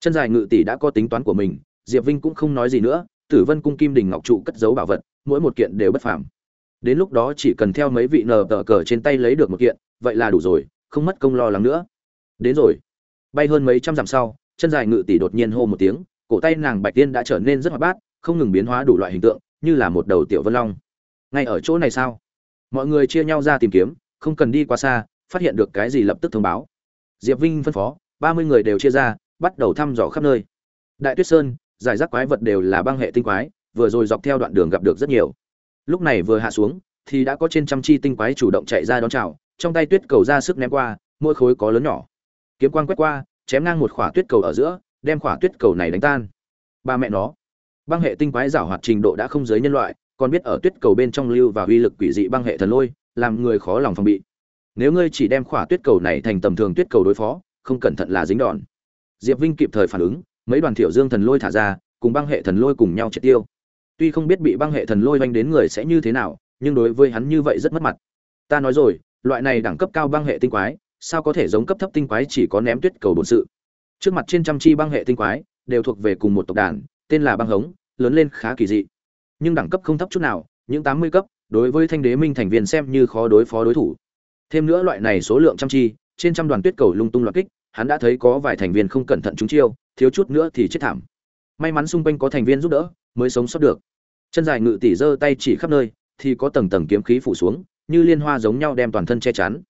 chân dài ngự tỷ đã có tính toán của mình, diệp vinh cũng không nói gì nữa, tử vân cung kim đình ngọc trụ cất giấu bảo vật, mỗi một kiện đều bất phàm. Đến lúc đó chỉ cần theo mấy vị nờ tờ cờ trên tay lấy được một kiện, vậy là đủ rồi, không mất công lo lắng nữa. Đến rồi. Bay hơn mấy trăm dặm sau, chân dài ngự tỷ đột nhiên hô một tiếng, cổ tay nàng bạch tiên đã trở nên rất hoạt bát, không ngừng biến hóa đủ loại hình tượng, như là một đầu tiểu vân long. Ngay ở chỗ này sao? Mọi người chia nhau ra tìm kiếm, không cần đi quá xa, phát hiện được cái gì lập tức thông báo. Diệp vinh phân phó, ba mươi người đều chia ra bắt đầu thăm dò khắp nơi. Đại tuyết sơn, giải rác quái vật đều là băng hệ tinh quái, vừa rồi dọc theo đoạn đường gặp được rất nhiều. Lúc này vừa hạ xuống, thì đã có trên trăm chi tinh quái chủ động chạy ra đón chào, trong tay tuyết cầu ra sức ném qua, mỗi khối có lớn nhỏ. Kiếm quang quét qua, chém ngang một khỏa tuyết cầu ở giữa, đem khỏa tuyết cầu này đánh tan. Ba mẹ nó, băng hệ tinh quái giảo hoạt trình độ đã không giới nhân loại, còn biết ở tuyết cầu bên trong lưu và uy lực quỷ dị băng hệ thần lôi, làm người khó lòng phòng bị. Nếu ngươi chỉ đem khỏa tuyết cầu này thành tầm thường tuyết cầu đối phó, không cẩn thận là dính đòn diệp vinh kịp thời phản ứng, mấy đoàn thiểu dương thần lôi thả ra, cùng băng hệ thần lôi cùng nhau triệt tiêu. Tuy không biết bị băng hệ thần lôi vanh đến người sẽ như thế nào, nhưng đối với hắn như vậy rất mất mặt. Ta nói rồi, loại này đẳng cấp cao băng hệ tinh quái, sao có thể giống cấp thấp tinh quái chỉ có ném tuyết cầu bổn sự? Trước mặt trên trăm chi băng hệ tinh quái, đều thuộc về cùng một tộc đàn, tên là băng hống, lớn lên khá kỳ dị. Nhưng đẳng cấp không thấp chút nào, những tám mươi cấp, đối với thanh đế minh thành viên xem như khó đối phó đối thủ. Thêm nữa loại này số lượng trăm chi, trên trăm đoàn tuyết cầu lung tung loạt kích hắn đã thấy có vài thành viên không cẩn thận trúng chiêu, thiếu chút nữa thì chết thảm. May mắn xung quanh có thành viên giúp đỡ, mới sống sót được. Chân dài ngự tỷ giơ tay chỉ khắp nơi, thì có tầng tầng kiếm khí phủ xuống, như liên hoa giống nhau đem toàn thân che chắn.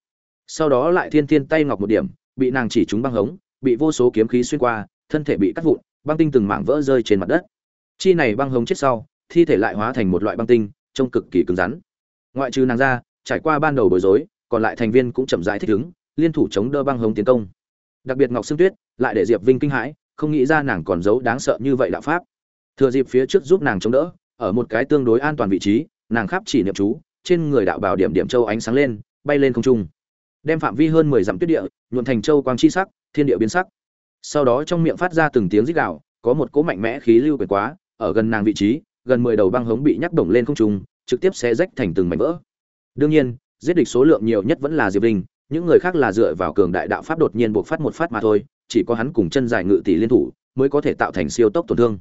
Sau đó lại thiên thiên tay ngọc một điểm, bị nàng chỉ trúng băng hống, bị vô số kiếm khí xuyên qua, thân thể bị cắt vụn, băng tinh từng mảng vỡ rơi trên mặt đất. Chi này băng hống chết sau, thi thể lại hóa thành một loại băng tinh, trông cực kỳ cứng rắn. Ngoại trừ nàng ra, trải qua ban đầu bối rối, còn lại thành viên cũng chậm rãi thích ứng, liên thủ chống đỡ băng hống tiến công đặc biệt ngọc xương tuyết lại để diệp vinh kinh hãi, không nghĩ ra nàng còn giấu đáng sợ như vậy đạo pháp. Thừa dịp phía trước giúp nàng chống đỡ, ở một cái tương đối an toàn vị trí, nàng khắp chỉ niệm chú, trên người đạo bào điểm điểm châu ánh sáng lên, bay lên không trung. Đem phạm vi hơn mười dặm tuyết địa nhuộn thành châu quang chi sắc, thiên địa biến sắc. Sau đó trong miệng phát ra từng tiếng rít gào, có một cỗ mạnh mẽ khí lưu quyền quá, ở gần nàng vị trí, gần mười đầu băng hống bị nhắc bổng lên không trung, trực tiếp xé rách thành từng mảnh vỡ. Đương nhiên, giết địch số lượng nhiều nhất vẫn là diệp vinh những người khác là dựa vào cường đại đạo pháp đột nhiên buộc phát một phát mà thôi, chỉ có hắn cùng chân dài ngự tỷ liên thủ mới có thể tạo thành siêu tốc tổn thương.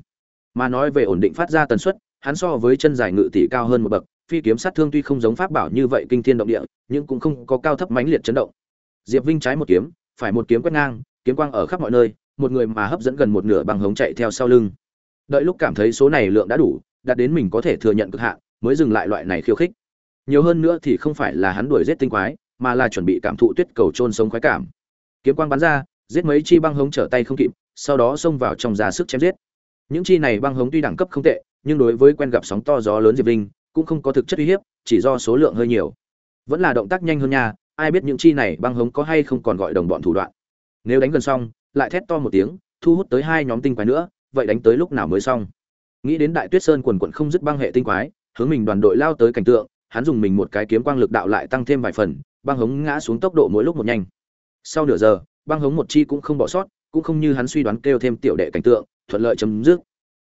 Mà nói về ổn định phát ra tần suất, hắn so với chân dài ngự tỷ cao hơn một bậc, phi kiếm sát thương tuy không giống pháp bảo như vậy kinh thiên động địa, nhưng cũng không có cao thấp mãnh liệt chấn động. Diệp vinh trái một kiếm, phải một kiếm quét ngang, kiếm quang ở khắp mọi nơi, một người mà hấp dẫn gần một nửa bằng hống chạy theo sau lưng. Đợi lúc cảm thấy số này lượng đã đủ, đạt đến mình có thể thừa nhận cực hạn, mới dừng lại loại này khiêu khích. Nhiều hơn nữa thì không phải là hắn đuổi giết tinh quái mà là chuẩn bị cảm thụ tuyết cầu trôn sống khoái cảm. Kiếm quang bắn ra, giết mấy chi băng hống trở tay không kịp, sau đó xông vào trong ra sức chém giết. Những chi này băng hống tuy đẳng cấp không tệ, nhưng đối với quen gặp sóng to gió lớn diệp linh, cũng không có thực chất uy hiếp, chỉ do số lượng hơi nhiều. Vẫn là động tác nhanh hơn nha, ai biết những chi này băng hống có hay không còn gọi đồng bọn thủ đoạn. Nếu đánh gần xong, lại thét to một tiếng, thu hút tới hai nhóm tinh quái nữa, vậy đánh tới lúc nào mới xong? Nghĩ đến đại tuyết sơn quần quận không dứt băng hệ tinh quái, hướng mình đoàn đội lao tới cảnh tượng hắn dùng mình một cái kiếm quang lực đạo lại tăng thêm vài phần, băng hống ngã xuống tốc độ mỗi lúc một nhanh. Sau nửa giờ, băng hống một chi cũng không bỏ sót, cũng không như hắn suy đoán kêu thêm tiểu đệ cảnh tượng, thuận lợi chấm dứt.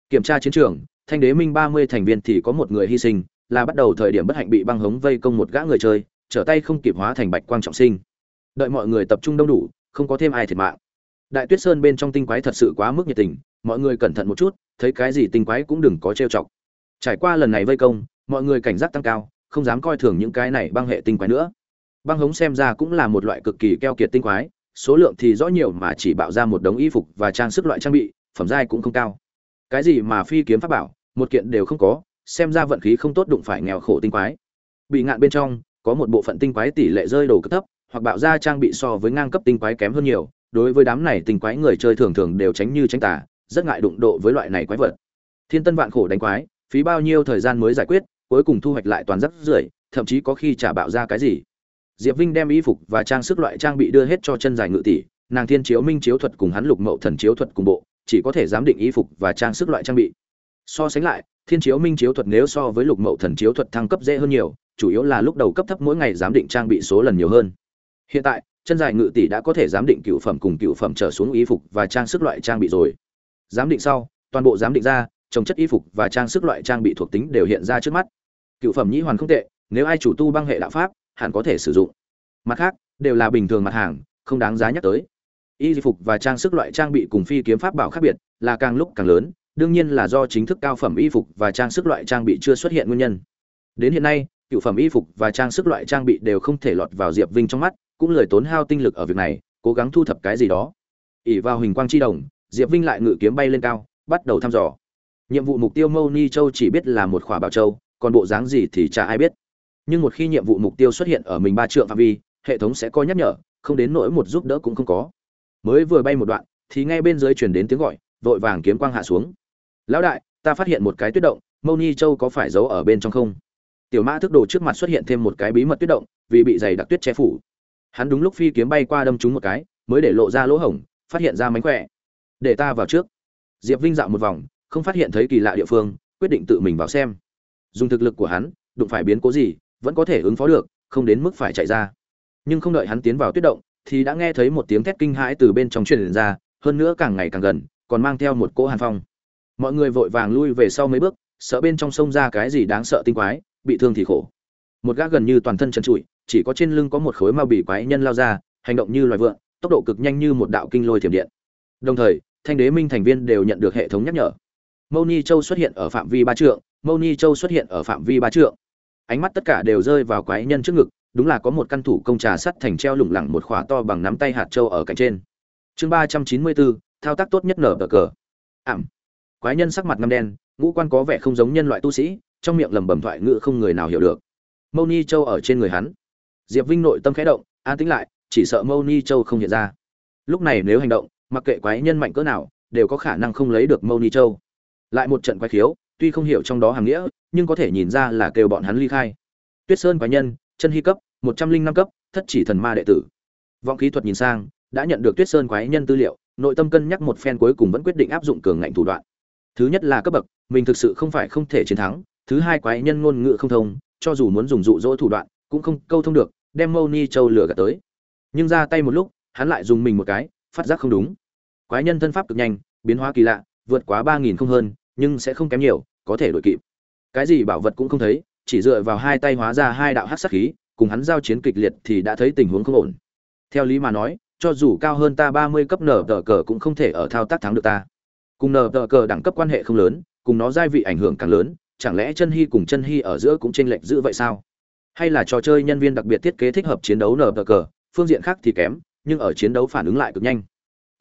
Kiểm tra chiến trường, thanh đế minh ba mươi thành viên thì có một người hy sinh, là bắt đầu thời điểm bất hạnh bị băng hống vây công một gã người chơi, trở tay không kịp hóa thành bạch quang trọng sinh. Đợi mọi người tập trung đông đủ, không có thêm ai thiệt mạng. Đại tuyết sơn bên trong tinh quái thật sự quá mức nhiệt tình, mọi người cẩn thận một chút, thấy cái gì tinh quái cũng đừng có trêu chọc. Trải qua lần này vây công, mọi người cảnh giác tăng cao không dám coi thường những cái này băng hệ tinh quái nữa. Băng hống xem ra cũng là một loại cực kỳ keo kiệt tinh quái, số lượng thì rõ nhiều mà chỉ bạo ra một đống y phục và trang sức loại trang bị, phẩm giai cũng không cao. Cái gì mà phi kiếm pháp bảo, một kiện đều không có, xem ra vận khí không tốt đụng phải nghèo khổ tinh quái. Bị ngạn bên trong, có một bộ phận tinh quái tỷ lệ rơi đồ cấp thấp, hoặc bạo ra trang bị so với ngang cấp tinh quái kém hơn nhiều, đối với đám này tinh quái người chơi thường thường đều tránh như tránh tà, rất ngại đụng độ với loại này quái vật. Thiên tân vạn khổ đánh quái, phí bao nhiêu thời gian mới giải quyết cuối cùng thu hoạch lại toàn rất rưởi, thậm chí có khi trả bạo ra cái gì. Diệp vinh đem y phục và trang sức loại trang bị đưa hết cho chân dài ngự tỷ, nàng thiên chiếu minh chiếu thuật cùng hắn lục mậu thần chiếu thuật cùng bộ, chỉ có thể giám định y phục và trang sức loại trang bị. So sánh lại, thiên chiếu minh chiếu thuật nếu so với lục mậu thần chiếu thuật thăng cấp dễ hơn nhiều, chủ yếu là lúc đầu cấp thấp mỗi ngày giám định trang bị số lần nhiều hơn. Hiện tại, chân dài ngự tỷ đã có thể giám định cựu phẩm cùng cựu phẩm trở xuống y phục và trang sức loại trang bị rồi. Giám định sau, toàn bộ giám định ra, trồng chất y phục và trang sức loại trang bị thuộc tính đều hiện ra trước mắt cựu phẩm nhĩ hoàn không tệ, nếu ai chủ tu băng hệ đạo pháp, hẳn có thể sử dụng. Mặt khác, đều là bình thường mặt hàng, không đáng giá nhắc tới. Y phục và trang sức loại trang bị cùng phi kiếm pháp bảo khác biệt là càng lúc càng lớn, đương nhiên là do chính thức cao phẩm y phục và trang sức loại trang bị chưa xuất hiện nguyên nhân. Đến hiện nay, cựu phẩm y phục và trang sức loại trang bị đều không thể lọt vào diệp vinh trong mắt, cũng lời tốn hao tinh lực ở việc này, cố gắng thu thập cái gì đó. Ỉ vào hình quang chi đồng, diệp vinh lại ngự kiếm bay lên cao, bắt đầu thăm dò. Nhiệm vụ mục tiêu mâu ni châu chỉ biết là một khỏa bảo châu còn bộ dáng gì thì chả ai biết. Nhưng một khi nhiệm vụ mục tiêu xuất hiện ở mình ba trượng phạm vi, hệ thống sẽ có nhắc nhở, không đến nỗi một giúp đỡ cũng không có. Mới vừa bay một đoạn, thì ngay bên dưới truyền đến tiếng gọi, vội vàng kiếm quang hạ xuống. Lão đại, ta phát hiện một cái tuyết động, mâu ni châu có phải giấu ở bên trong không? Tiểu mã thức đồ trước mặt xuất hiện thêm một cái bí mật tuyết động, vì bị dày đặc tuyết che phủ. Hắn đúng lúc phi kiếm bay qua đâm trúng một cái, mới để lộ ra lỗ hổng, phát hiện ra mánh khỏe. Để ta vào trước. Diệp vinh dạo một vòng, không phát hiện thấy kỳ lạ địa phương, quyết định tự mình vào xem dùng thực lực của hắn, đụng phải biến cố gì, vẫn có thể ứng phó được, không đến mức phải chạy ra. Nhưng không đợi hắn tiến vào tuyết động, thì đã nghe thấy một tiếng thét kinh hãi từ bên trong truyền ra, hơn nữa càng ngày càng gần, còn mang theo một cỗ hàn phong. Mọi người vội vàng lui về sau mấy bước, sợ bên trong sông ra cái gì đáng sợ tinh quái, bị thương thì khổ. Một gã gần như toàn thân trần trụi, chỉ có trên lưng có một khối mao bị quái nhân lao ra, hành động như loài vượn, tốc độ cực nhanh như một đạo kinh lôi thiểm điện. Đồng thời, thanh đế minh thành viên đều nhận được hệ thống nhắc nhở. Mâu ni châu xuất hiện ở phạm vi ba trượng mâu ni châu xuất hiện ở phạm vi ba trượng. Ánh mắt tất cả đều rơi vào quái nhân trước ngực, đúng là có một căn thủ công trà sắt thành treo lủng lẳng một khỏa to bằng nắm tay hạt châu ở cạnh trên. Chương ba trăm chín mươi bốn, thao tác tốt nhất nở bờ cờ. Ảm quái nhân sắc mặt ngâm đen, ngũ quan có vẻ không giống nhân loại tu sĩ, trong miệng lẩm bẩm thoại ngữ không người nào hiểu được. Mâu ni châu ở trên người hắn. Diệp vinh nội tâm khẽ động, an tĩnh lại, chỉ sợ mâu ni châu không hiện ra. Lúc này nếu hành động, mặc kệ quái nhân mạnh cỡ nào, đều có khả năng không lấy được mâu ni châu. Lại một trận quái khiếu tuy không hiểu trong đó hàng nghĩa, nhưng có thể nhìn ra là kêu bọn hắn ly khai. Tuyết sơn quái nhân, chân hy cấp, một trăm linh năm cấp, thất chỉ thần ma đệ tử. Vọng khí thuật nhìn sang, đã nhận được tuyết sơn quái nhân tư liệu, nội tâm cân nhắc một phen cuối cùng vẫn quyết định áp dụng cường ngạnh thủ đoạn. Thứ nhất là cấp bậc, mình thực sự không phải không thể chiến thắng, thứ hai quái nhân ngôn ngữ không thông, cho dù muốn dùng dụ dỗ thủ đoạn, cũng không câu thông được, đem mâu ni châu lửa gạt tới. Nhưng ra tay một lúc, hắn lại dùng mình một cái, phát giác không đúng. Quái nhân thân pháp cực nhanh, biến hóa kỳ lạ, vượt quá ba nghìn không hơn nhưng sẽ không kém nhiều, có thể đổi kịp. Cái gì bảo vật cũng không thấy, chỉ dựa vào hai tay hóa ra hai đạo hắc sát khí, cùng hắn giao chiến kịch liệt thì đã thấy tình huống không ổn. Theo lý mà nói, cho dù cao hơn ta ba mươi cấp nở tờ cờ cũng không thể ở thao tác thắng được ta. Cùng nở tờ cờ đẳng cấp quan hệ không lớn, cùng nó giai vị ảnh hưởng càng lớn, chẳng lẽ chân hy cùng chân hy ở giữa cũng chênh lệch dữ vậy sao? Hay là trò chơi nhân viên đặc biệt thiết kế thích hợp chiến đấu nở tờ cờ, phương diện khác thì kém, nhưng ở chiến đấu phản ứng lại cực nhanh.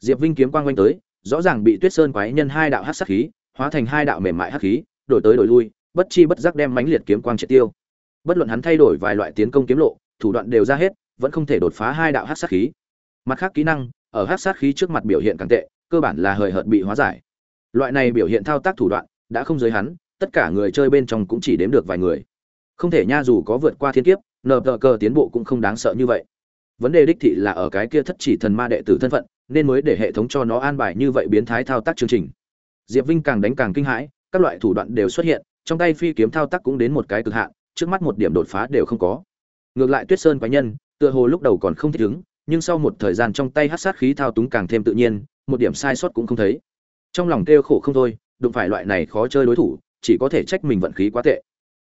Diệp vinh kiếm quang quanh tới, rõ ràng bị tuyết sơn quái nhân hai đạo hắc sát khí hóa thành hai đạo mềm mại hắc khí, đổi tới đổi lui, bất chi bất giác đem mãnh liệt kiếm quang triệt tiêu. Bất luận hắn thay đổi vài loại tiến công kiếm lộ, thủ đoạn đều ra hết, vẫn không thể đột phá hai đạo hắc sát khí. Mặt khác kỹ năng, ở hắc sát khí trước mặt biểu hiện càng tệ, cơ bản là hời hợt bị hóa giải. Loại này biểu hiện thao tác thủ đoạn, đã không giới hắn, tất cả người chơi bên trong cũng chỉ đếm được vài người. Không thể nha dù có vượt qua thiên kiếp nợ tờ cờ tiến bộ cũng không đáng sợ như vậy. Vấn đề đích thị là ở cái kia thất chỉ thần ma đệ tử thân phận, nên mới để hệ thống cho nó an bài như vậy biến thái thao tác chương trình diệp vinh càng đánh càng kinh hãi, các loại thủ đoạn đều xuất hiện, trong tay phi kiếm thao tác cũng đến một cái cực hạn, trước mắt một điểm đột phá đều không có. Ngược lại tuyết sơn quái nhân, tựa hồ lúc đầu còn không thích ứng, nhưng sau một thời gian trong tay hát sát khí thao túng càng thêm tự nhiên, một điểm sai sót cũng không thấy. Trong lòng kêu khổ không thôi, đụng phải loại này khó chơi đối thủ, chỉ có thể trách mình vận khí quá tệ.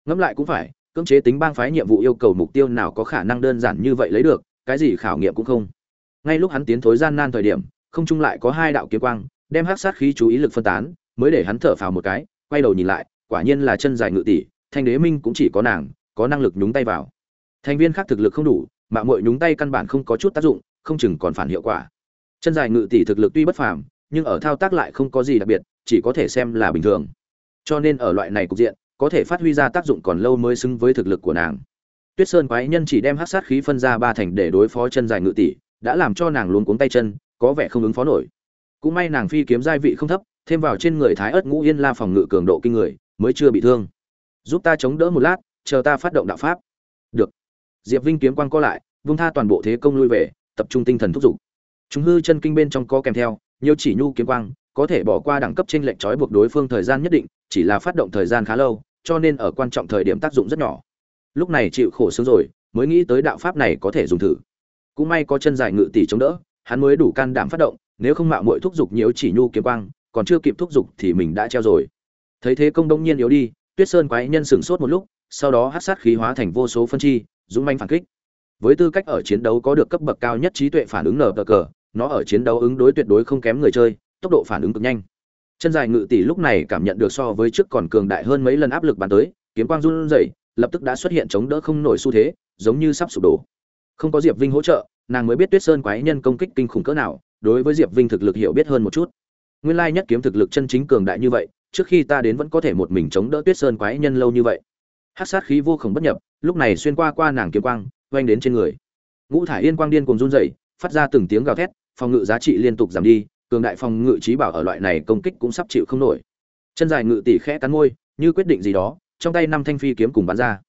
Ngẫm lại cũng phải, cưỡng chế tính bang phái nhiệm vụ yêu cầu mục tiêu nào có khả năng đơn giản như vậy lấy được, cái gì khảo nghiệm cũng không. Ngay lúc hắn tiến thối gian nan thời điểm, không trung lại có hai đạo kiếm quang đem hắc sát khí chú ý lực phân tán, mới để hắn thở phào một cái, quay đầu nhìn lại, quả nhiên là chân dài ngự tỷ, thanh đế minh cũng chỉ có nàng, có năng lực nhúng tay vào. Thành viên khác thực lực không đủ mạng muội nhúng tay căn bản không có chút tác dụng, không chừng còn phản hiệu quả. Chân dài ngự tỷ thực lực tuy bất phàm, nhưng ở thao tác lại không có gì đặc biệt, chỉ có thể xem là bình thường. Cho nên ở loại này cục diện, có thể phát huy ra tác dụng còn lâu mới xứng với thực lực của nàng. Tuyết sơn quái nhân chỉ đem hắc sát khí phân ra ba thành để đối phó chân dài ngự tỷ, đã làm cho nàng luôn cuống tay chân, có vẻ không ứng phó nổi cũng may nàng phi kiếm giai vị không thấp, thêm vào trên người thái ớt ngũ yên la phòng ngự cường độ kinh người, mới chưa bị thương. Giúp ta chống đỡ một lát, chờ ta phát động đạo pháp. Được. Diệp vinh kiếm quang co lại, vung tha toàn bộ thế công lui về, tập trung tinh thần thúc giục. Chúng hư chân kinh bên trong có kèm theo, nhiều chỉ nhu kiếm quang, có thể bỏ qua đẳng cấp trên lệnh trói buộc đối phương thời gian nhất định, chỉ là phát động thời gian khá lâu, cho nên ở quan trọng thời điểm tác dụng rất nhỏ. Lúc này chịu khổ sướng rồi, mới nghĩ tới đạo pháp này có thể dùng thử. Cũng may có chân dài ngự tỷ chống đỡ, hắn mới đủ can đảm phát động nếu không mạo muội thúc giục nhiều chỉ nhu kiếm quang, còn chưa kịp thúc giục thì mình đã treo rồi. Thấy thế công đông nhiên yếu đi, tuyết sơn quái nhân sửng sốt một lúc, sau đó hắc sát khí hóa thành vô số phân chi, dũng mãnh phản kích. Với tư cách ở chiến đấu có được cấp bậc cao nhất trí tuệ phản ứng nở cờ, nó ở chiến đấu ứng đối tuyệt đối không kém người chơi, tốc độ phản ứng cực nhanh. Chân dài ngự tỷ lúc này cảm nhận được so với trước còn cường đại hơn mấy lần áp lực bàn tới, kiếm quang run rẩy, lập tức đã xuất hiện chống đỡ không nổi xu thế, giống như sắp sụp đổ. Không có diệp vinh hỗ trợ, nàng mới biết tuyết sơn quái nhân công kích kinh khủng cỡ nào đối với diệp vinh thực lực hiểu biết hơn một chút. Nguyên lai nhất kiếm thực lực chân chính cường đại như vậy, trước khi ta đến vẫn có thể một mình chống đỡ tuyết sơn quái nhân lâu như vậy. Hát sát khí vô khổng bất nhập, lúc này xuyên qua qua nàng kiếm quang oanh đến trên người. Ngũ thải yên quang điên cùng run rẩy, phát ra từng tiếng gào thét, phòng ngự giá trị liên tục giảm đi, cường đại phòng ngự trí bảo ở loại này công kích cũng sắp chịu không nổi. Chân dài ngự tỷ khẽ cắn môi, như quyết định gì đó, trong tay năm thanh phi kiếm cùng bắn ra.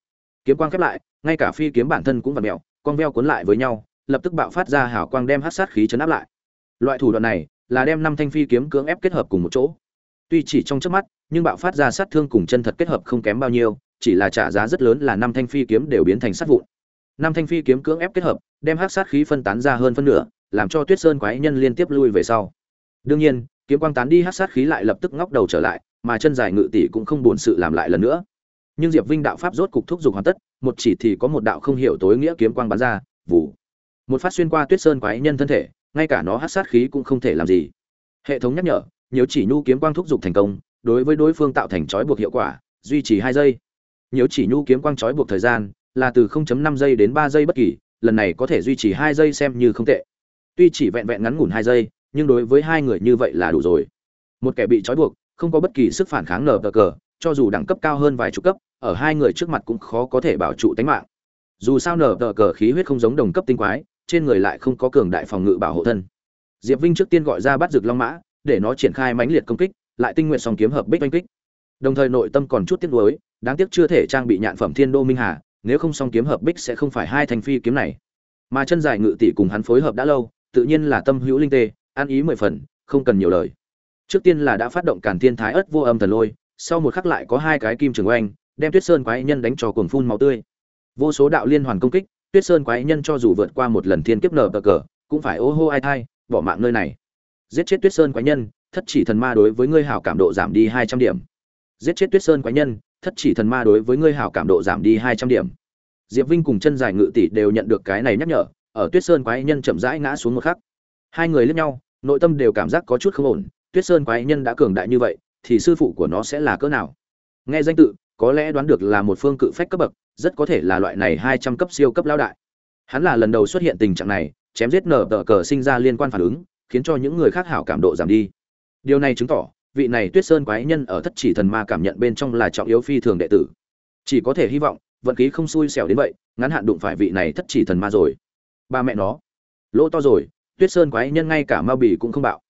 Kiếm quang khép lại, ngay cả phi kiếm bản thân cũng vặn mèo, con veo cuốn lại với nhau, lập tức bạo phát ra hào quang đem hát sát khí chấn áp lại loại thủ đoạn này là đem năm thanh phi kiếm cưỡng ép kết hợp cùng một chỗ. Tuy chỉ trong chớp mắt, nhưng bạo phát ra sát thương cùng chân thật kết hợp không kém bao nhiêu, chỉ là trả giá rất lớn là năm thanh phi kiếm đều biến thành sát vụn. Năm thanh phi kiếm cưỡng ép kết hợp, đem hắc sát khí phân tán ra hơn phân nửa, làm cho tuyết sơn quái nhân liên tiếp lui về sau. Đương nhiên, kiếm quang tán đi hắc sát khí lại lập tức ngóc đầu trở lại, mà chân dài ngự tỷ cũng không buồn sự làm lại lần nữa. Nhưng diệp vinh đạo pháp rốt cục thúc giục hoàn tất, một chỉ thì có một đạo không hiểu tối nghĩa kiếm quang bắn ra vụ một phát xuyên qua tuyết sơn quái nhân thân thể ngay cả nó hát sát khí cũng không thể làm gì. Hệ thống nhắc nhở, nhiều chỉ nhu kiếm quang thúc giục thành công, đối với đối phương tạo thành trói buộc hiệu quả, duy trì hai giây. Nhiều chỉ nhu kiếm quang trói buộc thời gian là từ 0.5 giây đến 3 giây bất kỳ, lần này có thể duy trì hai giây xem như không tệ. Tuy chỉ vẹn vẹn ngắn ngủn hai giây, nhưng đối với hai người như vậy là đủ rồi. Một kẻ bị trói buộc, không có bất kỳ sức phản kháng nở cờ, cho dù đẳng cấp cao hơn vài chục cấp, ở hai người trước mặt cũng khó có thể bảo trụ tính mạng. Dù sao nở cờ khí huyết không giống đồng cấp tinh quái trên người lại không có cường đại phòng ngự bảo hộ thân. Diệp vinh trước tiên gọi ra bắt rực long mã, để nó triển khai mãnh liệt công kích, lại tinh nguyện song kiếm hợp bích oanh kích. Đồng thời nội tâm còn chút tiếc nuối, đáng tiếc chưa thể trang bị nhạn phẩm thiên đô minh hà, nếu không song kiếm hợp bích sẽ không phải hai thành phi kiếm này. Mà chân dài ngự tỷ cùng hắn phối hợp đã lâu, tự nhiên là tâm hữu linh tê, ăn ý mười phần, không cần nhiều lời. Trước tiên là đã phát động càn thiên thái ớt vô âm thần lôi, sau một khắc lại có hai cái kim trường oanh, đem tuyết sơn quái nhân đánh cho cuồng phun máu tươi. Vô số đạo liên hoàn công kích tuyết sơn quái nhân cho dù vượt qua một lần thiên kiếp nở bờ cờ, cũng phải ô hô ai thai, bỏ mạng nơi này. Giết chết tuyết sơn quái nhân, thất chỉ thần ma đối với ngươi hảo cảm độ giảm đi hai trăm điểm. Giết chết tuyết sơn quái nhân, thất chỉ thần ma đối với ngươi hảo cảm độ giảm đi hai trăm điểm. Diệp vinh cùng chân dài ngự tỷ đều nhận được cái này nhắc nhở, ở tuyết sơn quái nhân chậm rãi ngã xuống một khắc. Hai người lướt nhau, nội tâm đều cảm giác có chút không ổn, tuyết sơn quái nhân đã cường đại như vậy, thì sư phụ của nó sẽ là cỡ nào? Nghe danh tự, có lẽ đoán được là một phương cự phách cấp bậc rất có thể là loại này hai trăm cấp siêu cấp lao đại. Hắn là lần đầu xuất hiện tình trạng này, chém giết nở tờ cờ sinh ra liên quan phản ứng, khiến cho những người khác hảo cảm độ giảm đi. Điều này chứng tỏ, vị này tuyết sơn quái nhân ở thất chỉ thần ma cảm nhận bên trong là trọng yếu phi thường đệ tử. Chỉ có thể hy vọng, vận khí không xui xẻo đến vậy, ngắn hạn đụng phải vị này thất chỉ thần ma rồi. Ba mẹ nó. Lỗ to rồi, tuyết sơn quái nhân ngay cả ma bì cũng không bạo.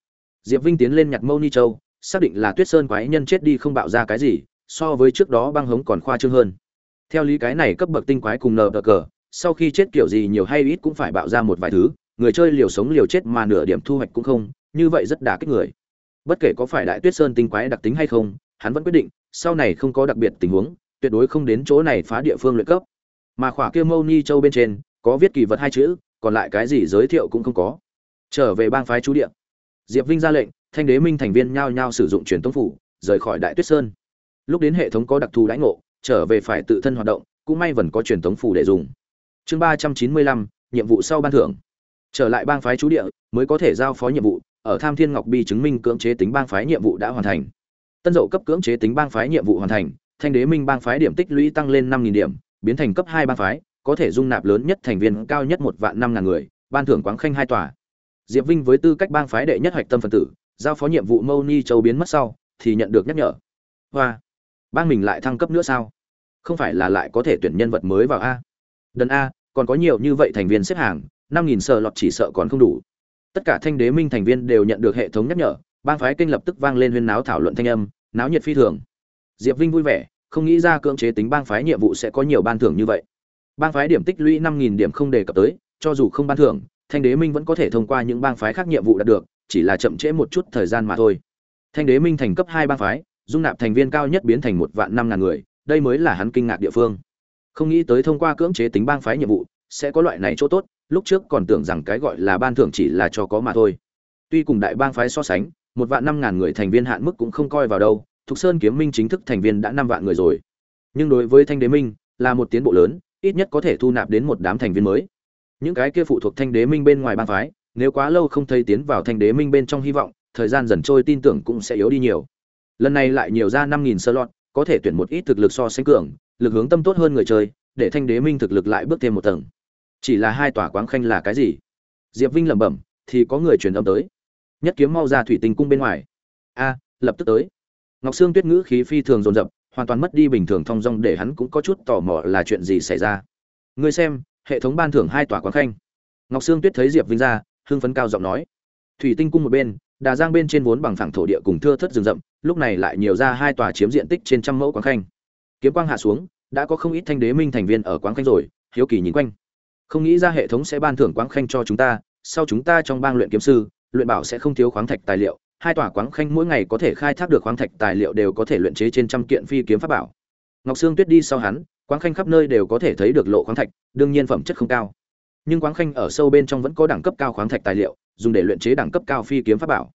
Diệp vinh tiến lên nhặt mâu ni châu, xác định là tuyết sơn quái nhân chết đi không bạo ra cái gì, so với trước đó băng hống còn khoa trương hơn theo lý cái này cấp bậc tinh quái cùng nờ cờ, sau khi chết kiểu gì nhiều hay ít cũng phải bạo ra một vài thứ, người chơi liều sống liều chết mà nửa điểm thu hoạch cũng không, như vậy rất đả kích người. Bất kể có phải đại tuyết sơn tinh quái đặc tính hay không, hắn vẫn quyết định, sau này không có đặc biệt tình huống, tuyệt đối không đến chỗ này phá địa phương luyện cấp. Mà khỏa kia mâu ni châu bên trên, có viết kỳ vật hai chữ, còn lại cái gì giới thiệu cũng không có. Trở về bang phái chú địa. Diệp vinh ra lệnh, thanh đế minh thành viên nhao nhao sử dụng truyền tống phủ, rời khỏi đại tuyết sơn. Lúc đến hệ thống có đặc thù đãi ngộ trở về phải tự thân hoạt động, cũng may vẫn có truyền tống phù để dùng. Chương ba trăm chín mươi lăm, nhiệm vụ sau ban thưởng. Trở lại bang phái chú địa, mới có thể giao phó nhiệm vụ, ở tham thiên ngọc bi chứng minh cưỡng chế tính bang phái nhiệm vụ đã hoàn thành. Tân dậu cấp cưỡng chế tính bang phái nhiệm vụ hoàn thành, thanh đế minh bang phái điểm tích lũy tăng lên năm điểm, biến thành cấp hai bang phái, có thể dung nạp lớn nhất thành viên cao nhất một vạn năm ngàn người, ban thưởng quáng khanh hai tòa. Diệp vinh với tư cách bang phái đệ nhất hoạch tâm phần tử, giao phó nhiệm vụ mâu ni châu biến mất sau, thì nhận được nhắc nhở. Hoa bang mình lại thăng cấp nữa sao? Không phải là lại có thể tuyển nhân vật mới vào a? Đần a, còn có nhiều như vậy thành viên xếp hàng, năm nghìn sợ lọt chỉ sợ còn không đủ. Tất cả thanh đế minh thành viên đều nhận được hệ thống nhắc nhở, bang phái kênh lập tức vang lên huyên náo thảo luận thanh âm, náo nhiệt phi thường. Diệp vinh vui vẻ, không nghĩ ra cưỡng chế tính bang phái nhiệm vụ sẽ có nhiều ban thưởng như vậy. Bang phái điểm tích lũy năm nghìn điểm không đề cập tới, cho dù không ban thưởng, thanh đế minh vẫn có thể thông qua những bang phái khác nhiệm vụ đạt được, chỉ là chậm trễ một chút thời gian mà thôi. Thanh đế minh thành cấp hai bang phái dung nạp thành viên cao nhất biến thành một vạn năm ngàn người, đây mới là hắn kinh ngạc địa phương. Không nghĩ tới thông qua cưỡng chế tính bang phái nhiệm vụ, sẽ có loại này chỗ tốt, lúc trước còn tưởng rằng cái gọi là ban thưởng chỉ là cho có mà thôi. Tuy cùng đại bang phái so sánh, một vạn năm ngàn người thành viên hạn mức cũng không coi vào đâu, thục sơn kiếm minh chính thức thành viên đã năm vạn người rồi. Nhưng đối với thanh đế minh, là một tiến bộ lớn, ít nhất có thể thu nạp đến một đám thành viên mới. Những cái kia phụ thuộc thanh đế minh bên ngoài bang phái, nếu quá lâu không thấy tiến vào thanh đế minh bên trong hy vọng, thời gian dần trôi tin tưởng cũng sẽ yếu đi nhiều lần này lại nhiều ra năm nghìn sơ lọt, có thể tuyển một ít thực lực so sánh cường, lực hướng tâm tốt hơn người chơi, để thanh đế minh thực lực lại bước thêm một tầng. Chỉ là hai tòa quáng khanh là cái gì? Diệp vinh lẩm bẩm, thì có người truyền âm tới. Nhất kiếm mau ra thủy tinh cung bên ngoài. A, lập tức tới. Ngọc sương tuyết ngữ khí phi thường dồn dập, hoàn toàn mất đi bình thường thong dong để hắn cũng có chút tò mò là chuyện gì xảy ra. Ngươi xem, hệ thống ban thưởng hai tòa quán khanh. Ngọc sương tuyết thấy diệp vinh ra, hưng phấn cao giọng nói. Thủy tinh cung một bên đà giang bên trên vốn bằng phẳng thổ địa cùng thưa thất rừng rậm, lúc này lại nhiều ra hai tòa chiếm diện tích trên trăm mẫu quán khanh. Kiếm quang hạ xuống, đã có không ít thanh đế minh thành viên ở quán khanh rồi, hiếu kỳ nhìn quanh. Không nghĩ ra hệ thống sẽ ban thưởng quán khanh cho chúng ta, sau chúng ta trong bang luyện kiếm sư, luyện bảo sẽ không thiếu khoáng thạch tài liệu, hai tòa quán khanh mỗi ngày có thể khai thác được khoáng thạch tài liệu đều có thể luyện chế trên trăm kiện phi kiếm pháp bảo. Ngọc sương tuyết đi sau hắn, quán khanh khắp nơi đều có thể thấy được lộ khoáng thạch, đương nhiên phẩm chất không cao. Nhưng quán khanh ở sâu bên trong vẫn có đẳng cấp cao khoáng thạch tài liệu dùng để luyện chế đẳng cấp cao phi kiếm pháp bảo.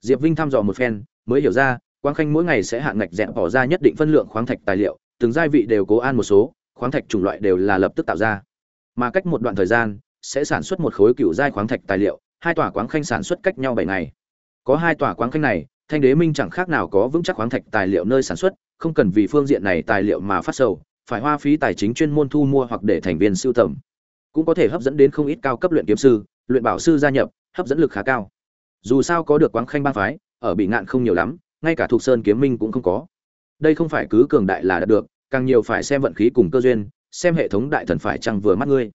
Diệp vinh thăm dò một phen, mới hiểu ra, quang khanh mỗi ngày sẽ hạn ngạch dẹp bỏ ra nhất định phân lượng khoáng thạch tài liệu, từng giai vị đều cố an một số, khoáng thạch chủng loại đều là lập tức tạo ra. Mà cách một đoạn thời gian, sẽ sản xuất một khối cựu giai khoáng thạch tài liệu, hai tòa quáng khanh sản xuất cách nhau bảy ngày. Có hai tòa quáng khanh này, thanh đế minh chẳng khác nào có vững chắc khoáng thạch tài liệu nơi sản xuất, không cần vì phương diện này tài liệu mà phát sầu, phải hoa phí tài chính chuyên môn thu mua hoặc để thành viên sưu tầm. Cũng có thể hấp dẫn đến không ít cao cấp luyện kiếm sư, luyện bảo sư gia nhập hấp dẫn lực khá cao. Dù sao có được quáng khanh bang phái, ở bị ngạn không nhiều lắm, ngay cả thuộc sơn kiếm minh cũng không có. Đây không phải cứ cường đại là đạt được, càng nhiều phải xem vận khí cùng cơ duyên, xem hệ thống đại thần phải chăng vừa mắt ngươi.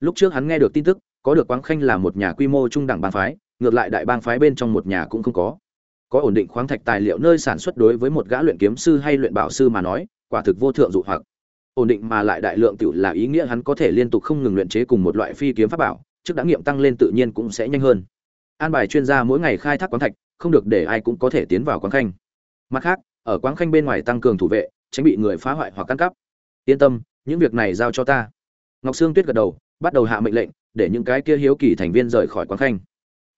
Lúc trước hắn nghe được tin tức, có được quáng khanh là một nhà quy mô trung đẳng bang phái, ngược lại đại bang phái bên trong một nhà cũng không có. Có ổn định khoáng thạch tài liệu nơi sản xuất đối với một gã luyện kiếm sư hay luyện bảo sư mà nói, quả thực vô thượng dụ hoặc. Ổn định mà lại đại lượng tiểu là ý nghĩa hắn có thể liên tục không ngừng luyện chế cùng một loại phi kiếm pháp bảo trước đã nghiệm tăng lên tự nhiên cũng sẽ nhanh hơn. An bài chuyên gia mỗi ngày khai thác quán thạch, không được để ai cũng có thể tiến vào quán khanh. Mặt khác, ở quán khanh bên ngoài tăng cường thủ vệ, tránh bị người phá hoại hoặc căn cắp. Yên tâm, những việc này giao cho ta. Ngọc sương tuyết gật đầu, bắt đầu hạ mệnh lệnh, để những cái kia hiếu kỳ thành viên rời khỏi quán khanh.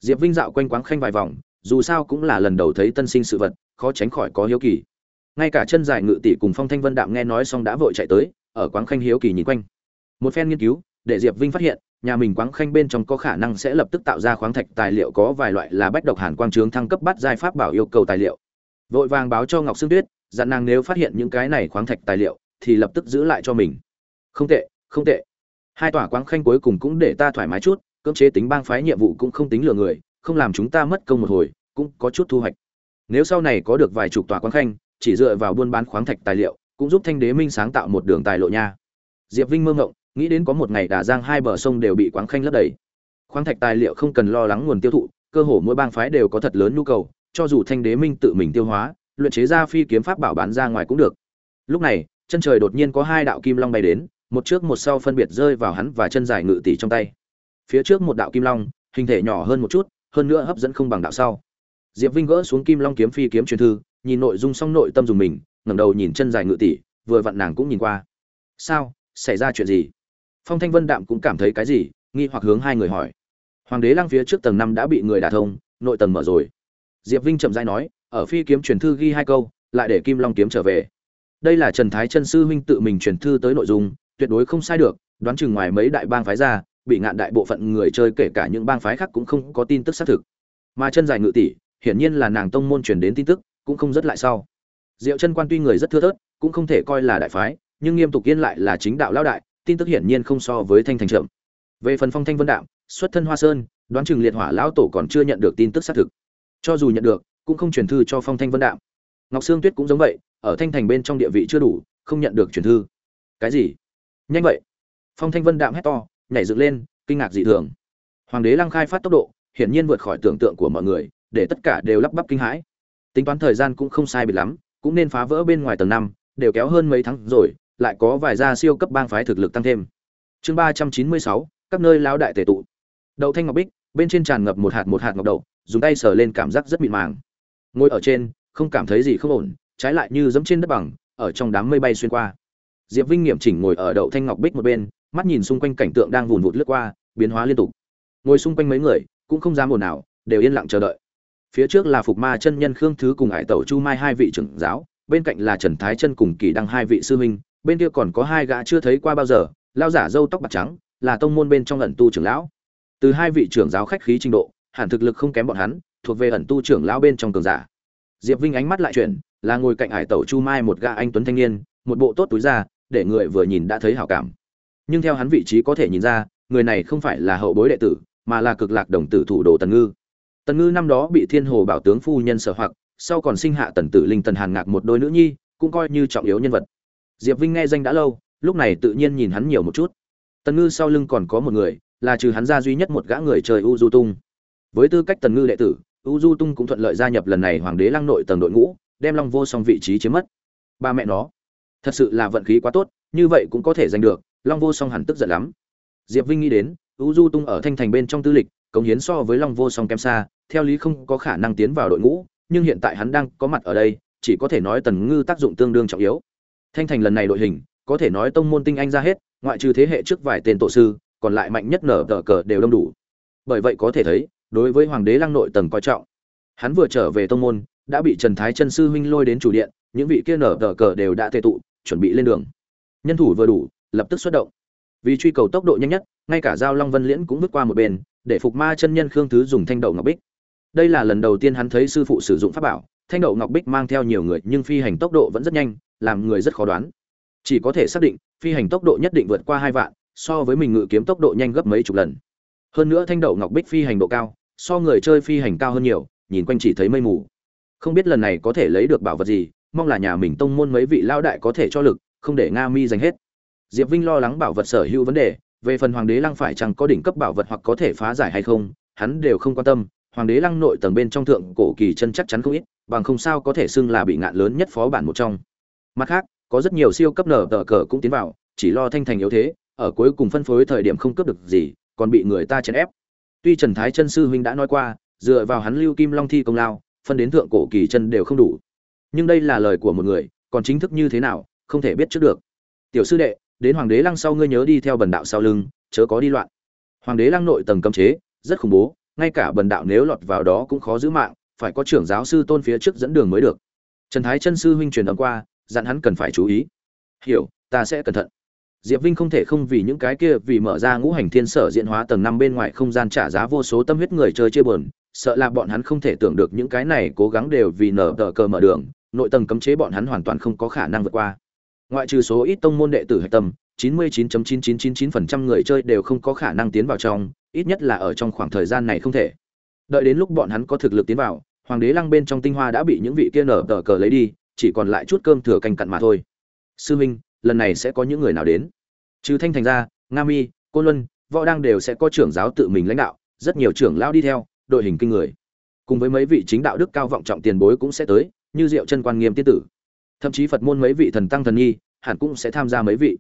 Diệp vinh dạo quanh quán khanh vài vòng, dù sao cũng là lần đầu thấy tân sinh sự vật, khó tránh khỏi có hiếu kỳ. Ngay cả chân dài ngự tỷ cùng phong thanh vân đạm nghe nói xong đã vội chạy tới, ở quán khanh hiếu kỳ nhìn quanh. Một phen nghiên cứu để diệp vinh phát hiện, nhà mình quáng khanh bên trong có khả năng sẽ lập tức tạo ra khoáng thạch tài liệu có vài loại là bách độc hàn quang trướng thăng cấp bắt giai pháp bảo yêu cầu tài liệu. Vội vàng báo cho ngọc sương tuyết, dặn nàng nếu phát hiện những cái này khoáng thạch tài liệu, thì lập tức giữ lại cho mình. Không tệ không tệ. Hai tòa quáng khanh cuối cùng cũng để ta thoải mái chút, cưỡng chế tính bang phái nhiệm vụ cũng không tính lừa người, không làm chúng ta mất công một hồi, cũng có chút thu hoạch. Nếu sau này có được vài chục tòa quáng khanh, chỉ dựa vào buôn bán khoáng thạch tài liệu, cũng giúp thanh đế minh sáng tạo một đường tài lộ nha. Diệp vinh mơ ngộng nghĩ đến có một ngày đà giang hai bờ sông đều bị quáng khanh lấp đầy. Khoáng thạch tài liệu không cần lo lắng nguồn tiêu thụ, cơ hồ mỗi bang phái đều có thật lớn nhu cầu, cho dù thanh đế minh tự mình tiêu hóa, luyện chế ra phi kiếm pháp bảo bán ra ngoài cũng được. Lúc này, chân trời đột nhiên có hai đạo kim long bay đến, một trước một sau phân biệt rơi vào hắn và chân dài ngự tỷ trong tay. Phía trước một đạo kim long, hình thể nhỏ hơn một chút, hơn nữa hấp dẫn không bằng đạo sau. Diệp vinh gỡ xuống kim long kiếm phi kiếm truyền thư, nhìn nội dung xong nội tâm dùng mình, ngẩng đầu nhìn chân dài ngự tỷ, vừa vặn nàng cũng nhìn qua. Sao? Xảy ra chuyện gì? Phong thanh vân đạm cũng cảm thấy cái gì, nghi hoặc hướng hai người hỏi. Hoàng đế lăng phía trước tầng năm đã bị người đả thông, nội tầng mở rồi. Diệp vinh chậm rãi nói, ở phi kiếm truyền thư ghi hai câu, lại để kim long kiếm trở về. Đây là trần thái chân sư huynh tự mình truyền thư tới nội dung, tuyệt đối không sai được, đoán chừng ngoài mấy đại bang phái ra, bị ngạn đại bộ phận người chơi kể cả những bang phái khác cũng không có tin tức xác thực. Mà chân dài ngự tỷ, hiển nhiên là nàng tông môn truyền đến tin tức, cũng không rất lại sau. Diệu chân quan tuy người rất thưa thớt, cũng không thể coi là đại phái, nhưng nghiêm tục yên lại là chính đạo lão đại tin tức hiển nhiên không so với thanh thành chậm. về phần phong thanh vân đạm xuất thân hoa sơn, đoán chừng liệt hỏa lão tổ còn chưa nhận được tin tức xác thực. Cho dù nhận được, cũng không truyền thư cho phong thanh vân đạm ngọc sương tuyết cũng giống vậy, ở thanh thành bên trong địa vị chưa đủ, không nhận được truyền thư. Cái gì? Nhanh vậy. Phong thanh vân đạm hét to, nhảy dựng lên, kinh ngạc dị thường. Hoàng đế lăng khai phát tốc độ, hiển nhiên vượt khỏi tưởng tượng của mọi người, để tất cả đều lắp bắp kinh hãi. Tính toán thời gian cũng không sai biệt lắm, cũng nên phá vỡ bên ngoài tầng năm, đều kéo hơn mấy tháng rồi lại có vài gia siêu cấp bang phái thực lực tăng thêm. Chương ba trăm chín mươi sáu, các nơi lão đại tề tụ. Đậu thanh ngọc bích, bên trên tràn ngập một hạt một hạt ngọc đậu, dùng tay sờ lên cảm giác rất mịn màng. Ngồi ở trên, không cảm thấy gì không ổn, trái lại như giẫm trên đất bằng, ở trong đám mây bay xuyên qua. Diệp vinh nghiêm chỉnh ngồi ở đậu thanh ngọc bích một bên, mắt nhìn xung quanh cảnh tượng đang vùn vụt lướt qua, biến hóa liên tục. Ngồi xung quanh mấy người, cũng không dám ồn nào đều yên lặng chờ đợi. Phía trước là phục ma chân nhân khương thứ cùng hải tẩu chu mai hai vị trưởng giáo, bên cạnh là trần thái chân cùng kỳ đăng hai vị sư huynh bên kia còn có hai gã chưa thấy qua bao giờ lao giả râu tóc bạc trắng, là tông môn bên trong ẩn tu trưởng lão. Từ hai vị trưởng giáo khách khí trình độ, hẳn thực lực không kém bọn hắn, thuộc về ẩn tu trưởng lão bên trong cường giả. Diệp vinh ánh mắt lại chuyển, là ngồi cạnh hải tẩu chu mai một gã anh tuấn thanh niên, một bộ tốt túi ra để người vừa nhìn đã thấy hảo cảm. Nhưng theo hắn vị trí có thể nhìn ra, người này không phải là hậu bối đệ tử, mà là cực lạc đồng tử thủ đồ tần ngư. Tần ngư năm đó bị thiên hồ bảo tướng phu nhân sở hoặc, sau còn sinh hạ tần tử linh tần hàn ngạc một đôi nữ nhi, cũng coi như trọng yếu nhân vật diệp vinh nghe danh đã lâu, lúc này tự nhiên nhìn hắn nhiều một chút. Tần ngư sau lưng còn có một người, là trừ hắn ra duy nhất một gã người trời u du tung. Với tư cách tần ngư đệ tử, u du tung cũng thuận lợi gia nhập lần này hoàng đế lăng nội tầng đội ngũ, đem long vô song vị trí chiếm mất. Ba mẹ nó, thật sự là vận khí quá tốt, như vậy cũng có thể giành được, long vô song hẳn tức giận lắm. Diệp vinh nghĩ đến, u du tung ở thanh thành bên trong tư lịch, cống hiến so với long vô song kém xa, theo lý không có khả năng tiến vào đội ngũ, nhưng hiện tại hắn đang có mặt ở đây, chỉ có thể nói tần ngư tác dụng tương đương trọng yếu thanh thành lần này đội hình, có thể nói tông môn tinh anh ra hết, ngoại trừ thế hệ trước vài tên tổ sư, còn lại mạnh nhất nở tờ cờ đều đông đủ. Bởi vậy có thể thấy, đối với hoàng đế lăng nội tầng coi trọng. Hắn vừa trở về tông môn, đã bị trần thái chân sư huynh lôi đến chủ điện, những vị kia nở tờ cờ đều đã tề tụ, chuẩn bị lên đường. Nhân thủ vừa đủ, lập tức xuất động. Vì truy cầu tốc độ nhanh nhất, ngay cả giao long vân liễn cũng vứt qua một bên, để phục ma chân nhân khương thứ dùng thanh đậu ngọc bích. Đây là lần đầu tiên hắn thấy sư phụ sử dụng pháp bảo thanh đậu ngọc bích mang theo nhiều người, nhưng phi hành tốc độ vẫn rất nhanh, làm người rất khó đoán. Chỉ có thể xác định, phi hành tốc độ nhất định vượt qua hai vạn, so với mình ngự kiếm tốc độ nhanh gấp mấy chục lần. Hơn nữa thanh đậu ngọc bích phi hành độ cao, so người chơi phi hành cao hơn nhiều, nhìn quanh chỉ thấy mây mù. Không biết lần này có thể lấy được bảo vật gì, mong là nhà mình tông môn mấy vị lao đại có thể cho lực, không để nga mi giành hết. Diệp vinh lo lắng bảo vật sở hữu vấn đề, về phần hoàng đế lăng phải chăng có đỉnh cấp bảo vật hoặc có thể phá giải hay không, hắn đều không quan tâm hoàng đế lăng nội tầng bên trong thượng cổ kỳ chân chắc chắn không ít, bằng không sao có thể xưng là bị ngạn lớn nhất phó bản một trong. Mặt khác, có rất nhiều siêu cấp nở tờ cờ cũng tiến vào, chỉ lo thanh thành yếu thế, ở cuối cùng phân phối thời điểm không cướp được gì, còn bị người ta chèn ép. Tuy trần thái chân sư huynh đã nói qua, dựa vào hắn lưu kim long thi công lao, phân đến thượng cổ kỳ chân đều không đủ. Nhưng đây là lời của một người, còn chính thức như thế nào, không thể biết trước được. Tiểu sư đệ, đến hoàng đế lăng sau ngươi nhớ đi theo bần đạo sau lưng, chớ có đi loạn. Hoàng đế lăng nội tầng cấm chế, rất khủng bố ngay cả bần đạo nếu lọt vào đó cũng khó giữ mạng, phải có trưởng giáo sư tôn phía trước dẫn đường mới được. Trần thái chân sư huynh truyền âm qua, dặn hắn cần phải chú ý. Hiểu, ta sẽ cẩn thận. Diệp vinh không thể không vì những cái kia vì mở ra ngũ hành thiên sở diễn hóa tầng năm bên ngoài không gian trả giá vô số tâm huyết người chơi chia buồn, sợ là bọn hắn không thể tưởng được những cái này cố gắng đều vì nở tờ cờ mở đường, nội tầng cấm chế bọn hắn hoàn toàn không có khả năng vượt qua. Ngoại trừ số ít tông môn đệ tử hạch tâm 99.9999% người chơi đều không có khả năng tiến vào trong ít nhất là ở trong khoảng thời gian này không thể. Đợi đến lúc bọn hắn có thực lực tiến vào, hoàng đế lăng bên trong tinh hoa đã bị những vị kia nở tờ cờ lấy đi, chỉ còn lại chút cơm thừa canh cặn mà thôi. Sư minh, lần này sẽ có những người nào đến? Trừ thanh thành ra, nga mi, côn luân, võ đăng đều sẽ có trưởng giáo tự mình lãnh đạo, rất nhiều trưởng lao đi theo, đội hình kinh người. Cùng với mấy vị chính đạo đức cao vọng trọng tiền bối cũng sẽ tới, như diệu chân quan nghiêm tiên tử. Thậm chí phật môn mấy vị thần tăng thần nhi, hẳn cũng sẽ tham gia mấy vị.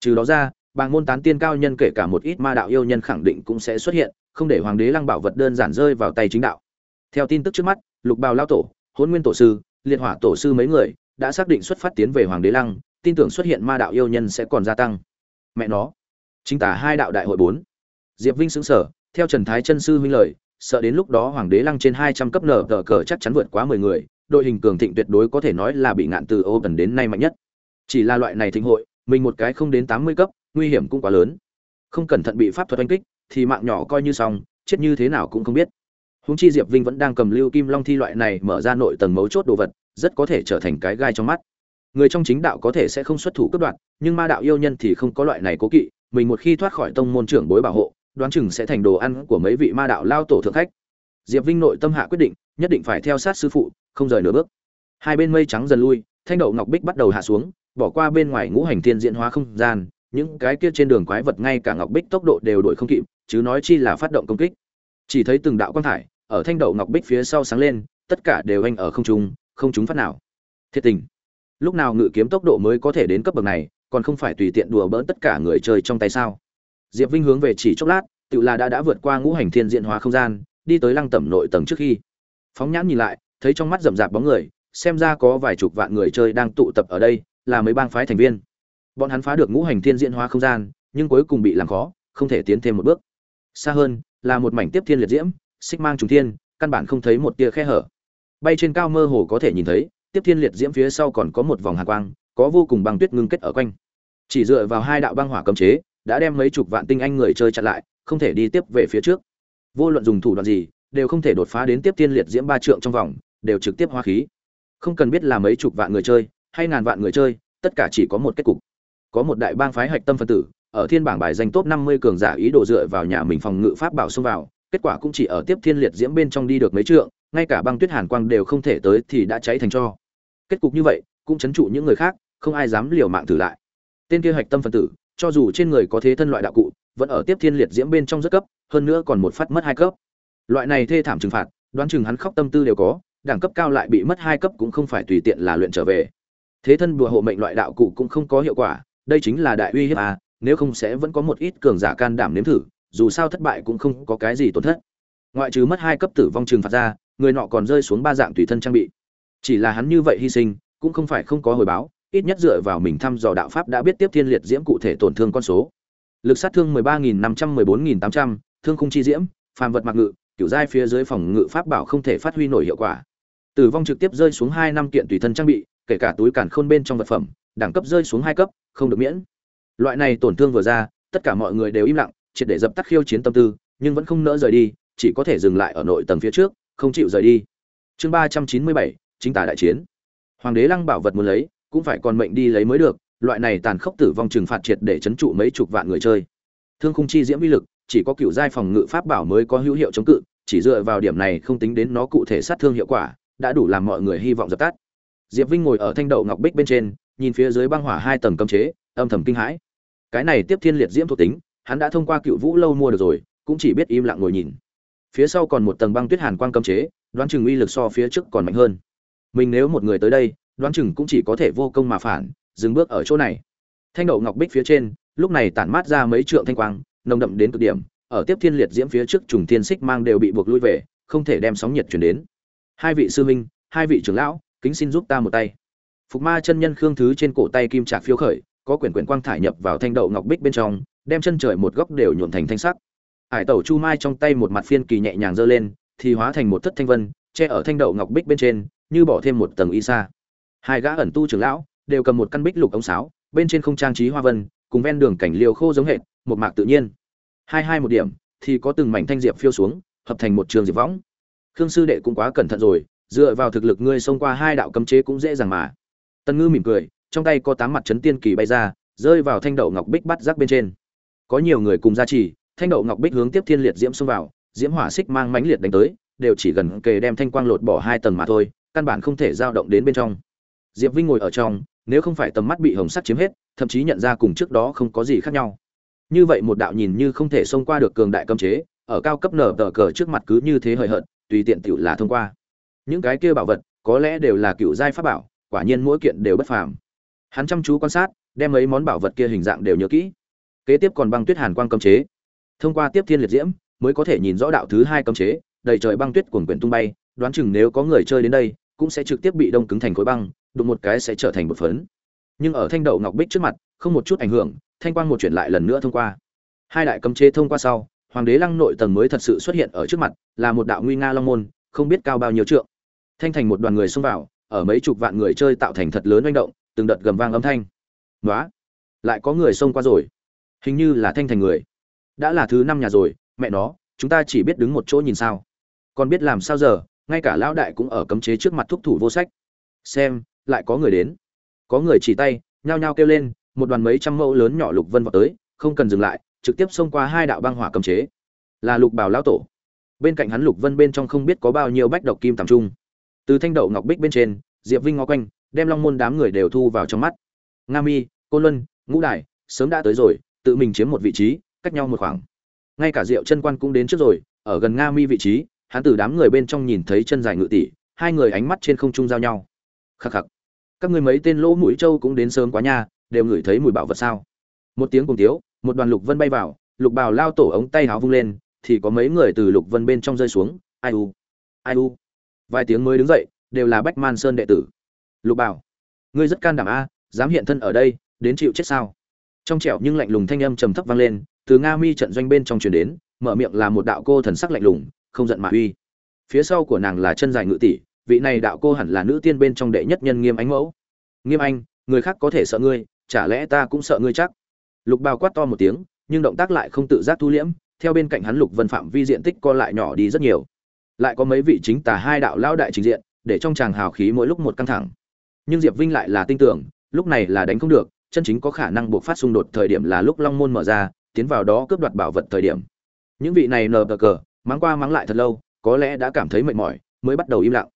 Trừ đó ra bàng môn tán tiên cao nhân kể cả một ít ma đạo yêu nhân khẳng định cũng sẽ xuất hiện, không để hoàng đế lăng bảo vật đơn giản rơi vào tay chính đạo. Theo tin tức trước mắt, lục bào lao tổ hôn nguyên tổ sư, liệt hỏa tổ sư mấy người đã xác định xuất phát tiến về hoàng đế lăng, tin tưởng xuất hiện ma đạo yêu nhân sẽ còn gia tăng. Mẹ nó, chính tả hai đạo đại hội bốn. Diệp vinh xứng sở theo trần thái chân sư huynh lời, sợ đến lúc đó hoàng đế lăng trên hai trăm cấp nở tờ cờ chắc chắn vượt quá mười người, đội hình cường thịnh tuyệt đối có thể nói là bị ngạn từ ô tần đến nay mạnh nhất. Chỉ là loại này thịnh hội, mình một cái không đến tám mươi cấp nguy hiểm cũng quá lớn. Không cẩn thận bị pháp thuật oanh kích, thì mạng nhỏ coi như xong, chết như thế nào cũng không biết. Húng chi diệp vinh vẫn đang cầm lưu kim long thi loại này mở ra nội tầng mấu chốt đồ vật, rất có thể trở thành cái gai trong mắt. Người trong chính đạo có thể sẽ không xuất thủ cấp đoạn nhưng ma đạo yêu nhân thì không có loại này cố kỵ, mình một khi thoát khỏi tông môn trưởng bối bảo hộ, đoán chừng sẽ thành đồ ăn của mấy vị ma đạo lao tổ thượng khách. Diệp vinh nội tâm hạ quyết định, nhất định phải theo sát sư phụ, không rời nửa bước. Hai bên mây trắng dần lui, thanh đậu ngọc bích bắt đầu hạ xuống, bỏ qua bên ngoài ngũ hành thiên diễn hóa không gian những cái kia trên đường quái vật ngay cả ngọc bích tốc độ đều đuổi không kịp, chứ nói chi là phát động công kích. Chỉ thấy từng đạo quang thải ở thanh đậu ngọc bích phía sau sáng lên, tất cả đều anh ở không trung, không chúng phát nào. Thiệt tình. Lúc nào ngự kiếm tốc độ mới có thể đến cấp bậc này, còn không phải tùy tiện đùa bỡn tất cả người chơi trong tay sao? Diệp vinh hướng về chỉ chốc lát, tự là đã đã vượt qua ngũ hành thiên diện hóa không gian, đi tới lăng tẩm nội tầng trước khi. Phóng nhãn nhìn lại, thấy trong mắt rậm rạp bóng người, xem ra có vài chục vạn người chơi đang tụ tập ở đây, là mấy bang phái thành viên bọn hắn phá được ngũ hành thiên diễn hóa không gian, nhưng cuối cùng bị làm khó, không thể tiến thêm một bước. Xa hơn, là một mảnh tiếp thiên liệt diễm, xích mang trùng thiên, căn bản không thấy một tia khe hở. Bay trên cao mơ hồ có thể nhìn thấy, tiếp thiên liệt diễm phía sau còn có một vòng hạ quang, có vô cùng băng tuyết ngưng kết ở quanh. Chỉ dựa vào hai đạo băng hỏa cấm chế, đã đem mấy chục vạn tinh anh người chơi chặn lại, không thể đi tiếp về phía trước. Vô luận dùng thủ đoạn gì, đều không thể đột phá đến tiếp thiên liệt diễm ba trượng trong vòng, đều trực tiếp hoa khí. Không cần biết là mấy chục vạn người chơi, hay ngàn vạn người chơi, tất cả chỉ có một kết cục có một đại bang phái hạch tâm phân tử, ở thiên bảng bài danh top 50 cường giả ý đồ dựa vào nhà mình phòng ngự pháp bảo xông vào, kết quả cũng chỉ ở tiếp thiên liệt diễm bên trong đi được mấy trượng, ngay cả băng tuyết hàn quang đều không thể tới thì đã cháy thành cho. Kết cục như vậy, cũng chấn trụ những người khác, không ai dám liều mạng thử lại. Tên kia hạch tâm phân tử, cho dù trên người có thế thân loại đạo cụ, vẫn ở tiếp thiên liệt diễm bên trong rất cấp, hơn nữa còn một phát mất hai cấp. Loại này thê thảm trừng phạt, đoán chừng hắn khóc tâm tư đều có, đẳng cấp cao lại bị mất hai cấp cũng không phải tùy tiện là luyện trở về. Thế thân bùa hộ mệnh loại đạo cụ cũng không có hiệu quả đây chính là đại uy hiếp à nếu không sẽ vẫn có một ít cường giả can đảm nếm thử dù sao thất bại cũng không có cái gì tổn thất. Ngoại trừ mất hai cấp tử vong trừng phạt ra người nọ còn rơi xuống ba dạng tùy thân trang bị. Chỉ là hắn như vậy hy sinh cũng không phải không có hồi báo ít nhất dựa vào mình thăm dò đạo pháp đã biết tiếp thiên liệt diễm cụ thể tổn thương con số. Lực sát thương 13.514.800, thương khung chi diễm phàm vật mặc ngự kiểu giai phía dưới phòng ngự pháp bảo không thể phát huy nổi hiệu quả. Tử vong trực tiếp rơi xuống hai năm kiện tùy thân trang bị kể cả túi cản khôn bên trong vật phẩm, đẳng cấp rơi xuống hai cấp, không được miễn. Loại này tổn thương vừa ra, tất cả mọi người đều im lặng, triệt để dập tắt khiêu chiến tâm tư, nhưng vẫn không nỡ rời đi, chỉ có thể dừng lại ở nội tầng phía trước, không chịu rời đi. Chương ba trăm chín mươi bảy, chính tả đại chiến. Hoàng đế lăng bảo vật muốn lấy, cũng phải còn mệnh đi lấy mới được, loại này tàn khốc tử vong trừng phạt triệt để chấn trụ mấy chục vạn người chơi. Thương khung chi diễm uy lực, chỉ có cựu giai phòng ngự pháp bảo mới có hữu hiệu chống cự, chỉ dựa vào điểm này không tính đến nó cụ thể sát thương hiệu quả, đã đủ làm mọi người hy vọng dập tắt diệp vinh ngồi ở thanh đậu ngọc bích bên trên nhìn phía dưới băng hỏa hai tầng cấm chế âm thầm kinh hãi. Cái này tiếp thiên liệt diễm thuộc tính hắn đã thông qua cựu vũ lâu mua được rồi cũng chỉ biết im lặng ngồi nhìn. Phía sau còn một tầng băng tuyết hàn quang cấm chế đoán chừng uy lực so phía trước còn mạnh hơn. Mình nếu một người tới đây đoán chừng cũng chỉ có thể vô công mà phản dừng bước ở chỗ này. Thanh đậu ngọc bích phía trên lúc này tản mát ra mấy trượng thanh quang nồng đậm đến cực điểm ở tiếp thiên liệt diễm phía trước trùng thiên xích mang đều bị buộc lui về không thể đem sóng nhiệt truyền đến. Hai vị sư huynh, hai vị trưởng lão kính xin giúp ta một tay. Phục ma chân nhân khương thứ trên cổ tay kim trạc phiêu khởi, có quyển quyển quang thải nhập vào thanh đậu ngọc bích bên trong, đem chân trời một góc đều nhuộn thành thanh sắc. Hải tẩu chu mai trong tay một mặt phiên kỳ nhẹ nhàng giơ lên, thì hóa thành một thất thanh vân, che ở thanh đậu ngọc bích bên trên, như bỏ thêm một tầng y sa. Hai gã ẩn tu trưởng lão đều cầm một căn bích lục ống sáo, bên trên không trang trí hoa vân, cùng ven đường cảnh liều khô giống hệt, một mạc tự nhiên. Hai hai một điểm, thì có từng mảnh thanh diệp phiêu xuống, hợp thành một trường diệp võng. Khương sư đệ cũng quá cẩn thận rồi dựa vào thực lực ngươi xông qua hai đạo cấm chế cũng dễ dàng mà. Tân ngư mỉm cười, trong tay có tám mặt chấn tiên kỳ bay ra, rơi vào thanh đậu ngọc bích bắt rác bên trên. Có nhiều người cùng gia trì thanh đậu ngọc bích hướng tiếp thiên liệt diễm xông vào, diễm hỏa xích mang mãnh liệt đánh tới, đều chỉ gần kề đem thanh quang lột bỏ hai tầng mà thôi, căn bản không thể dao động đến bên trong. Diệp vinh ngồi ở trong, nếu không phải tầm mắt bị hồng sắt chiếm hết, thậm chí nhận ra cùng trước đó không có gì khác nhau. Như vậy một đạo nhìn như không thể xông qua được cường đại cấm chế, ở cao cấp nở tờ cờ trước mặt cứ như thế hời hợt, tùy tiện tiểu là thông qua những cái kia bảo vật, có lẽ đều là cựu giai pháp bảo, quả nhiên mỗi kiện đều bất phàm. Hắn chăm chú quan sát, đem mấy món bảo vật kia hình dạng đều nhớ kỹ. Kế tiếp còn băng tuyết hàn quang cấm chế. Thông qua tiếp thiên liệt diễm, mới có thể nhìn rõ đạo thứ hai cấm chế, đầy trời băng tuyết cuồn quyển tung bay, đoán chừng nếu có người chơi đến đây, cũng sẽ trực tiếp bị đông cứng thành khối băng, đụng một cái sẽ trở thành một phấn. Nhưng ở thanh đậu ngọc bích trước mặt, không một chút ảnh hưởng, thanh quang một chuyển lại lần nữa thông qua. Hai đại cấm chế thông qua sau, hoàng đế lăng nội tầng mới thật sự xuất hiện ở trước mặt, là một đạo nguy nga long môn, không biết cao bao nhiêu trượng thanh thành một đoàn người xông vào, ở mấy chục vạn người chơi tạo thành thật lớn manh động, từng đợt gầm vang âm thanh. Nói lại có người xông qua rồi. Hình như là thanh thành người. Đã là thứ năm nhà rồi, mẹ nó, chúng ta chỉ biết đứng một chỗ nhìn sao. Còn biết làm sao giờ, ngay cả lão đại cũng ở cấm chế trước mặt thúc thủ vô sách. Xem, lại có người đến. Có người chỉ tay, nhao nhao kêu lên, một đoàn mấy trăm mẫu lớn nhỏ lục vân vào tới, không cần dừng lại, trực tiếp xông qua hai đạo băng hỏa cấm chế. Là lục bảo lão tổ. Bên cạnh hắn lục vân bên trong không biết có bao nhiêu bách độc kim tầm trung từ thanh đậu ngọc bích bên trên, diệp vinh ngó quanh, đem long môn đám người đều thu vào trong mắt. Nga mi côn luân, ngũ đại sớm đã tới rồi, tự mình chiếm một vị trí, cách nhau một khoảng. Ngay cả diệu chân quan cũng đến trước rồi, ở gần nga mi vị trí, hắn từ đám người bên trong nhìn thấy chân dài ngự tỷ, hai người ánh mắt trên không trung giao nhau. Khắc khắc. Các người mấy tên lỗ mũi trâu cũng đến sớm quá nha, đều ngửi thấy mùi bảo vật sao? Một tiếng cùng tiếu, một đoàn lục vân bay vào, lục bào lao tổ ống tay háo vung lên, thì có mấy người từ lục vân bên trong rơi xuống. Ai u? Ai u? Vài tiếng mới đứng dậy, đều là bách man sơn đệ tử. Lục bảo, ngươi rất can đảm a, dám hiện thân ở đây, đến chịu chết sao? Trong trẻo nhưng lạnh lùng thanh âm trầm thấp vang lên, từ nga mi trận doanh bên trong truyền đến, mở miệng là một đạo cô thần sắc lạnh lùng, không giận mà uy. Phía sau của nàng là chân dài ngự tỷ, vị này đạo cô hẳn là nữ tiên bên trong đệ nhất nhân nghiêm ánh mẫu. Nghiêm anh, người khác có thể sợ ngươi, chả lẽ ta cũng sợ ngươi chắc? Lục bào quát to một tiếng, nhưng động tác lại không tự giác thu liễm, theo bên cạnh hắn lục vân phạm vi diện tích co lại nhỏ đi rất nhiều lại có mấy vị chính tà hai đạo lao đại trình diện, để trong chàng hào khí mỗi lúc một căng thẳng. Nhưng diệp vinh lại là tin tưởng, lúc này là đánh không được, chân chính có khả năng buộc phát xung đột thời điểm là lúc long môn mở ra, tiến vào đó cướp đoạt bảo vật thời điểm. Những vị này nờ cờ, mắng qua mắng lại thật lâu, có lẽ đã cảm thấy mệt mỏi, mới bắt đầu im lặng.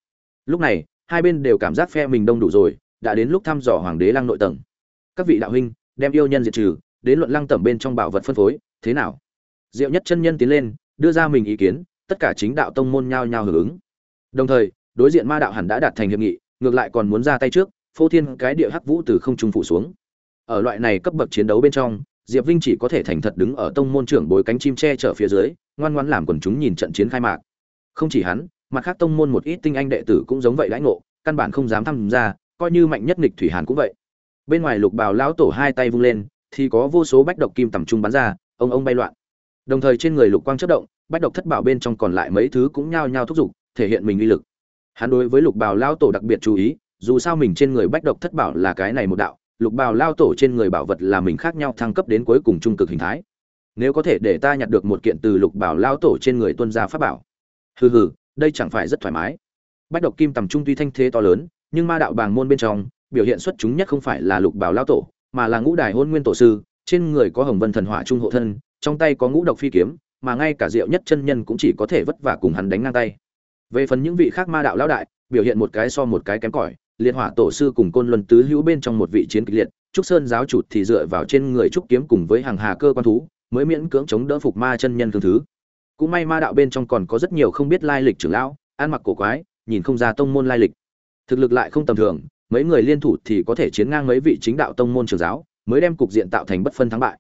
Lúc này, hai bên đều cảm giác phe mình đông đủ rồi, đã đến lúc thăm dò hoàng đế lăng nội tầng. Các vị đạo huynh, đem yêu nhân diệt trừ, đến luận lăng tẩm bên trong bảo vật phân phối, thế nào? Diệu nhất chân nhân tiến lên, đưa ra mình ý kiến tất cả chính đạo tông môn nhao nhao hưởng ứng. Đồng thời, đối diện ma đạo hẳn đã đạt thành hiệp nghị, ngược lại còn muốn ra tay trước, phô thiên cái địa hắc vũ từ không trung phủ xuống. Ở loại này cấp bậc chiến đấu bên trong, diệp vinh chỉ có thể thành thật đứng ở tông môn trưởng bối cánh chim che chở phía dưới, ngoan ngoãn làm quần chúng nhìn trận chiến khai mạc. Không chỉ hắn, mặt khác tông môn một ít tinh anh đệ tử cũng giống vậy đãi ngộ, căn bản không dám tham gia, coi như mạnh nhất nghịch thủy hàn cũng vậy. Bên ngoài lục bào lão tổ hai tay vung lên, thì có vô số bách độc kim tầm trung bắn ra, ông ông bay loạn. Đồng thời trên người lục quang chớp động bách độc thất bảo bên trong còn lại mấy thứ cũng nhao nhao thúc giục, thể hiện mình uy lực. Hắn đối với lục bào lao tổ đặc biệt chú ý, dù sao mình trên người bách độc thất bảo là cái này một đạo, lục bào lao tổ trên người bảo vật là mình khác nhau thăng cấp đến cuối cùng trung cực hình thái. Nếu có thể để ta nhặt được một kiện từ lục bảo lao tổ trên người tuân gia pháp bảo. Hừ hừ, đây chẳng phải rất thoải mái. Bách độc kim tầm trung tuy thanh thế to lớn, nhưng ma đạo bàng môn bên trong, biểu hiện xuất chúng nhất không phải là lục bảo lao tổ, mà là ngũ đài hôn nguyên tổ sư, trên người có hồng vân thần hỏa trung hộ thân, trong tay có ngũ độc phi kiếm mà ngay cả diệu nhất chân nhân cũng chỉ có thể vất vả cùng hắn đánh ngang tay. Về phần những vị khác ma đạo lão đại, biểu hiện một cái so một cái kém cỏi liệt hỏa tổ sư cùng côn luân tứ hữu bên trong một vị chiến kịch liệt, trúc sơn giáo chủ thì dựa vào trên người trúc kiếm cùng với hàng hà cơ quan thú, mới miễn cưỡng chống đỡ phục ma chân nhân thương thứ. Cũng may ma đạo bên trong còn có rất nhiều không biết lai lịch trưởng lão, ăn mặc cổ quái, nhìn không ra tông môn lai lịch. Thực lực lại không tầm thường, mấy người liên thủ thì có thể chiến ngang mấy vị chính đạo tông môn trưởng giáo, mới đem cục diện tạo thành bất phân thắng bại.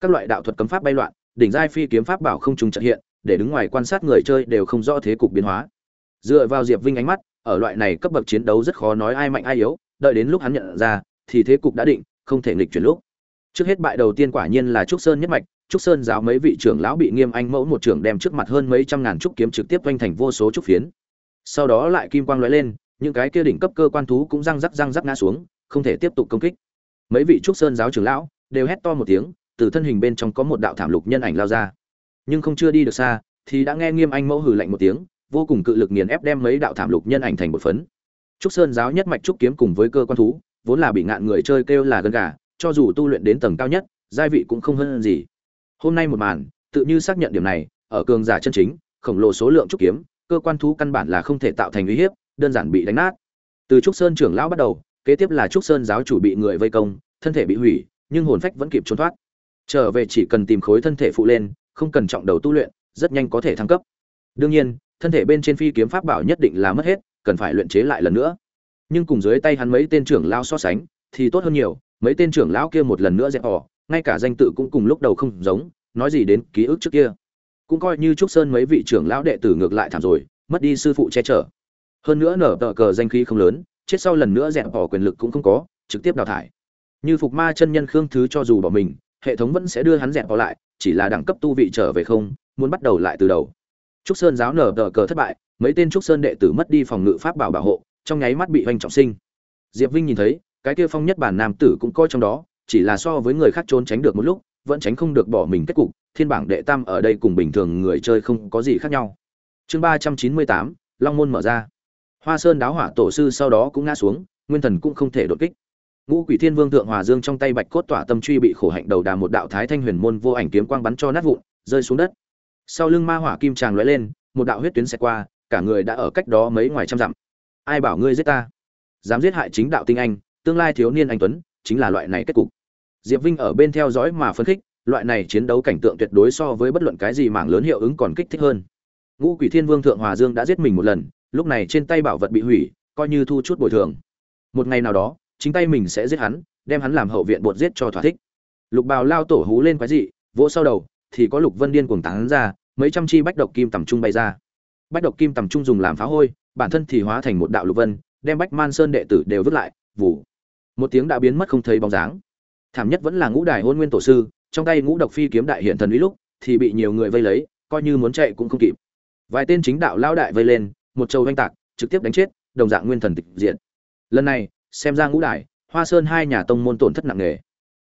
Các loại đạo thuật cấm pháp bay loạn đỉnh giai phi kiếm pháp bảo không trùng trận hiện, để đứng ngoài quan sát người chơi đều không rõ thế cục biến hóa. Dựa vào diệp vinh ánh mắt, ở loại này cấp bậc chiến đấu rất khó nói ai mạnh ai yếu, đợi đến lúc hắn nhận ra, thì thế cục đã định, không thể nghịch chuyển lúc. Trước hết bại đầu tiên quả nhiên là trúc sơn nhất mạch, trúc sơn giáo mấy vị trưởng lão bị nghiêm anh mẫu một trưởng đem trước mặt hơn mấy trăm ngàn trúc kiếm trực tiếp vênh thành vô số trúc phiến. Sau đó lại kim quang lóe lên, những cái kia đỉnh cấp cơ quan thú cũng răng rắc răng rắc ngã xuống, không thể tiếp tục công kích. Mấy vị trúc sơn giáo trưởng lão đều hét to một tiếng từ thân hình bên trong có một đạo thảm lục nhân ảnh lao ra. Nhưng không chưa đi được xa, thì đã nghe nghiêm anh mẫu hừ lạnh một tiếng, vô cùng cự lực nghiền ép đem mấy đạo thảm lục nhân ảnh thành một phấn. Trúc sơn giáo nhất mạch trúc kiếm cùng với cơ quan thú, vốn là bị ngạn người chơi kêu là gân gà, cho dù tu luyện đến tầng cao nhất, giai vị cũng không hơn gì. Hôm nay một màn, tự như xác nhận điểm này, ở cường giả chân chính, khổng lồ số lượng trúc kiếm, cơ quan thú căn bản là không thể tạo thành uy hiếp, đơn giản bị đánh nát. Từ trúc sơn trưởng lão bắt đầu, kế tiếp là trúc sơn giáo chủ bị người vây công, thân thể bị hủy, nhưng hồn phách vẫn kịp trốn thoát trở về chỉ cần tìm khối thân thể phụ lên, không cần trọng đầu tu luyện, rất nhanh có thể thăng cấp. Đương nhiên, thân thể bên trên phi kiếm pháp bảo nhất định là mất hết, cần phải luyện chế lại lần nữa. Nhưng cùng dưới tay hắn mấy tên trưởng lao so sánh, thì tốt hơn nhiều, mấy tên trưởng lão kia một lần nữa dẹp bỏ ngay cả danh tự cũng cùng lúc đầu không giống, nói gì đến ký ức trước kia. Cũng coi như trúc sơn mấy vị trưởng lão đệ tử ngược lại thảm rồi, mất đi sư phụ che chở. Hơn nữa nở tờ cờ danh khí không lớn, chết sau lần nữa dẹp bỏ quyền lực cũng không có, trực tiếp đào thải. Như phục ma chân nhân khương thứ cho dù bỏ mình hệ thống vẫn sẽ đưa hắn dẹp bỏ lại, chỉ là đẳng cấp tu vị trở về không, muốn bắt đầu lại từ đầu. Trúc sơn giáo nở tờ cờ thất bại, mấy tên trúc sơn đệ tử mất đi phòng ngự pháp bảo bảo hộ, trong nháy mắt bị hoành trọng sinh. Diệp vinh nhìn thấy, cái kia phong nhất bản nam tử cũng coi trong đó, chỉ là so với người khác trốn tránh được một lúc, vẫn tránh không được bỏ mình kết cục, thiên bảng đệ tam ở đây cùng bình thường người chơi không có gì khác nhau. Chương ba trăm chín mươi tám, long môn mở ra. Hoa sơn đáo hỏa tổ sư sau đó cũng ngã xuống, nguyên thần cũng không thể đột kích ngũ quỷ thiên vương thượng hòa dương trong tay bạch cốt tỏa tâm truy bị khổ hạnh đầu đà một đạo thái thanh huyền môn vô ảnh kiếm quang bắn cho nát vụn, rơi xuống đất. Sau lưng ma hỏa kim tràng lóe lên, một đạo huyết tuyến xẹt qua, cả người đã ở cách đó mấy ngoài trăm dặm. Ai bảo ngươi giết ta? Dám giết hại chính đạo tinh anh, tương lai thiếu niên anh tuấn, chính là loại này kết cục. Diệp vinh ở bên theo dõi mà phấn khích, loại này chiến đấu cảnh tượng tuyệt đối so với bất luận cái gì mảng lớn hiệu ứng còn kích thích hơn. Ngũ quỷ thiên vương thượng hòa dương đã giết mình một lần, lúc này trên tay bảo vật bị hủy, coi như thu chút bồi thường. Một ngày nào đó chính tay mình sẽ giết hắn, đem hắn làm hậu viện bột giết cho thỏa thích. Lục bào lao tổ hú lên quái dị, vỗ sau đầu, thì có lục vân điên cuồng tán ra, mấy trăm chi bách độc kim tầm trung bay ra. Bách độc kim tầm trung dùng làm phá hôi, bản thân thì hóa thành một đạo lục vân, đem bách man sơn đệ tử đều vứt lại vụ một tiếng đã biến mất không thấy bóng dáng. Thảm nhất vẫn là ngũ đài hôn nguyên tổ sư, trong tay ngũ độc phi kiếm đại hiện thần uy lúc, thì bị nhiều người vây lấy, coi như muốn chạy cũng không kịp. Vài tên chính đạo lao đại vây lên, một châu oanh tạc, trực tiếp đánh chết, đồng dạng nguyên thần tịch diện lần này xem ra ngũ đại, hoa sơn hai nhà tông môn tổn thất nặng nề.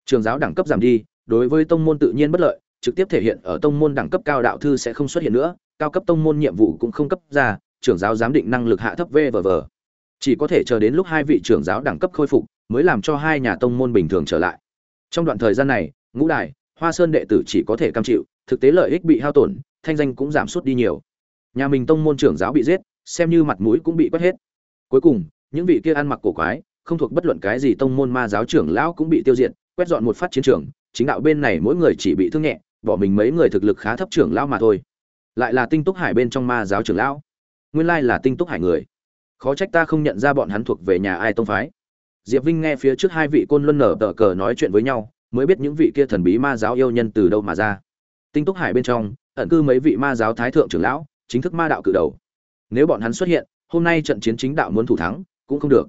Trường giáo đẳng cấp giảm đi, đối với tông môn tự nhiên bất lợi, trực tiếp thể hiện ở tông môn đẳng cấp cao đạo thư sẽ không xuất hiện nữa, cao cấp tông môn nhiệm vụ cũng không cấp ra trưởng giáo giám định năng lực hạ thấp vv chỉ có thể chờ đến lúc hai vị trưởng giáo đẳng cấp khôi phục, mới làm cho hai nhà tông môn bình thường trở lại. Trong đoạn thời gian này, ngũ đại, hoa sơn đệ tử chỉ có thể cam chịu, thực tế lợi ích bị hao tổn, thanh danh cũng giảm sút đi nhiều. Nhà mình tông môn trưởng giáo bị giết, xem như mặt mũi cũng bị quét hết. Cuối cùng, những vị kia ăn mặc cổ quái không thuộc bất luận cái gì tông môn ma giáo trưởng lão cũng bị tiêu diệt, quét dọn một phát chiến trường, chính đạo bên này mỗi người chỉ bị thương nhẹ, bỏ mình mấy người thực lực khá thấp trưởng lão mà thôi. Lại là tinh túc hải bên trong ma giáo trưởng lão. Nguyên lai là tinh túc hải người. Khó trách ta không nhận ra bọn hắn thuộc về nhà ai tông phái. Diệp vinh nghe phía trước hai vị côn luân nở tở cờ nói chuyện với nhau, mới biết những vị kia thần bí ma giáo yêu nhân từ đâu mà ra. Tinh túc hải bên trong, ẩn cư mấy vị ma giáo thái thượng trưởng lão, chính thức ma đạo cử đầu. Nếu bọn hắn xuất hiện, hôm nay trận chiến chính đạo muốn thủ thắng, cũng không được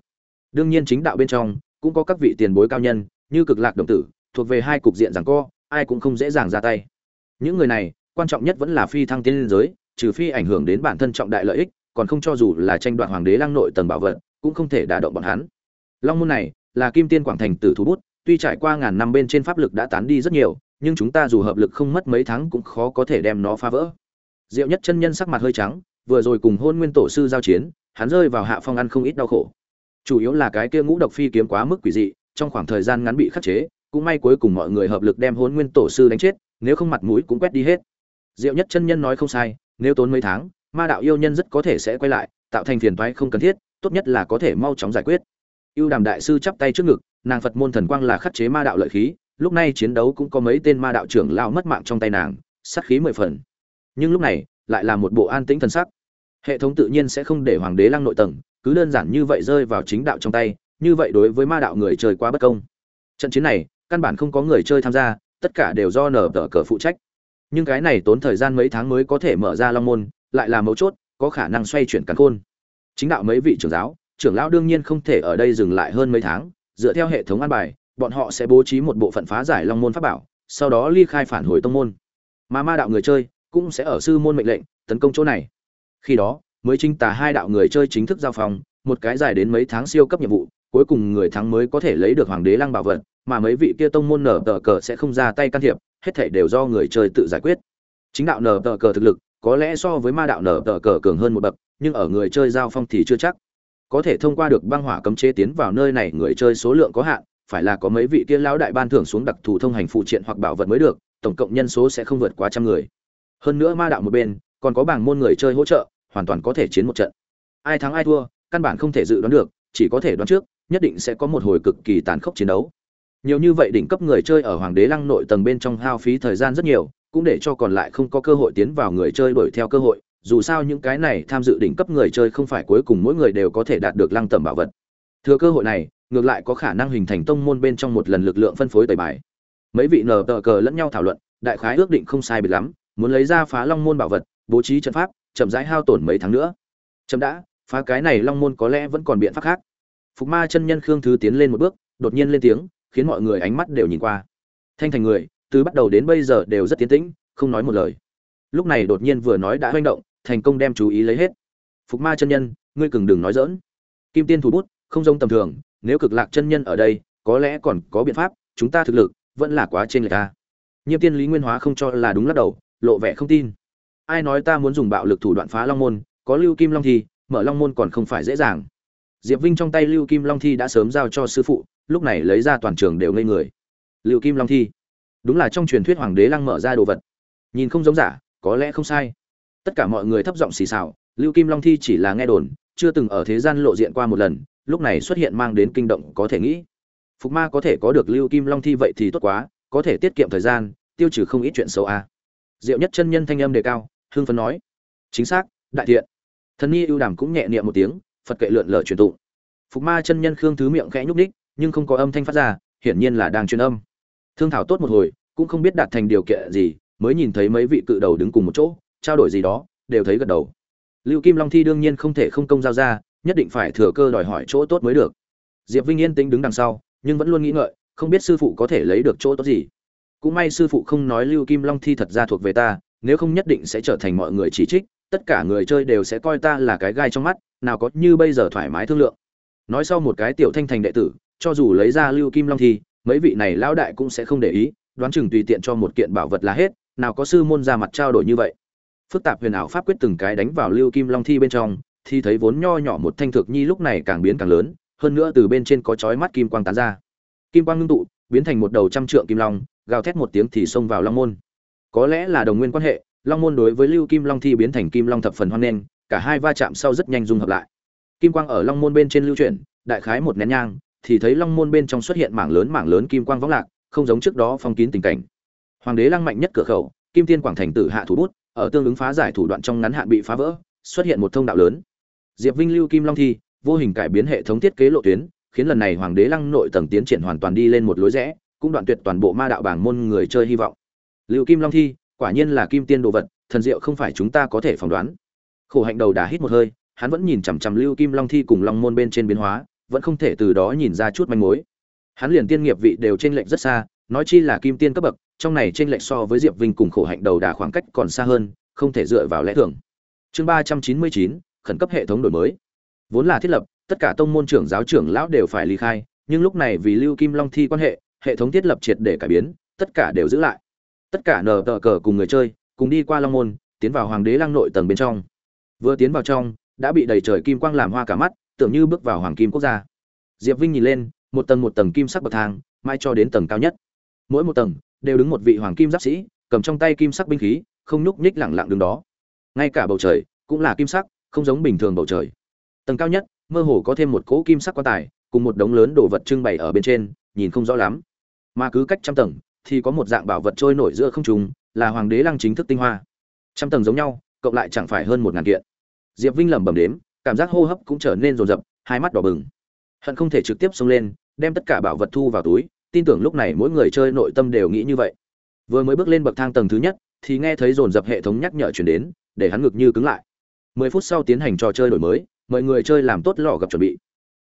đương nhiên chính đạo bên trong, cũng có các vị tiền bối cao nhân, như cực lạc đồng tử, thuộc về hai cục diện rằng co, ai cũng không dễ dàng ra tay. Những người này, quan trọng nhất vẫn là phi thăng tiên liên giới, trừ phi ảnh hưởng đến bản thân trọng đại lợi ích, còn không cho dù là tranh đoạt hoàng đế lăng nội tầng bảo vật, cũng không thể đả động bọn hắn. Long môn này, là kim tiên quảng thành tử thủ bút, tuy trải qua ngàn năm bên trên pháp lực đã tán đi rất nhiều, nhưng chúng ta dù hợp lực không mất mấy tháng cũng khó có thể đem nó phá vỡ. Diệu nhất chân nhân sắc mặt hơi trắng, vừa rồi cùng hôn nguyên tổ sư giao chiến, hắn rơi vào hạ phong ăn không ít đau khổ chủ yếu là cái kia ngũ độc phi kiếm quá mức quỷ dị, trong khoảng thời gian ngắn bị khắc chế, cũng may cuối cùng mọi người hợp lực đem hôn nguyên tổ sư đánh chết, nếu không mặt mũi cũng quét đi hết. Diệu nhất chân nhân nói không sai, nếu tốn mấy tháng, ma đạo yêu nhân rất có thể sẽ quay lại, tạo thành phiền toái không cần thiết, tốt nhất là có thể mau chóng giải quyết. Ưu đàm đại sư chắp tay trước ngực, nàng phật môn thần quang là khắc chế ma đạo lợi khí, lúc này chiến đấu cũng có mấy tên ma đạo trưởng lao mất mạng trong tay nàng, sát khí mười phần. Nhưng lúc này, lại là một bộ an tĩnh thần sắc. Hệ thống tự nhiên sẽ không để hoàng đế lăng nội tầng cứ đơn giản như vậy rơi vào chính đạo trong tay, như vậy đối với ma đạo người chơi quá bất công. Trận chiến này, căn bản không có người chơi tham gia, tất cả đều do nở tờ cờ phụ trách. Nhưng cái này tốn thời gian mấy tháng mới có thể mở ra long môn, lại là mấu chốt, có khả năng xoay chuyển cắn khôn. Chính đạo mấy vị trưởng giáo, trưởng lão đương nhiên không thể ở đây dừng lại hơn mấy tháng, dựa theo hệ thống an bài, bọn họ sẽ bố trí một bộ phận phá giải long môn pháp bảo, sau đó ly khai phản hồi tông môn. Mà ma đạo người chơi cũng sẽ ở sư môn mệnh lệnh, tấn công chỗ này. Khi đó mới chính tà hai đạo người chơi chính thức giao phòng một cái dài đến mấy tháng siêu cấp nhiệm vụ, cuối cùng người thắng mới có thể lấy được hoàng đế lăng bảo vật, mà mấy vị kia tông môn nở tờ cờ sẽ không ra tay can thiệp, hết thảy đều do người chơi tự giải quyết. Chính đạo nở tờ cờ thực lực, có lẽ so với ma đạo nở tờ cờ cường hơn một bậc, nhưng ở người chơi giao phong thì chưa chắc. Có thể thông qua được băng hỏa cấm chế tiến vào nơi này người chơi số lượng có hạn, phải là có mấy vị kia lão đại ban thưởng xuống đặc thù thông hành phụ triện hoặc bảo vật mới được, tổng cộng nhân số sẽ không vượt quá trăm người. Hơn nữa ma đạo một bên, còn có bảng môn người chơi hỗ trợ hoàn toàn có thể chiến một trận. Ai thắng ai thua, căn bản không thể dự đoán được, chỉ có thể đoán trước, nhất định sẽ có một hồi cực kỳ tàn khốc chiến đấu. Nhiều như vậy đỉnh cấp người chơi ở hoàng đế lăng nội tầng bên trong hao phí thời gian rất nhiều, cũng để cho còn lại không có cơ hội tiến vào người chơi đuổi theo cơ hội, dù sao những cái này tham dự đỉnh cấp người chơi không phải cuối cùng mỗi người đều có thể đạt được lăng tầm bảo vật. Thừa cơ hội này, ngược lại có khả năng hình thành tông môn bên trong một lần lực lượng phân phối tẩy bài. Mấy vị nờ tờ cờ lẫn nhau thảo luận, đại khái ước định không sai biệt lắm, muốn lấy ra phá long môn bảo vật, bố trí trận pháp chậm rãi hao tổn mấy tháng nữa. Chậm đã, phá cái này long môn có lẽ vẫn còn biện pháp khác. Phục ma chân nhân khương thứ tiến lên một bước, đột nhiên lên tiếng, khiến mọi người ánh mắt đều nhìn qua. Thanh thành người, từ bắt đầu đến bây giờ đều rất tiến tĩnh, không nói một lời. Lúc này đột nhiên vừa nói đã hoành động, thành công đem chú ý lấy hết. Phục ma chân nhân, ngươi cừng đừng nói dỡn kim tiên thủ bút, không giống tầm thường, nếu cực lạc chân nhân ở đây, có lẽ còn có biện pháp, chúng ta thực lực vẫn là quá trên người ta. Nhiêm tiên lý nguyên hóa không cho là đúng lắc đầu, lộ vẻ không tin ai nói ta muốn dùng bạo lực thủ đoạn phá long môn, có lưu kim long thi mở long môn còn không phải dễ dàng. Diệp vinh trong tay lưu kim long thi đã sớm giao cho sư phụ, lúc này lấy ra toàn trường đều ngây người. Lưu kim long thi, đúng là trong truyền thuyết hoàng đế lăng mở ra đồ vật. Nhìn không giống giả, có lẽ không sai. Tất cả mọi người thấp giọng xì xào, lưu kim long thi chỉ là nghe đồn, chưa từng ở thế gian lộ diện qua một lần, lúc này xuất hiện mang đến kinh động có thể nghĩ. Phục ma có thể có được lưu kim long thi vậy thì tốt quá, có thể tiết kiệm thời gian, tiêu trừ không ít chuyện xấu a. À. diệu nhất chân nhân thanh âm đề cao hương phấn nói. Chính xác, đại thiện. Thần nhi ưu đàm cũng nhẹ niệm một tiếng, phật kệ lượn lờ truyền tụng. Phục ma chân nhân khương thứ miệng khẽ nhúc ních nhưng không có âm thanh phát ra, hiển nhiên là đang truyền âm. Thương thảo tốt một hồi, cũng không biết đạt thành điều kiện gì, mới nhìn thấy mấy vị cự đầu đứng cùng một chỗ, trao đổi gì đó, đều thấy gật đầu. Lưu kim long thi đương nhiên không thể không công giao ra, nhất định phải thừa cơ đòi hỏi chỗ tốt mới được. Diệp vinh yên tĩnh đứng đằng sau, nhưng vẫn luôn nghĩ ngợi, không biết sư phụ có thể lấy được chỗ tốt gì. Cũng may sư phụ không nói lưu kim long thi thật ra thuộc về ta nếu không nhất định sẽ trở thành mọi người chỉ trích, tất cả người chơi đều sẽ coi ta là cái gai trong mắt, nào có như bây giờ thoải mái thương lượng. Nói sau một cái tiểu thanh thành đệ tử, cho dù lấy ra lưu kim long thì, mấy vị này lão đại cũng sẽ không để ý, đoán chừng tùy tiện cho một kiện bảo vật là hết, nào có sư môn ra mặt trao đổi như vậy. Phức tạp huyền ảo pháp quyết từng cái đánh vào lưu kim long thi bên trong, thì thấy vốn nho nhỏ một thanh thực nhi lúc này càng biến càng lớn, hơn nữa từ bên trên có chói mắt kim quang tán ra. Kim quang ngưng tụ, biến thành một đầu trăm trượng kim long, gào thét một tiếng thì xông vào long môn có lẽ là đồng nguyên quan hệ, long môn đối với lưu kim long thi biến thành kim long thập phần hoan nghênh, cả hai va chạm sau rất nhanh dung hợp lại. Kim quang ở long môn bên trên lưu chuyển, đại khái một nén nhang, thì thấy long môn bên trong xuất hiện mảng lớn mảng lớn kim quang võng lạc, không giống trước đó phong kín tình cảnh. Hoàng đế lăng mạnh nhất cửa khẩu, kim tiên quảng thành tử hạ thủ bút, ở tương ứng phá giải thủ đoạn trong ngắn hạn bị phá vỡ, xuất hiện một thông đạo lớn. Diệp vinh lưu kim long thi, vô hình cải biến hệ thống thiết kế lộ tuyến, khiến lần này hoàng đế lăng nội tầng tiến triển hoàn toàn đi lên một lối rẽ, cũng đoạn tuyệt toàn bộ ma đạo bảng môn người chơi hy vọng lưu kim long thi, quả nhiên là kim tiên đồ vật, thần diệu không phải chúng ta có thể phỏng đoán. Khổ hạnh đầu đà hít một hơi, hắn vẫn nhìn chằm chằm lưu kim long thi cùng long môn bên trên biến hóa, vẫn không thể từ đó nhìn ra chút manh mối. Hắn liền tiên nghiệp vị đều trên lệnh rất xa, nói chi là kim tiên cấp bậc, trong này trên lệnh so với diệp vinh cùng khổ hạnh đầu đà khoảng cách còn xa hơn, không thể dựa vào lẽ thường. Chương ba trăm chín mươi chín, khẩn cấp hệ thống đổi mới. Vốn là thiết lập, tất cả tông môn trưởng giáo trưởng lão đều phải ly khai, nhưng lúc này vì lưu kim long thi quan hệ hệ thống thiết lập triệt để cải biến, tất cả đều giữ lại tất cả nở tờ cờ cùng người chơi, cùng đi qua long môn, tiến vào hoàng đế lăng nội tầng bên trong. Vừa tiến vào trong, đã bị đầy trời kim quang làm hoa cả mắt, tưởng như bước vào hoàng kim quốc gia. Diệp vinh nhìn lên, một tầng một tầng kim sắc bậc thang mai cho đến tầng cao nhất. Mỗi một tầng, đều đứng một vị hoàng kim giáp sĩ, cầm trong tay kim sắc binh khí, không nhúc nhích lẳng lặng đứng đó. Ngay cả bầu trời, cũng là kim sắc, không giống bình thường bầu trời. Tầng cao nhất, mơ hồ có thêm một cỗ kim sắc quan tài, cùng một đống lớn đồ vật trưng bày ở bên trên, nhìn không rõ lắm. Mà cứ cách trăm tầng thì có một dạng bảo vật trôi nổi giữa không trung, là hoàng đế lăng chính thức tinh hoa. Trăm tầng giống nhau, cộng lại chẳng phải hơn một ngàn kiện. Diệp vinh lẩm bẩm đếm, cảm giác hô hấp cũng trở nên rồn rập, hai mắt đỏ bừng. Hận không thể trực tiếp xông lên, đem tất cả bảo vật thu vào túi, tin tưởng lúc này mỗi người chơi nội tâm đều nghĩ như vậy. Vừa mới bước lên bậc thang tầng thứ nhất, thì nghe thấy dồn dập hệ thống nhắc nhở truyền đến, để hắn ngực như cứng lại. Mười phút sau tiến hành trò chơi đổi mới, mọi người chơi làm tốt lò gặp chuẩn bị.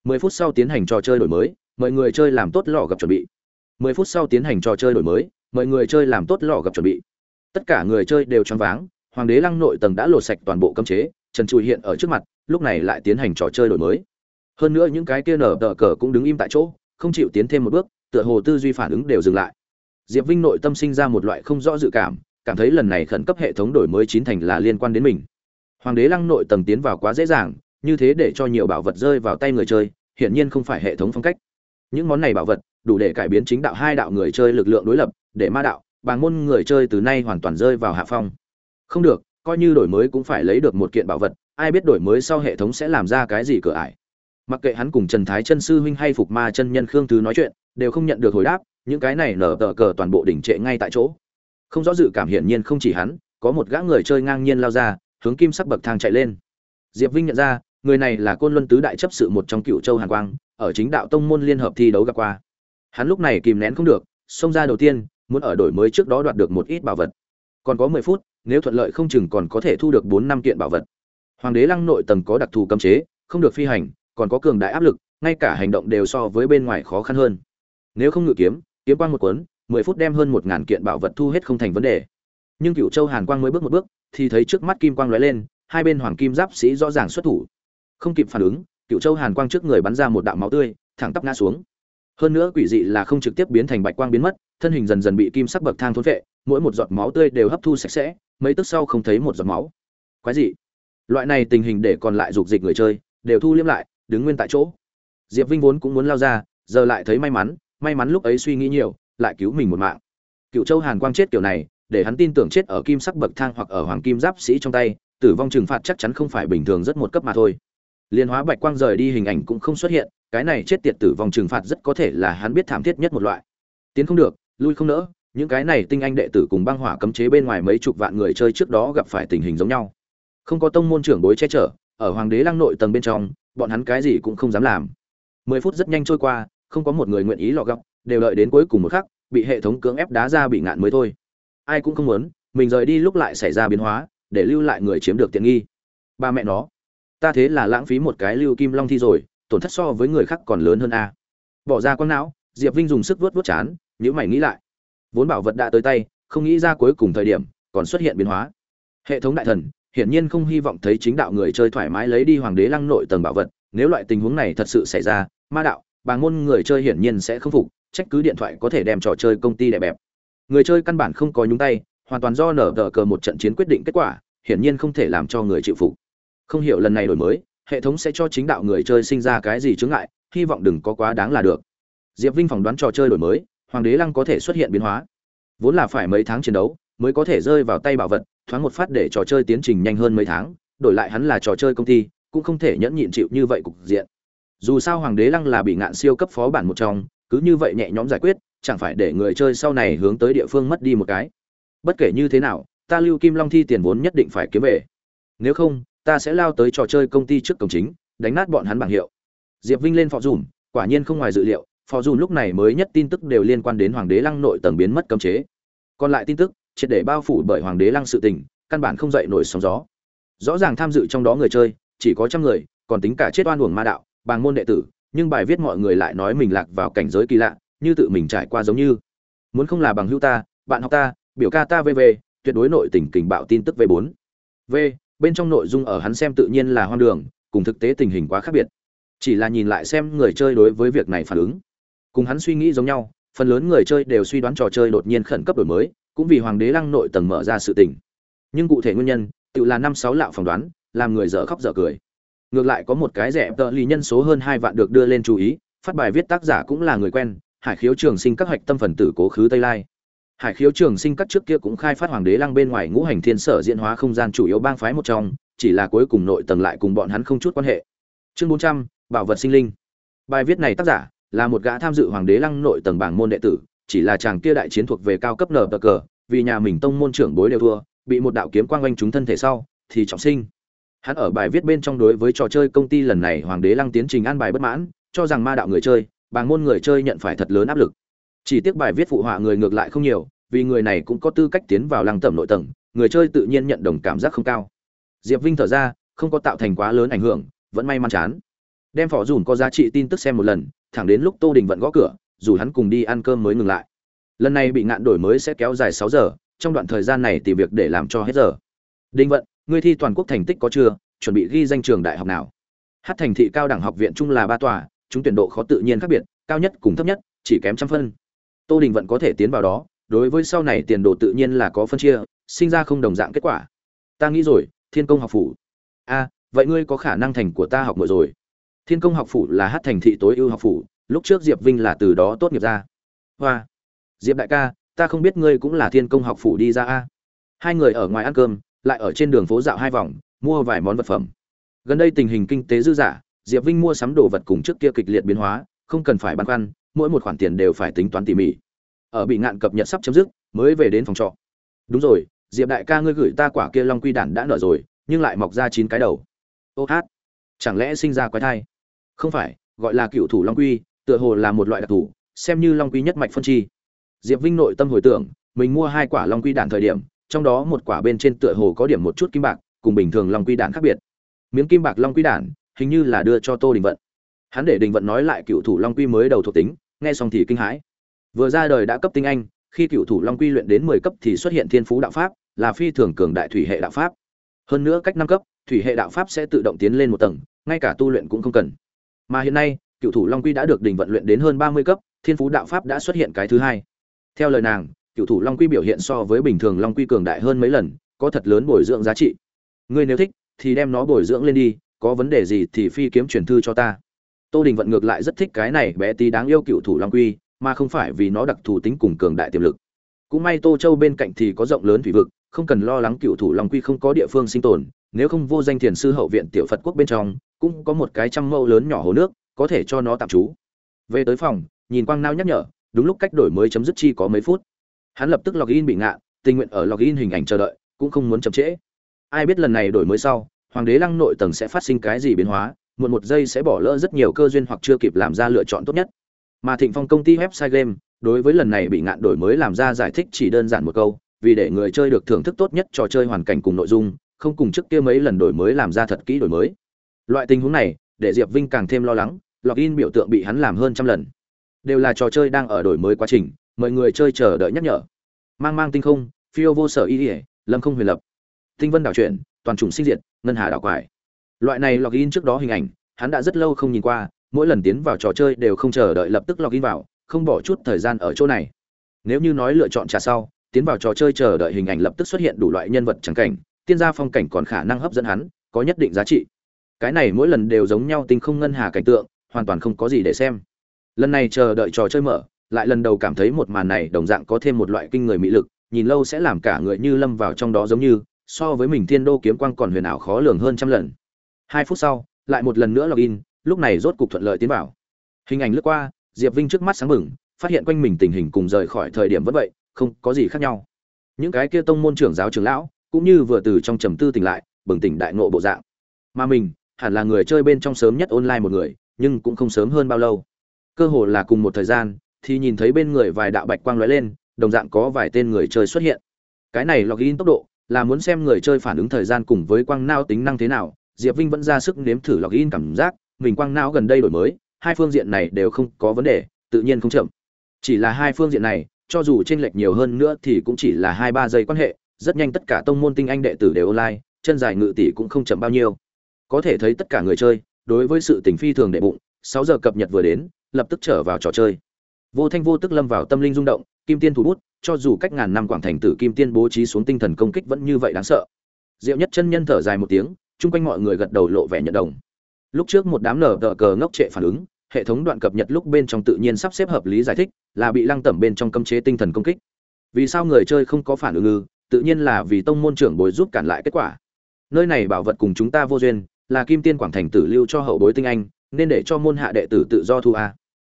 Mười phút sau tiến hành trò chơi đổi mới, mọi người chơi làm tốt lò gặp chuẩn bị mười phút sau tiến hành trò chơi đổi mới, mọi người chơi làm tốt lò gặp chuẩn bị. Tất cả người chơi đều choáng váng, hoàng đế lăng nội tầng đã lột sạch toàn bộ cấm chế, trần trụi hiện ở trước mặt, lúc này lại tiến hành trò chơi đổi mới. Hơn nữa những cái kia nở tờ cờ cũng đứng im tại chỗ, không chịu tiến thêm một bước, tựa hồ tư duy phản ứng đều dừng lại. Diệp vinh nội tâm sinh ra một loại không rõ dự cảm cảm thấy lần này khẩn cấp hệ thống đổi mới chín thành là liên quan đến mình. Hoàng đế lăng nội tầng tiến vào quá dễ dàng, như thế để cho nhiều bảo vật rơi vào tay người chơi, hiển nhiên không phải hệ thống phong cách. Những món này bảo vật đủ để cải biến chính đạo hai đạo người chơi lực lượng đối lập, để ma đạo, bàng môn người chơi từ nay hoàn toàn rơi vào hạ phong. Không được, coi như đổi mới cũng phải lấy được một kiện bảo vật, ai biết đổi mới sau hệ thống sẽ làm ra cái gì cửa ải. Mặc kệ hắn cùng trần thái chân sư huynh hay phục ma chân nhân khương thứ nói chuyện, đều không nhận được hồi đáp, những cái này nở tờ cờ toàn bộ đỉnh trệ ngay tại chỗ. Không rõ dự cảm hiển nhiên không chỉ hắn, có một gã người chơi ngang nhiên lao ra, hướng kim sắc bậc thang chạy lên. Diệp vinh nhận ra, người này là côn luân tứ đại chấp sự một trong cựu châu hàn quang, ở chính đạo tông môn liên hợp thi đấu gặp qua hắn lúc này kìm nén không được, xông ra đầu tiên, muốn ở đổi mới trước đó đoạt được một ít bảo vật. Còn có mười phút, nếu thuận lợi không chừng còn có thể thu được bốn năm kiện bảo vật. Hoàng đế lăng nội tầng có đặc thù cấm chế, không được phi hành, còn có cường đại áp lực, ngay cả hành động đều so với bên ngoài khó khăn hơn. Nếu không ngự kiếm kiếm quang một cuốn, mười phút đem hơn một ngàn kiện bảo vật thu hết không thành vấn đề. Nhưng cựu châu hàn quang mới bước một bước, thì thấy trước mắt kim quang lóe lên, hai bên hoàng kim giáp sĩ rõ ràng xuất thủ. Không kịp phản ứng, cựu châu hàn quang trước người bắn ra một đạo máu tươi, thẳng tắp ngã xuống hơn nữa quỷ dị là không trực tiếp biến thành bạch quang biến mất, thân hình dần dần bị kim sắc bậc thang thôn vệ mỗi một giọt máu tươi đều hấp thu sạch sẽ, mấy tức sau không thấy một giọt máu. Quái dị. Loại này tình hình để còn lại dục dịch người chơi đều thu liêm lại, đứng nguyên tại chỗ. Diệp vinh vốn cũng muốn lao ra, giờ lại thấy may mắn may mắn lúc ấy suy nghĩ nhiều, lại cứu mình một mạng. Cựu châu hàn quang chết kiểu này, để hắn tin tưởng chết ở kim sắc bậc thang hoặc ở hoàng kim giáp sĩ trong tay, tử vong trừng phạt chắc chắn không phải bình thường rất một cấp mà thôi liên hóa bạch quang rời đi hình ảnh cũng không xuất hiện, cái này chết tiệt tử vong trừng phạt rất có thể là hắn biết thảm thiết nhất một loại. Tiến không được, lui không nỡ, những cái này tinh anh đệ tử cùng băng hỏa cấm chế bên ngoài mấy chục vạn người chơi trước đó gặp phải tình hình giống nhau. Không có tông môn trưởng bối che chở, ở hoàng đế lăng nội tầng bên trong, bọn hắn cái gì cũng không dám làm. Mười phút rất nhanh trôi qua, không có một người nguyện ý lọ gọc đều đợi đến cuối cùng một khắc, bị hệ thống cưỡng ép đá ra bị ngạn mới thôi. Ai cũng không muốn, mình rời đi lúc lại xảy ra biến hóa, để lưu lại người chiếm được tiện nghi. Ba mẹ nó ta thế là lãng phí một cái lưu kim long thi rồi, tổn thất so với người khác còn lớn hơn a. Bỏ ra con não, diệp vinh dùng sức vớt vớt chán nhữ mày nghĩ lại. Vốn bảo vật đã tới tay, không nghĩ ra cuối cùng thời điểm, còn xuất hiện biến hóa. Hệ thống đại thần, hiển nhiên không hy vọng thấy chính đạo người chơi thoải mái lấy đi hoàng đế lăng nội tầng bảo vật, nếu loại tình huống này thật sự xảy ra, ma đạo bà ngôn người chơi hiển nhiên sẽ không phục, trách cứ điện thoại có thể đem trò chơi công ty đè bẹp. Người chơi căn bản không có nhúng tay, hoàn toàn do nở đỡ cờ một trận chiến quyết định kết quả, hiển nhiên không thể làm cho người chịu phục không hiểu lần này đổi mới, hệ thống sẽ cho chính đạo người chơi sinh ra cái gì chướng ngại, hy vọng đừng có quá đáng là được. Diệp vinh phỏng đoán trò chơi đổi mới, hoàng đế lăng có thể xuất hiện biến hóa. Vốn là phải mấy tháng chiến đấu, mới có thể rơi vào tay bảo vật, thoáng một phát để trò chơi tiến trình nhanh hơn mấy tháng, đổi lại hắn là trò chơi công ty, cũng không thể nhẫn nhịn chịu như vậy cục diện. Dù sao hoàng đế lăng là bị ngạn siêu cấp phó bản một trong, cứ như vậy nhẹ nhõm giải quyết, chẳng phải để người chơi sau này hướng tới địa phương mất đi một cái. Bất kể như thế nào, ta lưu kim long thi tiền vốn nhất định phải kiếm về. Nếu không ta sẽ lao tới trò chơi công ty trước cổng chính, đánh nát bọn hắn bảng hiệu. Diệp vinh lên phò dùm, quả nhiên không ngoài dự liệu, phò dùm lúc này mới nhất tin tức đều liên quan đến hoàng đế lăng nội tầng biến mất cấm chế. Còn lại tin tức, triệt để bao phủ bởi hoàng đế lăng sự tình, căn bản không dậy nổi sóng gió. Rõ ràng tham dự trong đó người chơi, chỉ có trăm người, còn tính cả chết oan uổng ma đạo, bàng môn đệ tử, nhưng bài viết mọi người lại nói mình lạc vào cảnh giới kỳ lạ, như tự mình trải qua giống như. Muốn không là bằng hữu ta, bạn học ta, biểu ca ta vv tuyệt đối nội tình kình bạo tin tức v bốn. v bên trong nội dung ở hắn xem tự nhiên là hoang đường, cùng thực tế tình hình quá khác biệt. Chỉ là nhìn lại xem người chơi đối với việc này phản ứng. Cùng hắn suy nghĩ giống nhau, phần lớn người chơi đều suy đoán trò chơi đột nhiên khẩn cấp đổi mới, cũng vì hoàng đế lăng nội tầng mở ra sự tình. Nhưng cụ thể nguyên nhân, tự là năm sáu lạo phỏng đoán, làm người dở khóc dở cười. Ngược lại có một cái rẻ tợ lì nhân số hơn hai vạn được đưa lên chú ý, phát bài viết tác giả cũng là người quen, hải khiếu trường sinh các hạch tâm phần tử cố khứ tây lai hải khiếu trường sinh các trước kia cũng khai phát hoàng đế lăng bên ngoài ngũ hành thiên sở diễn hóa không gian chủ yếu bang phái một trong, chỉ là cuối cùng nội tầng lại cùng bọn hắn không chút quan hệ. Chương bốn trăm, bảo vật sinh linh. Bài viết này tác giả là một gã tham dự hoàng đế lăng nội tầng bảng môn đệ tử, chỉ là chàng kia đại chiến thuộc về cao cấp nở bờ cờ, vì nhà mình tông môn trưởng bối đều thua, bị một đạo kiếm quang oanh trúng thân thể sau, thì trọng sinh. Hắn ở bài viết bên trong đối với trò chơi công ty lần này hoàng đế lăng tiến trình an bài bất mãn, cho rằng ma đạo người chơi, bảng môn người chơi nhận phải thật lớn áp lực chỉ tiếc bài viết phụ họa người ngược lại không nhiều, vì người này cũng có tư cách tiến vào lăng tẩm nội tầng, người chơi tự nhiên nhận đồng cảm giác không cao. Diệp vinh thở ra, không có tạo thành quá lớn ảnh hưởng, vẫn may mắn chán. Đem phỏ dùn có giá trị tin tức xem một lần, thẳng đến lúc tô đình vận gõ cửa, dù hắn cùng đi ăn cơm mới ngừng lại. Lần này bị ngạn đổi mới sẽ kéo dài sáu giờ, trong đoạn thời gian này tìm việc để làm cho hết giờ. Đinh vận, ngươi thi toàn quốc thành tích có chưa? Chuẩn bị ghi danh trường đại học nào? Hát thành thị cao đẳng học viện chung là ba tòa, chúng tuyển độ khó tự nhiên khác biệt, cao nhất cùng thấp nhất, chỉ kém trăm phân tô đình vận có thể tiến vào đó, đối với sau này tiền đồ tự nhiên là có phân chia, sinh ra không đồng dạng kết quả. Ta nghĩ rồi, thiên công học phủ. A, vậy ngươi có khả năng thành của ta học mọi rồi. Thiên công học phủ là hát thành thị tối ưu học phủ, lúc trước diệp vinh là từ đó tốt nghiệp ra. Hoa. Diệp đại ca, ta không biết ngươi cũng là thiên công học phủ đi ra a. Hai người ở ngoài ăn cơm, lại ở trên đường phố dạo hai vòng, mua vài món vật phẩm. Gần đây tình hình kinh tế dư dả, diệp vinh mua sắm đồ vật cùng trước kia kịch liệt biến hóa, không cần phải băn khoăn mỗi một khoản tiền đều phải tính toán tỉ mỉ. Ở bị ngạn cập nhật sắp chấm dứt, mới về đến phòng trọ. Đúng rồi, diệp đại ca ngươi gửi ta quả kia long quy đản đã nở rồi, nhưng lại mọc ra chín cái đầu. Ô hát, chẳng lẽ sinh ra quái thai? Không phải, gọi là cựu thủ long quy, tựa hồ là một loại đặc thù, xem như long quy nhất mạch phân chi. Diệp vinh nội tâm hồi tưởng, mình mua hai quả long quy đản thời điểm, trong đó một quả bên trên tựa hồ có điểm một chút kim bạc, cùng bình thường long quy đản khác biệt. Miếng kim bạc long quy đản hình như là đưa cho tô đình vận. Hắn để đình vận nói lại cựu thủ long quy mới đầu thuộc tính nghe xong thì kinh hãi. Vừa ra đời đã cấp tinh anh, khi cựu thủ long quy luyện đến mười cấp thì xuất hiện thiên phú đạo pháp, là phi thường cường đại thủy hệ đạo pháp. Hơn nữa cách năm cấp, thủy hệ đạo pháp sẽ tự động tiến lên một tầng, ngay cả tu luyện cũng không cần. Mà hiện nay, cựu thủ long quy đã được đình vận luyện đến hơn ba mươi cấp, thiên phú đạo pháp đã xuất hiện cái thứ hai. Theo lời nàng, cựu thủ long quy biểu hiện so với bình thường long quy cường đại hơn mấy lần, có thật lớn bồi dưỡng giá trị. Ngươi nếu thích, thì đem nó bồi dưỡng lên đi, có vấn đề gì thì phi kiếm truyền thư cho ta tô đình vận ngược lại rất thích cái này bé tí đáng yêu cựu thủ long quy, mà không phải vì nó đặc thù tính cùng cường đại tiềm lực. Cũng may tô châu bên cạnh thì có rộng lớn thủy vực, không cần lo lắng cựu thủ long quy không có địa phương sinh tồn, nếu không vô danh thiền sư hậu viện tiểu phật quốc bên trong, cũng có một cái trăm mẫu lớn nhỏ hồ nước, có thể cho nó tạm trú. Về tới phòng, nhìn quang nao nhắc nhở, đúng lúc cách đổi mới chấm dứt chi có mấy phút. Hắn lập tức login bị ngạ, tình nguyện ở login hình ảnh chờ đợi, cũng không muốn chậm trễ. Ai biết lần này đổi mới sau, hoàng đế lăng nội tầng sẽ phát sinh cái gì biến hóa muộn một giây sẽ bỏ lỡ rất nhiều cơ duyên hoặc chưa kịp làm ra lựa chọn tốt nhất. Mà thịnh phong công ty website game, đối với lần này bị ngạn đổi mới làm ra giải thích chỉ đơn giản một câu, vì để người chơi được thưởng thức tốt nhất trò chơi hoàn cảnh cùng nội dung, không cùng trước kia mấy lần đổi mới làm ra thật kỹ đổi mới. Loại tình huống này, để diệp vinh càng thêm lo lắng, login biểu tượng bị hắn làm hơn trăm lần. Đều là trò chơi đang ở đổi mới quá trình mọi người chơi chờ đợi nhắc nhở. Mang mang tinh không, phiêu vô sở y, lâm không huyền lập. Tinh vân đảo chuyển, toàn chủng sinh diệt, ngân hà đảo quải loại này login trước đó hình ảnh, hắn đã rất lâu không nhìn qua, mỗi lần tiến vào trò chơi đều không chờ đợi lập tức login vào, không bỏ chút thời gian ở chỗ này. Nếu như nói lựa chọn trả sau, tiến vào trò chơi chờ đợi hình ảnh lập tức xuất hiện đủ loại nhân vật trắng cảnh, tiên gia phong cảnh còn khả năng hấp dẫn hắn, có nhất định giá trị. Cái này mỗi lần đều giống nhau tinh không ngân hà cảnh tượng, hoàn toàn không có gì để xem. Lần này chờ đợi trò chơi mở, lại lần đầu cảm thấy một màn này đồng dạng có thêm một loại kinh người mỹ lực, nhìn lâu sẽ làm cả người như lâm vào trong đó giống như, so với mình thiên đô kiếm quang còn huyền ảo khó lường hơn trăm lần hai phút sau, lại một lần nữa login lúc này rốt cục thuận lợi tiến vào. Hình ảnh lướt qua, diệp vinh trước mắt sáng bừng, phát hiện quanh mình tình hình cùng rời khỏi thời điểm vẫn vậy, không có gì khác nhau. Những cái kia tông môn trưởng giáo trưởng lão, cũng như vừa từ trong trầm tư tỉnh lại, bừng tỉnh đại ngộ bộ dạng. Mà mình, hẳn là người chơi bên trong sớm nhất online một người, nhưng cũng không sớm hơn bao lâu. Cơ hồ là cùng một thời gian, thì nhìn thấy bên người vài đạo bạch quang lóe lên, đồng dạng có vài tên người chơi xuất hiện. Cái này login tốc độ, là muốn xem người chơi phản ứng thời gian cùng với quang nao tính năng thế nào diệp vinh vẫn ra sức nếm thử login cảm giác, mình quang não gần đây đổi mới, hai phương diện này đều không có vấn đề, tự nhiên không chậm. Chỉ là hai phương diện này, cho dù trên lệch nhiều hơn nữa thì cũng chỉ là hai ba giây quan hệ, rất nhanh tất cả tông môn tinh anh đệ tử đều online, chân dài ngự tỷ cũng không chậm bao nhiêu. Có thể thấy tất cả người chơi, đối với sự tình phi thường đệ bụng, sáu giờ cập nhật vừa đến, lập tức trở vào trò chơi. Vô thanh vô tức lâm vào tâm linh rung động, kim tiên thủ bút, cho dù cách ngàn năm quảng thành tử kim tiên bố trí xuống tinh thần công kích vẫn như vậy đáng sợ. Diệu nhất chân nhân thở dài một tiếng chung quanh mọi người gật đầu lộ vẻ nhận đồng. Lúc trước một đám nở tờ cờ ngốc trệ phản ứng, hệ thống đoạn cập nhật lúc bên trong tự nhiên sắp xếp hợp lý giải thích, là bị lăng tẩm bên trong cấm chế tinh thần công kích. Vì sao người chơi không có phản ứng ư? Tự nhiên là vì tông môn trưởng bồi giúp cản lại kết quả. Nơi này bảo vật cùng chúng ta vô duyên, là kim tiên quảng thành tử lưu cho hậu bối tinh anh, nên để cho môn hạ đệ tử tự do thu a.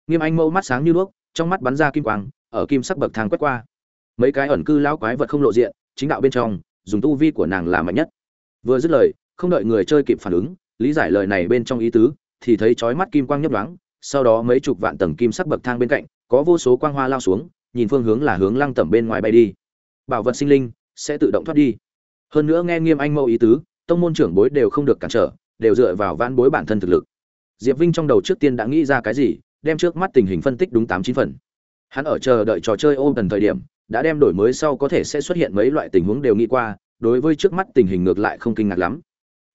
Nghiêm anh mẫu mắt sáng như đuốc, trong mắt bắn ra kim quang, ở kim sắc bậc thang quét qua. Mấy cái ẩn cư lão quái vật không lộ diện, chính đạo bên trong, dùng tu vi của nàng là mạnh nhất. Vừa dứt lời không đợi người chơi kịp phản ứng, lý giải lời này bên trong ý tứ, thì thấy chói mắt kim quang nhấp đoáng sau đó mấy chục vạn tầng kim sắc bậc thang bên cạnh, có vô số quang hoa lao xuống, nhìn phương hướng là hướng lăng tẩm bên ngoài bay đi. Bảo vật sinh linh sẽ tự động thoát đi. Hơn nữa nghe nghiêm anh mẫu ý tứ, tông môn trưởng bối đều không được cản trở, đều dựa vào vãn bối bản thân thực lực. Diệp vinh trong đầu trước tiên đã nghĩ ra cái gì, đem trước mắt tình hình phân tích đúng tám chín phần. Hắn ở chờ đợi trò chơi ôm tần thời điểm, đã đem đổi mới sau có thể sẽ xuất hiện mấy loại tình huống đều nghĩ qua, đối với trước mắt tình hình ngược lại không kinh ngạc lắm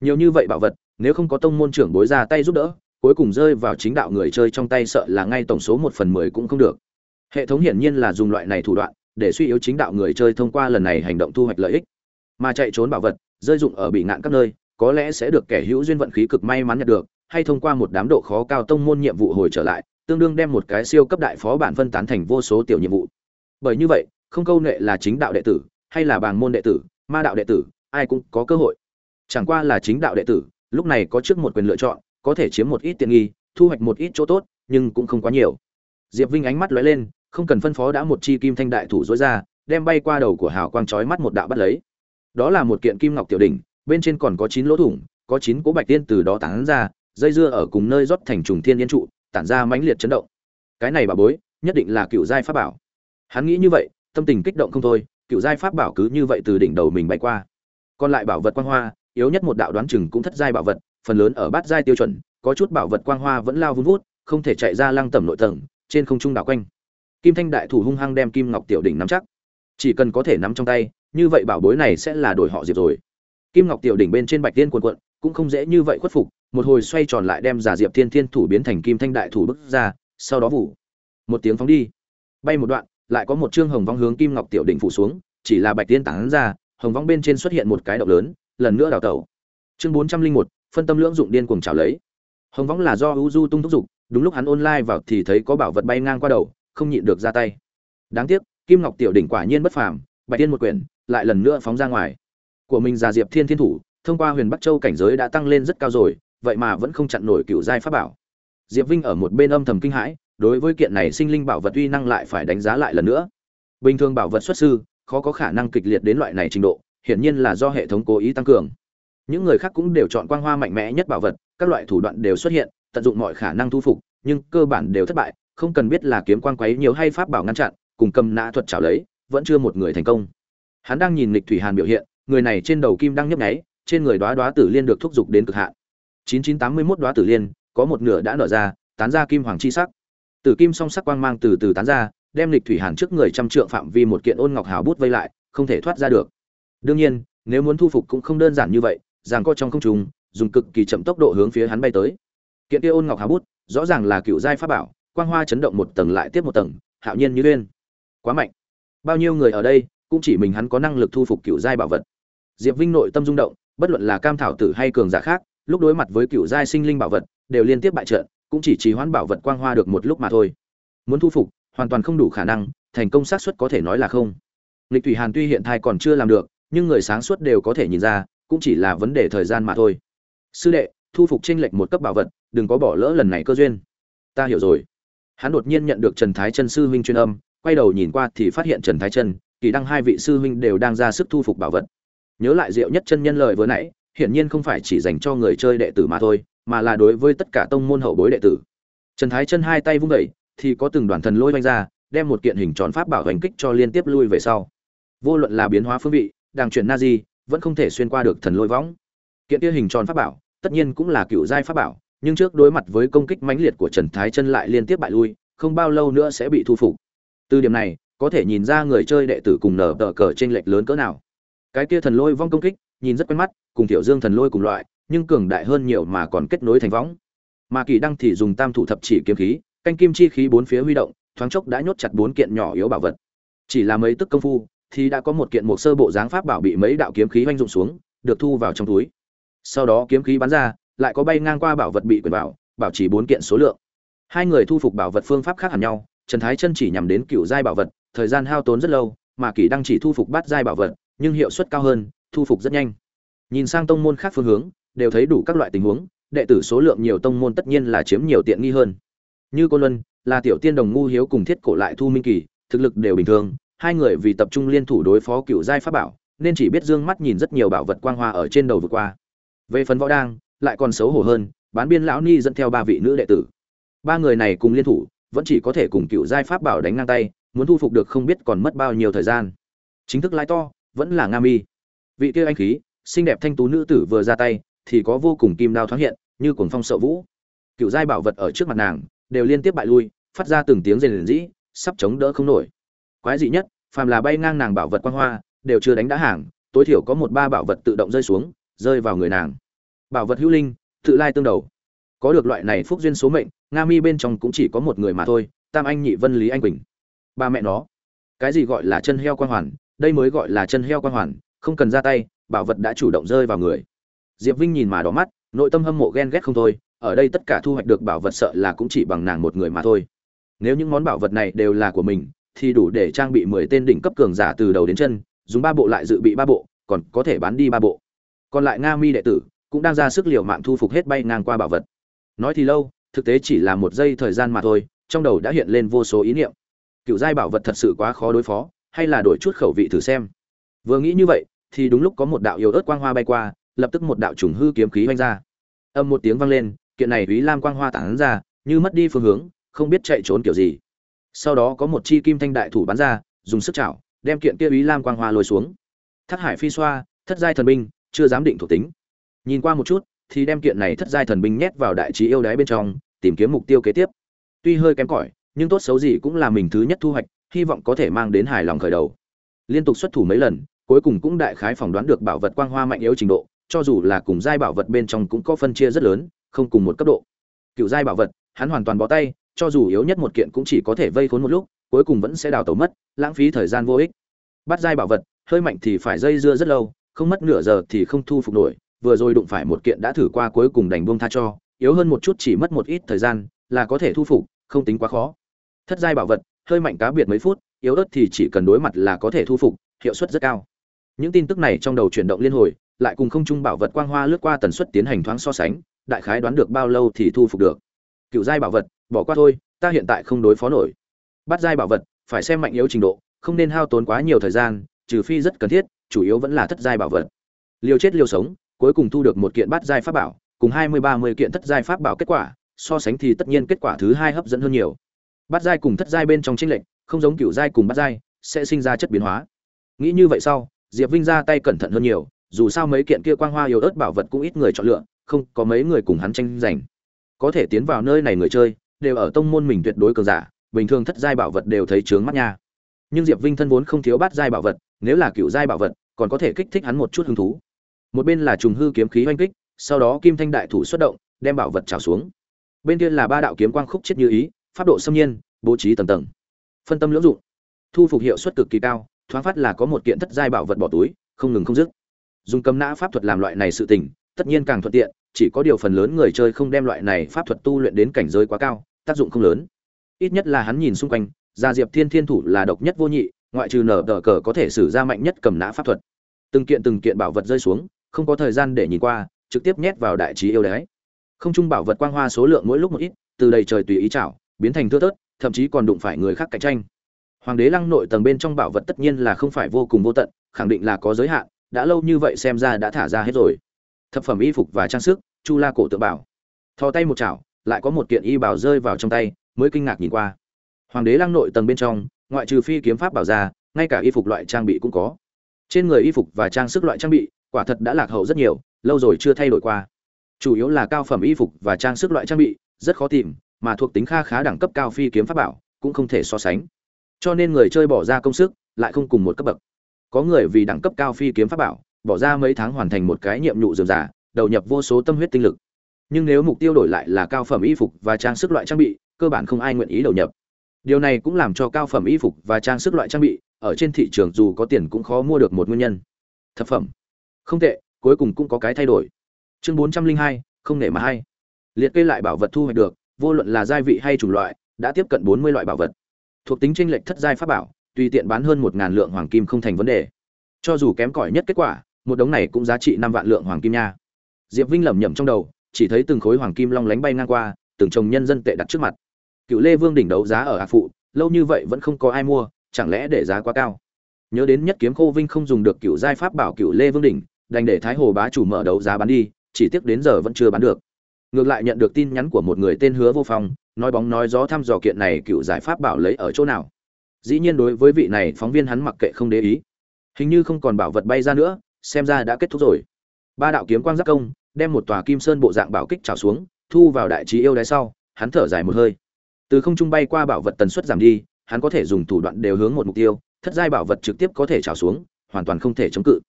nhiều như vậy bảo vật, nếu không có tông môn trưởng bối ra tay giúp đỡ, cuối cùng rơi vào chính đạo người chơi trong tay sợ là ngay tổng số một phần mười cũng không được. Hệ thống hiển nhiên là dùng loại này thủ đoạn, để suy yếu chính đạo người chơi thông qua lần này hành động thu hoạch lợi ích. Mà chạy trốn bảo vật, rơi dụng ở bị ngạn các nơi, có lẽ sẽ được kẻ hữu duyên vận khí cực may mắn nhận được, hay thông qua một đám độ khó cao tông môn nhiệm vụ hồi trở lại, tương đương đem một cái siêu cấp đại phó bản phân tán thành vô số tiểu nhiệm vụ. Bởi như vậy, không câu nệ là chính đạo đệ tử, hay là bàng môn đệ tử, ma đạo đệ tử, ai cũng có cơ hội chẳng qua là chính đạo đệ tử, lúc này có trước một quyền lựa chọn, có thể chiếm một ít tiện nghi, thu hoạch một ít chỗ tốt, nhưng cũng không quá nhiều. Diệp vinh ánh mắt lóe lên, không cần phân phó đã một chi kim thanh đại thủ dối ra, đem bay qua đầu của hào quang chói mắt một đạo bắt lấy. Đó là một kiện kim ngọc tiểu đỉnh, bên trên còn có chín lỗ thủng, có chín cố bạch tiên từ đó tán ra, dây dưa ở cùng nơi rót thành trùng thiên yên trụ, tản ra mãnh liệt chấn động. Cái này bà bối, nhất định là cựu giai pháp bảo. Hắn nghĩ như vậy, tâm tình kích động không thôi, cựu giai pháp bảo cứ như vậy từ đỉnh đầu mình bay qua. Còn lại bảo vật quang hoa yếu nhất một đạo đoán chừng cũng thất giai bảo vật phần lớn ở bát giai tiêu chuẩn có chút bảo vật quang hoa vẫn lao vun vút không thể chạy ra lăng tầm nội tầng trên không trung đảo quanh. Kim thanh đại thủ hung hăng đem kim ngọc tiểu đỉnh nắm chắc. Chỉ cần có thể nắm trong tay như vậy bảo bối này sẽ là đổi họ diệp rồi. Kim ngọc tiểu đỉnh bên trên bạch tiên cuộn cuộn, cũng không dễ như vậy khuất phục một hồi xoay tròn lại đem giả diệp thiên thiên thủ biến thành kim thanh đại thủ bức ra sau đó vụ. Một tiếng phóng đi. Bay một đoạn lại có một chương hồng vong hướng kim ngọc tiểu đỉnh phủ xuống chỉ là bạch tiên tán ra hồng vong bên trên xuất hiện một cái động lớn lần nữa đào tẩu. Chương bốn trăm linh một, phân tâm lưỡng dụng điên cuồng trào lấy. Hồng võng là do u du tung thúc giục đúng lúc hắn online vào thì thấy có bảo vật bay ngang qua đầu, không nhịn được ra tay. Đáng tiếc, kim ngọc tiểu đỉnh quả nhiên bất phàm, bạch tiên một quyển, lại lần nữa phóng ra ngoài. Của mình già diệp thiên thiên thủ, thông qua huyền bắc châu cảnh giới đã tăng lên rất cao rồi, vậy mà vẫn không chặn nổi cựu giai pháp bảo. Diệp vinh ở một bên âm thầm kinh hãi, đối với kiện này sinh linh bảo vật uy năng lại phải đánh giá lại lần nữa. Bình thường bảo vật xuất sư, khó có khả năng kịch liệt đến loại này trình độ hiển nhiên là do hệ thống cố ý tăng cường. Những người khác cũng đều chọn quang hoa mạnh mẽ nhất bảo vật, các loại thủ đoạn đều xuất hiện, tận dụng mọi khả năng thu phục, nhưng cơ bản đều thất bại, không cần biết là kiếm quang quấy nhiều hay pháp bảo ngăn chặn, cùng cầm nã thuật trảo lấy, vẫn chưa một người thành công. Hắn đang nhìn lịch thủy hàn biểu hiện, người này trên đầu kim đang nhấp nháy, trên người đóa đóa tử liên được thúc giục đến cực hạn. 9981 đóa tử liên, có một nửa đã nở ra, tán ra kim hoàng chi sắc. Tử kim song sắc quang mang từ từ tán ra, đem lịch thủy hàn trước người trăm trượng phạm vi một kiện ôn ngọc hào bút vây lại, không thể thoát ra được đương nhiên, nếu muốn thu phục cũng không đơn giản như vậy rằng co trong không trung, dùng cực kỳ chậm tốc độ hướng phía hắn bay tới. Kiện kia ôn ngọc hào bút, rõ ràng là cựu giai pháp bảo, quang hoa chấn động một tầng lại tiếp một tầng, hạo nhiên như uyên quá mạnh. Bao nhiêu người ở đây, cũng chỉ mình hắn có năng lực thu phục cựu giai bảo vật. Diệp vinh nội tâm rung động, bất luận là cam thảo tử hay cường giả khác, lúc đối mặt với cựu giai sinh linh bảo vật, đều liên tiếp bại trận, cũng chỉ trì hoãn bảo vật quang hoa được một lúc mà thôi. Muốn thu phục, hoàn toàn không đủ khả năng, thành công xác suất có thể nói là không. Lịch thủy hàn tuy hiện thai còn chưa làm được nhưng người sáng suốt đều có thể nhìn ra, cũng chỉ là vấn đề thời gian mà thôi. Sư đệ, thu phục tranh lệch một cấp bảo vật, đừng có bỏ lỡ lần này cơ duyên. Ta hiểu rồi. Hắn đột nhiên nhận được trần thái chân sư huynh chuyên âm, quay đầu nhìn qua thì phát hiện trần thái chân, kỳ đăng hai vị sư huynh đều đang ra sức thu phục bảo vật. Nhớ lại diệu nhất chân nhân lời vừa nãy, hiển nhiên không phải chỉ dành cho người chơi đệ tử mà thôi, mà là đối với tất cả tông môn hậu bối đệ tử. Trần thái chân hai tay vung đẩy thì có từng đoàn thần lôi vanh ra, đem một kiện hình tròn pháp bảo hành kích cho liên tiếp lui về sau. Vô luận là biến hóa phương vị đang chuyển na di vẫn không thể xuyên qua được thần lôi võng. Kiện kia hình tròn pháp bảo, tất nhiên cũng là cựu giai pháp bảo, nhưng trước đối mặt với công kích mãnh liệt của trần thái chân lại liên tiếp bại lui, không bao lâu nữa sẽ bị thu phục. Từ điểm này, có thể nhìn ra người chơi đệ tử cùng nở tờ cờ trên lệch lớn cỡ nào. Cái kia thần lôi vong công kích, nhìn rất quen mắt, cùng tiểu dương thần lôi cùng loại, nhưng cường đại hơn nhiều mà còn kết nối thành võng. Mà kỳ đăng thì dùng tam thủ thập chỉ kiếm khí, canh kim chi khí bốn phía huy động, thoáng chốc đã nhốt chặt bốn kiện nhỏ yếu bảo vật. Chỉ là mấy tức công phu thì đã có một kiện một sơ bộ dáng pháp bảo bị mấy đạo kiếm khí oanh dụng xuống, được thu vào trong túi. Sau đó kiếm khí bắn ra, lại có bay ngang qua bảo vật bị quyền bảo bảo chỉ bốn kiện số lượng. Hai người thu phục bảo vật phương pháp khác hẳn nhau, trần thái chân chỉ nhằm đến cựu giai bảo vật, thời gian hao tốn rất lâu, mà kỷ đăng chỉ thu phục bát giai bảo vật, nhưng hiệu suất cao hơn, thu phục rất nhanh. Nhìn sang tông môn khác phương hướng, đều thấy đủ các loại tình huống, đệ tử số lượng nhiều tông môn tất nhiên là chiếm nhiều tiện nghi hơn. Như cô luân, là tiểu tiên đồng ngu hiếu cùng thiết cổ lại thu minh kỳ, thực lực đều bình thường hai người vì tập trung liên thủ đối phó cựu giai pháp bảo, nên chỉ biết dương mắt nhìn rất nhiều bảo vật quang hoa ở trên đầu vượt qua. Về phần võ đang, lại còn xấu hổ hơn, bán biên lão ni dẫn theo ba vị nữ đệ tử. Ba người này cùng liên thủ, vẫn chỉ có thể cùng cựu giai pháp bảo đánh ngang tay, muốn thu phục được không biết còn mất bao nhiêu thời gian. Chính thức lái to, vẫn là nga mi. Vị kia anh khí, xinh đẹp thanh tú nữ tử vừa ra tay, thì có vô cùng kim đao thoáng hiện, như cuồng phong sợ vũ. Cựu giai bảo vật ở trước mặt nàng, đều liên tiếp bại lui, phát ra từng tiếng rền rĩ, sắp chống đỡ không nổi quái dị nhất, phàm là bay ngang nàng bảo vật quan hoa, đều chưa đánh đã hàng, tối thiểu có một ba bảo vật tự động rơi xuống, rơi vào người nàng. Bảo vật hữu linh, tự lai tương đầu. Có được loại này phúc duyên số mệnh, nga mi bên trong cũng chỉ có một người mà thôi, tam anh nhị vân lý anh quỳnh. Ba mẹ nó. Cái gì gọi là chân heo quan hoàn, đây mới gọi là chân heo quan hoàn, không cần ra tay, bảo vật đã chủ động rơi vào người. Diệp vinh nhìn mà đỏ mắt, nội tâm hâm mộ ghen ghét không thôi, ở đây tất cả thu hoạch được bảo vật sợ là cũng chỉ bằng nàng một người mà thôi. Nếu những món bảo vật này đều là của mình thì đủ để trang bị mười tên đỉnh cấp cường giả từ đầu đến chân, dùng ba bộ lại dự bị ba bộ, còn có thể bán đi ba bộ. Còn lại nga mi đệ tử cũng đang ra sức liều mạng thu phục hết bay ngang qua bảo vật. Nói thì lâu, thực tế chỉ là một giây thời gian mà thôi, trong đầu đã hiện lên vô số ý niệm. Cựu giai bảo vật thật sự quá khó đối phó, hay là đổi chút khẩu vị thử xem. Vừa nghĩ như vậy, thì đúng lúc có một đạo yêu ớt quang hoa bay qua, lập tức một đạo trùng hư kiếm khí oanh ra. Âm một tiếng vang lên, kiện này Úy lam quang hoa tản ra, như mất đi phương hướng, không biết chạy trốn kiểu gì sau đó có một chi kim thanh đại thủ bắn ra, dùng sức chảo, đem kiện kia ý lam quang hoa lôi xuống. Thất hải phi xoa, thất giai thần binh, chưa dám định thuộc tính. Nhìn qua một chút, thì đem kiện này thất giai thần binh nhét vào đại trí yêu đáy bên trong, tìm kiếm mục tiêu kế tiếp. Tuy hơi kém cỏi, nhưng tốt xấu gì cũng là mình thứ nhất thu hoạch, hy vọng có thể mang đến hài lòng khởi đầu. Liên tục xuất thủ mấy lần, cuối cùng cũng đại khái phỏng đoán được bảo vật quang hoa mạnh yếu trình độ, cho dù là cùng giai bảo vật bên trong cũng có phân chia rất lớn, không cùng một cấp độ. Cựu giai bảo vật, hắn hoàn toàn bó tay cho dù yếu nhất một kiện cũng chỉ có thể vây khốn một lúc, cuối cùng vẫn sẽ đào tẩu mất, lãng phí thời gian vô ích. Bắt dai bảo vật, hơi mạnh thì phải dây dưa rất lâu, không mất nửa giờ thì không thu phục nổi, vừa rồi đụng phải một kiện đã thử qua cuối cùng đành buông tha cho, yếu hơn một chút chỉ mất một ít thời gian, là có thể thu phục, không tính quá khó. Thất giai bảo vật, hơi mạnh cá biệt mấy phút, yếu ớt thì chỉ cần đối mặt là có thể thu phục, hiệu suất rất cao. Những tin tức này trong đầu chuyển động liên hồi, lại cùng không trung bảo vật quang hoa lướt qua tần suất tiến hành thoáng so sánh, đại khái đoán được bao lâu thì thu phục được. Cựu giai bảo vật bỏ qua thôi, ta hiện tại không đối phó nổi. Bắt giai bảo vật, phải xem mạnh yếu trình độ, không nên hao tốn quá nhiều thời gian, trừ phi rất cần thiết, chủ yếu vẫn là thất giai bảo vật. Liều chết liều sống, cuối cùng thu được một kiện bắt giai pháp bảo, cùng hai mươi ba mươi kiện thất giai pháp bảo kết quả, so sánh thì tất nhiên kết quả thứ hai hấp dẫn hơn nhiều. Bắt giai cùng thất giai bên trong tranh lệch, không giống kiểu giai cùng bắt giai, sẽ sinh ra chất biến hóa. Nghĩ như vậy sau, diệp vinh ra tay cẩn thận hơn nhiều, dù sao mấy kiện kia quang hoa yếu ớt bảo vật cũng ít người chọn lựa, không có mấy người cùng hắn tranh giành. Có thể tiến vào nơi này người chơi đều ở tông môn mình tuyệt đối cường giả, bình thường thất giai bảo vật đều thấy trướng mắt nha. Nhưng diệp vinh thân vốn không thiếu bát giai bảo vật, nếu là cựu giai bảo vật, còn có thể kích thích hắn một chút hứng thú. Một bên là trùng hư kiếm khí oanh kích, sau đó kim thanh đại thủ xuất động, đem bảo vật trào xuống. Bên kia là ba đạo kiếm quang khúc chết như ý, pháp độ xâm nhiên, bố trí tầng tầng. Phân tâm lưỡng dụng. Thu phục hiệu suất cực kỳ cao, thoáng phát là có một kiện thất giai bảo vật bỏ túi, không ngừng không dứt. Dùng cầm nã pháp thuật làm loại này sự tình, tất nhiên càng thuận tiện chỉ có điều phần lớn người chơi không đem loại này pháp thuật tu luyện đến cảnh giới quá cao, tác dụng không lớn. Ít nhất là hắn nhìn xung quanh, gia diệp thiên thiên thủ là độc nhất vô nhị, ngoại trừ nở tờ cờ có thể sử ra mạnh nhất cầm nã pháp thuật. Từng kiện từng kiện bảo vật rơi xuống, không có thời gian để nhìn qua, trực tiếp nhét vào đại trí yêu đái không trung bảo vật quang hoa số lượng mỗi lúc một ít, từ đầy trời tùy ý chảo, biến thành thưa thớt, thậm chí còn đụng phải người khác cạnh tranh. Hoàng đế lăng nội tầng bên trong bảo vật tất nhiên là không phải vô cùng vô tận, khẳng định là có giới hạn, đã lâu như vậy xem ra đã thả ra hết rồi. Thập phẩm y phục và trang sức chu la cổ tự bảo. Thò tay một chảo, lại có một kiện y bảo rơi vào trong tay, mới kinh ngạc nhìn qua. Hoàng đế lăng nội tầng bên trong, ngoại trừ phi kiếm pháp bảo ra, ngay cả y phục loại trang bị cũng có. Trên người y phục và trang sức loại trang bị, quả thật đã lạc hậu rất nhiều, lâu rồi chưa thay đổi qua. Chủ yếu là cao phẩm y phục và trang sức loại trang bị, rất khó tìm, mà thuộc tính kha khá đẳng cấp cao phi kiếm pháp bảo, cũng không thể so sánh. Cho nên người chơi bỏ ra công sức, lại không cùng một cấp bậc. Có người vì đẳng cấp cao phi kiếm pháp bảo, bỏ ra mấy tháng hoàn thành một cái nhiệm vụ dườm giả đầu nhập vô số tâm huyết tinh lực. Nhưng nếu mục tiêu đổi lại là cao phẩm y phục và trang sức loại trang bị, cơ bản không ai nguyện ý đầu nhập. Điều này cũng làm cho cao phẩm y phục và trang sức loại trang bị ở trên thị trường dù có tiền cũng khó mua được một nguyên nhân. Thập phẩm. Không tệ, cuối cùng cũng có cái thay đổi. Chương bốn trăm linh hai, không nể mà hay. Liệt kê lại bảo vật thu hoạch được, vô luận là giai vị hay chủng loại, đã tiếp cận bốn mươi loại bảo vật. Thuộc tính tranh lệch thất giai pháp bảo, tùy tiện bán hơn một ngàn lượng hoàng kim không thành vấn đề. Cho dù kém cỏi nhất kết quả, một đống này cũng giá trị năm vạn lượng hoàng kim nha diệp vinh lẩm nhẩm trong đầu, chỉ thấy từng khối hoàng kim long lánh bay ngang qua, từng chồng nhân dân tệ đặt trước mặt. Cựu lê vương đỉnh đấu giá ở hạ phụ, lâu như vậy vẫn không có ai mua, chẳng lẽ để giá quá cao? Nhớ đến nhất kiếm khô vinh không dùng được cựu giai pháp bảo cựu lê vương đỉnh, đành để thái hồ bá chủ mở đấu giá bán đi, chỉ tiếc đến giờ vẫn chưa bán được. Ngược lại nhận được tin nhắn của một người tên hứa vô phong, nói bóng nói gió thăm dò kiện này cựu giải pháp bảo lấy ở chỗ nào. Dĩ nhiên đối với vị này phóng viên hắn mặc kệ không để ý. Hình như không còn bảo vật bay ra nữa, xem ra đã kết thúc rồi ba đạo kiếm quang giác công, đem một tòa kim sơn bộ dạng bảo kích trào xuống, thu vào đại trí yêu đáy sau, hắn thở dài một hơi. Từ không trung bay qua bảo vật tần suất giảm đi, hắn có thể dùng thủ đoạn đều hướng một mục tiêu, thất giai bảo vật trực tiếp có thể trào xuống, hoàn toàn không thể chống cự.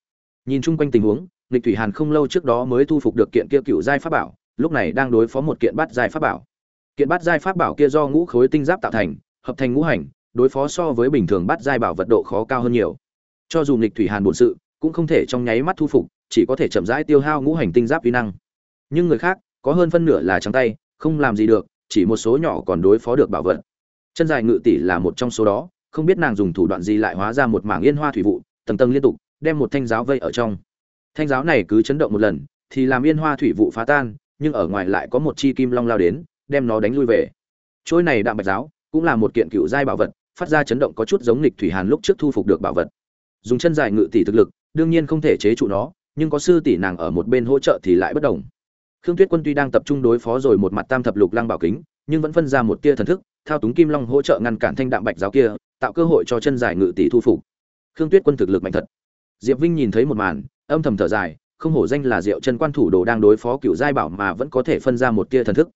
Nhìn chung quanh tình huống, lịch thủy hàn không lâu trước đó mới thu phục được kiện kia cựu giai pháp bảo, lúc này đang đối phó một kiện bát giai pháp bảo. Kiện bát giai pháp bảo kia do ngũ khối tinh giáp tạo thành, hợp thành ngũ hành, đối phó so với bình thường bát giai bảo vật độ khó cao hơn nhiều. Cho dù lịch thủy hàn bổn sự, cũng không thể trong nháy mắt thu phục chỉ có thể chậm rãi tiêu hao ngũ hành tinh giáp uy năng. Nhưng người khác, có hơn phân nửa là trắng tay, không làm gì được, chỉ một số nhỏ còn đối phó được bảo vật. Chân dài ngự tỷ là một trong số đó, không biết nàng dùng thủ đoạn gì lại hóa ra một mảng yên hoa thủy vụ, tầng tầng liên tục, đem một thanh giáo vây ở trong. Thanh giáo này cứ chấn động một lần, thì làm yên hoa thủy vụ phá tan, nhưng ở ngoài lại có một chi kim long lao đến, đem nó đánh lui về. Trôi này đạm bạch giáo, cũng là một kiện cựu giai bảo vật, phát ra chấn động có chút giống lịch thủy hàn lúc trước thu phục được bảo vật. Dùng chân dài ngự tỷ thực lực, đương nhiên không thể chế trụ nó nhưng có sư tỷ nàng ở một bên hỗ trợ thì lại bất đồng. Khương tuyết quân tuy đang tập trung đối phó rồi một mặt tam thập lục lăng bảo kính, nhưng vẫn phân ra một tia thần thức, thao túng kim long hỗ trợ ngăn cản thanh đạm bạch giáo kia, tạo cơ hội cho chân dài ngự tỷ thu phục. Khương tuyết quân thực lực mạnh thật. Diệp vinh nhìn thấy một màn, âm thầm thở dài, không hổ danh là diệu chân quan thủ đồ đang đối phó cựu giai bảo mà vẫn có thể phân ra một tia thần thức.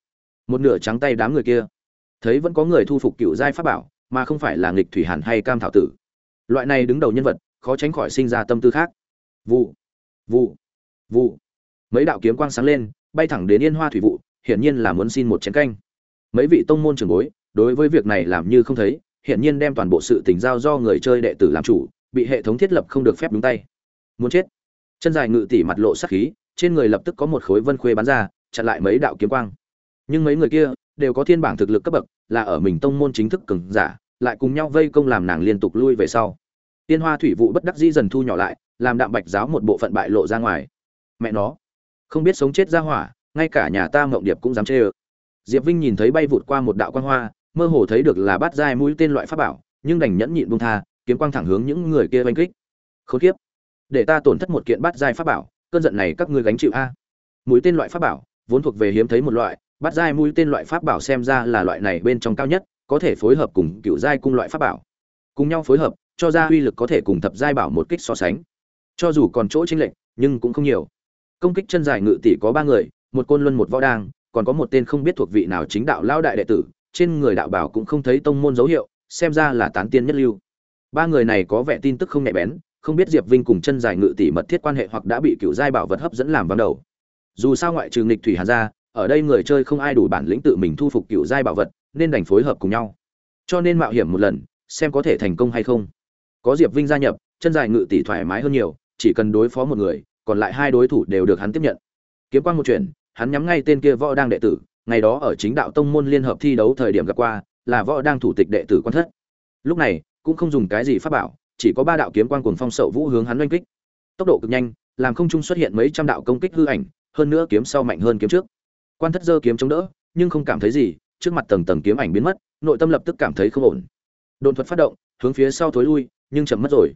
Một nửa trắng tay đám người kia, thấy vẫn có người thu phục cựu giai pháp bảo, mà không phải là nghịch thủy hàn hay cam thảo tử. Loại này đứng đầu nhân vật, khó tránh khỏi sinh ra tâm tư khác. Vụ vụ. Vụ. Mấy đạo kiếm quang sáng lên, bay thẳng đến yên hoa thủy vụ, hiển nhiên là muốn xin một chén canh. Mấy vị tông môn trưởng bối, đối với việc này làm như không thấy, hiển nhiên đem toàn bộ sự tình giao do người chơi đệ tử làm chủ, bị hệ thống thiết lập không được phép đúng tay. Muốn chết. Chân dài ngự tỷ mặt lộ sắc khí, trên người lập tức có một khối vân khuê bắn ra, chặn lại mấy đạo kiếm quang. Nhưng mấy người kia đều có thiên bảng thực lực cấp bậc, là ở mình tông môn chính thức cường giả, lại cùng nhau vây công làm nàng liên tục lui về sau. Tiên hoa thủy vụ bất đắc dĩ dần thu nhỏ lại làm đạm bạch giáo một bộ phận bại lộ ra ngoài. Mẹ nó, không biết sống chết ra hỏa, ngay cả nhà ta mộng điệp cũng dám chê ơ. Diệp vinh nhìn thấy bay vụt qua một đạo quan hoa, mơ hồ thấy được là bát giai mũi tên loại pháp bảo, nhưng đành nhẫn nhịn bung tha, kiếm quang thẳng hướng những người kia oanh kích. Khốn kiếp, để ta tổn thất một kiện bát giai pháp bảo, cơn giận này các ngươi gánh chịu a. Mũi tên loại pháp bảo, vốn thuộc về hiếm thấy một loại, bát giai mũi tên loại pháp bảo xem ra là loại này bên trong cao nhất, có thể phối hợp cùng cựu giai cung loại pháp bảo. Cùng nhau phối hợp, cho ra uy lực có thể cùng thập giai bảo một kích so sánh cho dù còn chỗ chênh lệch, nhưng cũng không nhiều. Công kích chân dài ngự tỷ có ba người, một côn luân một võ đang, còn có một tên không biết thuộc vị nào chính đạo lao đại đệ tử, trên người đạo bảo cũng không thấy tông môn dấu hiệu, xem ra là tán tiên nhất lưu. Ba người này có vẻ tin tức không nhạy bén, không biết diệp vinh cùng chân dài ngự tỷ mật thiết quan hệ hoặc đã bị cựu giai bảo vật hấp dẫn làm vắng đầu. Dù sao ngoại trừ nghịch thủy hàn ra ở đây người chơi không ai đủ bản lĩnh tự mình thu phục cựu giai bảo vật, nên đành phối hợp cùng nhau. Cho nên mạo hiểm một lần, xem có thể thành công hay không. Có diệp vinh gia nhập, chân dài ngự tỷ thoải mái hơn nhiều chỉ cần đối phó một người, còn lại hai đối thủ đều được hắn tiếp nhận. Kiếm quang một chuyện hắn nhắm ngay tên kia võ đang đệ tử, ngày đó ở chính đạo tông môn liên hợp thi đấu thời điểm gặp qua, là võ đang thủ tịch đệ tử quan thất. Lúc này, cũng không dùng cái gì pháp bảo, chỉ có ba đạo kiếm quang cuồng phong sậu vũ hướng hắn oanh kích. Tốc độ cực nhanh, làm không trung xuất hiện mấy trăm đạo công kích hư ảnh, hơn nữa kiếm sau mạnh hơn kiếm trước. Quan thất giơ kiếm chống đỡ, nhưng không cảm thấy gì, trước mặt tầng tầng kiếm ảnh biến mất, nội tâm lập tức cảm thấy không ổn. Độn thuật phát động, hướng phía sau thối lui, nhưng chậm mất rồi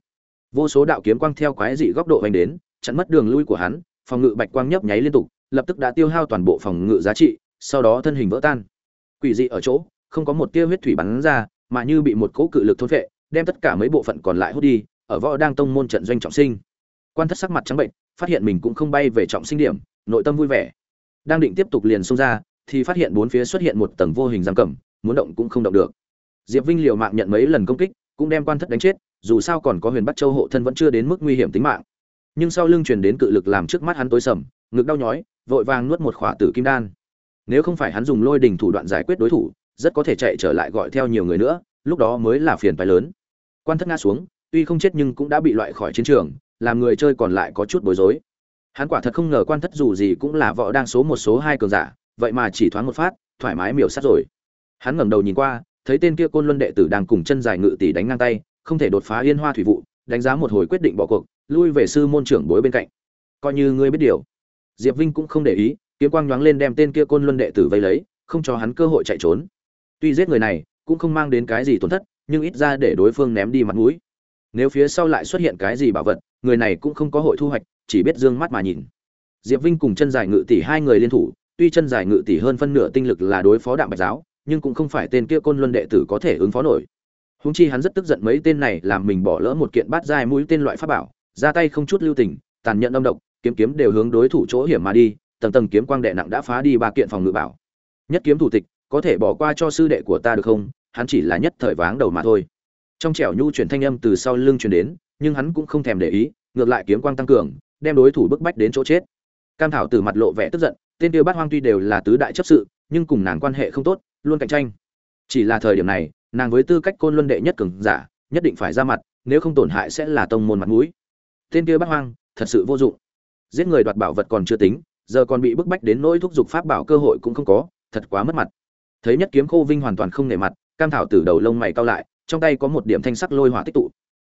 vô số đạo kiếm quang theo quái dị góc độ hành đến, chặn mất đường lui của hắn, phòng ngự bạch quang nhấp nháy liên tục, lập tức đã tiêu hao toàn bộ phòng ngự giá trị, sau đó thân hình vỡ tan. Quỷ dị ở chỗ, không có một tia huyết thủy bắn ra, mà như bị một cỗ cự lực thôn phệ, đem tất cả mấy bộ phận còn lại hút đi, ở võ đang tông môn trận doanh trọng sinh. Quan thất sắc mặt trắng bệnh, phát hiện mình cũng không bay về trọng sinh điểm, nội tâm vui vẻ. Đang định tiếp tục liền xông ra, thì phát hiện bốn phía xuất hiện một tầng vô hình giam cầm, muốn động cũng không động được. Diệp vinh liều mạng nhận mấy lần công kích, cũng đem quan thất đánh chết dù sao còn có huyền bắt châu hộ thân vẫn chưa đến mức nguy hiểm tính mạng. Nhưng sau lưng truyền đến cự lực làm trước mắt hắn tối sầm, ngực đau nhói, vội vàng nuốt một khỏa tử kim đan. Nếu không phải hắn dùng lôi đình thủ đoạn giải quyết đối thủ, rất có thể chạy trở lại gọi theo nhiều người nữa, lúc đó mới là phiền phái lớn. Quan thất ngã xuống, tuy không chết nhưng cũng đã bị loại khỏi chiến trường, làm người chơi còn lại có chút bối rối. Hắn quả thật không ngờ quan thất dù gì cũng là võ đang số một, số hai cường giả, vậy mà chỉ thoáng một phát, thoải mái miểu sát rồi. Hắn ngẩng đầu nhìn qua, thấy tên kia côn luân đệ tử đang cùng chân dài ngự tỷ đánh ngang tay không thể đột phá yên hoa thủy vụ, đánh giá một hồi quyết định bỏ cuộc, lui về sư môn trưởng bối bên cạnh. Coi như ngươi biết điều. Diệp vinh cũng không để ý, kiếm quang nhoáng lên đem tên kia côn luân đệ tử vây lấy, không cho hắn cơ hội chạy trốn. Tuy giết người này, cũng không mang đến cái gì tổn thất, nhưng ít ra để đối phương ném đi mặt mũi. Nếu phía sau lại xuất hiện cái gì bảo vật, người này cũng không có hội thu hoạch, chỉ biết dương mắt mà nhìn. Diệp vinh cùng chân dài ngự tỷ hai người liên thủ, tuy chân dài ngự tỷ hơn phân nửa tinh lực là đối phó đạm bạch giáo, nhưng cũng không phải tên kia côn luân đệ tử có thể ứng phó nổi húng chi hắn rất tức giận mấy tên này làm mình bỏ lỡ một kiện bát dài mũi tên loại pháp bảo, ra tay không chút lưu tình, tàn nhẫn âm độc, kiếm kiếm đều hướng đối thủ chỗ hiểm mà đi, tầng tầng kiếm quang đệ nặng đã phá đi ba kiện phòng ngự bảo. Nhất kiếm thủ tịch, có thể bỏ qua cho sư đệ của ta được không? Hắn chỉ là nhất thời váng đầu mà thôi. Trong trẻo nhu chuyển thanh âm từ sau lưng truyền đến, nhưng hắn cũng không thèm để ý, ngược lại kiếm quang tăng cường, đem đối thủ bức bách đến chỗ chết. Cam thảo từ mặt lộ vẻ tức giận, tên tiêu bát hoang tuy đều là tứ đại chấp sự, nhưng cùng nàng quan hệ không tốt, luôn cạnh tranh. Chỉ là thời điểm này nàng với tư cách côn luân đệ nhất cường giả, nhất định phải ra mặt, nếu không tổn hại sẽ là tông môn mặt mũi. Tên kia bát hoang, thật sự vô dụng. Giết người đoạt bảo vật còn chưa tính, giờ còn bị bức bách đến nỗi thúc giục pháp bảo cơ hội cũng không có, thật quá mất mặt. Thấy nhất kiếm khô vinh hoàn toàn không nể mặt, cam thảo từ đầu lông mày cao lại, trong tay có một điểm thanh sắc lôi hỏa tích tụ.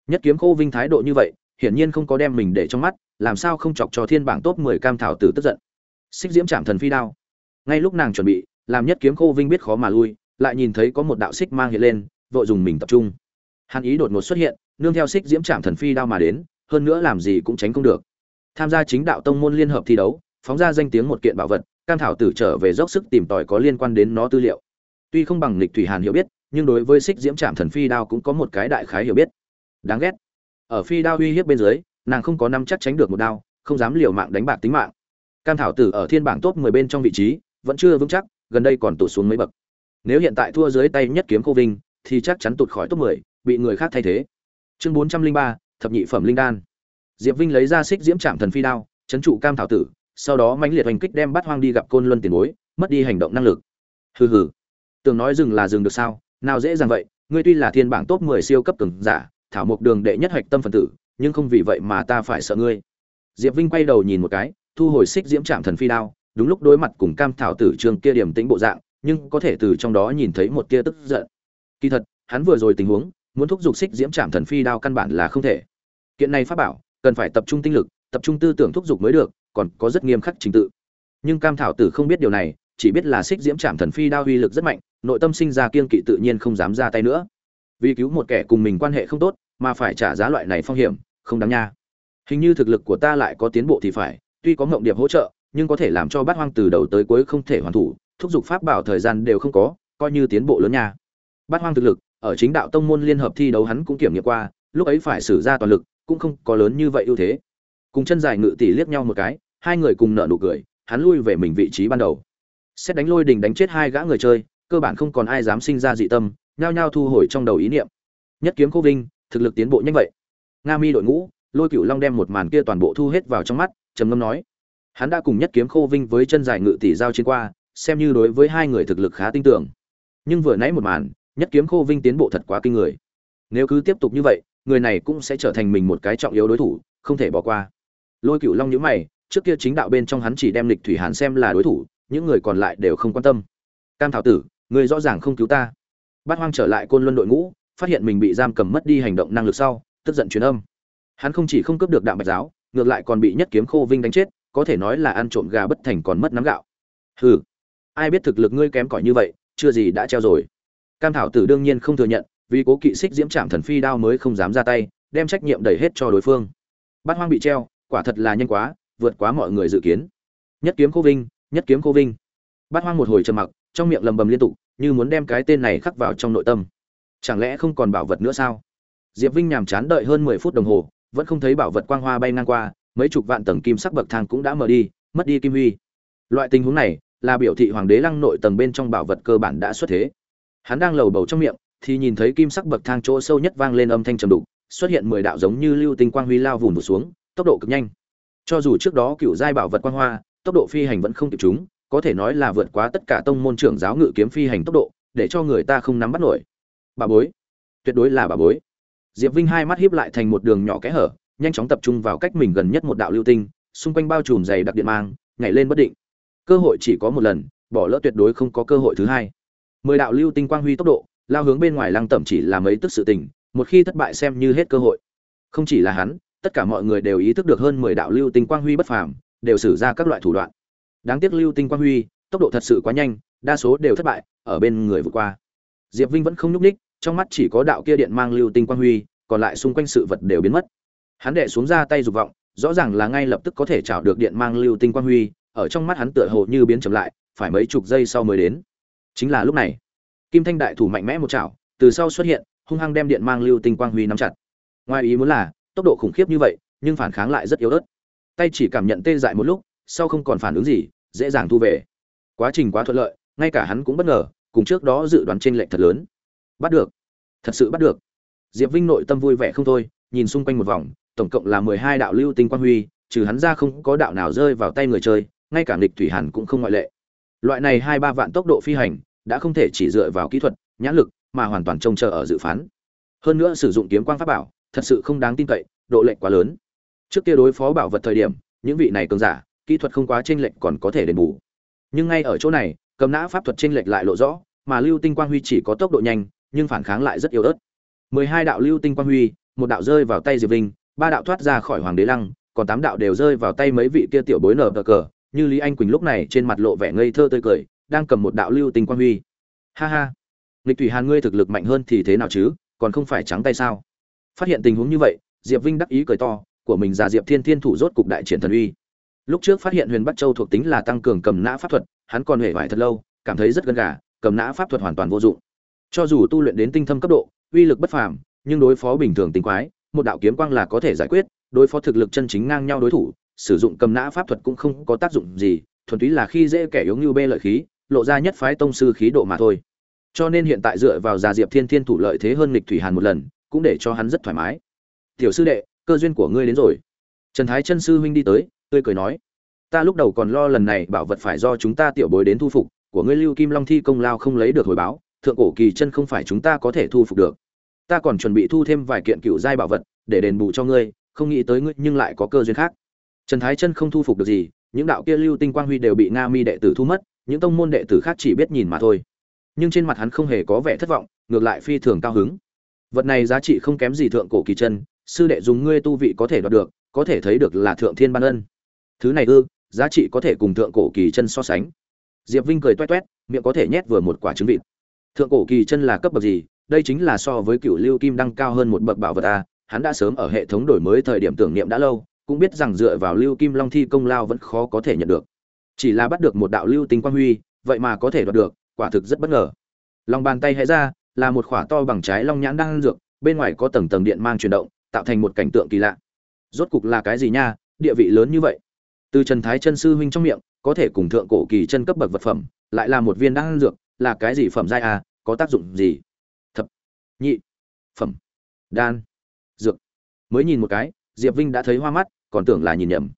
Nhất kiếm khô vinh thái độ như vậy, hiển nhiên không có đem mình để trong mắt, làm sao không chọc cho thiên bảng top 10 cam thảo tử tức giận. Xích diễm chạm thần phi đao. Ngay lúc nàng chuẩn bị, làm nhất kiếm khô vinh biết khó mà lui lại nhìn thấy có một đạo xích mang hiện lên, vội dùng mình tập trung. Hàn ý đột ngột xuất hiện, nương theo xích diễm chạm thần phi đao mà đến, hơn nữa làm gì cũng tránh không được. Tham gia chính đạo tông môn liên hợp thi đấu, phóng ra danh tiếng một kiện bảo vật, cam thảo tử trở về dốc sức tìm tòi có liên quan đến nó tư liệu. Tuy không bằng lịch thủy hàn hiểu biết, nhưng đối với xích diễm chạm thần phi đao cũng có một cái đại khái hiểu biết. Đáng ghét. Ở phi đao uy hiếp bên dưới, nàng không có năm chắc tránh được một đao, không dám liều mạng đánh bạc tính mạng. Cam thảo tử ở thiên bảng top 10 bên trong vị trí, vẫn chưa vững chắc, gần đây còn tụt xuống mấy bậc nếu hiện tại thua dưới tay nhất kiếm cô vinh thì chắc chắn tụt khỏi top 10, bị người khác thay thế. Chương 403, thập nhị phẩm linh đan. Diệp vinh lấy ra xích diễm trạm thần phi đao chấn trụ cam thảo tử sau đó mãnh liệt hành kích đem bắt hoang đi gặp côn luân tiền bối mất đi hành động năng lực. Hừ hừ. Tưởng nói dừng là dừng được sao? Nào dễ dàng vậy ngươi tuy là thiên bảng top 10 siêu cấp cường giả thảo mục đường đệ nhất hoạch tâm phần tử nhưng không vì vậy mà ta phải sợ ngươi. Diệp vinh quay đầu nhìn một cái thu hồi xích diễm trạm thần phi đao đúng lúc đối mặt cùng cam thảo tử trường kia điểm tĩnh bộ dạng nhưng có thể từ trong đó nhìn thấy một tia tức giận. Kỳ thật, hắn vừa rồi tình huống, muốn thúc giục xích diễm trạm thần phi đao căn bản là không thể. Kiện này pháp bảo, cần phải tập trung tinh lực, tập trung tư tưởng thúc giục mới được, còn có rất nghiêm khắc trình tự. Nhưng cam thảo tử không biết điều này, chỉ biết là xích diễm trạm thần phi đao uy lực rất mạnh, nội tâm sinh ra kiên kỵ tự nhiên không dám ra tay nữa. Vì cứu một kẻ cùng mình quan hệ không tốt, mà phải trả giá loại này phong hiểm, không đáng nha. Hình như thực lực của ta lại có tiến bộ thì phải, tuy có ngộng điệp hỗ trợ, nhưng có thể làm cho bát hoang từ đầu tới cuối không thể hoàn thủ thúc giục pháp bảo thời gian đều không có, coi như tiến bộ lớn nha. Bát hoang thực lực, ở chính đạo tông môn liên hợp thi đấu hắn cũng kiểm nghiệm qua, lúc ấy phải sử ra toàn lực, cũng không có lớn như vậy ưu thế. Cùng chân dài ngự tỷ liếc nhau một cái, hai người cùng nở nụ cười, hắn lui về mình vị trí ban đầu. Xét đánh lôi đình đánh chết hai gã người chơi, cơ bản không còn ai dám sinh ra dị tâm, nhao nhao thu hồi trong đầu ý niệm. Nhất kiếm khô vinh, thực lực tiến bộ nhanh vậy. Nga mi đội ngũ, lôi cửu long đem một màn kia toàn bộ thu hết vào trong mắt, trầm ngâm nói. Hắn đã cùng nhất kiếm khô vinh với chân dài ngự tỷ giao chiến qua xem như đối với hai người thực lực khá tin tưởng. Nhưng vừa nãy một màn, nhất kiếm khô vinh tiến bộ thật quá kinh người. Nếu cứ tiếp tục như vậy, người này cũng sẽ trở thành mình một cái trọng yếu đối thủ, không thể bỏ qua. Lôi cựu long nhữ mày, trước kia chính đạo bên trong hắn chỉ đem lịch thủy hàn xem là đối thủ, những người còn lại đều không quan tâm. Cam thảo tử, người rõ ràng không cứu ta. Bát hoang trở lại côn luân đội ngũ, phát hiện mình bị giam cầm mất đi hành động năng lực sau, tức giận truyền âm. Hắn không chỉ không cướp được đạm bạch giáo, ngược lại còn bị nhất kiếm khô vinh đánh chết, có thể nói là ăn trộm gà bất thành còn mất nắm gạo. Hừ ai biết thực lực ngươi kém cỏi như vậy, chưa gì đã treo rồi. Cam thảo tử đương nhiên không thừa nhận, vì cố kỵ xích diễm trạm thần phi đao mới không dám ra tay, đem trách nhiệm đẩy hết cho đối phương. Bát hoang bị treo, quả thật là nhanh quá, vượt quá mọi người dự kiến. Nhất kiếm cô vinh, nhất kiếm cô vinh. Bát hoang một hồi trầm mặc, trong miệng lầm bầm liên tục, như muốn đem cái tên này khắc vào trong nội tâm. Chẳng lẽ không còn bảo vật nữa sao? Diệp vinh nhàm chán đợi hơn mười phút đồng hồ, vẫn không thấy bảo vật quang hoa bay ngang qua, mấy chục vạn tầng kim sắc bậc thang cũng đã mở đi, mất đi kim huy. Loại tình huống này là biểu thị hoàng đế lăng nội tầng bên trong bảo vật cơ bản đã xuất thế. Hắn đang lầu bầu trong miệng, thì nhìn thấy kim sắc bậc thang chỗ sâu nhất vang lên âm thanh trầm đục, xuất hiện mười đạo giống như lưu tinh quang huy lao vùn vụt xuống, tốc độ cực nhanh. Cho dù trước đó cựu giai bảo vật quang hoa, tốc độ phi hành vẫn không kịp chúng, có thể nói là vượt quá tất cả tông môn trưởng giáo ngự kiếm phi hành tốc độ, để cho người ta không nắm bắt nổi. Bà bối, tuyệt đối là bà bối. Diệp vinh hai mắt hiếp lại thành một đường nhỏ kẽ hở, nhanh chóng tập trung vào cách mình gần nhất một đạo lưu tinh, xung quanh bao trùm dày đặc điện mang, nhảy lên bất định cơ hội chỉ có một lần, bỏ lỡ tuyệt đối không có cơ hội thứ hai. Mười đạo lưu tinh quang huy tốc độ, lao hướng bên ngoài lăng tẩm chỉ là mấy tức sự tình, một khi thất bại xem như hết cơ hội. Không chỉ là hắn, tất cả mọi người đều ý thức được hơn mười đạo lưu tinh quang huy bất phàm, đều sử ra các loại thủ đoạn. Đáng tiếc lưu tinh quang huy, tốc độ thật sự quá nhanh, đa số đều thất bại, ở bên người vượt qua. Diệp vinh vẫn không nhúc ních trong mắt chỉ có đạo kia điện mang lưu tinh quang huy, còn lại xung quanh sự vật đều biến mất. Hắn đệ xuống ra tay dục vọng, rõ ràng là ngay lập tức có thể chảo được điện mang lưu tinh quang huy ở trong mắt hắn tựa hồ như biến chậm lại, phải mấy chục giây sau mới đến. Chính là lúc này, kim thanh đại thủ mạnh mẽ một chảo, từ sau xuất hiện, hung hăng đem điện mang lưu tinh quang huy nắm chặt. Ngoài ý muốn là, tốc độ khủng khiếp như vậy, nhưng phản kháng lại rất yếu ớt. Tay chỉ cảm nhận tê dại một lúc, sau không còn phản ứng gì, dễ dàng thu về. Quá trình quá thuận lợi, ngay cả hắn cũng bất ngờ, cùng trước đó dự đoán trên lệch thật lớn. Bắt được. Thật sự bắt được. Diệp vinh nội tâm vui vẻ không thôi, nhìn xung quanh một vòng, tổng cộng là mười hai đạo lưu tinh quang huy, trừ hắn ra không có đạo nào rơi vào tay người chơi ngay cả nghịch thủy hàn cũng không ngoại lệ. Loại này hai ba vạn tốc độ phi hành đã không thể chỉ dựa vào kỹ thuật, nhãn lực mà hoàn toàn trông chờ ở dự phán. Hơn nữa sử dụng kiếm quang pháp bảo thật sự không đáng tin cậy, độ lệch quá lớn. Trước kia đối phó bảo vật thời điểm, những vị này cường giả, kỹ thuật không quá chênh lệch còn có thể đền bù. Nhưng ngay ở chỗ này, cầm nã pháp thuật chênh lệch lại lộ rõ, mà lưu tinh quang huy chỉ có tốc độ nhanh, nhưng phản kháng lại rất yếu ớt. Mười hai đạo lưu tinh quang huy, một đạo rơi vào tay diệp vinh, ba đạo thoát ra khỏi hoàng đế lăng, còn tám đạo đều rơi vào tay mấy vị kia tiểu bối nở cờ như lý anh quỳnh lúc này trên mặt lộ vẻ ngây thơ tươi cười, đang cầm một đạo lưu tình quang huy. Ha ha, nghịch thủy hàn ngươi thực lực mạnh hơn thì thế nào chứ, còn không phải trắng tay sao? Phát hiện tình huống như vậy, diệp vinh đắc ý cười to, của mình già diệp thiên thiên thủ rốt cục đại triển thần uy. Lúc trước phát hiện huyền bắc châu thuộc tính là tăng cường cầm nã pháp thuật, hắn còn hề vải thật lâu, cảm thấy rất gần gà, cầm nã pháp thuật hoàn toàn vô dụng. Cho dù tu luyện đến tinh thâm cấp độ, uy lực bất phàm, nhưng đối phó bình thường tinh quái, một đạo kiếm quang là có thể giải quyết, đối phó thực lực chân chính ngang nhau đối thủ sử dụng cầm nã pháp thuật cũng không có tác dụng gì, thuần túy là khi dễ kẻ yếu như bê lợi khí, lộ ra nhất phái tông sư khí độ mà thôi. Cho nên hiện tại dựa vào già diệp thiên thiên thủ lợi thế hơn nghịch thủy hàn một lần, cũng để cho hắn rất thoải mái. Tiểu sư đệ, cơ duyên của ngươi đến rồi. Trần thái chân sư huynh đi tới, tươi cười nói, ta lúc đầu còn lo lần này bảo vật phải do chúng ta tiểu bối đến thu phục, của ngươi lưu kim long thi công lao không lấy được hồi báo, thượng cổ kỳ chân không phải chúng ta có thể thu phục được. Ta còn chuẩn bị thu thêm vài kiện cựu giai bảo vật để đền bù cho ngươi, không nghĩ tới ngươi nhưng lại có cơ duyên khác trần thái chân không thu phục được gì, những đạo kia lưu tinh quang huy đều bị nga mi đệ tử thu mất, những tông môn đệ tử khác chỉ biết nhìn mà thôi. Nhưng trên mặt hắn không hề có vẻ thất vọng, ngược lại phi thường cao hứng. Vật này giá trị không kém gì thượng cổ kỳ chân, sư đệ dùng ngươi tu vị có thể đoạt được, có thể thấy được là thượng thiên ban ân. Thứ này ư, giá trị có thể cùng thượng cổ kỳ chân so sánh. Diệp vinh cười toe toét, miệng có thể nhét vừa một quả trứng vịt. Thượng cổ kỳ chân là cấp bậc gì? Đây chính là so với cửu lưu kim đăng cao hơn một bậc bảo vật a hắn đã sớm ở hệ thống đổi mới thời điểm tưởng niệm đã lâu cũng biết rằng dựa vào lưu kim long thi công lao vẫn khó có thể nhận được. Chỉ là bắt được một đạo lưu tinh quang huy, vậy mà có thể đoạt được, quả thực rất bất ngờ. Lòng bàn tay hẽ ra, là một khỏa to bằng trái long nhãn đang dược, bên ngoài có tầng tầng điện mang chuyển động, tạo thành một cảnh tượng kỳ lạ. Rốt cục là cái gì nha, địa vị lớn như vậy? Từ trần thái chân sư huynh trong miệng, có thể cùng thượng cổ kỳ chân cấp bậc vật phẩm, lại là một viên đan dược, là cái gì phẩm giai à có tác dụng gì? Thập, nhị, phẩm, đan, dược. Mới nhìn một cái, diệp vinh đã thấy hoa mắt còn tưởng là nhìn nhầm.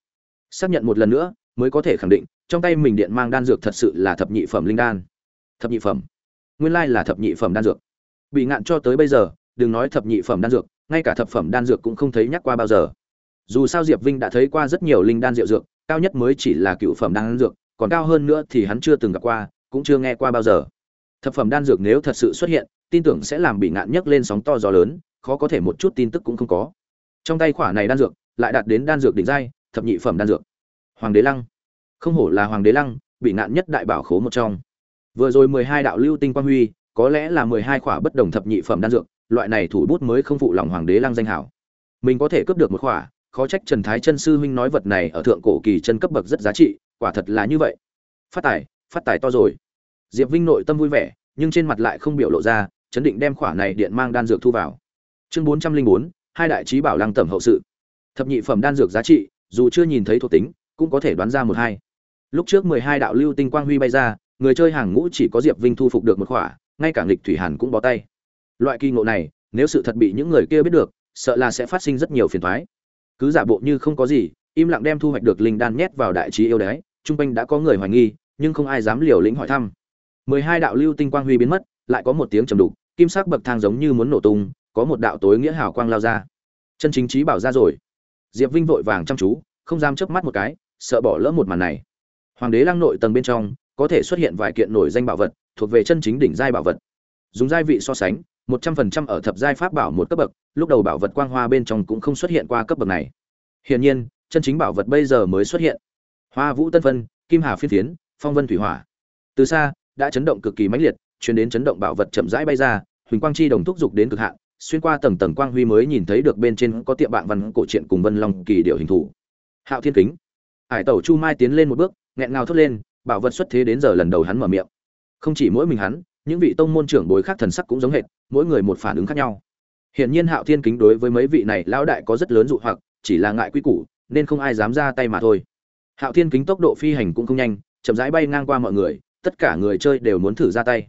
Xác nhận một lần nữa, mới có thể khẳng định, trong tay mình điện mang đan dược thật sự là thập nhị phẩm linh đan. Thập nhị phẩm? Nguyên lai là thập nhị phẩm đan dược. Bị ngạn cho tới bây giờ, đừng nói thập nhị phẩm đan dược, ngay cả thập phẩm đan dược cũng không thấy nhắc qua bao giờ. Dù sao diệp vinh đã thấy qua rất nhiều linh đan rượu dược, cao nhất mới chỉ là cựu phẩm đan dược, còn cao hơn nữa thì hắn chưa từng gặp qua, cũng chưa nghe qua bao giờ. Thập phẩm đan dược nếu thật sự xuất hiện, tin tưởng sẽ làm bị ngạn nhấc lên sóng to gió lớn, khó có thể một chút tin tức cũng không có. Trong tay khỏa này đan dược lại đạt đến đan dược đỉnh giai, thập nhị phẩm đan dược. Hoàng đế lăng. Không hổ là hoàng đế lăng, bị nạn nhất đại bảo khố một trong. Vừa rồi mười hai đạo lưu tinh quang huy, có lẽ là mười hai khỏa bất đồng thập nhị phẩm đan dược, loại này thủ bút mới không phụ lòng hoàng đế lăng danh hảo. Mình có thể cướp được một khỏa, khó trách trần thái chân sư huynh nói vật này ở thượng cổ kỳ chân cấp bậc rất giá trị, quả thật là như vậy. Phát tài phát tài to rồi. Diệp vinh nội tâm vui vẻ, nhưng trên mặt lại không biểu lộ ra, chấn định đem khỏa này điện mang đan dược thu vào. Chương bốn trăm linh bốn, hai đại chí bảo lăng tẩm hậu sự thập nhị phẩm đan dược giá trị, dù chưa nhìn thấy thuộc tính, cũng có thể đoán ra một hai. Lúc trước mười hai đạo lưu tinh quang huy bay ra, người chơi hàng ngũ chỉ có diệp vinh thu phục được một khỏa, ngay cả nghịch thủy hàn cũng bó tay. Loại kỳ ngộ này, nếu sự thật bị những người kia biết được, sợ là sẽ phát sinh rất nhiều phiền thoái cứ giả bộ như không có gì, im lặng đem thu hoạch được linh đan nhét vào đại trí yêu đái chung quanh đã có người hoài nghi, nhưng không ai dám liều lĩnh hỏi thăm. Mười hai đạo lưu tinh quang huy biến mất, lại có một tiếng trầm đục, kim sắc bậc thang giống như muốn nổ tung, có một đạo tối nghĩa hào quang lao ra. Chân chính trí bảo ra rồi diệp vinh vội vàng chăm chú không dám chớp mắt một cái sợ bỏ lỡ một màn này. Hoàng đế lăng nội tầng bên trong có thể xuất hiện vài kiện nổi danh bảo vật thuộc về chân chính đỉnh giai bảo vật. Dùng giai vị so sánh một trăm phần trăm ở thập giai pháp bảo một cấp bậc lúc đầu bảo vật quang hoa bên trong cũng không xuất hiện qua cấp bậc này. Hiển nhiên chân chính bảo vật bây giờ mới xuất hiện. Hoa vũ tân vân, kim hà phiên tiến, phong vân thủy hỏa. Từ xa đã chấn động cực kỳ mãnh liệt chuyển đến chấn động bảo vật chậm rãi bay ra huỳnh quang chi đồng thúc dục đến cực hạn xuyên qua tầng tầng quang huy mới nhìn thấy được bên trên có tiệm bạn văn cổ truyện cùng vân long kỳ điệu hình thủ hạo thiên kính. Hải tẩu chu mai tiến lên một bước, nghẹn ngào thốt lên, bảo vật xuất thế đến giờ lần đầu hắn mở miệng. Không chỉ mỗi mình hắn, những vị tông môn trưởng bối khác thần sắc cũng giống hệt, mỗi người một phản ứng khác nhau. Hiển nhiên hạo thiên kính đối với mấy vị này lão đại có rất lớn dụ hoặc, chỉ là ngại quy củ, nên không ai dám ra tay mà thôi. Hạo thiên kính tốc độ phi hành cũng không nhanh, chậm rãi bay ngang qua mọi người, tất cả người chơi đều muốn thử ra tay.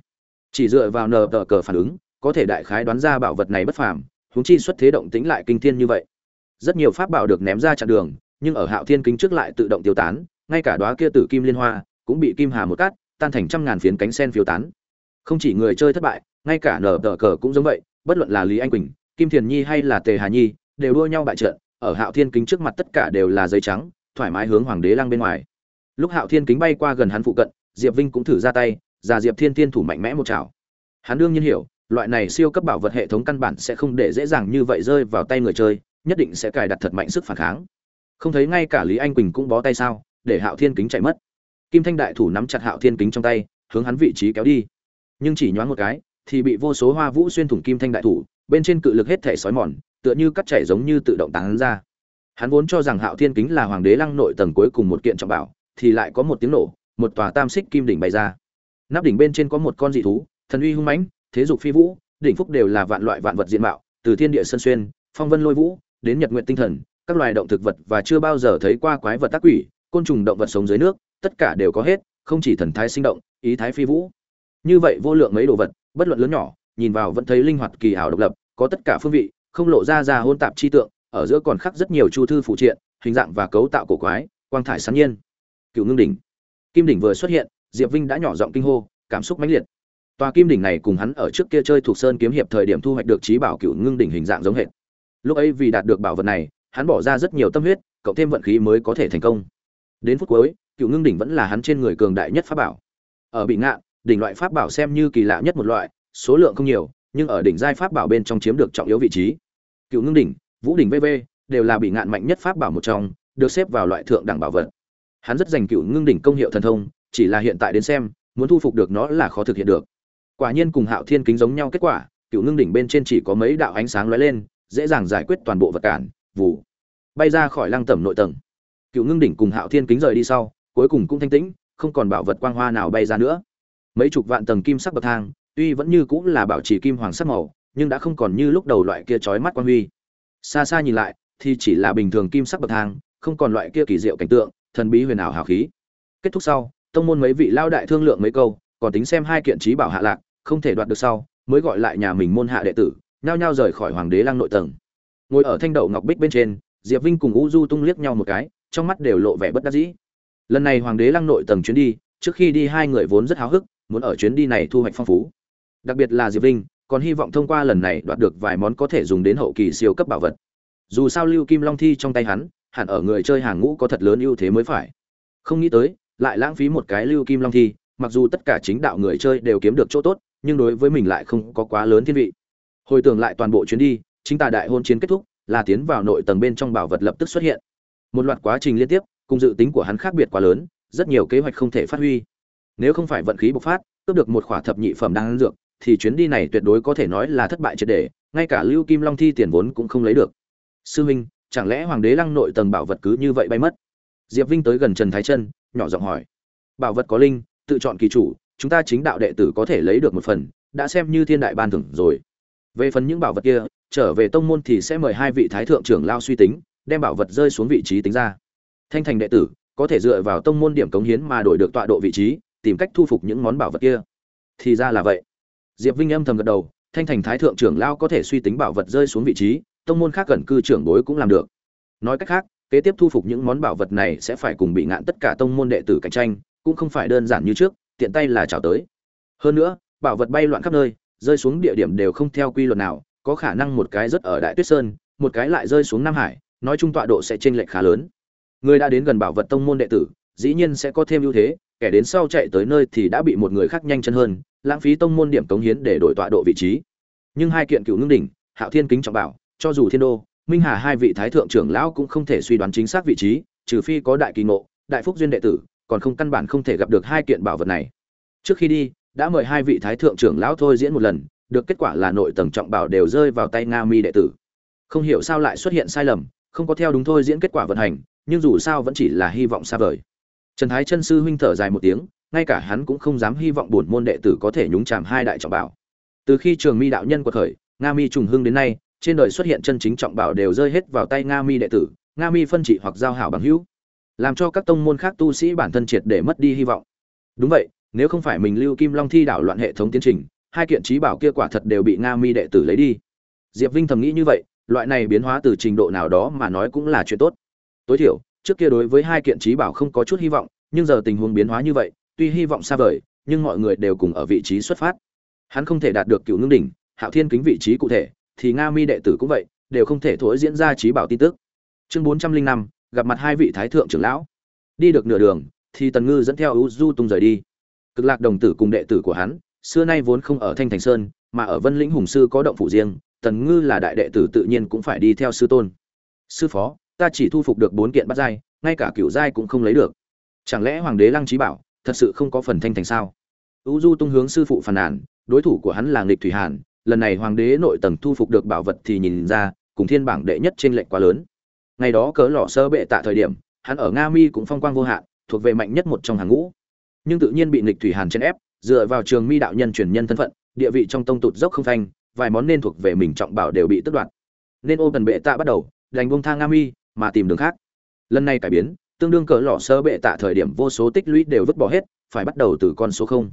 Chỉ dựa vào nờ tờ cờ phản ứng có thể đại khái đoán ra bảo vật này bất phàm, huống chi xuất thế động tĩnh lại kinh thiên như vậy. Rất nhiều pháp bảo được ném ra chặn đường, nhưng ở hạo thiên kính trước lại tự động tiêu tán, ngay cả đóa kia tử kim liên hoa cũng bị kim hà một cát, tan thành trăm ngàn phiến cánh sen phiêu tán. Không chỉ người chơi thất bại, ngay cả nở tờ cờ cũng giống vậy, bất luận là lý anh quỳnh, kim thiền nhi hay là tề hà nhi, đều đua nhau bại trận, ở hạo thiên kính trước mặt tất cả đều là giấy trắng, thoải mái hướng hoàng đế lăng bên ngoài. Lúc hạo thiên kính bay qua gần hắn phụ cận, diệp vinh cũng thử ra tay, già diệp thiên thiên thủ mạnh mẽ một chảo. Hắn đương nhiên hiểu loại này siêu cấp bảo vật hệ thống căn bản sẽ không để dễ dàng như vậy rơi vào tay người chơi, nhất định sẽ cài đặt thật mạnh sức phản kháng. Không thấy ngay cả lý anh quỳnh cũng bó tay sao, để hạo thiên kính chạy mất. Kim thanh đại thủ nắm chặt hạo thiên kính trong tay, hướng hắn vị trí kéo đi. Nhưng chỉ nhoáng một cái, thì bị vô số hoa vũ xuyên thủng kim thanh đại thủ, bên trên cự lực hết thể sói mòn, tựa như cắt chảy giống như tự động tán ra. Hắn vốn cho rằng hạo thiên kính là hoàng đế lăng nội tầng cuối cùng một kiện trọng bảo, thì lại có một tiếng nổ, một tòa tam xích kim đỉnh bày ra. Nắp đỉnh bên trên có một con dị thú, thần uy hung mãnh thế dục phi vũ, đỉnh phúc đều là vạn loại vạn vật diện mạo, từ thiên địa sân xuyên, phong vân lôi vũ, đến nhật nguyện tinh thần, các loài động thực vật và chưa bao giờ thấy qua quái vật tác quỷ, côn trùng động vật sống dưới nước, tất cả đều có hết, không chỉ thần thái sinh động, ý thái phi vũ. Như vậy vô lượng mấy đồ vật, bất luận lớn nhỏ, nhìn vào vẫn thấy linh hoạt kỳ ảo độc lập, có tất cả phương vị, không lộ ra ra hôn tạp chi tượng, ở giữa còn khắc rất nhiều chu thư phụ triện, hình dạng và cấu tạo cổ quái, quang thải sáng nhiên. Cựu ngưng đỉnh. Kim đỉnh vừa xuất hiện, diệp vinh đã nhỏ giọng kinh hô, cảm xúc mãnh liệt tòa kim đỉnh này cùng hắn ở trước kia chơi thuộc sơn kiếm hiệp thời điểm thu hoạch được trí bảo cựu ngưng đỉnh hình dạng giống hệt. Lúc ấy vì đạt được bảo vật này, hắn bỏ ra rất nhiều tâm huyết, cộng thêm vận khí mới có thể thành công. Đến phút cuối, cựu ngưng đỉnh vẫn là hắn trên người cường đại nhất pháp bảo. Ở bị ngạn, đỉnh loại pháp bảo xem như kỳ lạ nhất một loại, số lượng không nhiều, nhưng ở đỉnh giai pháp bảo bên trong chiếm được trọng yếu vị trí. Cựu ngưng đỉnh, vũ đỉnh vv đều là bị ngạn mạnh nhất pháp bảo một trong, được xếp vào loại thượng đẳng bảo vật. Hắn rất dành cựu ngưng đỉnh công hiệu thần thông, chỉ là hiện tại đến xem, muốn thu phục được nó là khó thực hiện được quả nhiên cùng hạo thiên kính giống nhau kết quả cựu ngưng đỉnh bên trên chỉ có mấy đạo ánh sáng lóe lên, dễ dàng giải quyết toàn bộ vật cản vụ bay ra khỏi lăng tẩm nội tầng. Cựu ngưng đỉnh cùng hạo thiên kính rời đi sau, cuối cùng cũng thanh tĩnh, không còn bảo vật quang hoa nào bay ra nữa. Mấy chục vạn tầng kim sắc bậc thang, tuy vẫn như cũng là bảo trì kim hoàng sắc màu, nhưng đã không còn như lúc đầu loại kia chói mắt quan huy. Xa xa nhìn lại, thì chỉ là bình thường kim sắc bậc thang, không còn loại kia kỳ diệu cảnh tượng, thần bí huyền ảo hào khí. Kết thúc sau, tông môn mấy vị lao đại thương lượng mấy câu, còn tính xem hai kiện trí bảo hạ lạc không thể đoạt được sau, mới gọi lại nhà mình môn hạ đệ tử, nhao nhao rời khỏi hoàng đế lăng nội tầng. Ngồi ở thanh đậu ngọc bích bên trên, diệp vinh cùng u du tung liếc nhau một cái, trong mắt đều lộ vẻ bất đắc dĩ. Lần này hoàng đế lăng nội tầng chuyến đi, trước khi đi hai người vốn rất háo hức, muốn ở chuyến đi này thu hoạch phong phú. Đặc biệt là diệp vinh, còn hy vọng thông qua lần này đoạt được vài món có thể dùng đến hậu kỳ siêu cấp bảo vật. Dù sao lưu kim long thi trong tay hắn, hẳn ở người chơi hàng ngũ có thật lớn ưu thế mới phải. Không nghĩ tới, lại lãng phí một cái lưu kim long thi, mặc dù tất cả chính đạo người chơi đều kiếm được chỗ tốt nhưng đối với mình lại không có quá lớn thiên vị. Hồi tưởng lại toàn bộ chuyến đi, chính tà đại hôn chiến kết thúc, là tiến vào nội tầng bên trong bảo vật lập tức xuất hiện. Một loạt quá trình liên tiếp, cùng dự tính của hắn khác biệt quá lớn, rất nhiều kế hoạch không thể phát huy. Nếu không phải vận khí bộc phát, cướp được một khỏa thập nhị phẩm đang dược, thì chuyến đi này tuyệt đối có thể nói là thất bại triệt để, ngay cả lưu kim long thi tiền vốn cũng không lấy được. Sư huynh chẳng lẽ hoàng đế lăng nội tầng bảo vật cứ như vậy bay mất? Diệp vinh tới gần trần thái chân nhỏ giọng hỏi. Bảo vật có linh, tự chọn kỳ chủ chúng ta chính đạo đệ tử có thể lấy được một phần, đã xem như thiên đại ban thưởng rồi. Về phần những bảo vật kia, trở về tông môn thì sẽ mời hai vị thái thượng trưởng lao suy tính, đem bảo vật rơi xuống vị trí tính ra. Thanh thành đệ tử, có thể dựa vào tông môn điểm cống hiến mà đổi được tọa độ vị trí, tìm cách thu phục những món bảo vật kia. Thì ra là vậy. Diệp vinh âm thầm gật đầu, thanh thành thái thượng trưởng lao có thể suy tính bảo vật rơi xuống vị trí, tông môn khác gần cư trưởng bối cũng làm được. Nói cách khác, kế tiếp thu phục những món bảo vật này sẽ phải cùng bị ngạn tất cả tông môn đệ tử cạnh tranh, cũng không phải đơn giản như trước tiện tay là chảo tới. Hơn nữa, bảo vật bay loạn khắp nơi, rơi xuống địa điểm đều không theo quy luật nào, có khả năng một cái rất ở đại tuyết sơn, một cái lại rơi xuống nam hải, nói chung tọa độ sẽ chênh lệch khá lớn. Người đã đến gần bảo vật tông môn đệ tử, dĩ nhiên sẽ có thêm ưu thế, kẻ đến sau chạy tới nơi thì đã bị một người khác nhanh chân hơn, lãng phí tông môn điểm cống hiến để đổi tọa độ vị trí. Nhưng hai kiện cựu ngưng đỉnh, hạo thiên kính trọng bảo, cho dù thiên đô, minh hà hai vị thái thượng trưởng lão cũng không thể suy đoán chính xác vị trí, trừ phi có đại kỳ ngộ, đại phúc duyên đệ tử còn không căn bản không thể gặp được hai kiện bảo vật này. Trước khi đi, đã mời hai vị thái thượng trưởng lão thôi diễn một lần, được kết quả là nội tầng trọng bảo đều rơi vào tay nga mi đệ tử. Không hiểu sao lại xuất hiện sai lầm, không có theo đúng thôi diễn kết quả vận hành, nhưng dù sao vẫn chỉ là hy vọng xa vời. Trần thái chân sư huynh thở dài một tiếng, ngay cả hắn cũng không dám hy vọng bổn môn đệ tử có thể nhúng chàm hai đại trọng bảo. Từ khi trường mi đạo nhân quật khởi, nga mi trùng hưng đến nay, trên đời xuất hiện chân chính trọng bảo đều rơi hết vào tay nga mi đệ tử, nga mi phân trị hoặc giao hảo bằng hữu làm cho các tông môn khác tu sĩ bản thân triệt để mất đi hy vọng. Đúng vậy, nếu không phải mình lưu kim long thi đảo loạn hệ thống tiến trình, hai kiện trí bảo kia quả thật đều bị nga mi đệ tử lấy đi. Diệp vinh thầm nghĩ như vậy, loại này biến hóa từ trình độ nào đó mà nói cũng là chuyện tốt. Tối thiểu, trước kia đối với hai kiện trí bảo không có chút hy vọng, nhưng giờ tình huống biến hóa như vậy, tuy hy vọng xa vời, nhưng mọi người đều cùng ở vị trí xuất phát. Hắn không thể đạt được cựu ngưng đỉnh, hạo thiên kính vị trí cụ thể, thì nga mi đệ tử cũng vậy, đều không thể thối diễn ra trí bảo tin tức. Chương bốn trăm linh năm gặp mặt hai vị thái thượng trưởng lão. Đi được nửa đường, thì tần ngư dẫn theo u du tung rời đi. Cực lạc đồng tử cùng đệ tử của hắn, xưa nay vốn không ở thanh thành sơn, mà ở vân lĩnh hùng sư có động phủ riêng, tần ngư là đại đệ tử tự nhiên cũng phải đi theo sư tôn. Sư phó, ta chỉ thu phục được bốn kiện bắt giai, ngay cả cựu giai cũng không lấy được. Chẳng lẽ hoàng đế lăng trí bảo, thật sự không có phần thanh thành sao? U du tung hướng sư phụ phàn nàn, đối thủ của hắn là nghịch thủy hàn, lần này hoàng đế nội tầng thu phục được bảo vật thì nhìn ra, cùng thiên bảng đệ nhất trên lệnh quá lớn ngày đó cớ lọ sơ bệ tạ thời điểm, hắn ở nga mi cũng phong quang vô hạn, thuộc về mạnh nhất một trong hàng ngũ. Nhưng tự nhiên bị nghịch thủy hàn chèn ép, dựa vào trường mi đạo nhân truyền nhân thân phận, địa vị trong tông tụt dốc không phanh, vài món nên thuộc về mình trọng bảo đều bị tước đoạt. Nên ô Cần bệ tạ bắt đầu, đành bông thang nga mi, mà tìm đường khác. Lần này cải biến, tương đương cỡ lọ sơ bệ tạ thời điểm vô số tích lũy đều vứt bỏ hết, phải bắt đầu từ con số không.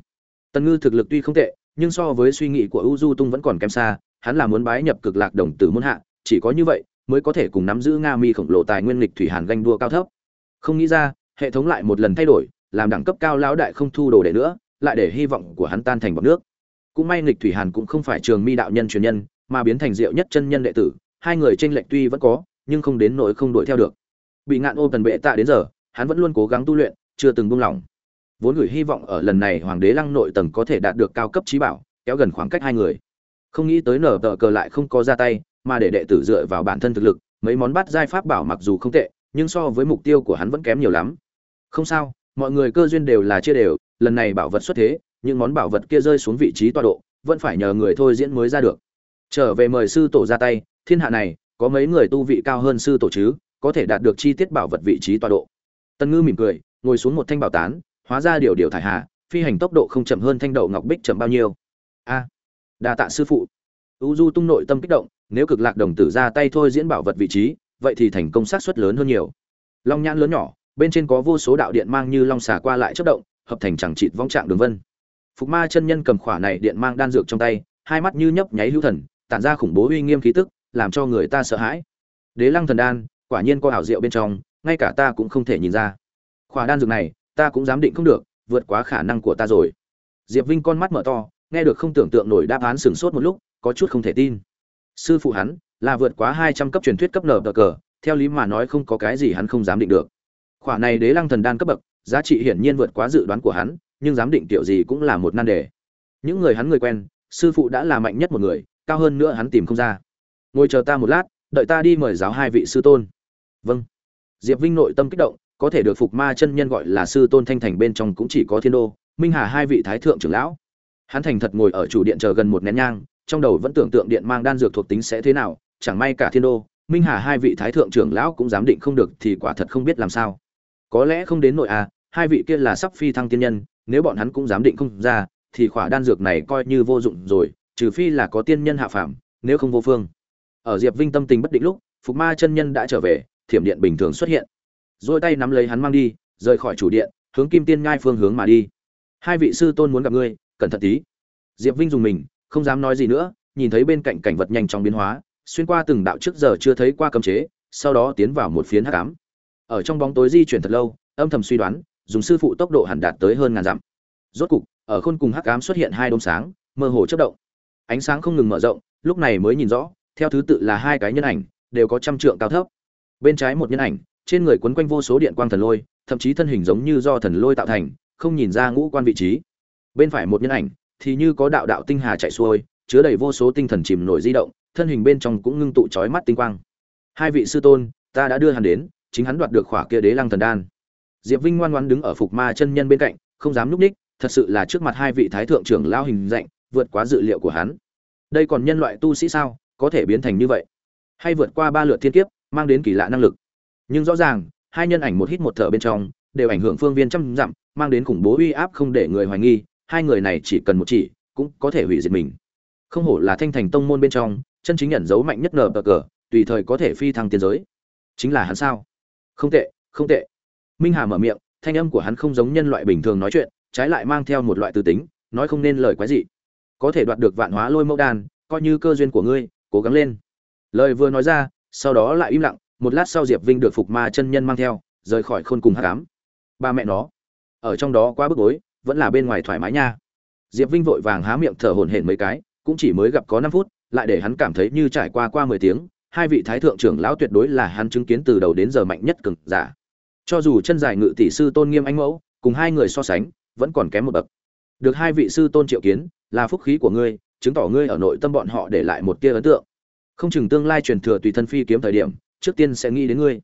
Tần ngư thực lực tuy không tệ, nhưng so với suy nghĩ của u du tung vẫn còn kém xa, hắn là muốn bái nhập cực lạc đồng tử môn hạ, chỉ có như vậy mới có thể cùng nắm giữ nga mi khổng lồ tài nguyên lịch thủy hàn ganh đua cao thấp. Không nghĩ ra, hệ thống lại một lần thay đổi, làm đẳng cấp cao lão đại không thu đồ đệ nữa, lại để hy vọng của hắn tan thành bọt nước. Cũng may lịch thủy hàn cũng không phải trường mi đạo nhân truyền nhân, mà biến thành diệu nhất chân nhân đệ tử, hai người tranh lệch tuy vẫn có, nhưng không đến nỗi không đuổi theo được. Bị ngạn ô tần bệ tạ đến giờ, hắn vẫn luôn cố gắng tu luyện, chưa từng buông lỏng. Vốn gửi hy vọng ở lần này hoàng đế lăng nội tầng có thể đạt được cao cấp trí bảo, kéo gần khoảng cách hai người. Không nghĩ tới nở tờ cờ lại không có ra tay mà để đệ tử dựa vào bản thân thực lực mấy món bắt giai pháp bảo mặc dù không tệ nhưng so với mục tiêu của hắn vẫn kém nhiều lắm. Không sao mọi người cơ duyên đều là chia đều lần này bảo vật xuất thế những món bảo vật kia rơi xuống vị trí tọa độ vẫn phải nhờ người thôi diễn mới ra được. Trở về mời sư tổ ra tay thiên hạ này có mấy người tu vị cao hơn sư tổ chứ có thể đạt được chi tiết bảo vật vị trí tọa độ. Tân ngư mỉm cười ngồi xuống một thanh bảo tán hóa ra điều điều thải hạ, phi hành tốc độ không chậm hơn thanh đậu ngọc bích chậm bao nhiêu. A đa tạ sư phụ. U du tung nội tâm kích động nếu cực lạc đồng tử ra tay thôi diễn bảo vật vị trí, vậy thì thành công sát suất lớn hơn nhiều. Long nhãn lớn nhỏ, bên trên có vô số đạo điện mang như long xà qua lại chất động, hợp thành chẳng trịt vong trạng đường vân. Phục ma chân nhân cầm khỏa này điện mang đan dược trong tay, hai mắt như nhấp nháy hữu thần, tản ra khủng bố uy nghiêm khí tức, làm cho người ta sợ hãi. Đế lăng thần đan, quả nhiên có ảo diệu bên trong, ngay cả ta cũng không thể nhìn ra. Khỏa đan dược này, ta cũng dám định không được, vượt quá khả năng của ta rồi. Diệp vinh con mắt mở to, nghe được không tưởng tượng nổi đáp án sửng sốt một lúc, có chút không thể tin sư phụ hắn là vượt quá hai trăm cấp truyền thuyết cấp nở cờ, theo lý mà nói không có cái gì hắn không dám định được. Khỏa này đế lăng thần đan cấp bậc, giá trị hiển nhiên vượt quá dự đoán của hắn, nhưng dám định tiểu gì cũng là một nan đề. Những người hắn người quen, sư phụ đã là mạnh nhất một người, cao hơn nữa hắn tìm không ra. Ngồi chờ ta một lát, đợi ta đi mời giáo hai vị sư tôn. Vâng. Diệp vinh nội tâm kích động, có thể được phục ma chân nhân gọi là sư tôn thanh thành bên trong cũng chỉ có thiên đô, minh hà hai vị thái thượng trưởng lão. Hắn thành thật ngồi ở chủ điện chờ gần một nén nhang trong đầu vẫn tưởng tượng điện mang đan dược thuộc tính sẽ thế nào, chẳng may cả thiên đô, minh hà hai vị thái thượng trưởng lão cũng dám định không được thì quả thật không biết làm sao. Có lẽ không đến nội à hai vị kia là sắp phi thăng tiên nhân, nếu bọn hắn cũng dám định không ra, thì khỏa đan dược này coi như vô dụng rồi, trừ phi là có tiên nhân hạ phàm, nếu không vô phương. Ở diệp vinh tâm tình bất định lúc, phục ma chân nhân đã trở về, thiểm điện bình thường xuất hiện. Rồi tay nắm lấy hắn mang đi, rời khỏi chủ điện, hướng kim tiên ngai phương hướng mà đi. Hai vị sư tôn muốn gặp ngươi, cẩn thận tí. Diệp vinh dùng mình không dám nói gì nữa, nhìn thấy bên cạnh cảnh vật nhanh chóng biến hóa, xuyên qua từng đạo trước giờ chưa thấy qua cấm chế, sau đó tiến vào một phiến hắc ám. Ở trong bóng tối di chuyển thật lâu, âm thầm suy đoán, dùng sư phụ tốc độ hẳn đạt tới hơn ngàn dặm. Rốt cục, ở khôn cùng hắc ám xuất hiện hai đốm sáng, mơ hồ chớp động. Ánh sáng không ngừng mở rộng, lúc này mới nhìn rõ, theo thứ tự là hai cái nhân ảnh, đều có trăm trượng cao thấp. Bên trái một nhân ảnh, trên người quấn quanh vô số điện quang thần lôi, thậm chí thân hình giống như do thần lôi tạo thành, không nhìn ra ngũ quan vị trí. Bên phải một nhân ảnh thì như có đạo đạo tinh hà chạy xuôi, chứa đầy vô số tinh thần chìm nổi di động, thân hình bên trong cũng ngưng tụ chói mắt tinh quang. Hai vị sư tôn, ta đã đưa hắn đến, chính hắn đoạt được khỏa kia đế lăng thần đan. Diệp vinh ngoan ngoãn đứng ở phục ma chân nhân bên cạnh, không dám núp ních, thật sự là trước mặt hai vị thái thượng trưởng lao hình dạng, vượt quá dự liệu của hắn. Đây còn nhân loại tu sĩ sao, có thể biến thành như vậy? Hay vượt qua ba lượt thiên kiếp, mang đến kỳ lạ năng lực? Nhưng rõ ràng, hai nhân ảnh một hít một thở bên trong, đều ảnh hưởng phương viên trăm dặm, mang đến khủng bố uy áp không để người hoài nghi hai người này chỉ cần một chỉ, cũng có thể hủy diệt mình. Không hổ là thanh thành tông môn bên trong, chân chính nhận dấu mạnh nhất nở bờ cờ, tùy thời có thể phi thăng tiến giới. Chính là hắn sao? Không tệ không tệ. Minh hà mở miệng, thanh âm của hắn không giống nhân loại bình thường nói chuyện, trái lại mang theo một loại tư tính, nói không nên lời quái dị. Có thể đoạt được vạn hóa lôi mẫu đan, coi như cơ duyên của ngươi, cố gắng lên. Lời vừa nói ra, sau đó lại im lặng, một lát sau diệp vinh được phục ma chân nhân mang theo, rời khỏi khôn cùng hát cám ba mẹ nó, ở trong đó quá bức bối vẫn là bên ngoài thoải mái nha. Diệp vinh vội vàng há miệng thở hổn hển mấy cái, cũng chỉ mới gặp có năm phút, lại để hắn cảm thấy như trải qua qua mười tiếng, hai vị thái thượng trưởng lão tuyệt đối là hắn chứng kiến từ đầu đến giờ mạnh nhất cực giả. Cho dù chân dài ngự tỷ sư tôn nghiêm anh mẫu, cùng hai người so sánh, vẫn còn kém một bậc. Được hai vị sư tôn triệu kiến, là phúc khí của ngươi, chứng tỏ ngươi ở nội tâm bọn họ để lại một tia ấn tượng. Không chừng tương lai truyền thừa tùy thân phi kiếm thời điểm, trước tiên sẽ nghĩ đến ngươi.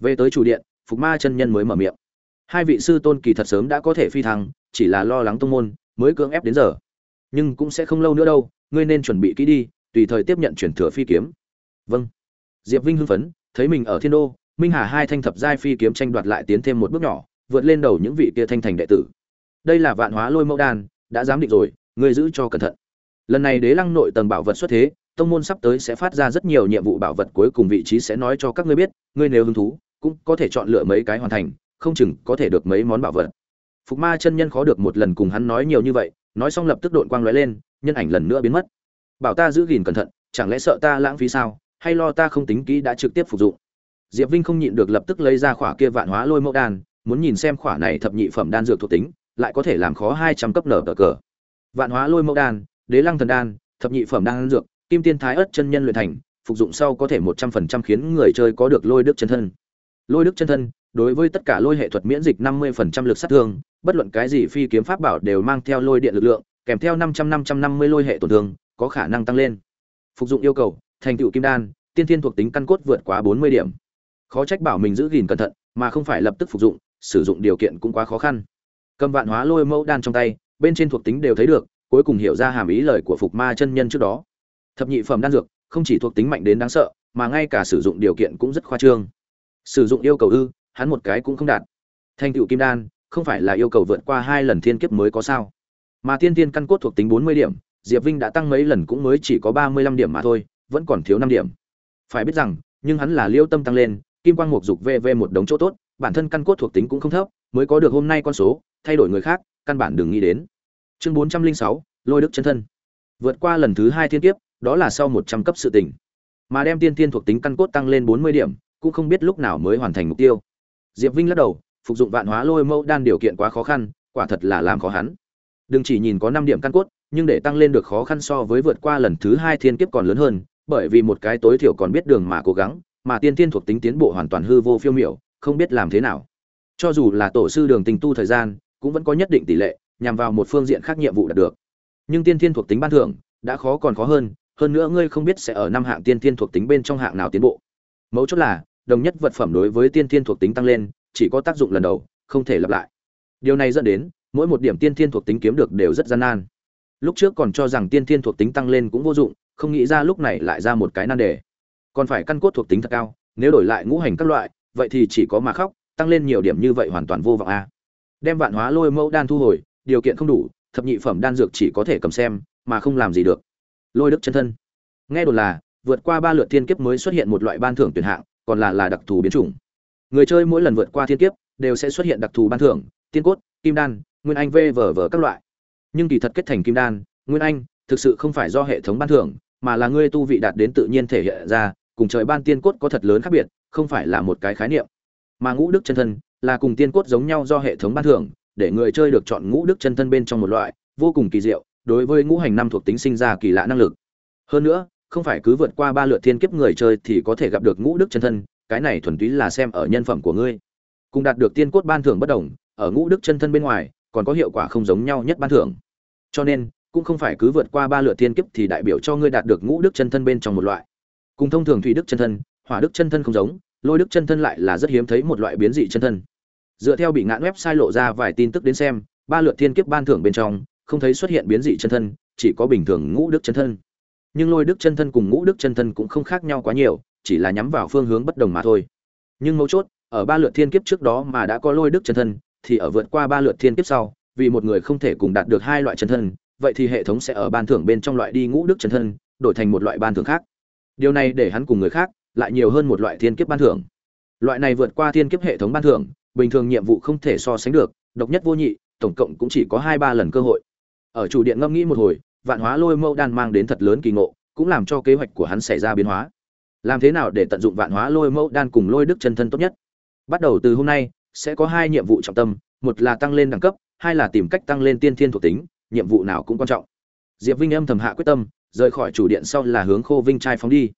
Về tới chủ điện, phục ma chân nhân mới mở miệng. Hai vị sư tôn kỳ thật sớm đã có thể phi thăng chỉ là lo lắng tông môn, mới cưỡng ép đến giờ. Nhưng cũng sẽ không lâu nữa đâu, ngươi nên chuẩn bị kỹ đi, tùy thời tiếp nhận truyền thừa phi kiếm. Vâng. Diệp vinh hưng phấn, thấy mình ở thiên đô, minh hà hai thanh thập giai phi kiếm tranh đoạt lại tiến thêm một bước nhỏ, vượt lên đầu những vị kia thanh thành đệ tử. Đây là vạn hóa lôi mẫu đan, đã giám định rồi, ngươi giữ cho cẩn thận. Lần này đế lăng nội tầng bảo vật xuất thế, tông môn sắp tới sẽ phát ra rất nhiều nhiệm vụ bảo vật cuối cùng vị trí sẽ nói cho các ngươi biết, ngươi nếu hứng thú, cũng có thể chọn lựa mấy cái hoàn thành, không chừng có thể được mấy món bảo vật phục ma chân nhân khó được một lần cùng hắn nói nhiều như vậy, nói xong lập tức đội quang lóe lên, nhân ảnh lần nữa biến mất. Bảo ta giữ gìn cẩn thận, chẳng lẽ sợ ta lãng phí sao, hay lo ta không tính kỹ đã trực tiếp phục dụng? Diệp vinh không nhịn được lập tức lấy ra khỏa kia vạn hóa lôi mẫu đan, muốn nhìn xem khỏa này thập nhị phẩm đan dược thuộc tính, lại có thể làm khó hai trăm cấp nở cờ cờ. Vạn hóa lôi mẫu đan, đế lăng thần đan, thập nhị phẩm đan dược, kim tiên thái Ức chân nhân luyện thành, phục dụng sau có thể một trăm phần trăm khiến người chơi có được lôi đức chân thân. Lôi đức chân thân đối với tất cả lôi hệ thuật miễn dịch năm mươi phần trăm lực sát thương, bất luận cái gì phi kiếm pháp bảo đều mang theo lôi điện lực lượng, kèm theo năm trăm năm trăm năm mươi lôi hệ tổn thương, có khả năng tăng lên. Phục dụng yêu cầu, thành tựu kim đan, tiên thiên thuộc tính căn cốt vượt quá bốn mươi điểm. Khó trách bảo mình giữ gìn cẩn thận, mà không phải lập tức phục dụng, sử dụng điều kiện cũng quá khó khăn. Cầm vạn hóa lôi mẫu đan trong tay, bên trên thuộc tính đều thấy được, cuối cùng hiểu ra hàm ý lời của phục ma chân nhân trước đó. Thập nhị phẩm đan dược, không chỉ thuộc tính mạnh đến đáng sợ, mà ngay cả sử dụng điều kiện cũng rất khoa trương. Sử dụng yêu cầu ư hắn một cái cũng không đạt. Thành tựu kim đan, không phải là yêu cầu vượt qua hai lần thiên kiếp mới có sao? Mà tiên tiên căn cốt thuộc tính bốn mươi điểm, diệp vinh đã tăng mấy lần cũng mới chỉ có ba mươi lăm điểm mà thôi, vẫn còn thiếu năm điểm. Phải biết rằng, nhưng hắn là liêu tâm tăng lên, kim quang mục dục vv một đống chỗ tốt, bản thân căn cốt thuộc tính cũng không thấp, mới có được hôm nay con số, thay đổi người khác, căn bản đừng nghĩ đến. Chương bốn trăm linh sáu, lôi đức chân thân. Vượt qua lần thứ hai thiên kiếp, đó là sau một trăm cấp sự tình. Mà đem tiên tiên thuộc tính căn cốt tăng lên bốn mươi điểm, cũng không biết lúc nào mới hoàn thành mục tiêu diệp vinh lắc đầu, phục dụng vạn hóa lôi mẫu đan điều kiện quá khó khăn, quả thật là làm khó hắn. Đừng chỉ nhìn có năm điểm căn cốt, nhưng để tăng lên được khó khăn so với vượt qua lần thứ hai thiên kiếp còn lớn hơn, bởi vì một cái tối thiểu còn biết đường mà cố gắng, mà tiên tiên thuộc tính tiến bộ hoàn toàn hư vô phiêu miểu, không biết làm thế nào. Cho dù là tổ sư đường tình tu thời gian, cũng vẫn có nhất định tỷ lệ, nhằm vào một phương diện khác nhiệm vụ đạt được. Nhưng tiên tiên thuộc tính ban thưởng, đã khó còn khó hơn hơn nữa ngươi không biết sẽ ở năm hạng tiên tiên thuộc tính bên trong hạng nào tiến bộ. Mấu chốt là đồng nhất vật phẩm đối với tiên thiên thuộc tính tăng lên, chỉ có tác dụng lần đầu, không thể lặp lại. Điều này dẫn đến, mỗi một điểm tiên thiên thuộc tính kiếm được đều rất gian nan. Lúc trước còn cho rằng tiên thiên thuộc tính tăng lên cũng vô dụng, không nghĩ ra lúc này lại ra một cái nan đề. Còn phải căn cốt thuộc tính thật cao, nếu đổi lại ngũ hành các loại, vậy thì chỉ có mà khóc, tăng lên nhiều điểm như vậy hoàn toàn vô vọng a. Đem vạn hóa lôi mẫu đan thu hồi, điều kiện không đủ, thập nhị phẩm đan dược chỉ có thể cầm xem, mà không làm gì được. Lôi đức chân thân. Nghe đồn là, vượt qua ba lượt thiên kiếp mới xuất hiện một loại ban thưởng tuyển hạng còn là là đặc thù biến chủng. Người chơi mỗi lần vượt qua thiên kiếp, đều sẽ xuất hiện đặc thù ban thưởng, tiên cốt, kim đan, nguyên anh v vờ vờ các loại. Nhưng kỳ thật kết thành kim đan, nguyên anh, thực sự không phải do hệ thống ban thưởng, mà là ngươi tu vị đạt đến tự nhiên thể hiện ra, cùng trời ban tiên cốt có thật lớn khác biệt, không phải là một cái khái niệm. Mà ngũ đức chân thân, là cùng tiên cốt giống nhau do hệ thống ban thưởng, để người chơi được chọn ngũ đức chân thân bên trong một loại, vô cùng kỳ diệu, đối với ngũ hành năm thuộc tính sinh ra kỳ lạ năng lực. Hơn nữa không phải cứ vượt qua ba lượt thiên kiếp người chơi thì có thể gặp được ngũ đức chân thân, cái này thuần túy là xem ở nhân phẩm của ngươi. Cùng đạt được tiên cốt ban thưởng bất đồng, ở ngũ đức chân thân bên ngoài, còn có hiệu quả không giống nhau nhất ban thưởng. Cho nên, cũng không phải cứ vượt qua ba lượt thiên kiếp thì đại biểu cho ngươi đạt được ngũ đức chân thân bên trong một loại. Cùng thông thường thủy đức chân thân, hỏa đức chân thân không giống, lôi đức chân thân lại là rất hiếm thấy một loại biến dị chân thân. Dựa theo bị ngạn website lộ ra vài tin tức đến xem, ba lượt thiên kiếp ban thưởng bên trong, không thấy xuất hiện biến dị chân thân, chỉ có bình thường ngũ đức chân thân nhưng lôi đức chân thân cùng ngũ đức chân thân cũng không khác nhau quá nhiều, chỉ là nhắm vào phương hướng bất đồng mà thôi. Nhưng mấu chốt, ở ba lượt thiên kiếp trước đó mà đã có lôi đức chân thân, thì ở vượt qua ba lượt thiên kiếp sau, vì một người không thể cùng đạt được hai loại chân thân, vậy thì hệ thống sẽ ở ban thưởng bên trong loại đi ngũ đức chân thân, đổi thành một loại ban thưởng khác. Điều này để hắn cùng người khác lại nhiều hơn một loại thiên kiếp ban thưởng. Loại này vượt qua thiên kiếp hệ thống ban thưởng, bình thường nhiệm vụ không thể so sánh được, độc nhất vô nhị, tổng cộng cũng chỉ có hai ba lần cơ hội. Ở chủ điện ngâm nghĩ một hồi vạn hóa lôi mẫu đan mang đến thật lớn kỳ ngộ, cũng làm cho kế hoạch của hắn xảy ra biến hóa. Làm thế nào để tận dụng vạn hóa lôi mẫu đan cùng lôi đức chân thân tốt nhất? Bắt đầu từ hôm nay, sẽ có hai nhiệm vụ trọng tâm, một là tăng lên đẳng cấp, hai là tìm cách tăng lên tiên thiên thuộc tính, nhiệm vụ nào cũng quan trọng. Diệp vinh âm thầm hạ quyết tâm, rời khỏi chủ điện sau là hướng khô vinh trai phóng đi.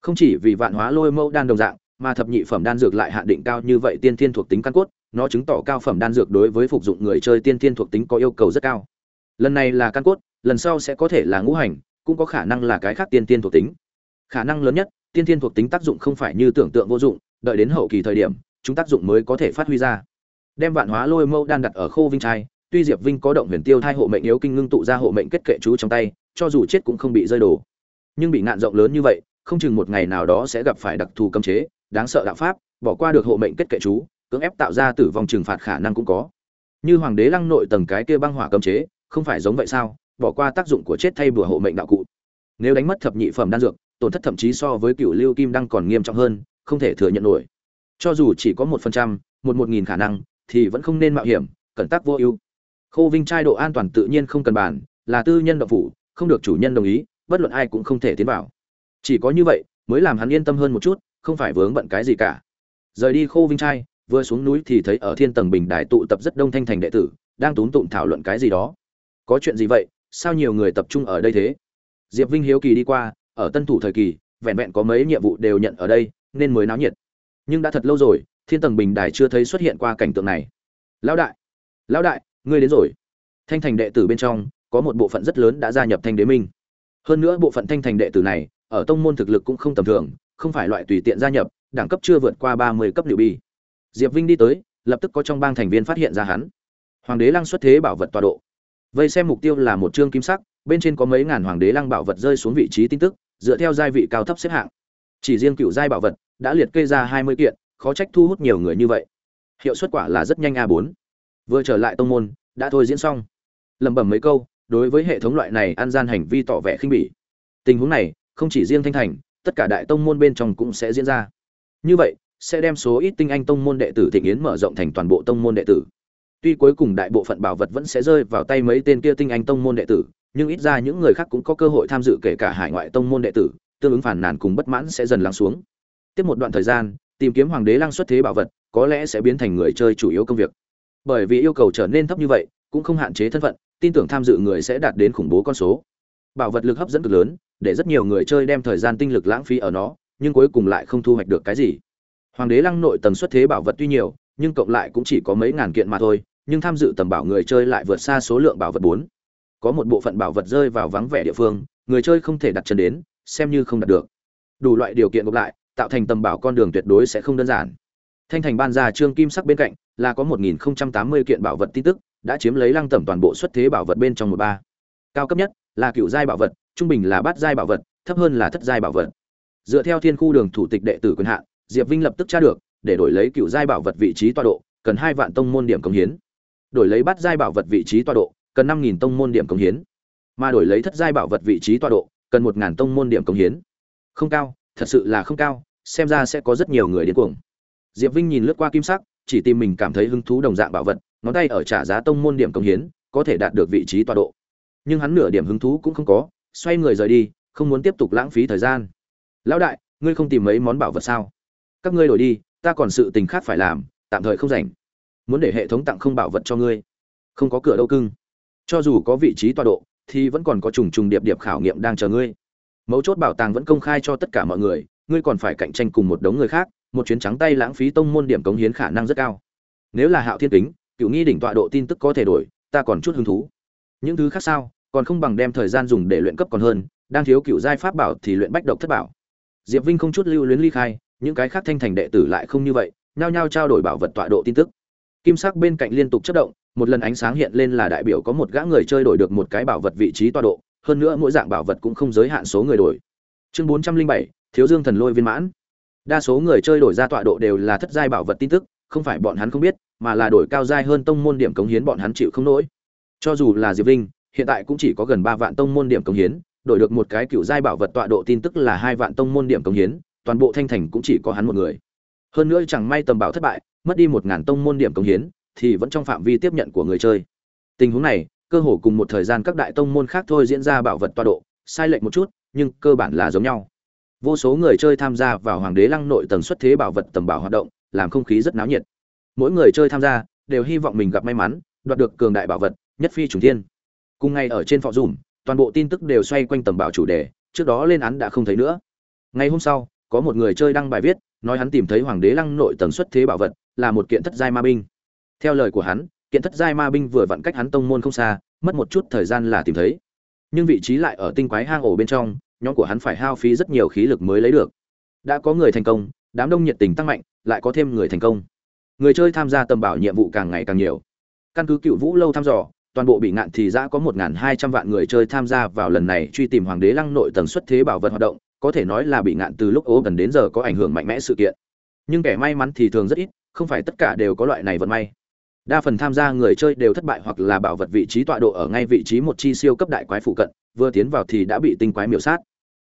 Không chỉ vì vạn hóa lôi mẫu đan đồng dạng, mà thập nhị phẩm đan dược lại hạn định cao như vậy tiên thiên thuộc tính căn cốt, nó chứng tỏ cao phẩm đan dược đối với phục dụng người chơi tiên thiên thuộc tính có yêu cầu rất cao. Lần này là căn cốt lần sau sẽ có thể là ngũ hành, cũng có khả năng là cái khác tiên tiên thuộc tính. Khả năng lớn nhất, tiên tiên thuộc tính tác dụng không phải như tưởng tượng vô dụng, đợi đến hậu kỳ thời điểm, chúng tác dụng mới có thể phát huy ra. Đem vạn hóa lôi mâu đan đặt ở khô vinh trai, tuy diệp vinh có động huyền tiêu thai hộ mệnh yếu kinh ngưng tụ ra hộ mệnh kết kệ chú trong tay, cho dù chết cũng không bị rơi đổ. Nhưng bị ngạn rộng lớn như vậy, không chừng một ngày nào đó sẽ gặp phải đặc thù cấm chế, đáng sợ đạo pháp, bỏ qua được hộ mệnh kết kệ chú, cưỡng ép tạo ra tử vong trừng phạt khả năng cũng có. Như hoàng đế lăng nội tầng cái kia băng hỏa cấm chế, không phải giống vậy sao? Bỏ qua tác dụng của chết thay bùa hộ mệnh đạo cụ. Nếu đánh mất thập nhị phẩm đan dược, tổn thất thậm chí so với cựu lưu kim đăng còn nghiêm trọng hơn, không thể thừa nhận nổi. Cho dù chỉ có một phần trăm, một một nghìn khả năng, thì vẫn không nên mạo hiểm, cẩn tắc vô ưu. Khô vinh trai độ an toàn tự nhiên không cần bàn, là tư nhân động phủ, không được chủ nhân đồng ý, bất luận ai cũng không thể tiến vào. Chỉ có như vậy, mới làm hắn yên tâm hơn một chút, không phải vướng bận cái gì cả. Rời đi khô vinh trai, vừa xuống núi thì thấy ở thiên tầng bình đài tụ tập rất đông thanh thành đệ tử, đang túm tụm thảo luận cái gì đó. Có chuyện gì vậy? Sao nhiều người tập trung ở đây thế? Diệp vinh hiếu kỳ đi qua, ở tân thủ thời kỳ, vẹn vẹn có mấy nhiệm vụ đều nhận ở đây, nên mới náo nhiệt. Nhưng đã thật lâu rồi, thiên tầng bình đài chưa thấy xuất hiện qua cảnh tượng này. Lão đại lão đại, ngươi đến rồi. Thanh thành đệ tử bên trong, có một bộ phận rất lớn đã gia nhập thanh đế minh. Hơn nữa bộ phận thanh thành đệ tử này, ở tông môn thực lực cũng không tầm thường, không phải loại tùy tiện gia nhập, đẳng cấp chưa vượt qua ba mươi cấp liệu bi. Diệp vinh đi tới, lập tức có trong bang thành viên phát hiện ra hắn. Hoàng đế lăng xuất thế bảo vật tọa độ vây xem mục tiêu là một chương kim sắc, bên trên có mấy ngàn hoàng đế lăng bảo vật rơi xuống vị trí tin tức, dựa theo giai vị cao thấp xếp hạng. Chỉ riêng cựu giai bảo vật đã liệt kê ra hai mươi kiện, khó trách thu hút nhiều người như vậy. Hiệu suất quả là rất nhanh a bốn. Vừa trở lại tông môn, đã thôi diễn xong. Lẩm bẩm mấy câu, đối với hệ thống loại này ăn gian hành vi tỏ vẻ khinh bỉ. Tình huống này, không chỉ riêng thanh thành, tất cả đại tông môn bên trong cũng sẽ diễn ra. Như vậy, sẽ đem số ít tinh anh tông môn đệ tử thịnh yến mở rộng thành toàn bộ tông môn đệ tử tuy cuối cùng đại bộ phận bảo vật vẫn sẽ rơi vào tay mấy tên kia tinh anh tông môn đệ tử, nhưng ít ra những người khác cũng có cơ hội tham dự kể cả hải ngoại tông môn đệ tử, tương ứng phản nàn cùng bất mãn sẽ dần lắng xuống. Tiếp một đoạn thời gian, tìm kiếm hoàng đế lăng xuất thế bảo vật, có lẽ sẽ biến thành người chơi chủ yếu công việc. Bởi vì yêu cầu trở nên thấp như vậy, cũng không hạn chế thân phận, tin tưởng tham dự người sẽ đạt đến khủng bố con số. Bảo vật lực hấp dẫn cực lớn, để rất nhiều người chơi đem thời gian tinh lực lãng phí ở nó, nhưng cuối cùng lại không thu hoạch được cái gì. Hoàng đế lăng nội tầng xuất thế bảo vật tuy nhiều, nhưng cộng lại cũng chỉ có mấy ngàn kiện mà thôi nhưng tham dự tầm bảo người chơi lại vượt xa số lượng bảo vật bốn. Có một bộ phận bảo vật rơi vào vắng vẻ địa phương, người chơi không thể đặt chân đến, xem như không đạt được. Đủ loại điều kiện gộp lại, tạo thành tầm bảo con đường tuyệt đối sẽ không đơn giản. Thanh thành ban ra trương kim sắc bên cạnh là có 1080 kiện bảo vật tin tức, đã chiếm lấy lăng tẩm toàn bộ xuất thế bảo vật bên trong một ba. Cao cấp nhất là cựu giai bảo vật, trung bình là bát giai bảo vật, thấp hơn là thất giai bảo vật. Dựa theo thiên khu đường thủ tịch đệ tử quyền hạn, diệp vinh lập tức tra được, để đổi lấy cựu giai bảo vật vị trí tọa độ, cần hai vạn tông môn điểm công hiến đổi lấy bát giai bảo vật vị trí tọa độ, cần năm nghìn tông môn điểm công hiến. Mà đổi lấy thất giai bảo vật vị trí tọa độ, cần một ngàn tông môn điểm công hiến. Không cao, thật sự là không cao, xem ra sẽ có rất nhiều người điên cuồng. Diệp vinh nhìn lướt qua kim sắc, chỉ tìm mình cảm thấy hứng thú đồng dạng bảo vật, ngón tay ở trả giá tông môn điểm công hiến, có thể đạt được vị trí tọa độ. Nhưng hắn nửa điểm hứng thú cũng không có, xoay người rời đi, không muốn tiếp tục lãng phí thời gian. Lão đại, ngươi không tìm mấy món bảo vật sao? Các ngươi đổi đi, ta còn sự tình khác phải làm, tạm thời không rảnh muốn để hệ thống tặng không bảo vật cho ngươi. Không có cửa đâu cưng. Cho dù có vị trí tọa độ, thì vẫn còn có trùng trùng điệp điệp khảo nghiệm đang chờ ngươi. Mấu chốt bảo tàng vẫn công khai cho tất cả mọi người, ngươi còn phải cạnh tranh cùng một đống người khác, một chuyến trắng tay lãng phí tông môn điểm cống hiến khả năng rất cao. Nếu là hạo thiên kính, cựu nghi đỉnh tọa độ tin tức có thể đổi, ta còn chút hứng thú. Những thứ khác sao, còn không bằng đem thời gian dùng để luyện cấp còn hơn, đang thiếu cựu giai pháp bảo thì luyện bách độc thất bảo. Diệp vinh không chút lưu luyến ly khai, những cái khác thanh thành đệ tử lại không như vậy, nhao nhao trao đổi bảo vật tọa độ tin tức kim sắc bên cạnh liên tục chất động, một lần ánh sáng hiện lên là đại biểu có một gã người chơi đổi được một cái bảo vật vị trí tọa độ, hơn nữa mỗi dạng bảo vật cũng không giới hạn số người đổi. Chương bốn trăm linh bảy, thiếu dương thần lôi viên mãn. Đa số người chơi đổi ra tọa độ đều là thất giai bảo vật tin tức, không phải bọn hắn không biết, mà là đổi cao giai hơn tông môn điểm cống hiến bọn hắn chịu không nổi. Cho dù là diệp linh, hiện tại cũng chỉ có gần ba vạn tông môn điểm cống hiến, đổi được một cái cựu giai bảo vật tọa độ tin tức là hai vạn tông môn điểm cống hiến, toàn bộ thanh thành cũng chỉ có hắn một người. Hơn nữa chẳng may tầm bảo thất bại mất đi một ngàn tông môn điểm cống hiến, thì vẫn trong phạm vi tiếp nhận của người chơi. Tình huống này, cơ hồ cùng một thời gian các đại tông môn khác thôi diễn ra bảo vật tọa độ, sai lệch một chút, nhưng cơ bản là giống nhau. Vô số người chơi tham gia vào hoàng đế lăng nội tầng xuất thế bảo vật tầm bảo hoạt động, làm không khí rất náo nhiệt. Mỗi người chơi tham gia, đều hy vọng mình gặp may mắn, đoạt được cường đại bảo vật, nhất phi trùng thiên. Cùng ngày ở trên phò dùm, toàn bộ tin tức đều xoay quanh tầm bảo chủ đề, trước đó lên án đã không thấy nữa. Ngày hôm sau, có một người chơi đăng bài viết, nói hắn tìm thấy hoàng đế lăng nội tầng xuất thế bảo vật là một kiện thất giai ma binh. Theo lời của hắn, kiện thất giai ma binh vừa vặn cách hắn tông môn không xa, mất một chút thời gian là tìm thấy. Nhưng vị trí lại ở tinh quái hang ổ bên trong, nhóm của hắn phải hao phí rất nhiều khí lực mới lấy được. Đã có người thành công, đám đông nhiệt tình tăng mạnh, lại có thêm người thành công. Người chơi tham gia tầm bảo nhiệm vụ càng ngày càng nhiều. Căn cứ cựu vũ lâu thăm dò, toàn bộ bị ngạn thì đã có một hai trăm vạn người chơi tham gia vào lần này truy tìm hoàng đế lăng nội tầng xuất thế bảo vật hoạt động, có thể nói là bị ngạn từ lúc ố gần đến giờ có ảnh hưởng mạnh mẽ sự kiện. Nhưng kẻ may mắn thì thường rất ít không phải tất cả đều có loại này vận may. Đa phần tham gia người chơi đều thất bại hoặc là bảo vật vị trí tọa độ ở ngay vị trí một chi siêu cấp đại quái phụ cận, vừa tiến vào thì đã bị tinh quái miểu sát.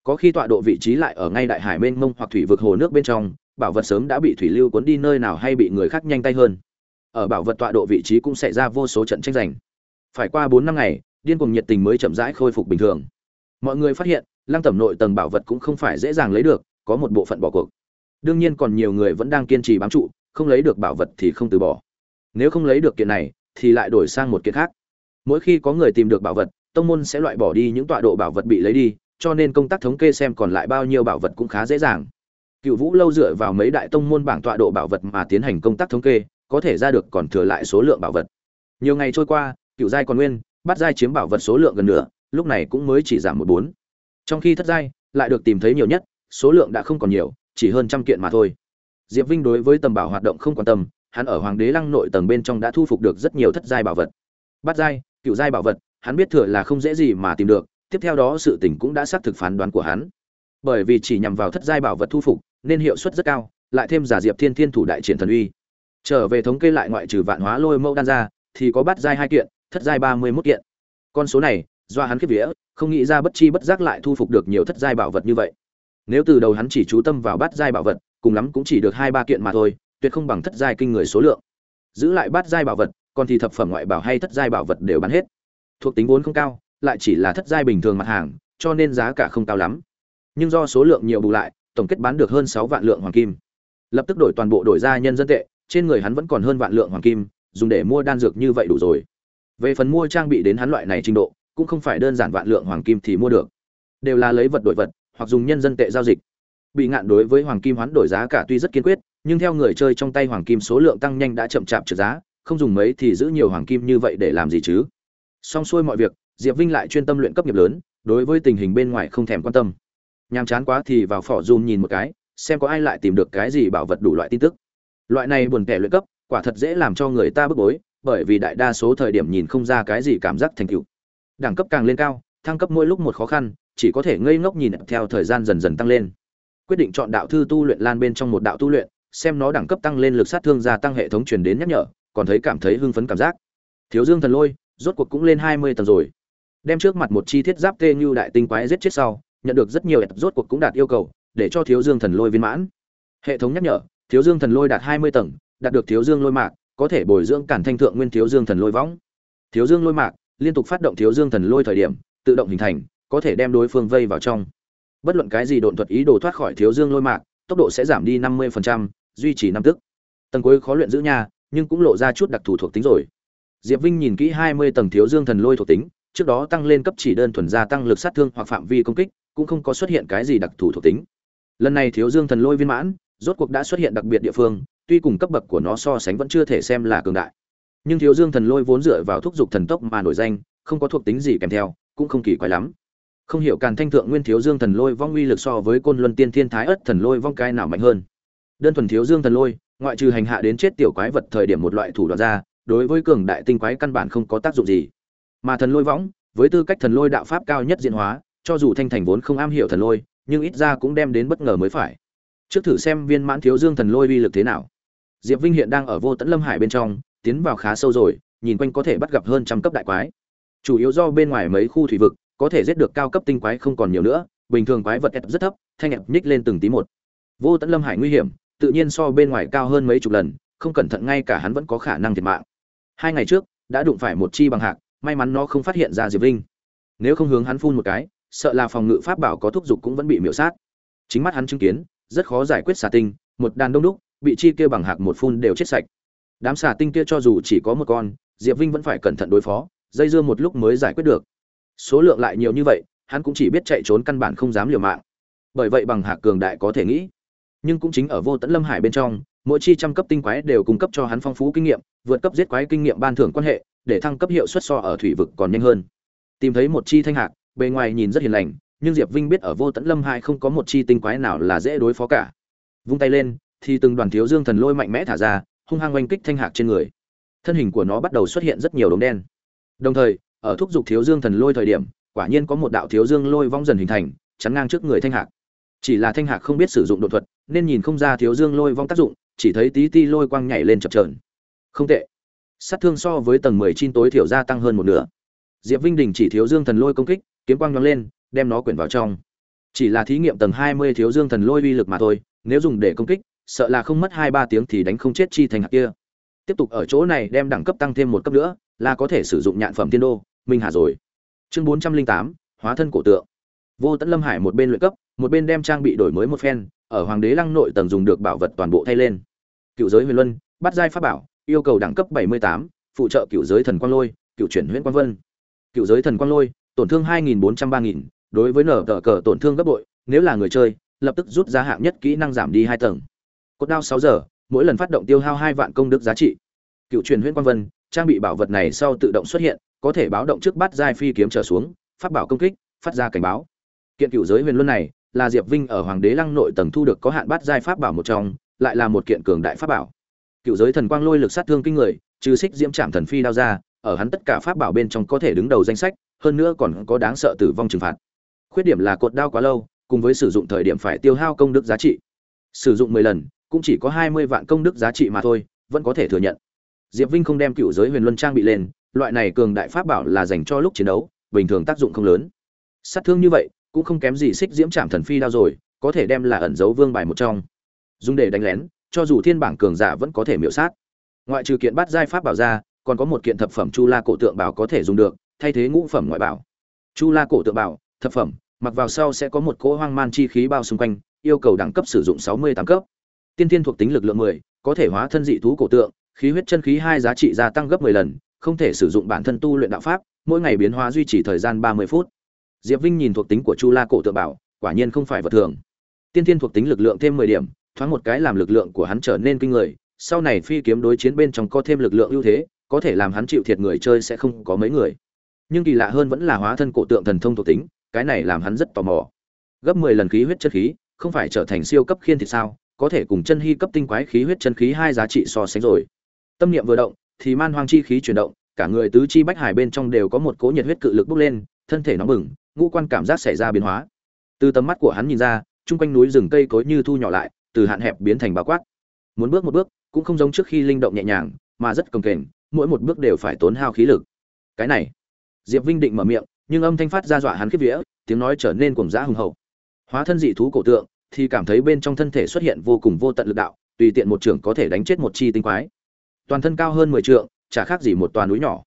Có khi tọa độ vị trí lại ở ngay đại hải mênh mông hoặc thủy vực hồ nước bên trong, bảo vật sớm đã bị thủy lưu cuốn đi nơi nào hay bị người khác nhanh tay hơn. Ở bảo vật tọa độ vị trí cũng xảy ra vô số trận tranh giành. Phải qua bốn năm ngày, điên cuồng nhiệt tình mới chậm rãi khôi phục bình thường. Mọi người phát hiện, lăng tẩm nội tầng bảo vật cũng không phải dễ dàng lấy được, có một bộ phận bỏ cuộc. Đương nhiên còn nhiều người vẫn đang kiên trì bám trụ không lấy được bảo vật thì không từ bỏ. Nếu không lấy được kiện này, thì lại đổi sang một kiện khác. Mỗi khi có người tìm được bảo vật, tông môn sẽ loại bỏ đi những tọa độ bảo vật bị lấy đi, cho nên công tác thống kê xem còn lại bao nhiêu bảo vật cũng khá dễ dàng. Cựu vũ lâu dựa vào mấy đại tông môn bảng tọa độ bảo vật mà tiến hành công tác thống kê, có thể ra được còn thừa lại số lượng bảo vật. Nhiều ngày trôi qua, cựu giai còn nguyên, bắt giai chiếm bảo vật số lượng gần nửa, lúc này cũng mới chỉ giảm một bốn. Trong khi thất giai, lại được tìm thấy nhiều nhất, số lượng đã không còn nhiều, chỉ hơn trăm kiện mà thôi diệp vinh đối với tầm bảo hoạt động không quan tâm, hắn ở hoàng đế lăng nội tầng bên trong đã thu phục được rất nhiều thất giai bảo vật. Bát giai, cựu giai bảo vật, hắn biết thừa là không dễ gì mà tìm được, tiếp theo đó sự tình cũng đã xác thực phán đoán của hắn. Bởi vì chỉ nhằm vào thất giai bảo vật thu phục, nên hiệu suất rất cao, lại thêm giả diệp thiên thiên thủ đại triển thần uy. Trở về thống kê lại ngoại trừ vạn hóa lôi mẫu đan ra, thì có bát giai hai kiện, thất giai ba mươi mốt kiện. Con số này, do hắn kiếp vía, không nghĩ ra bất chi bất giác lại thu phục được nhiều thất giai bảo vật như vậy. Nếu từ đầu hắn chỉ chú tâm vào bát giai bảo vật cùng lắm cũng chỉ được hai ba kiện mà thôi, tuyệt không bằng thất giai kinh người số lượng. Giữ lại bát giai bảo vật, còn thì thập phẩm ngoại bảo hay thất giai bảo vật đều bán hết. Thuộc tính vốn không cao, lại chỉ là thất giai bình thường mặt hàng, cho nên giá cả không cao lắm. Nhưng do số lượng nhiều bù lại, tổng kết bán được hơn sáu vạn lượng hoàng kim. Lập tức đổi toàn bộ đổi ra nhân dân tệ, trên người hắn vẫn còn hơn vạn lượng hoàng kim, dùng để mua đan dược như vậy đủ rồi. Về phần mua trang bị đến hắn loại này trình độ, cũng không phải đơn giản vạn lượng hoàng kim thì mua được. Đều là lấy vật đổi vật, hoặc dùng nhân dân tệ giao dịch bị ngạn đối với hoàng kim hoán đổi giá cả tuy rất kiên quyết, nhưng theo người chơi trong tay hoàng kim số lượng tăng nhanh đã chậm chạp trượt giá, không dùng mấy thì giữ nhiều hoàng kim như vậy để làm gì chứ? Xong xuôi mọi việc, diệp vinh lại chuyên tâm luyện cấp nghiệp lớn, đối với tình hình bên ngoài không thèm quan tâm. Nhàm chán quá thì vào phỏ zoom nhìn một cái, xem có ai lại tìm được cái gì bảo vật đủ loại tin tức. Loại này buồn kẻ luyện cấp, quả thật dễ làm cho người ta bức bối, bởi vì đại đa số thời điểm nhìn không ra cái gì cảm giác thành tựu. Đẳng cấp càng lên cao, thăng cấp mỗi lúc một khó khăn, chỉ có thể ngây ngốc nhìn theo thời gian dần dần tăng lên quyết định chọn đạo thư tu luyện lan bên trong một đạo tu luyện, xem nó đẳng cấp tăng lên lực sát thương gia tăng hệ thống truyền đến nhắc nhở, còn thấy cảm thấy hưng phấn cảm giác. Thiếu dương thần lôi, rốt cuộc cũng lên hai mươi tầng rồi. Đem trước mặt một chi thiết giáp tê như đại tinh quái giết chết sau, nhận được rất nhiều rốt cuộc cũng đạt yêu cầu, để cho thiếu dương thần lôi viên mãn. Hệ thống nhắc nhở, thiếu dương thần lôi đạt hai mươi tầng, đạt được thiếu dương lôi mạc, có thể bồi dưỡng cản thanh thượng nguyên thiếu dương thần lôi võng. Thiếu dương lôi mạc, liên tục phát động thiếu dương thần lôi thời điểm, tự động hình thành, có thể đem đối phương vây vào trong bất luận cái gì độn thuật ý đồ thoát khỏi thiếu dương lôi mạc tốc độ sẽ giảm đi 50%, duy trì năm tức. Tầng cuối khó luyện giữ nha nhưng cũng lộ ra chút đặc thù thuộc tính rồi. Diệp vinh nhìn kỹ 20 tầng thiếu dương thần lôi thuộc tính trước đó tăng lên cấp chỉ đơn thuần gia tăng lực sát thương hoặc phạm vi công kích cũng không có xuất hiện cái gì đặc thù thuộc tính. Lần này thiếu dương thần lôi viên mãn rốt cuộc đã xuất hiện đặc biệt địa phương tuy cùng cấp bậc của nó so sánh vẫn chưa thể xem là cường đại. Nhưng thiếu dương thần lôi vốn dựa vào thúc giục thần tốc mà nổi danh không có thuộc tính gì kèm theo cũng không kỳ quái lắm không hiểu càn thanh thượng nguyên thiếu dương thần lôi vong uy lực so với côn luân tiên thiên thái ất thần lôi vong cái nào mạnh hơn. Đơn thuần thiếu dương thần lôi, ngoại trừ hành hạ đến chết tiểu quái vật thời điểm một loại thủ đoạn ra, đối với cường đại tinh quái căn bản không có tác dụng gì. Mà thần lôi võng, với tư cách thần lôi đạo pháp cao nhất diễn hóa, cho dù thanh thành vốn không am hiểu thần lôi, nhưng ít ra cũng đem đến bất ngờ mới phải. Trước thử xem viên mãn thiếu dương thần lôi uy lực thế nào. Diệp vinh hiện đang ở vô tận lâm hải bên trong, tiến vào khá sâu rồi, nhìn quanh có thể bắt gặp hơn trăm cấp đại quái. Chủ yếu do bên ngoài mấy khu thủy vực có thể giết được cao cấp tinh quái không còn nhiều nữa, bình thường quái vật ép rất thấp, thanh ép nhích lên từng tí một. Vô tận lâm hải nguy hiểm, tự nhiên so bên ngoài cao hơn mấy chục lần, không cẩn thận ngay cả hắn vẫn có khả năng thiệt mạng. Hai ngày trước, đã đụng phải một chi bằng hạc, may mắn nó không phát hiện ra diệp vinh. Nếu không hướng hắn phun một cái, sợ là phòng ngự pháp bảo có thúc giục cũng vẫn bị miễu sát. Chính mắt hắn chứng kiến, rất khó giải quyết xà tinh, một đàn đông đúc, bị chi kia bằng hạc một phun đều chết sạch. Đám xà tinh kia cho dù chỉ có một con, diệp vinh vẫn phải cẩn thận đối phó, dây dưa một lúc mới giải quyết được số lượng lại nhiều như vậy, hắn cũng chỉ biết chạy trốn căn bản không dám liều mạng. Bởi vậy bằng hạc cường đại có thể nghĩ, nhưng cũng chính ở vô tận lâm hải bên trong, mỗi chi trăm cấp tinh quái đều cung cấp cho hắn phong phú kinh nghiệm, vượt cấp giết quái kinh nghiệm ban thưởng quan hệ, để thăng cấp hiệu suất so ở thủy vực còn nhanh hơn. Tìm thấy một chi thanh hạc, bề ngoài nhìn rất hiền lành, nhưng diệp vinh biết ở vô tận lâm hải không có một chi tinh quái nào là dễ đối phó cả. Vung tay lên, thì từng đoàn thiếu dương thần lôi mạnh mẽ thả ra, hung hăng oanh kích thanh hạc trên người. Thân hình của nó bắt đầu xuất hiện rất nhiều đống đen. Đồng thời ở thúc giục thiếu dương thần lôi thời điểm, quả nhiên có một đạo thiếu dương lôi vong dần hình thành, chắn ngang trước người thanh hạc. Chỉ là thanh hạc không biết sử dụng đột thuật, nên nhìn không ra thiếu dương lôi vong tác dụng, chỉ thấy tí ti lôi quang nhảy lên chập trờn không tệ. Sát thương so với tầng mười chín tối thiểu gia tăng hơn một nửa. Diệp vinh đình chỉ thiếu dương thần lôi công kích, kiếm quang nhóng lên, đem nó quyển vào trong. Chỉ là thí nghiệm tầng hai mươi thiếu dương thần lôi uy lực mà thôi, nếu dùng để công kích, sợ là không mất hai ba tiếng thì đánh không chết chi thành hạt kia. Tiếp tục ở chỗ này đem đẳng cấp tăng thêm một cấp nữa, là có thể sử dụng nhạn phẩm tiên đô minh hà rồi. Chương bốn trăm linh tám, hóa thân cổ tượng. Vô tận lâm hải một bên luyện cấp, một bên đem trang bị đổi mới một phen, ở hoàng đế lăng nội tầng dùng được bảo vật toàn bộ thay lên. Cựu giới huyền luân, bắt giai pháp bảo, yêu cầu đẳng cấp bảy mươi tám, phụ trợ cựu giới thần quang lôi, cựu chuyển huyễn quang vân. Cựu giới thần quang lôi, tổn thương hai nghìn bốn trăm ba nghìn, đối với nở tờ cờ tổn thương gấp bội, nếu là người chơi, lập tức rút ra hạng nhất kỹ năng giảm đi hai tầng. Cốt đao sáu giờ, mỗi lần phát động tiêu hao hai vạn công đức giá trị. Cựu truyền huyễn quang vân, trang bị bảo vật này sau tự động xuất hiện có thể báo động trước bắt giai phi kiếm trở xuống phát bảo công kích, phát ra cảnh báo. Kiện cựu giới huyền luân này, là diệp vinh ở hoàng đế lăng nội tầng thu được có hạn bắt giai pháp bảo một trong, lại là một kiện cường đại pháp bảo. Cựu giới thần quang lôi lực sát thương kinh người, trừ xích diễm trảm thần phi đao ra, ở hắn tất cả pháp bảo bên trong có thể đứng đầu danh sách, hơn nữa còn có đáng sợ tử vong trừng phạt. Khuyết điểm là cột đao quá lâu, cùng với sử dụng thời điểm phải tiêu hao công đức giá trị. Sử dụng mười lần, cũng chỉ có hai mươi vạn công đức giá trị mà thôi, vẫn có thể thừa nhận. Diệp vinh không đem cựu giới huyền luân trang bị lên loại này cường đại pháp bảo là dành cho lúc chiến đấu, bình thường tác dụng không lớn. Sát thương như vậy, cũng không kém gì xích diễm chạm thần phi đao rồi, có thể đem là ẩn dấu vương bài một trong. Dùng để đánh lén, cho dù thiên bảng cường giả vẫn có thể miểu sát. Ngoại trừ kiện bắt giai pháp bảo ra, còn có một kiện thập phẩm chu la cổ tượng bảo có thể dùng được, thay thế ngũ phẩm ngoại bảo. Chu la cổ tượng bảo, thập phẩm, mặc vào sau sẽ có một cỗ hoang man chi khí bao xung quanh, yêu cầu đẳng cấp sử dụng sáu mươi tám cấp. Tiên tiên thuộc tính lực lượng mười, có thể hóa thân dị thú cổ tượng, khí huyết chân khí hai giá trị gia tăng gấp mười lần không thể sử dụng bản thân tu luyện đạo pháp, mỗi ngày biến hóa duy trì thời gian ba mươi phút. Diệp vinh nhìn thuộc tính của chu la cổ tượng bảo, quả nhiên không phải vật thường. Tiên thiên thuộc tính lực lượng thêm mười điểm, thoáng một cái làm lực lượng của hắn trở nên kinh người, sau này phi kiếm đối chiến bên trong có thêm lực lượng ưu thế, có thể làm hắn chịu thiệt người chơi sẽ không có mấy người. Nhưng kỳ lạ hơn vẫn là hóa thân cổ tượng thần thông thuộc tính, cái này làm hắn rất tò mò. Gấp mười lần khí huyết chất khí, không phải trở thành siêu cấp khiên thì sao, có thể cùng chân hy cấp tinh quái khí huyết chân khí hai giá trị so sánh rồi. Tâm niệm vừa động thì man hoang chi khí chuyển động, cả người tứ chi bách hải bên trong đều có một cỗ nhiệt huyết cự lực bốc lên, thân thể nóng bừng, ngũ quan cảm giác xảy ra biến hóa. Từ tầm mắt của hắn nhìn ra, chung quanh núi rừng cây cối như thu nhỏ lại, từ hạn hẹp biến thành bao quát. Muốn bước một bước, cũng không giống trước khi linh động nhẹ nhàng, mà rất cồng kềnh, mỗi một bước đều phải tốn hao khí lực. Cái này, diệp vinh định mở miệng, nhưng âm thanh phát ra dọa hắn khiếp vía, tiếng nói trở nên cuồng dã hùng hậu. Hóa thân dị thú cổ tượng, thì cảm thấy bên trong thân thể xuất hiện vô cùng vô tận lực đạo, tùy tiện một trưởng có thể đánh chết một chi tinh quái toàn thân cao hơn mười trượng, chả khác gì một toàn núi nhỏ.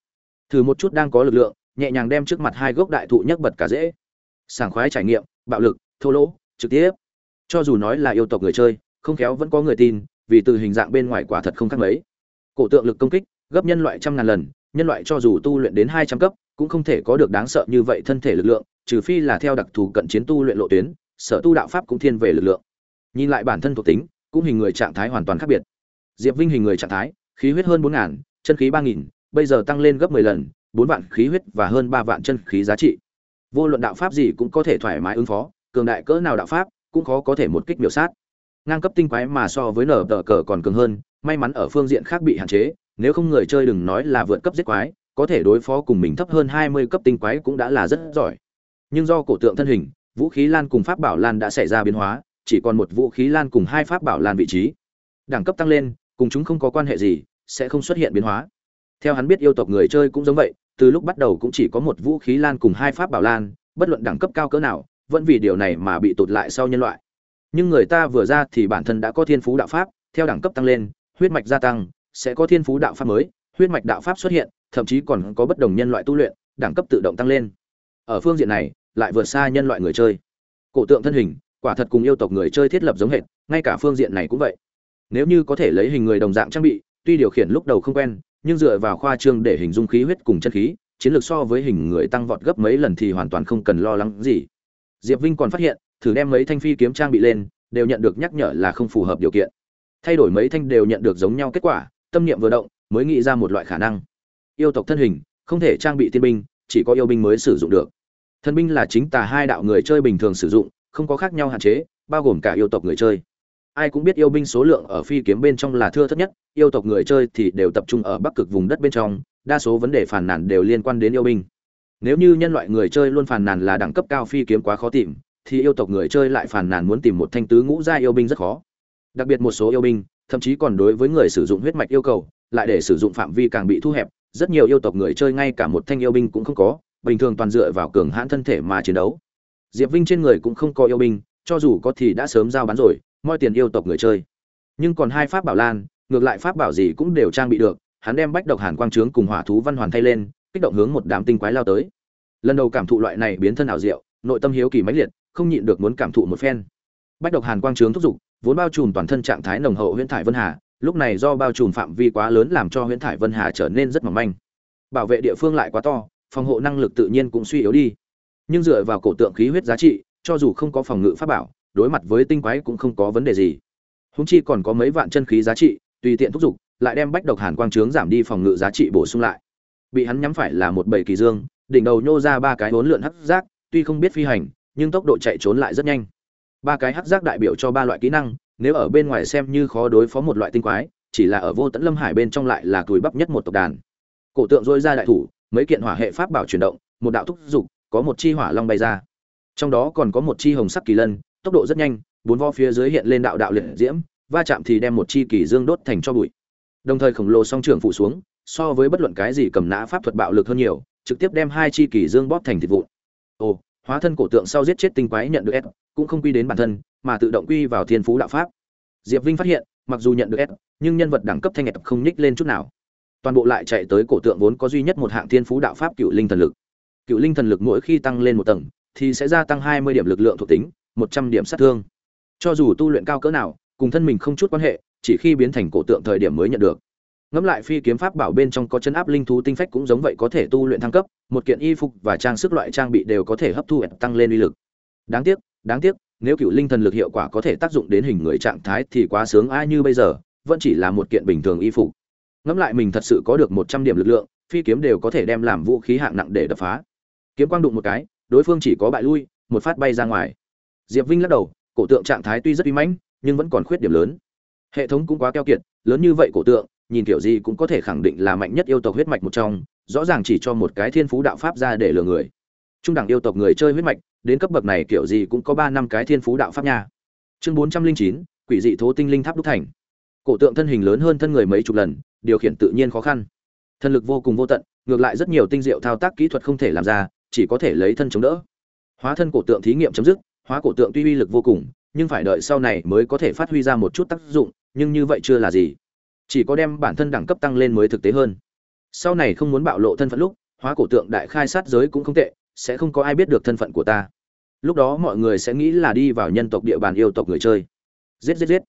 Thử một chút đang có lực lượng, nhẹ nhàng đem trước mặt hai gốc đại thụ nhấc bật cả dễ sảng khoái trải nghiệm, bạo lực, thô lỗ, trực tiếp. Cho dù nói là yêu tộc người chơi, không khéo vẫn có người tin, vì từ hình dạng bên ngoài quả thật không khác mấy. Cổ tượng lực công kích, gấp nhân loại trăm ngàn lần, nhân loại cho dù tu luyện đến hai trăm cấp, cũng không thể có được đáng sợ như vậy thân thể lực lượng, trừ phi là theo đặc thù cận chiến tu luyện lộ tuyến, sở tu đạo pháp cũng thiên về lực lượng. Nhìn lại bản thân thuộc tính, cũng hình người trạng thái hoàn toàn khác biệt. Diệp vinh hình người trạng thái khí huyết hơn bốn ngàn, chân khí ba nghìn, bây giờ tăng lên gấp mười lần, bốn vạn khí huyết và hơn ba vạn chân khí giá trị. Vô luận đạo pháp gì cũng có thể thoải mái ứng phó, cường đại cỡ nào đạo pháp cũng khó có thể một kích miểu sát. Ngang cấp tinh quái mà so với nở tờ cờ còn cường hơn, may mắn ở phương diện khác bị hạn chế, nếu không người chơi đừng nói là vượt cấp giết quái, có thể đối phó cùng mình thấp hơn hai mươi cấp tinh quái cũng đã là rất giỏi. Nhưng do cổ tượng thân hình, vũ khí lan cùng pháp bảo lan đã xảy ra biến hóa, chỉ còn một vũ khí lan cùng hai pháp bảo lan vị trí. Đẳng cấp tăng lên cùng chúng không có quan hệ gì, sẽ không xuất hiện biến hóa. Theo hắn biết yêu tộc người chơi cũng giống vậy, từ lúc bắt đầu cũng chỉ có một vũ khí lan cùng hai pháp bảo lan, bất luận đẳng cấp cao cỡ nào, vẫn vì điều này mà bị tụt lại sau nhân loại. Nhưng người ta vừa ra thì bản thân đã có thiên phú đạo pháp, theo đẳng cấp tăng lên, huyết mạch gia tăng, sẽ có thiên phú đạo pháp mới, huyết mạch đạo pháp xuất hiện, thậm chí còn có bất đồng nhân loại tu luyện, đẳng cấp tự động tăng lên. Ở phương diện này, lại vượt xa nhân loại người chơi. Cổ tượng thân hình, quả thật cùng yêu tộc người chơi thiết lập giống hệt, ngay cả phương diện này cũng vậy nếu như có thể lấy hình người đồng dạng trang bị, tuy điều khiển lúc đầu không quen, nhưng dựa vào khoa trương để hình dung khí huyết cùng chân khí, chiến lược so với hình người tăng vọt gấp mấy lần thì hoàn toàn không cần lo lắng gì. Diệp vinh còn phát hiện, thử đem mấy thanh phi kiếm trang bị lên, đều nhận được nhắc nhở là không phù hợp điều kiện. Thay đổi mấy thanh đều nhận được giống nhau kết quả, tâm niệm vừa động, mới nghĩ ra một loại khả năng. Yêu tộc thân hình, không thể trang bị tiên binh, chỉ có yêu binh mới sử dụng được. Thân binh là chính tà hai đạo người chơi bình thường sử dụng, không có khác nhau hạn chế, bao gồm cả yêu tộc người chơi ai cũng biết yêu binh số lượng ở phi kiếm bên trong là thưa thất nhất, yêu tộc người chơi thì đều tập trung ở bắc cực vùng đất bên trong, đa số vấn đề phản nàn đều liên quan đến yêu binh. Nếu như nhân loại người chơi luôn phàn nàn là đẳng cấp cao phi kiếm quá khó tìm, thì yêu tộc người chơi lại phàn nàn muốn tìm một thanh tứ ngũ gia yêu binh rất khó. Đặc biệt một số yêu binh, thậm chí còn đối với người sử dụng huyết mạch yêu cầu, lại để sử dụng phạm vi càng bị thu hẹp, rất nhiều yêu tộc người chơi ngay cả một thanh yêu binh cũng không có, bình thường toàn dựa vào cường hãn thân thể mà chiến đấu. Diệp vinh trên người cũng không có yêu binh, cho dù có thì đã sớm giao bán rồi moi tiền yêu tộc người chơi. Nhưng còn hai pháp bảo lan, ngược lại pháp bảo gì cũng đều trang bị được, hắn đem bách độc hàn quang trướng cùng hỏa thú văn hoàn thay lên, kích động hướng một đám tinh quái lao tới. Lần đầu cảm thụ loại này biến thân ảo diệu, nội tâm hiếu kỳ mãnh liệt, không nhịn được muốn cảm thụ một phen. Bách độc hàn quang trướng thúc giục, vốn bao trùm toàn thân trạng thái nồng hậu huyễn thải vân hà, lúc này do bao trùm phạm vi quá lớn làm cho huyễn thải vân hà trở nên rất mỏng manh. Bảo vệ địa phương lại quá to, phòng hộ năng lực tự nhiên cũng suy yếu đi. Nhưng dựa vào cổ tượng khí huyết giá trị, cho dù không có phòng ngự pháp bảo đối mặt với tinh quái cũng không có vấn đề gì. Húng chi còn có mấy vạn chân khí giá trị, tùy tiện thúc giục, lại đem bách độc hàn quang trướng giảm đi phòng ngự giá trị bổ sung lại. Bị hắn nhắm phải là một bầy kỳ dương, đỉnh đầu nhô ra ba cái bốn lượn hắc giác, tuy không biết phi hành, nhưng tốc độ chạy trốn lại rất nhanh. Ba cái hắc giác đại biểu cho ba loại kỹ năng, nếu ở bên ngoài xem như khó đối phó một loại tinh quái, chỉ là ở vô tận lâm hải bên trong lại là cùi bắp nhất một tộc đàn. Cổ tượng dôi ra đại thủ, mấy kiện hỏa hệ pháp bảo chuyển động, một đạo thúc dục có một chi hỏa long bay ra. Trong đó còn có một chi hồng sắc kỳ lân tốc độ rất nhanh, bốn vo phía dưới hiện lên đạo đạo liệt diễm, va chạm thì đem một chi kỳ dương đốt thành cho bụi. Đồng thời khổng lồ song trưởng phụ xuống, so với bất luận cái gì cầm nã pháp thuật bạo lực hơn nhiều, trực tiếp đem hai chi kỳ dương bóp thành thịt vụn. Ồ, hóa thân cổ tượng sau giết chết tinh quái nhận được s, cũng không quy đến bản thân, mà tự động quy vào thiên phú đạo pháp. Diệp vinh phát hiện, mặc dù nhận được s, nhưng nhân vật đẳng cấp thanh f không nhích lên chút nào. Toàn bộ lại chạy tới cổ tượng vốn có duy nhất một hạng thiên phú đạo pháp cựu linh thần lực. Cựu linh thần lực mỗi khi tăng lên một tầng, thì sẽ gia tăng hai mươi điểm lực lượng thuộc tính một trăm điểm sát thương. Cho dù tu luyện cao cỡ nào, cùng thân mình không chút quan hệ, chỉ khi biến thành cổ tượng thời điểm mới nhận được. Ngẫm lại phi kiếm pháp bảo bên trong có chân áp linh thú tinh phách cũng giống vậy có thể tu luyện thăng cấp, một kiện y phục và trang sức loại trang bị đều có thể hấp thu tăng lên uy lực. Đáng tiếc đáng tiếc, nếu cựu linh thần lực hiệu quả có thể tác dụng đến hình người trạng thái thì quá sướng ai như bây giờ, vẫn chỉ là một kiện bình thường y phục. Ngẫm lại mình thật sự có được một trăm điểm lực lượng, phi kiếm đều có thể đem làm vũ khí hạng nặng để đập phá. Kiếm quang đụng một cái, đối phương chỉ có bại lui, một phát bay ra ngoài diệp vinh lắc đầu, cổ tượng trạng thái tuy rất uy mãnh, nhưng vẫn còn khuyết điểm lớn. Hệ thống cũng quá keo kiệt, lớn như vậy cổ tượng, nhìn kiểu gì cũng có thể khẳng định là mạnh nhất yêu tộc huyết mạch một trong, rõ ràng chỉ cho một cái thiên phú đạo pháp ra để lừa người. Trung đẳng yêu tộc người chơi huyết mạch, đến cấp bậc này kiểu gì cũng có ba năm cái thiên phú đạo pháp nha. Chương bốn trăm linh chín, quỷ dị thố tinh linh tháp đúc thành. Cổ tượng thân hình lớn hơn thân người mấy chục lần, điều khiển tự nhiên khó khăn. Thân lực vô cùng vô tận, ngược lại rất nhiều tinh diệu thao tác kỹ thuật không thể làm ra, chỉ có thể lấy thân chống đỡ. Hóa thân cổ tượng thí nghiệm chấm dứt hóa cổ tượng tuy uy lực vô cùng, nhưng phải đợi sau này mới có thể phát huy ra một chút tác dụng, nhưng như vậy chưa là gì. Chỉ có đem bản thân đẳng cấp tăng lên mới thực tế hơn. Sau này không muốn bạo lộ thân phận lúc, hóa cổ tượng đại khai sát giới cũng không tệ, sẽ không có ai biết được thân phận của ta. Lúc đó mọi người sẽ nghĩ là đi vào nhân tộc địa bàn yêu tộc người chơi. Giết giết giết.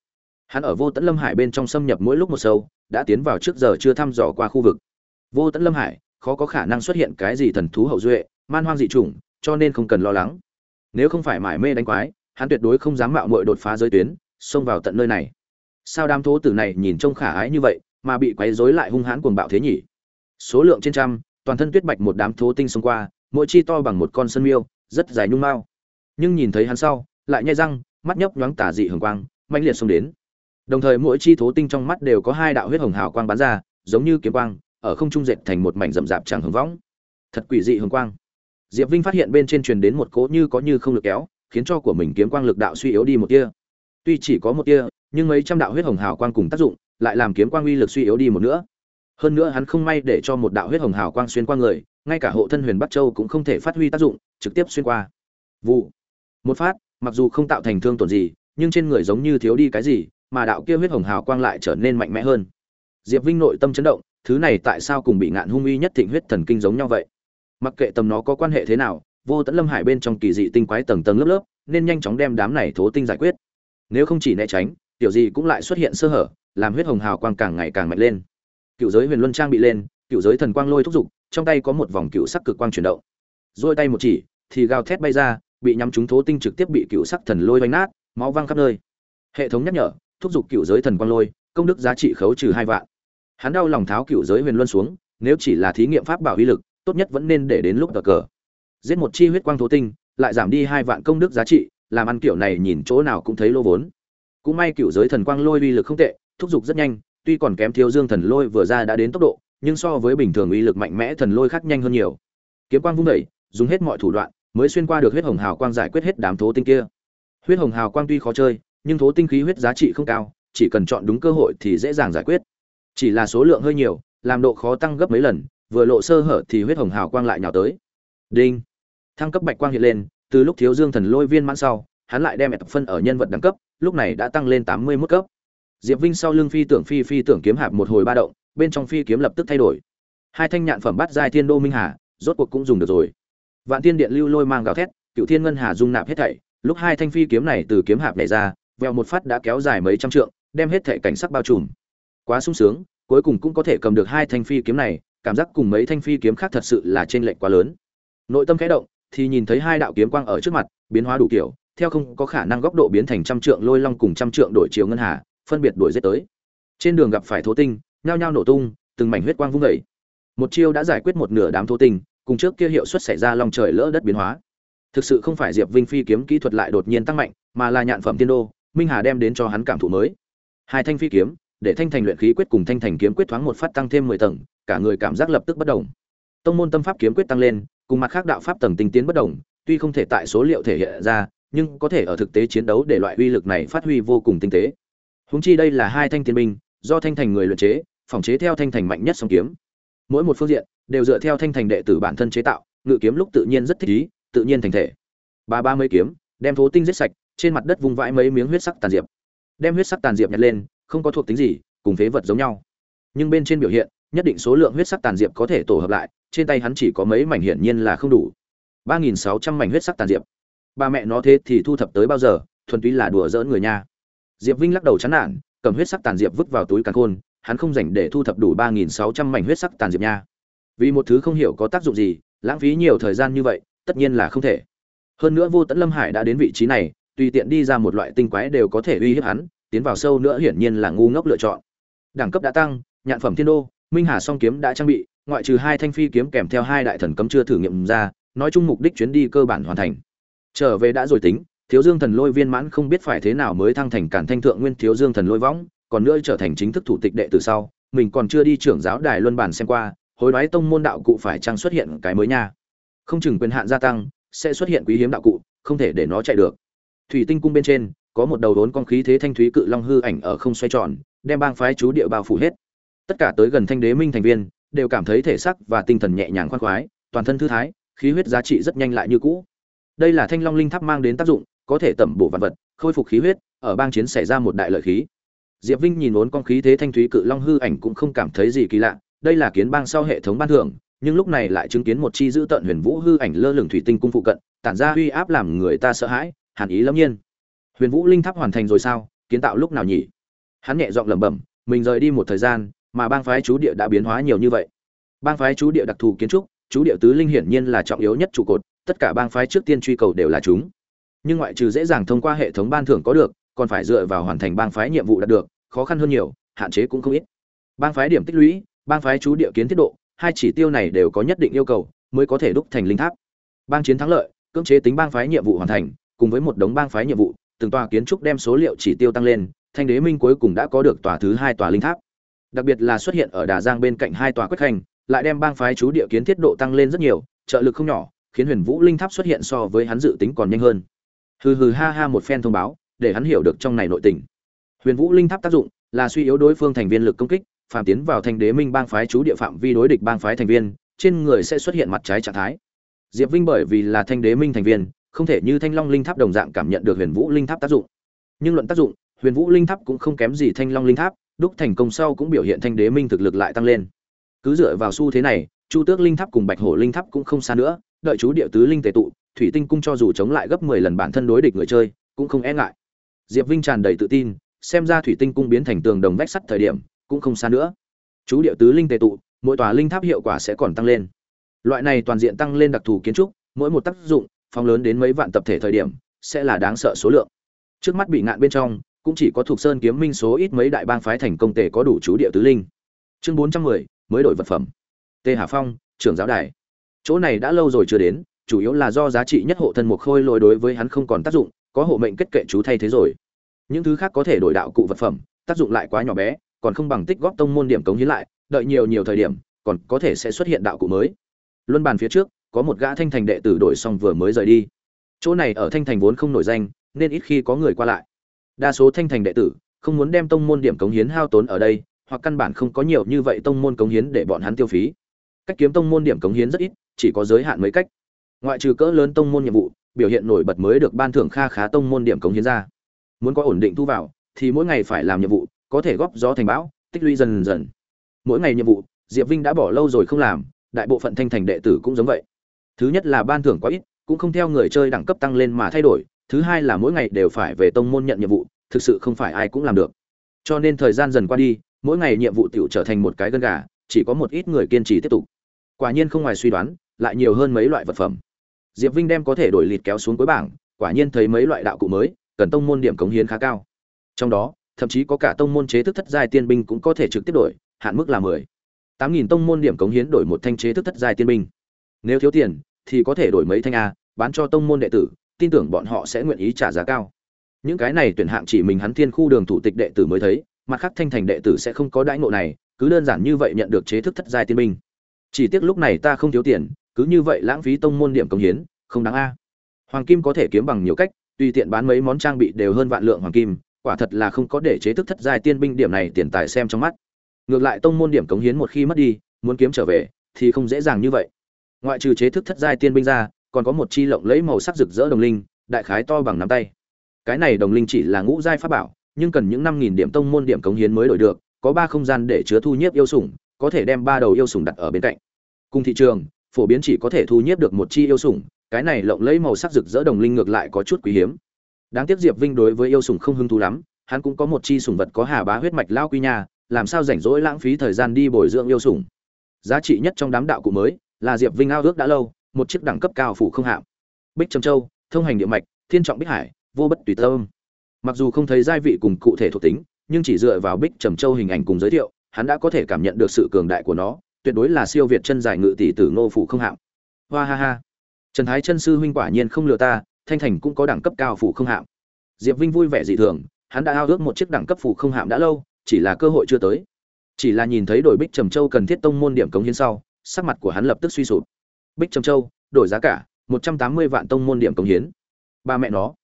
Hắn ở vô tận lâm hải bên trong xâm nhập mỗi lúc một sâu, đã tiến vào trước giờ chưa thăm dò qua khu vực. Vô tận lâm hải, khó có khả năng xuất hiện cái gì thần thú hậu duệ, man hoang dị chủng, cho nên không cần lo lắng nếu không phải mải mê đánh quái, hắn tuyệt đối không dám mạo muội đột phá giới tuyến, xông vào tận nơi này. Sao đám thố tử này nhìn trông khả ái như vậy, mà bị quấy rối lại hung hãn cuồng bạo thế nhỉ? Số lượng trên trăm, toàn thân tuyết bạch một đám thố tinh xông qua, mỗi chi to bằng một con sơn miêu, rất dài nhung mao. Nhưng nhìn thấy hắn sau, lại nhai răng, mắt nhấp nhoáng tả dị hưởng quang mạnh liệt xông đến. Đồng thời mỗi chi thố tinh trong mắt đều có hai đạo huyết hồng hào quang bắn ra, giống như kiếm quang, ở không trung dệt thành một mảnh rậm rạp chẳng hưởng võng. Thật quỷ dị hưởng quang diệp vinh phát hiện bên trên truyền đến một cỗ như có như không lực kéo, khiến cho của mình kiếm quang lực đạo suy yếu đi một tia. Tuy chỉ có một tia, nhưng mấy trăm đạo huyết hồng hào quang cùng tác dụng, lại làm kiếm quang uy lực suy yếu đi một nữa hơn nữa hắn không may để cho một đạo huyết hồng hào quang xuyên qua người, ngay cả hộ thân huyền bắc châu cũng không thể phát huy tác dụng, trực tiếp xuyên qua. Vụ. Một phát, mặc dù không tạo thành thương tổn gì, nhưng trên người giống như thiếu đi cái gì, mà đạo kia huyết hồng hào quang lại trở nên mạnh mẽ hơn. Diệp vinh nội tâm chấn động, thứ này tại sao cùng bị ngạn hung uy nhất thịnh huyết thần kinh giống nhau vậy? Mặc kệ tầm nó có quan hệ thế nào, vô tận lâm hải bên trong kỳ dị tinh quái tầng tầng lớp lớp, nên nhanh chóng đem đám này thố tinh giải quyết. Nếu không chỉ né tránh, tiểu gì cũng lại xuất hiện sơ hở, làm huyết hồng hào quang càng ngày càng mạnh lên. Cựu giới huyền luân trang bị lên, cựu giới thần quang lôi thúc giục trong tay có một vòng cựu sắc cực quang chuyển động. Dôi tay một chỉ, thì gào thét bay ra, bị nhắm trúng thố tinh trực tiếp bị cựu sắc thần lôi vanh nát, máu văng khắp nơi. Hệ thống nhắc nhở, thúc giục cựu giới thần quang lôi, công đức giá trị khấu trừ hai vạn. Hắn đau lòng tháo cựu giới huyền luân xuống, nếu chỉ là thí nghiệm pháp bảo uy lực tốt nhất vẫn nên để đến lúc cờ cờ. Giết một chi huyết quang thố tinh, lại giảm đi hai vạn công đức giá trị, làm ăn kiểu này nhìn chỗ nào cũng thấy lô vốn. Cũng may cựu giới thần quang lôi uy lực không tệ, thúc giục rất nhanh, tuy còn kém thiếu dương thần lôi vừa ra đã đến tốc độ, nhưng so với bình thường uy lực mạnh mẽ thần lôi khác nhanh hơn nhiều. Kiếm quang vung đẩy dùng hết mọi thủ đoạn, mới xuyên qua được huyết hồng hào quang giải quyết hết đám thố tinh kia. Huyết hồng hào quang tuy khó chơi, nhưng thố tinh khí huyết giá trị không cao, chỉ cần chọn đúng cơ hội thì dễ dàng giải quyết. Chỉ là số lượng hơi nhiều, làm độ khó tăng gấp mấy lần vừa lộ sơ hở thì huyết hồng hào quang lại nhào tới. Đinh. Thăng cấp bạch quang hiện lên, từ lúc thiếu dương thần lôi viên mãn sau, hắn lại đem tập phân ở nhân vật đẳng cấp, lúc này đã tăng lên tám mươi mức cấp. Diệp vinh sau lưng phi tưởng phi phi tưởng kiếm hạp một hồi ba động, bên trong phi kiếm lập tức thay đổi. Hai thanh nhạn phẩm bắt giai thiên đô minh hà, rốt cuộc cũng dùng được rồi. Vạn tiên điện lưu lôi mang gào thét cựu thiên ngân hà dung nạp hết thảy, lúc hai thanh phi kiếm này từ kiếm hạp nhảy ra, vèo một phát đã kéo dài mấy trăm trượng, đem hết thảy cảnh sắc bao trùm. Quá sung sướng, cuối cùng cũng có thể cầm được hai thanh phi kiếm này cảm giác cùng mấy thanh phi kiếm khác thật sự là trên lệnh quá lớn. Nội tâm khẽ động, thì nhìn thấy hai đạo kiếm quang ở trước mặt, biến hóa đủ kiểu, theo không có khả năng góc độ biến thành trăm trượng lôi long cùng trăm trượng đổi chiều ngân hà, phân biệt đuổi giết tới. Trên đường gặp phải thố tinh, nhao nhao nổ tung, từng mảnh huyết quang vung vẩy một chiêu đã giải quyết một nửa đám thố tinh, cùng trước kia hiệu suất xảy ra long trời lỡ đất biến hóa. Thực sự không phải diệp vinh phi kiếm kỹ thuật lại đột nhiên tăng mạnh, mà là nhạn phẩm tiên đô, minh hà đem đến cho hắn cảm thụ mới. Hai thanh phi kiếm để thanh thành luyện khí quyết cùng thanh thành kiếm quyết thoáng một phát tăng thêm mười tầng cả người cảm giác lập tức bất động. tông môn tâm pháp kiếm quyết tăng lên cùng mặt khác đạo pháp tầng tinh tiến bất động, tuy không thể tại số liệu thể hiện ra nhưng có thể ở thực tế chiến đấu để loại uy lực này phát huy vô cùng tinh tế. Hùng chi đây là hai thanh tiên binh do thanh thành người luyện chế phòng chế theo thanh thành mạnh nhất song kiếm. Mỗi một phương diện đều dựa theo thanh thành đệ tử bản thân chế tạo ngự kiếm lúc tự nhiên rất thích ý tự nhiên thành thể. Ba ba mấy kiếm đem thố tinh giết sạch trên mặt đất vung vãi mấy miếng huyết sắc tàn diệp. Đem huyết sắc tàn diệp nhặt lên không có thuộc tính gì, cùng phế vật giống nhau. Nhưng bên trên biểu hiện, nhất định số lượng huyết sắc tàn diệp có thể tổ hợp lại, trên tay hắn chỉ có mấy mảnh hiển nhiên là không đủ. ba nghìn sáu trăm mảnh huyết sắc tàn diệp. Ba mẹ nó thế thì thu thập tới bao giờ, thuần túy là đùa giỡn người nha. Diệp vinh lắc đầu chán nản, cầm huyết sắc tàn diệp vứt vào túi càn khôn, hắn không dành để thu thập đủ ba nghìn sáu trăm mảnh huyết sắc tàn diệp nha. Vì một thứ không hiểu có tác dụng gì, lãng phí nhiều thời gian như vậy, tất nhiên là không thể. Hơn nữa vô tẫn lâm hải đã đến vị trí này, tùy tiện đi ra một loại tinh quái đều có thể uy hiếp hắn tiến vào sâu nữa hiển nhiên là ngu ngốc lựa chọn. Đẳng cấp đã tăng, nhạn phẩm thiên đô, minh hà song kiếm đã trang bị, ngoại trừ hai thanh phi kiếm kèm theo hai đại thần cấm chưa thử nghiệm ra, nói chung mục đích chuyến đi cơ bản hoàn thành. Trở về đã rồi tính, thiếu dương thần lôi viên mãn không biết phải thế nào mới thăng thành cản thanh thượng nguyên thiếu dương thần lôi võng, còn nữa trở thành chính thức thủ tịch đệ từ sau, mình còn chưa đi trưởng giáo đài luân bản xem qua, hối đoái tông môn đạo cụ phải trang xuất hiện cái mới nha. Không chừng quyền hạn gia tăng, sẽ xuất hiện quý hiếm đạo cụ, không thể để nó chạy được. Thủy tinh cung bên trên có một đầu đốn con khí thế thanh thúy cự long hư ảnh ở không xoay tròn, đem bang phái chú địa bao phủ hết. Tất cả tới gần thanh đế minh thành viên, đều cảm thấy thể sắc và tinh thần nhẹ nhàng khoan khoái, toàn thân thư thái, khí huyết giá trị rất nhanh lại như cũ. Đây là thanh long linh tháp mang đến tác dụng, có thể tẩm bổ vật vật, khôi phục khí huyết, ở bang chiến xảy ra một đại lợi khí. Diệp vinh nhìn vốn con khí thế thanh thúy cự long hư ảnh cũng không cảm thấy gì kỳ lạ, đây là kiến bang sau hệ thống ban thưởng, nhưng lúc này lại chứng kiến một chi dữ tận huyền vũ hư ảnh lơ lửng thủy tinh cung phụ cận, tản ra uy áp làm người ta sợ hãi, hàn ý lâm nhiên huyền vũ linh tháp hoàn thành rồi sao? Kiến tạo lúc nào nhỉ? Hắn nhẹ giọng lẩm bẩm, mình rời đi một thời gian, mà bang phái chú địa đã biến hóa nhiều như vậy. Bang phái chú địa đặc thù kiến trúc, chú địa tứ linh hiển nhiên là trọng yếu nhất trụ cột, tất cả bang phái trước tiên truy cầu đều là chúng. Nhưng ngoại trừ dễ dàng thông qua hệ thống ban thưởng có được, còn phải dựa vào hoàn thành bang phái nhiệm vụ đạt được, khó khăn hơn nhiều, hạn chế cũng không ít. Bang phái điểm tích lũy, bang phái chú địa kiến thiết độ, hai chỉ tiêu này đều có nhất định yêu cầu, mới có thể đúc thành linh tháp. Bang chiến thắng lợi, cưỡng chế tính bang phái nhiệm vụ hoàn thành, cùng với một đống bang phái nhiệm vụ từng tòa kiến trúc đem số liệu chỉ tiêu tăng lên thanh đế minh cuối cùng đã có được tòa thứ hai tòa linh tháp. Đặc biệt là xuất hiện ở đà giang bên cạnh hai tòa quyết hành, lại đem bang phái chú địa kiến thiết độ tăng lên rất nhiều trợ lực không nhỏ khiến huyền vũ linh tháp xuất hiện so với hắn dự tính còn nhanh hơn. Hừ hừ ha ha một phen thông báo để hắn hiểu được trong này nội tình. Huyền vũ linh tháp tác dụng là suy yếu đối phương thành viên lực công kích phàm tiến vào thanh đế minh bang phái chú địa phạm vi đối địch bang phái thành viên trên người sẽ xuất hiện mặt trái trạng thái. Diệp vinh bởi vì là thanh đế minh thành viên không thể như thanh long linh tháp đồng dạng cảm nhận được huyền vũ linh tháp tác dụng. Nhưng luận tác dụng, huyền vũ linh tháp cũng không kém gì thanh long linh tháp, đúc thành công sau cũng biểu hiện thanh đế minh thực lực lại tăng lên. Cứ dựa vào xu thế này, chu tước linh tháp cùng bạch hổ linh tháp cũng không xa nữa, đợi chú địa tứ linh tề tụ, thủy tinh cung cho dù chống lại gấp mười lần bản thân đối địch người chơi, cũng không e ngại. Diệp vinh tràn đầy tự tin, xem ra thủy tinh cung biến thành tường đồng vách sắt thời điểm, cũng không xa nữa. Chú địa tứ linh tề tụ, mỗi tòa linh tháp hiệu quả sẽ còn tăng lên. Loại này toàn diện tăng lên đặc thù kiến trúc, mỗi một tác dụng phong lớn đến mấy vạn tập thể thời điểm, sẽ là đáng sợ số lượng. Trước mắt bị ngạn bên trong, cũng chỉ có thuộc sơn kiếm minh số ít mấy đại bang phái thành công tề có đủ chú địa tứ linh. Chương bốn trăm mười, mới đổi vật phẩm. Tề hà phong, trưởng giáo đài. Chỗ này đã lâu rồi chưa đến, chủ yếu là do giá trị nhất hộ thân một khôi lỗi đối với hắn không còn tác dụng, có hộ mệnh kết kệ chú thay thế rồi. Những thứ khác có thể đổi đạo cụ vật phẩm, tác dụng lại quá nhỏ bé, còn không bằng tích góp tông môn điểm cống hiến lại, đợi nhiều nhiều thời điểm, còn có thể sẽ xuất hiện đạo cụ mới. Luân bàn phía trước có một gã thanh thành đệ tử đổi xong vừa mới rời đi. Chỗ này ở thanh thành vốn không nổi danh, nên ít khi có người qua lại. Đa số thanh thành đệ tử không muốn đem tông môn điểm cống hiến hao tốn ở đây, hoặc căn bản không có nhiều như vậy tông môn cống hiến để bọn hắn tiêu phí. Cách kiếm tông môn điểm cống hiến rất ít, chỉ có giới hạn mấy cách. Ngoại trừ cỡ lớn tông môn nhiệm vụ, biểu hiện nổi bật mới được ban thưởng kha khá tông môn điểm cống hiến ra. Muốn có ổn định thu vào, thì mỗi ngày phải làm nhiệm vụ, có thể góp gió thành bão, tích lũy dần dần. Mỗi ngày nhiệm vụ, diệp vinh đã bỏ lâu rồi không làm, đại bộ phận thanh thành đệ tử cũng giống vậy thứ nhất là ban thưởng quá ít, cũng không theo người chơi đẳng cấp tăng lên mà thay đổi. Thứ hai là mỗi ngày đều phải về tông môn nhận nhiệm vụ, thực sự không phải ai cũng làm được. Cho nên thời gian dần qua đi, mỗi ngày nhiệm vụ tiểu trở thành một cái gân gà, chỉ có một ít người kiên trì tiếp tục. Quả nhiên không ngoài suy đoán, lại nhiều hơn mấy loại vật phẩm. Diệp vinh đem có thể đổi lịt kéo xuống cuối bảng, quả nhiên thấy mấy loại đạo cụ mới, cần tông môn điểm cống hiến khá cao. Trong đó, thậm chí có cả tông môn chế thức thất giai tiên binh cũng có thể trực tiếp đổi, hạn mức là mười. Tám nghìn tông môn điểm cống hiến đổi một thanh chế thức thất giai tiên binh nếu thiếu tiền, thì có thể đổi mấy thanh a, bán cho tông môn đệ tử, tin tưởng bọn họ sẽ nguyện ý trả giá cao. Những cái này tuyển hạng chỉ mình hắn thiên khu đường thủ tịch đệ tử mới thấy, mặt khác thanh thành đệ tử sẽ không có đãi ngộ này, cứ đơn giản như vậy nhận được chế thức thất giai tiên binh. Chỉ tiếc lúc này ta không thiếu tiền, cứ như vậy lãng phí tông môn điểm cống hiến, không đáng a. Hoàng kim có thể kiếm bằng nhiều cách, tùy tiện bán mấy món trang bị đều hơn vạn lượng hoàng kim, quả thật là không có để chế thức thất giai tiên binh điểm này tiền tài xem trong mắt. Ngược lại tông môn điểm cống hiến một khi mất đi, muốn kiếm trở về, thì không dễ dàng như vậy ngoại trừ chế thức thất giai tiên binh ra, còn có một chi lộng lấy màu sắc rực rỡ đồng linh, đại khái to bằng nắm tay. Cái này đồng linh chỉ là ngũ giai pháp bảo, nhưng cần những năm nghìn điểm tông môn điểm cống hiến mới đổi được, có ba không gian để chứa thu nhiếp yêu sủng, có thể đem ba đầu yêu sủng đặt ở bên cạnh. Cùng thị trường, phổ biến chỉ có thể thu nhiếp được một chi yêu sủng, cái này lộng lấy màu sắc rực rỡ đồng linh ngược lại có chút quý hiếm. Đáng tiếc diệp vinh đối với yêu sủng không hứng thú lắm, hắn cũng có một chi sủng vật có hà bá huyết mạch lao quy nha, làm sao rảnh rỗi lãng phí thời gian đi bồi dưỡng yêu sủng. Giá trị nhất trong đám đạo cụ mới là diệp vinh ao ước đã lâu, một chiếc đẳng cấp cao phủ không hạm. Bích trầm châu, thông hành địa mạch, thiên trọng bích hải, vô bất tùy tâm. Mặc dù không thấy giai vị cùng cụ thể thuộc tính, nhưng chỉ dựa vào bích trầm châu hình ảnh cùng giới thiệu, hắn đã có thể cảm nhận được sự cường đại của nó, tuyệt đối là siêu việt chân dài ngự tỷ tử ngô phủ không hạm. Hoa ha ha. Trần thái chân sư huynh quả nhiên không lừa ta, thanh thành cũng có đẳng cấp cao phủ không hạm. Diệp vinh vui vẻ dị thường, hắn đã ao ước một chiếc đẳng cấp phủ không hạm đã lâu, chỉ là cơ hội chưa tới. Chỉ là nhìn thấy đổi bích trầm châu cần thiết tông môn điểm cống hiến sau sắc mặt của hắn lập tức suy sụp. Bích trầm châu, đổi giá cả, một trăm tám mươi vạn tông môn điểm cống hiến. Ba mẹ nó,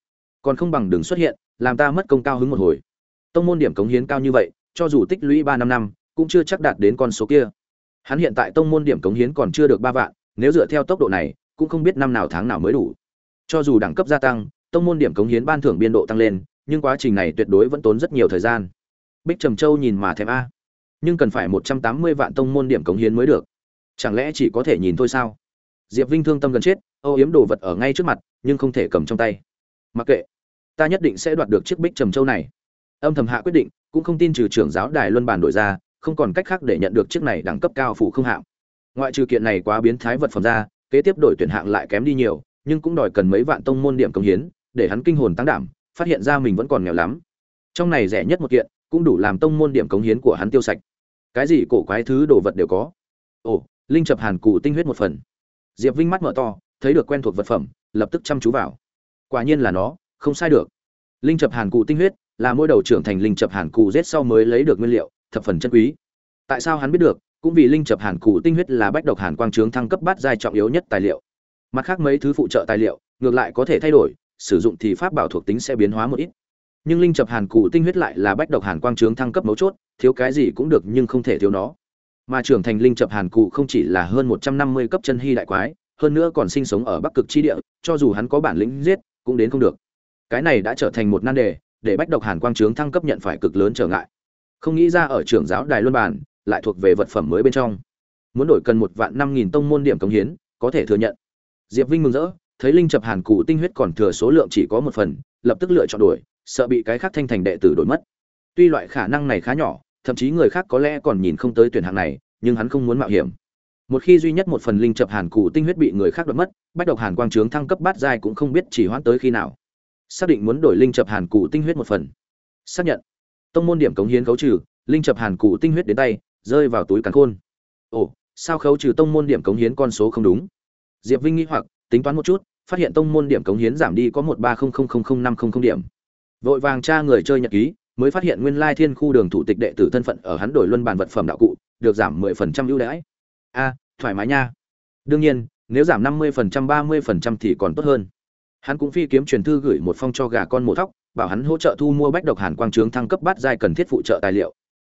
còn không bằng đừng xuất hiện, làm ta mất công cao hứng một hồi. Tông môn điểm cống hiến cao như vậy, cho dù tích lũy ba năm năm, cũng chưa chắc đạt đến con số kia. Hắn hiện tại tông môn điểm cống hiến còn chưa được ba vạn, nếu dựa theo tốc độ này, cũng không biết năm nào tháng nào mới đủ. Cho dù đẳng cấp gia tăng, tông môn điểm cống hiến ban thưởng biên độ tăng lên, nhưng quá trình này tuyệt đối vẫn tốn rất nhiều thời gian. Bích trầm châu nhìn mà thèm a. Nhưng cần phải một trăm tám mươi vạn tông môn điểm cống hiến mới được chẳng lẽ chỉ có thể nhìn thôi sao? Diệp vinh thương tâm gần chết, âu yếm đồ vật ở ngay trước mặt, nhưng không thể cầm trong tay. Mặc kệ, ta nhất định sẽ đoạt được chiếc bích trầm châu này. Âm thầm hạ quyết định, cũng không tin trừ trưởng giáo đài luân bản đổi ra, không còn cách khác để nhận được chiếc này đẳng cấp cao phủ không hạng. Ngoại trừ kiện này quá biến thái vật phẩm ra, kế tiếp đổi tuyển hạng lại kém đi nhiều, nhưng cũng đòi cần mấy vạn tông môn điểm công hiến, để hắn kinh hồn tăng đảm, phát hiện ra mình vẫn còn nghèo lắm. Trong này rẻ nhất một kiện, cũng đủ làm tông môn điểm cống hiến của hắn tiêu sạch. Cái gì cổ quái thứ đồ vật đều có. Ồ linh chập hàn cụ tinh huyết một phần. Diệp vinh mắt mở to, thấy được quen thuộc vật phẩm, lập tức chăm chú vào. Quả nhiên là nó, không sai được. Linh chập hàn cụ tinh huyết là mỗi đầu trưởng thành linh chập hàn cụ giết sau mới lấy được nguyên liệu, thập phần chân quý. Tại sao hắn biết được? Cũng vì linh chập hàn cụ tinh huyết là bách độc hàn quang trướng thăng cấp bát giai trọng yếu nhất tài liệu. Mặt khác mấy thứ phụ trợ tài liệu, ngược lại có thể thay đổi, sử dụng thì pháp bảo thuộc tính sẽ biến hóa một ít. Nhưng linh chập hàn cụ tinh huyết lại là bách độc hàn quang trướng thăng cấp mấu chốt, thiếu cái gì cũng được nhưng không thể thiếu nó mà trưởng thành linh chập hàn cụ không chỉ là hơn một trăm năm mươi cấp chân hy đại quái, hơn nữa còn sinh sống ở bắc cực chi địa, cho dù hắn có bản lĩnh giết, cũng đến không được. Cái này đã trở thành một nan đề, để bách độc hàn quang trướng thăng cấp nhận phải cực lớn trở ngại. Không nghĩ ra ở trưởng giáo đài luân bản lại thuộc về vật phẩm mới bên trong. Muốn đổi cần một vạn năm nghìn tông môn điểm cống hiến, có thể thừa nhận. Diệp vinh mừng rỡ, thấy linh chập hàn cụ tinh huyết còn thừa số lượng chỉ có một phần, lập tức lựa chọn đổi, sợ bị cái khác thanh thành đệ tử đổi mất. Tuy loại khả năng này khá nhỏ thậm chí người khác có lẽ còn nhìn không tới tuyển hạng này, nhưng hắn không muốn mạo hiểm. Một khi duy nhất một phần linh chập hàn cụ tinh huyết bị người khác đoạt mất, bách độc hàn quang trướng thăng cấp bát giai cũng không biết chỉ hoãn tới khi nào. Xác định muốn đổi linh chập hàn cụ tinh huyết một phần. Xác nhận. Tông môn điểm cống hiến khấu trừ, linh chập hàn cụ tinh huyết đến tay, rơi vào túi càn khôn. Ồ, sao khấu trừ tông môn điểm cống hiến con số không đúng? Diệp vinh nghĩ hoặc, tính toán một chút, phát hiện tông môn điểm cống hiến giảm đi có một ba không không không không năm không không điểm. Vội vàng tra người chơi nhật ký mới phát hiện nguyên lai thiên khu đường thủ tịch đệ tử thân phận ở hắn đổi luân bàn vật phẩm đạo cụ, được giảm mười phần trăm ưu đãi. A, thoải mái nha. Đương nhiên, nếu giảm năm mươi phần trăm, ba mươi phần trăm thì còn tốt hơn. Hắn cũng phi kiếm truyền thư gửi một phong cho gà con mổ thóc, bảo hắn hỗ trợ thu mua bách độc hàn quang trướng thăng cấp bát giai cần thiết phụ trợ tài liệu.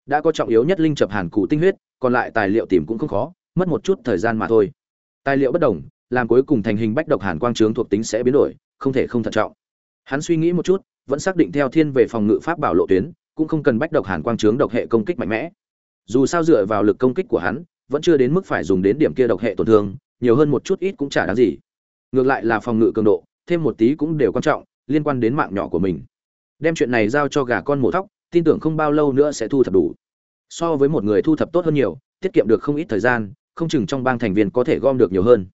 Đã có trọng yếu nhất linh chập hàn cụ tinh huyết, còn lại tài liệu tìm cũng không khó, mất một chút thời gian mà thôi. Tài liệu bất đồng, làm cuối cùng thành hình bách độc hàn quang trướng thuộc tính sẽ biến đổi, không thể không thận trọng. Hắn suy nghĩ một chút vẫn xác định theo thiên về phòng ngự pháp bảo lộ tuyến, cũng không cần bách độc hàn quang trướng độc hệ công kích mạnh mẽ. Dù sao dựa vào lực công kích của hắn, vẫn chưa đến mức phải dùng đến điểm kia độc hệ tổn thương, nhiều hơn một chút ít cũng chả đáng gì. Ngược lại là phòng ngự cường độ, thêm một tí cũng đều quan trọng, liên quan đến mạng nhỏ của mình. Đem chuyện này giao cho gà con mổ thóc, tin tưởng không bao lâu nữa sẽ thu thập đủ. So với một người thu thập tốt hơn nhiều, tiết kiệm được không ít thời gian, không chừng trong bang thành viên có thể gom được nhiều hơn.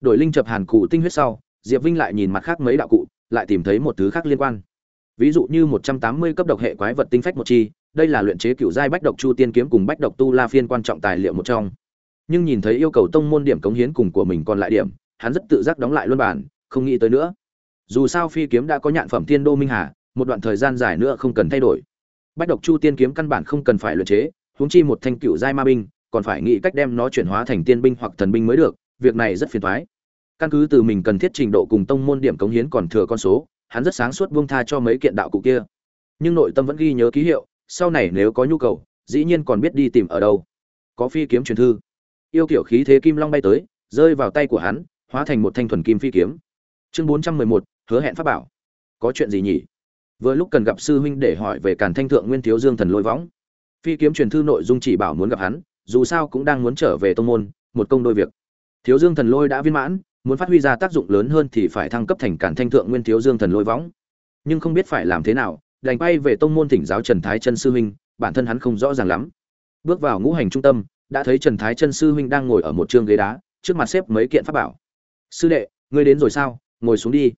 Đổi linh chập hàn cụ tinh huyết sau, diệp vinh lại nhìn mặt khác mấy đạo cụ, lại tìm thấy một thứ khác liên quan ví dụ như một trăm tám mươi cấp độc hệ quái vật tinh phách một chi, đây là luyện chế cựu giai bách độc chu tiên kiếm cùng bách độc tu la phiên quan trọng tài liệu một trong. Nhưng nhìn thấy yêu cầu tông môn điểm cống hiến cùng của mình còn lại điểm, hắn rất tự giác đóng lại luân bản, không nghĩ tới nữa. Dù sao phi kiếm đã có nhạn phẩm tiên đô minh hà, một đoạn thời gian dài nữa không cần thay đổi. Bách độc chu tiên kiếm căn bản không cần phải luyện chế, huống chi một thanh cựu giai ma binh, còn phải nghĩ cách đem nó chuyển hóa thành tiên binh hoặc thần binh mới được, việc này rất phiền toái. Căn cứ từ mình cần thiết trình độ cùng tông môn điểm cống hiến còn thừa con số hắn rất sáng suốt buông tha cho mấy kiện đạo cụ kia. Nhưng nội tâm vẫn ghi nhớ ký hiệu, sau này nếu có nhu cầu, dĩ nhiên còn biết đi tìm ở đâu. Có phi kiếm truyền thư. Yêu kiểu khí thế kim long bay tới, rơi vào tay của hắn, hóa thành một thanh thuần kim phi kiếm. Chương bốn trăm mười một, hứa hẹn pháp bảo. Có chuyện gì nhỉ? Vừa lúc cần gặp sư huynh để hỏi về càn thanh thượng nguyên thiếu dương thần lôi võng. Phi kiếm truyền thư nội dung chỉ bảo muốn gặp hắn, dù sao cũng đang muốn trở về tông môn, một công đôi việc. Thiếu dương thần lôi đã viên mãn muốn phát huy ra tác dụng lớn hơn thì phải thăng cấp thành càn thanh thượng nguyên thiếu dương thần lôi võng. Nhưng không biết phải làm thế nào, đành bay về tông môn thỉnh giáo trần thái chân sư huynh, bản thân hắn không rõ ràng lắm. Bước vào ngũ hành trung tâm, đã thấy trần thái chân sư huynh đang ngồi ở một trường ghế đá, trước mặt xếp mấy kiện pháp bảo. Sư đệ, ngươi đến rồi sao? Ngồi xuống đi.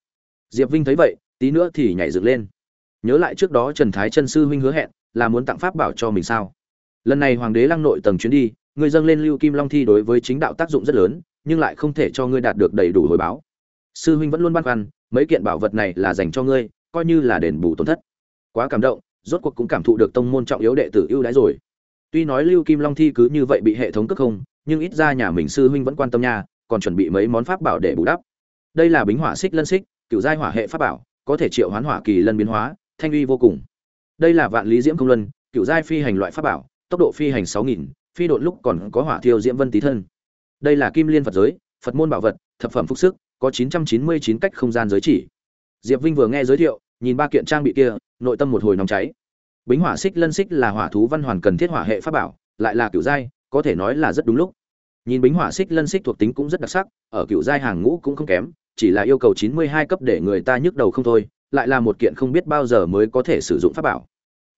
Diệp vinh thấy vậy, tí nữa thì nhảy dựng lên. Nhớ lại trước đó trần thái chân sư huynh hứa hẹn là muốn tặng pháp bảo cho mình sao? Lần này hoàng đế lăng nội tầng chuyến đi người dâng lên lưu kim long thi đối với chính đạo tác dụng rất lớn nhưng lại không thể cho ngươi đạt được đầy đủ hồi báo. Sư huynh vẫn luôn băn khoăn, mấy kiện bảo vật này là dành cho ngươi, coi như là đền bù tổn thất. Quá cảm động, rốt cuộc cũng cảm thụ được tông môn trọng yếu đệ tử ưu đãi rồi. Tuy nói lưu kim long thi cứ như vậy bị hệ thống cất không, nhưng ít ra nhà mình sư huynh vẫn quan tâm nha, còn chuẩn bị mấy món pháp bảo để bù đắp. Đây là bính hỏa xích lân xích cựu giai hỏa hệ pháp bảo, có thể triệu hoán hỏa kỳ lân biến hóa, thanh uy vô cùng. Đây là vạn lý diễm công luân cựu giai phi hành loại pháp bảo, tốc độ phi hành sáu nghìn, phi độn lúc còn có hỏa thiêu diễm vân tí thân đây là kim liên phật giới, phật môn bảo vật, thập phẩm phúc sức, có chín trăm chín mươi chín cách không gian giới chỉ. Diệp vinh vừa nghe giới thiệu, nhìn ba kiện trang bị kia, nội tâm một hồi nóng cháy. Bính hỏa xích lân xích là hỏa thú văn hoàn cần thiết hỏa hệ pháp bảo, lại là cựu giai, có thể nói là rất đúng lúc. Nhìn bính hỏa xích lân xích thuộc tính cũng rất đặc sắc, ở cựu giai hàng ngũ cũng không kém, chỉ là yêu cầu chín mươi hai cấp để người ta nhức đầu không thôi, lại là một kiện không biết bao giờ mới có thể sử dụng pháp bảo.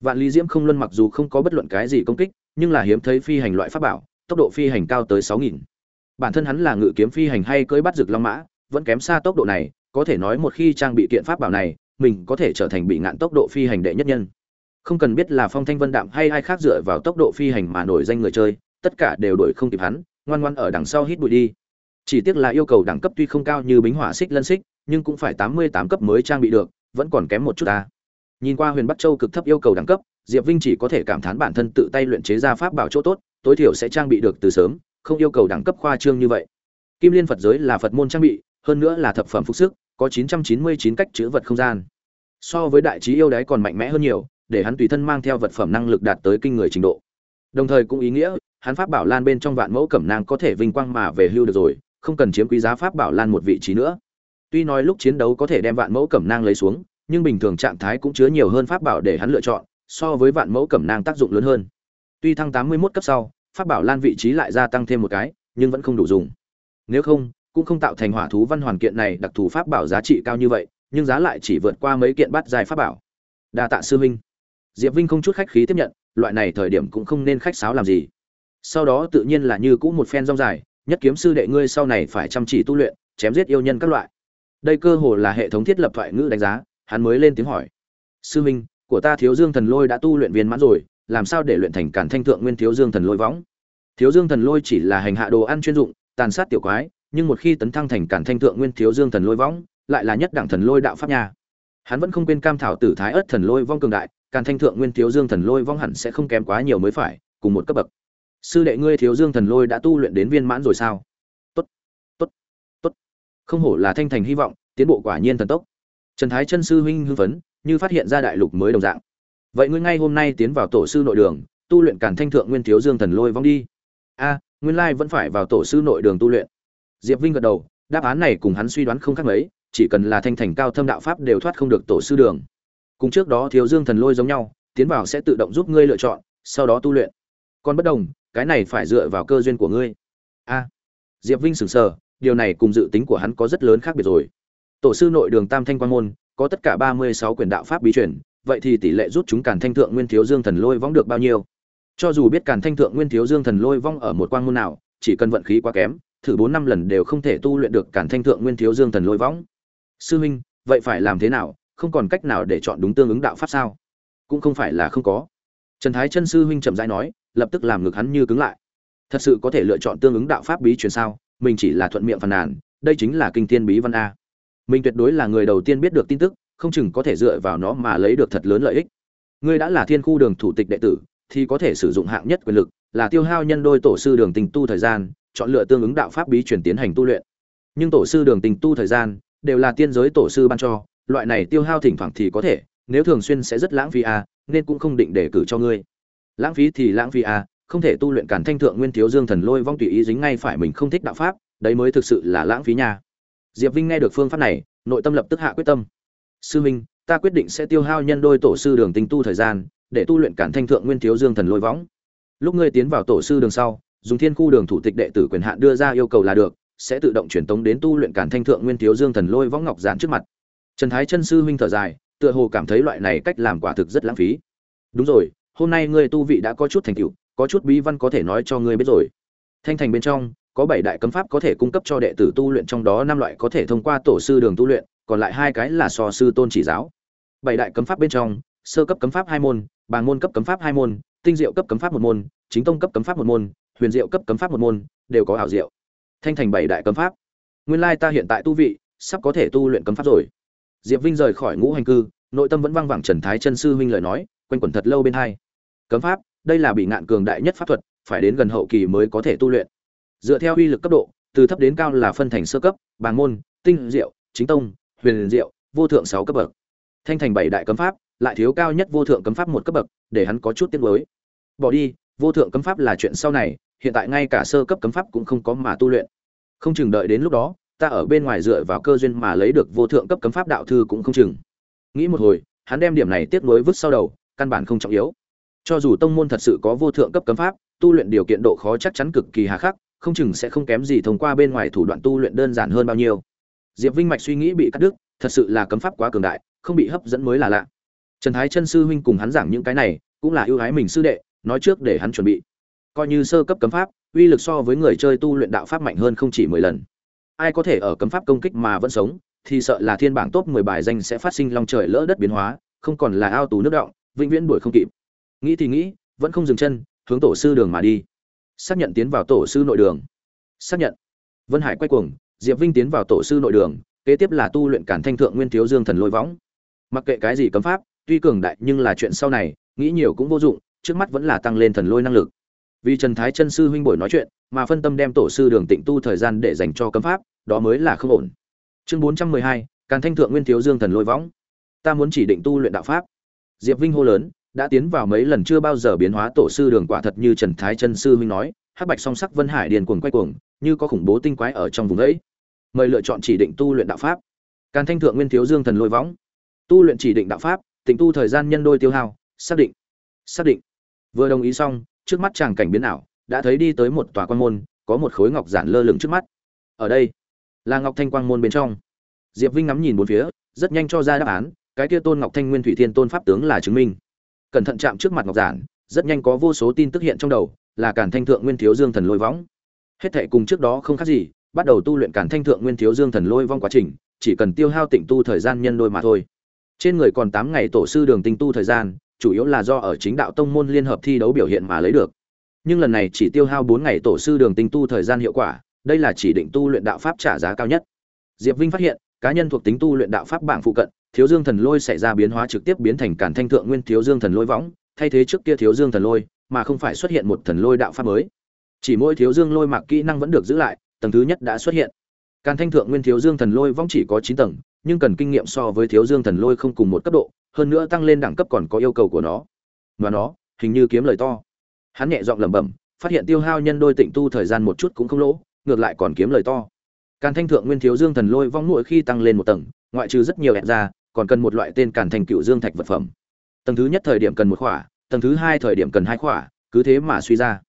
Vạn lý diễm không luân mặc dù không có bất luận cái gì công kích, nhưng là hiếm thấy phi hành loại pháp bảo, tốc độ phi hành cao tới sáu nghìn bản thân hắn là ngự kiếm phi hành hay cưỡi bắt rực long mã, vẫn kém xa tốc độ này, có thể nói một khi trang bị kiện pháp bảo này, mình có thể trở thành bị ngạn tốc độ phi hành đệ nhất nhân. Không cần biết là phong thanh vân đạm hay ai khác dựa vào tốc độ phi hành mà nổi danh người chơi, tất cả đều đổi không kịp hắn, ngoan ngoan ở đằng sau hít bụi đi. Chỉ tiếc là yêu cầu đẳng cấp tuy không cao như bính hỏa xích lân xích, nhưng cũng phải tám mươi tám cấp mới trang bị được, vẫn còn kém một chút ta. Nhìn qua huyền bắc châu cực thấp yêu cầu đẳng cấp, diệp vinh chỉ có thể cảm thán bản thân tự tay luyện chế ra pháp bảo chỗ tốt, tối thiểu sẽ trang bị được từ sớm không yêu cầu đẳng cấp khoa trương như vậy. Kim liên phật giới là phật môn trang bị, hơn nữa là thập phẩm phục sức, có chín trăm chín mươi chín cách chữ vật không gian. So với đại trí yêu đái còn mạnh mẽ hơn nhiều, để hắn tùy thân mang theo vật phẩm năng lực đạt tới kinh người trình độ. Đồng thời cũng ý nghĩa, hắn pháp bảo lan bên trong vạn mẫu cẩm nang có thể vinh quang mà về hưu được rồi, không cần chiếm quý giá pháp bảo lan một vị trí nữa. Tuy nói lúc chiến đấu có thể đem vạn mẫu cẩm nang lấy xuống, nhưng bình thường trạng thái cũng chứa nhiều hơn pháp bảo để hắn lựa chọn, so với vạn mẫu cẩm nang tác dụng lớn hơn. Tuy thăng 81 cấp sau pháp bảo lan vị trí lại gia tăng thêm một cái nhưng vẫn không đủ dùng. Nếu không cũng không tạo thành hỏa thú văn hoàn kiện này đặc thù pháp bảo giá trị cao như vậy nhưng giá lại chỉ vượt qua mấy kiện bát dài pháp bảo. Đa tạ sư Minh, diệp vinh không chút khách khí tiếp nhận loại này thời điểm cũng không nên khách sáo làm gì. Sau đó tự nhiên là như cũ một phen rong dài nhất kiếm sư đệ ngươi sau này phải chăm chỉ tu luyện chém giết yêu nhân các loại. Đây cơ hồ là hệ thống thiết lập thoại ngữ đánh giá hắn mới lên tiếng hỏi. Sư minh của ta thiếu dương thần lôi đã tu luyện viên mãn rồi làm sao để luyện thành cản thanh thượng nguyên thiếu dương thần lôi võng? Thiếu dương thần lôi chỉ là hành hạ đồ ăn chuyên dụng, tàn sát tiểu quái, nhưng một khi tấn thăng thành cản thanh thượng nguyên thiếu dương thần lôi võng, lại là nhất đẳng thần lôi đạo pháp nha. Hắn vẫn không quên cam thảo tử thái ớt thần lôi vong cường đại, càn thanh thượng nguyên thiếu dương thần lôi vong hẳn sẽ không kém quá nhiều mới phải, cùng một cấp bậc. Sư đệ ngươi thiếu dương thần lôi đã tu luyện đến viên mãn rồi sao? Tốt tốt tốt. Không hổ là thanh thành hy vọng, tiến bộ quả nhiên thần tốc. Trần thái chân sư huynh hưng phấn, như phát hiện ra đại lục mới đồng dạng vậy ngươi ngay hôm nay tiến vào tổ sư nội đường, tu luyện càn thanh thượng nguyên thiếu dương thần lôi vong đi. A, nguyên lai vẫn phải vào tổ sư nội đường tu luyện. Diệp vinh gật đầu, đáp án này cùng hắn suy đoán không khác mấy, chỉ cần là thanh thành cao thâm đạo pháp đều thoát không được tổ sư đường. Cùng trước đó thiếu dương thần lôi giống nhau, tiến vào sẽ tự động giúp ngươi lựa chọn, sau đó tu luyện. Còn bất đồng, cái này phải dựa vào cơ duyên của ngươi. A. Diệp vinh sửng sờ, điều này cùng dự tính của hắn có rất lớn khác biệt rồi. Tổ sư nội đường tam thanh quan môn, có tất cả ba mươi sáu quyển đạo pháp bí truyền vậy thì tỷ lệ rút chúng càn thanh thượng nguyên thiếu dương thần lôi vong được bao nhiêu? Cho dù biết càn thanh thượng nguyên thiếu dương thần lôi vong ở một quan môn nào, chỉ cần vận khí quá kém, thử bốn năm lần đều không thể tu luyện được càn thanh thượng nguyên thiếu dương thần lôi vong. Sư huynh vậy phải làm thế nào? Không còn cách nào để chọn đúng tương ứng đạo pháp sao? Cũng không phải là không có. Trần thái chân sư huynh chậm rãi nói, lập tức làm ngực hắn như cứng lại. Thật sự có thể lựa chọn tương ứng đạo pháp bí truyền sao? Mình chỉ là thuận miệng phàn nàn, đây chính là kinh thiên bí văn a. Mình tuyệt đối là người đầu tiên biết được tin tức không chừng có thể dựa vào nó mà lấy được thật lớn lợi ích. Ngươi đã là thiên khu đường thủ tịch đệ tử, thì có thể sử dụng hạng nhất quyền lực, là tiêu hao nhân đôi tổ sư đường tình tu thời gian, chọn lựa tương ứng đạo pháp bí truyền tiến hành tu luyện. Nhưng tổ sư đường tình tu thời gian, đều là tiên giới tổ sư ban cho, loại này tiêu hao thỉnh thoảng thì có thể, nếu thường xuyên sẽ rất lãng phí a nên cũng không định để cử cho ngươi. Lãng phí thì lãng phí a không thể tu luyện cản thanh thượng nguyên thiếu dương thần lôi vong tùy ý dính ngay phải mình không thích đạo pháp, đấy mới thực sự là lãng phí nha. Diệp vinh nghe được phương pháp này, nội tâm lập tức hạ quyết tâm sư minh, ta quyết định sẽ tiêu hao nhân đôi tổ sư đường tinh tu thời gian, để tu luyện cản thanh thượng nguyên thiếu dương thần lôi võng. Lúc ngươi tiến vào tổ sư đường sau, dùng thiên khu đường thủ tịch đệ tử quyền hạn đưa ra yêu cầu là được, sẽ tự động truyền tống đến tu luyện cản thanh thượng nguyên thiếu dương thần lôi võng ngọc giản trước mặt. Trần thái chân sư huynh thở dài, tựa hồ cảm thấy loại này cách làm quả thực rất lãng phí. Đúng rồi, hôm nay ngươi tu vị đã có chút thành tựu, có chút bí văn có thể nói cho ngươi biết rồi. Thanh thành bên trong, có bảy đại cấm pháp có thể cung cấp cho đệ tử tu luyện trong đó năm loại có thể thông qua tổ sư đường tu luyện còn lại hai cái là so sư tôn chỉ giáo. Bảy đại cấm pháp bên trong, sơ cấp cấm pháp hai môn, bàng môn cấp cấm pháp hai môn, tinh diệu cấp cấm pháp một môn, chính tông cấp cấm pháp một môn, huyền diệu cấp cấm pháp một môn, đều có ảo diệu. Thanh thành bảy đại cấm pháp. Nguyên lai ta hiện tại tu vị, sắp có thể tu luyện cấm pháp rồi. Diệp vinh rời khỏi ngũ hành cư, nội tâm vẫn vang vẳng trần thái chân sư huynh lời nói, quanh quẩn thật lâu bên hai. Cấm pháp, đây là bị ngạn cường đại nhất pháp thuật, phải đến gần hậu kỳ mới có thể tu luyện. Dựa theo uy lực cấp độ, từ thấp đến cao là phân thành sơ cấp, bàng môn, tinh diệu, chính tông huyền diệu, vô thượng sáu cấp bậc. Thanh thành bảy đại cấm pháp, lại thiếu cao nhất vô thượng cấm pháp một cấp bậc, để hắn có chút tiếc nuối. Bỏ đi, vô thượng cấm pháp là chuyện sau này, hiện tại ngay cả sơ cấp cấm pháp cũng không có mà tu luyện. Không chừng đợi đến lúc đó, ta ở bên ngoài dựa vào cơ duyên mà lấy được vô thượng cấp cấm pháp đạo thư cũng không chừng. Nghĩ một hồi, hắn đem điểm này tiếc nuối vứt sau đầu, căn bản không trọng yếu. Cho dù tông môn thật sự có vô thượng cấp cấm pháp, tu luyện điều kiện độ khó chắc chắn cực kỳ hà khắc, không chừng sẽ không kém gì thông qua bên ngoài thủ đoạn tu luyện đơn giản hơn bao nhiêu diệp vinh mạch suy nghĩ bị cắt đứt, thật sự là cấm pháp quá cường đại, không bị hấp dẫn mới là lạ. Trần thái chân sư huynh cùng hắn giảng những cái này, cũng là ưu ái mình sư đệ, nói trước để hắn chuẩn bị. Coi như sơ cấp cấm pháp, uy lực so với người chơi tu luyện đạo pháp mạnh hơn không chỉ mười lần. Ai có thể ở cấm pháp công kích mà vẫn sống, thì sợ là thiên bảng top mười bài danh sẽ phát sinh long trời lỡ đất biến hóa, không còn là ao tù nước động, vĩnh viễn đuổi không kịp. Nghĩ thì nghĩ, vẫn không dừng chân, hướng tổ sư đường mà đi. Xác nhận tiến vào tổ sư nội đường. Xác nhận. Vân hải quay cuồng diệp vinh tiến vào tổ sư nội đường, kế tiếp là tu luyện cản thanh thượng nguyên thiếu dương thần lôi võng. Mặc kệ cái gì cấm pháp, tuy cường đại nhưng là chuyện sau này, nghĩ nhiều cũng vô dụng, trước mắt vẫn là tăng lên thần lôi năng lực. Vì trần thái chân sư huynh buổi nói chuyện, mà phân tâm đem tổ sư đường tịnh tu thời gian để dành cho cấm pháp, đó mới là không ổn. Chương bốn trăm mười hai, càn thanh thượng nguyên thiếu dương thần lôi võng. Ta muốn chỉ định tu luyện đạo pháp. Diệp vinh hô lớn, đã tiến vào mấy lần chưa bao giờ biến hóa tổ sư đường quả thật như trần thái chân sư huynh nói, hắc bạch song sắc vân hải điền cuồng quay cuồng, như có khủng bố tinh quái ở trong vùng ấy mời lựa chọn chỉ định tu luyện đạo pháp. Càn thanh thượng nguyên thiếu dương thần lôi võng. Tu luyện chỉ định đạo pháp, tịnh tu thời gian nhân đôi tiêu hao, xác định xác định. Vừa đồng ý xong, trước mắt chàng cảnh biến ảo, đã thấy đi tới một tòa quan môn, có một khối ngọc giản lơ lửng trước mắt. Ở đây, là ngọc thanh quang môn bên trong. Diệp vinh ngắm nhìn bốn phía, rất nhanh cho ra đáp án, cái kia tôn ngọc thanh nguyên thủy thiên tôn pháp tướng là chứng minh. Cẩn thận chạm trước mặt ngọc giản, rất nhanh có vô số tin tức hiện trong đầu, là cản thanh thượng nguyên thiếu dương thần lôi võng. Hết thệ cùng trước đó không khác gì bắt đầu tu luyện cản thanh thượng nguyên thiếu dương thần lôi vong quá trình, chỉ cần tiêu hao tịnh tu thời gian nhân đôi mà thôi. Trên người còn tám ngày tổ sư đường tinh tu thời gian, chủ yếu là do ở chính đạo tông môn liên hợp thi đấu biểu hiện mà lấy được. Nhưng lần này chỉ tiêu hao bốn ngày tổ sư đường tinh tu thời gian hiệu quả, đây là chỉ định tu luyện đạo pháp trả giá cao nhất. Diệp vinh phát hiện, cá nhân thuộc tính tu luyện đạo pháp bảng phụ cận, thiếu dương thần lôi xảy ra biến hóa trực tiếp biến thành cản thanh thượng nguyên thiếu dương thần lôi võng, thay thế trước kia thiếu dương thần lôi, mà không phải xuất hiện một thần lôi đạo pháp mới. Chỉ mỗi thiếu dương lôi mạc kỹ năng vẫn được giữ lại tầng thứ nhất đã xuất hiện. Càn thanh thượng nguyên thiếu dương thần lôi vong chỉ có chín tầng, nhưng cần kinh nghiệm so với thiếu dương thần lôi không cùng một cấp độ, hơn nữa tăng lên đẳng cấp còn có yêu cầu của nó. Và nó, hình như kiếm lời to. Hắn nhẹ giọng lẩm bẩm, phát hiện tiêu hao nhân đôi tịnh tu thời gian một chút cũng không lỗ, ngược lại còn kiếm lời to. Càn thanh thượng nguyên thiếu dương thần lôi vong mỗi khi tăng lên một tầng, ngoại trừ rất nhiều hẹn ra, còn cần một loại tên càn thành cựu dương thạch vật phẩm. Tầng thứ nhất thời điểm cần một khỏa, tầng thứ hai thời điểm cần hai khỏa, cứ thế mà suy ra.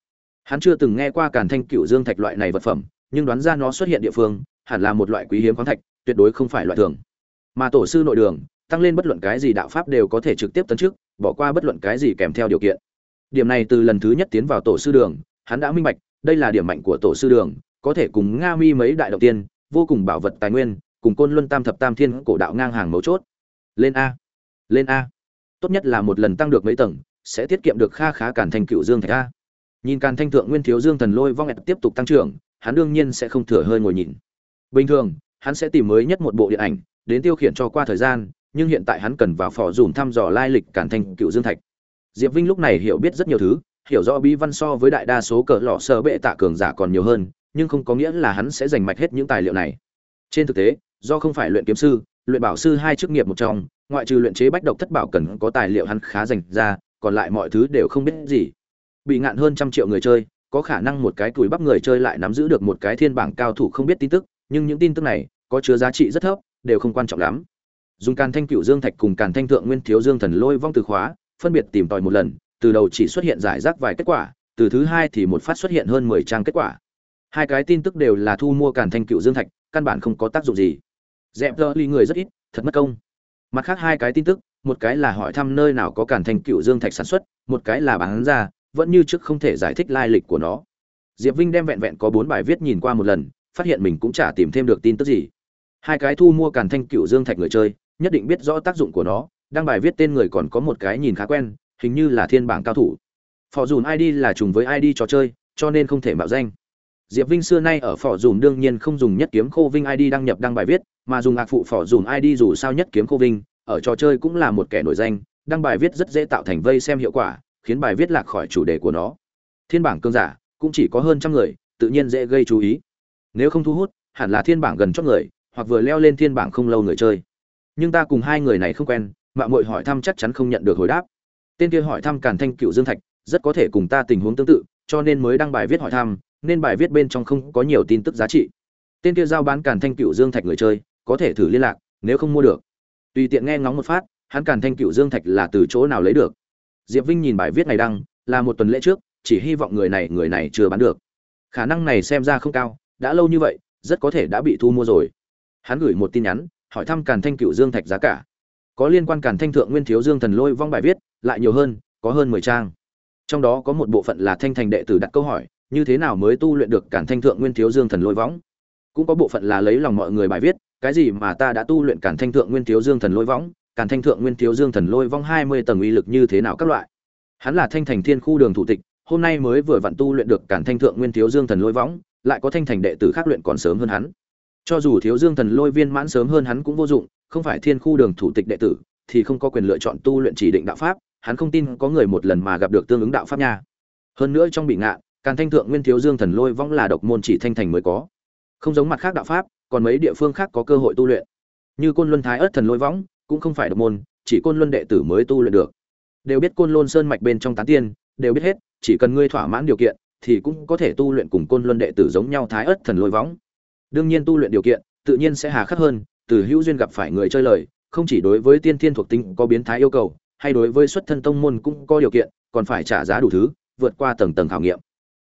Hắn chưa từng nghe qua càn thanh cựu dương thạch loại này vật phẩm nhưng đoán ra nó xuất hiện địa phương, hẳn là một loại quý hiếm khoáng thạch, tuyệt đối không phải loại thường. Mà tổ sư nội đường, tăng lên bất luận cái gì đạo pháp đều có thể trực tiếp tấn trước bỏ qua bất luận cái gì kèm theo điều kiện. Điểm này từ lần thứ nhất tiến vào tổ sư đường, hắn đã minh bạch, đây là điểm mạnh của tổ sư đường, có thể cùng nga mi mấy đại đầu tiên, vô cùng bảo vật tài nguyên, cùng côn luân tam thập tam thiên cổ đạo ngang hàng mấu chốt. Lên a. Lên a. Tốt nhất là một lần tăng được mấy tầng, sẽ tiết kiệm được kha khá cản thành cựu dương thạch a. Nhìn càn thanh thượng nguyên thiếu dương thần lôi vong ẹt tiếp tục tăng trưởng hắn đương nhiên sẽ không thừa hơi ngồi nhìn. Bình thường, hắn sẽ tìm mới nhất một bộ điện ảnh, đến tiêu khiển cho qua thời gian, nhưng hiện tại hắn cần vào phò dùm thăm dò lai lịch cản thành cựu dương thạch. Diệp vinh lúc này hiểu biết rất nhiều thứ, hiểu rõ bí văn so với đại đa số cỡ lọ sơ bệ tạ cường giả còn nhiều hơn, nhưng không có nghĩa là hắn sẽ giành mạch hết những tài liệu này. Trên thực tế, do không phải luyện kiếm sư, luyện bảo sư hai chức nghiệp một trong, ngoại trừ luyện chế bách độc thất bảo cần có tài liệu hắn khá dành ra, còn lại mọi thứ đều không biết gì. Bị ngạn hơn trăm triệu người chơi có khả năng một cái túi bắp người chơi lại nắm giữ được một cái thiên bảng cao thủ không biết tin tức, nhưng những tin tức này, có chứa giá trị rất thấp, đều không quan trọng lắm. Dùng càn thanh cửu dương thạch cùng càn thanh thượng nguyên thiếu dương thần lôi vong từ khóa, phân biệt tìm tòi một lần, từ đầu chỉ xuất hiện giải rác vài kết quả, từ thứ hai thì một phát xuất hiện hơn mười trang kết quả. Hai cái tin tức đều là thu mua càn thanh cửu dương thạch, căn bản không có tác dụng gì. Dẹp đỡ ly người rất ít, thật mất công. Mặt khác hai cái tin tức, một cái là hỏi thăm nơi nào có càn thanh cửu dương thạch sản xuất, một cái là bán ra vẫn như trước không thể giải thích lai lịch của nó. Diệp vinh đem vẹn vẹn có bốn bài viết nhìn qua một lần, phát hiện mình cũng chả tìm thêm được tin tức gì. Hai cái thu mua càn thanh cựu dương thạch người chơi, nhất định biết rõ tác dụng của nó, đăng bài viết tên người còn có một cái nhìn khá quen, hình như là thiên bảng cao thủ. Phò dùn id là trùng với id trò chơi, cho nên không thể mạo danh. Diệp vinh xưa nay ở phò dùn đương nhiên không dùng nhất kiếm khô vinh id đăng nhập đăng bài viết, mà dùng ngạc phụ phò dùn id dù sao nhất kiếm khô vinh, ở trò chơi cũng là một kẻ nổi danh, đăng bài viết rất dễ tạo thành vây xem hiệu quả khiến bài viết lạc khỏi chủ đề của nó. Thiên bảng cương giả cũng chỉ có hơn trăm người, tự nhiên dễ gây chú ý. Nếu không thu hút, hẳn là thiên bảng gần chót người, hoặc vừa leo lên thiên bảng không lâu người chơi. Nhưng ta cùng hai người này không quen mạng mội hỏi thăm chắc chắn không nhận được hồi đáp. Tên kia hỏi thăm càn thanh cựu dương thạch, rất có thể cùng ta tình huống tương tự, cho nên mới đăng bài viết hỏi thăm, nên bài viết bên trong không có nhiều tin tức giá trị. Tên kia giao bán càn thanh cựu dương thạch người chơi, có thể thử liên lạc, nếu không mua được. Tùy tiện nghe ngóng một phát, hắn càn thanh cựu dương thạch là từ chỗ nào lấy được? Diệp vinh nhìn bài viết này đăng, là một tuần lễ trước, chỉ hy vọng người này người này chưa bán được. Khả năng này xem ra không cao, đã lâu như vậy, rất có thể đã bị thu mua rồi. Hắn gửi một tin nhắn, hỏi thăm càn thanh cựu dương thạch giá cả. Có liên quan càn thanh thượng nguyên thiếu dương thần lôi vong bài viết, lại nhiều hơn, có hơn mười trang. Trong đó có một bộ phận là thanh thành đệ tử đặt câu hỏi, như thế nào mới tu luyện được càn thanh thượng nguyên thiếu dương thần lôi võng cũng có bộ phận là lấy lòng mọi người bài viết, cái gì mà ta đã tu luyện càn thanh thượng nguyên thiếu dương thần lôi võng càn thanh thượng nguyên thiếu dương thần lôi vong hai mươi tầng uy lực như thế nào các loại? Hắn là thanh thành thiên khu đường thủ tịch, hôm nay mới vừa vặn tu luyện được càn thanh thượng nguyên thiếu dương thần lôi võng lại có thanh thành đệ tử khác luyện còn sớm hơn hắn. Cho dù thiếu dương thần lôi viên mãn sớm hơn hắn cũng vô dụng, không phải thiên khu đường thủ tịch đệ tử, thì không có quyền lựa chọn tu luyện chỉ định đạo pháp, hắn không tin có người một lần mà gặp được tương ứng đạo pháp nha. Hơn nữa trong bị ngạ, càn thanh thượng nguyên thiếu dương thần lôi võng là độc môn chỉ thanh thành mới có. Không giống mặt khác đạo pháp, còn mấy địa phương khác có cơ hội tu luyện. Như côn luân thái ớt thần lôi võng cũng không phải độc môn, chỉ côn luân đệ tử mới tu luyện được. Đều biết côn luân sơn mạch bên trong tán tiên, đều biết hết, chỉ cần ngươi thỏa mãn điều kiện, thì cũng có thể tu luyện cùng côn luân đệ tử giống nhau thái ớt thần lôi võng. Đương nhiên tu luyện điều kiện, tự nhiên sẽ hà khắc hơn, từ hữu duyên gặp phải người chơi lời, không chỉ đối với tiên thiên thuộc tính có biến thái yêu cầu, hay đối với xuất thân tông môn cũng có điều kiện, còn phải trả giá đủ thứ, vượt qua tầng tầng khảo nghiệm.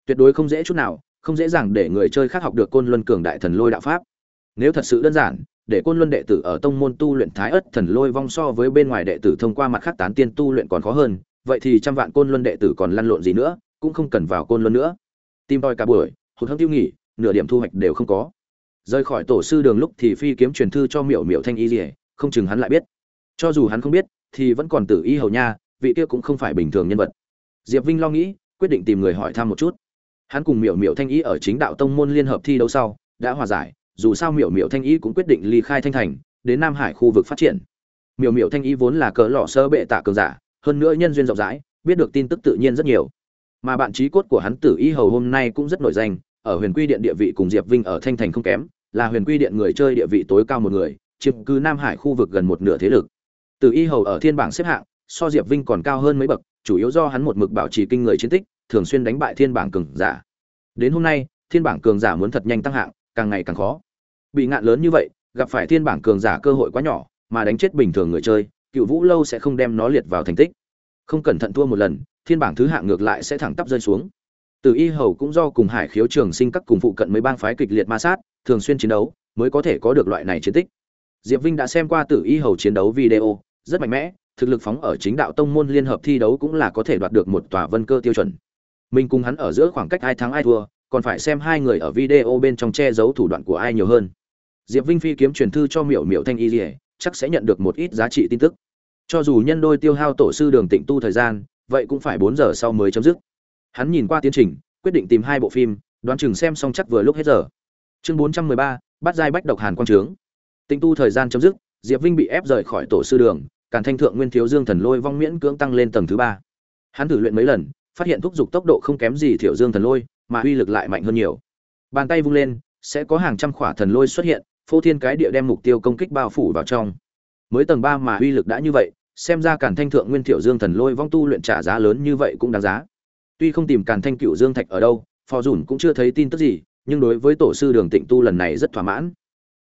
Tuyệt đối không dễ chút nào, không dễ dàng để người chơi khác học được côn luân cường đại thần lôi đạo pháp. Nếu thật sự đơn giản để côn luân đệ tử ở tông môn tu luyện thái ất thần lôi vong so với bên ngoài đệ tử thông qua mặt khác tán tiên tu luyện còn khó hơn, vậy thì trăm vạn côn luân đệ tử còn lăn lộn gì nữa, cũng không cần vào côn luân nữa. Tìm tòi cả buổi, hụt hẫng tiêu nghỉ, nửa điểm thu hoạch đều không có. Rời khỏi tổ sư đường lúc thì phi kiếm truyền thư cho miểu miểu thanh y dỉa không chừng hắn lại biết. Cho dù hắn không biết, thì vẫn còn tử y hầu nha, vị kia cũng không phải bình thường nhân vật. Diệp vinh lo nghĩ, quyết định tìm người hỏi thăm một chút. Hắn cùng miểu miểu thanh y ở chính đạo tông môn liên hợp thi đấu sau, đã hòa giải dù sao miểu miểu thanh y cũng quyết định ly khai thanh thành, đến nam hải khu vực phát triển. Miểu miểu thanh y vốn là cỡ lọ sơ bệ tạ cường giả, hơn nữa nhân duyên rộng rãi, biết được tin tức tự nhiên rất nhiều. Mà bạn trí cốt của hắn tử y hầu hôm nay cũng rất nổi danh, ở huyền quy điện địa vị cùng diệp vinh ở thanh thành không kém, là huyền quy điện người chơi địa vị tối cao một người, chiếm cứ nam hải khu vực gần một nửa thế lực. Tử y hầu ở thiên bảng xếp hạng, so diệp vinh còn cao hơn mấy bậc, chủ yếu do hắn một mực bảo trì kinh người chiến tích, thường xuyên đánh bại thiên bảng cường giả. Đến hôm nay, thiên bảng cường giả muốn thật nhanh tăng hạng, càng ngày càng khó bị ngạn lớn như vậy, gặp phải thiên bảng cường giả cơ hội quá nhỏ, mà đánh chết bình thường người chơi, cựu vũ lâu sẽ không đem nó liệt vào thành tích. Không cẩn thận thua một lần, thiên bảng thứ hạng ngược lại sẽ thẳng tắp rơi xuống. Từ y hầu cũng do cùng hải khiếu trường sinh các cùng phụ cận mấy bang phái kịch liệt ma sát, thường xuyên chiến đấu, mới có thể có được loại này chiến tích. Diệp vinh đã xem qua tử y hầu chiến đấu video, rất mạnh mẽ, thực lực phóng ở chính đạo tông môn liên hợp thi đấu cũng là có thể đoạt được một tòa vân cơ tiêu chuẩn. Mình cùng hắn ở giữa khoảng cách ai thắng ai thua, còn phải xem hai người ở video bên trong che giấu thủ đoạn của ai nhiều hơn diệp vinh phi kiếm truyền thư cho miểu miểu thanh y dỉa chắc sẽ nhận được một ít giá trị tin tức. Cho dù nhân đôi tiêu hao tổ sư đường tịnh tu thời gian, vậy cũng phải bốn giờ sau mới chấm dứt. Hắn nhìn qua tiến trình, quyết định tìm hai bộ phim, đoán chừng xem xong chắc vừa lúc hết giờ. Chương bốn trăm mười ba bắt giai bách độc hàn quang trướng. Tịnh tu thời gian chấm dứt, diệp vinh bị ép rời khỏi tổ sư đường, càn thanh thượng nguyên thiếu dương thần lôi vong miễn cưỡng tăng lên tầng thứ ba. Hắn thử luyện mấy lần, phát hiện thúc giục tốc độ không kém gì thiểu dương thần lôi, mà uy lực lại mạnh hơn nhiều. Bàn tay vung lên, sẽ có hàng trăm khỏa thần lôi xuất hiện phô thiên cái địa đem mục tiêu công kích bao phủ vào trong. Mới tầng ba mà uy lực đã như vậy, xem ra càn thanh thượng nguyên thiểu dương thần lôi vong tu luyện trả giá lớn như vậy cũng đáng giá. Tuy không tìm càn thanh cựu dương thạch ở đâu, phò dùn cũng chưa thấy tin tức gì, nhưng đối với tổ sư đường tịnh tu lần này rất thỏa mãn.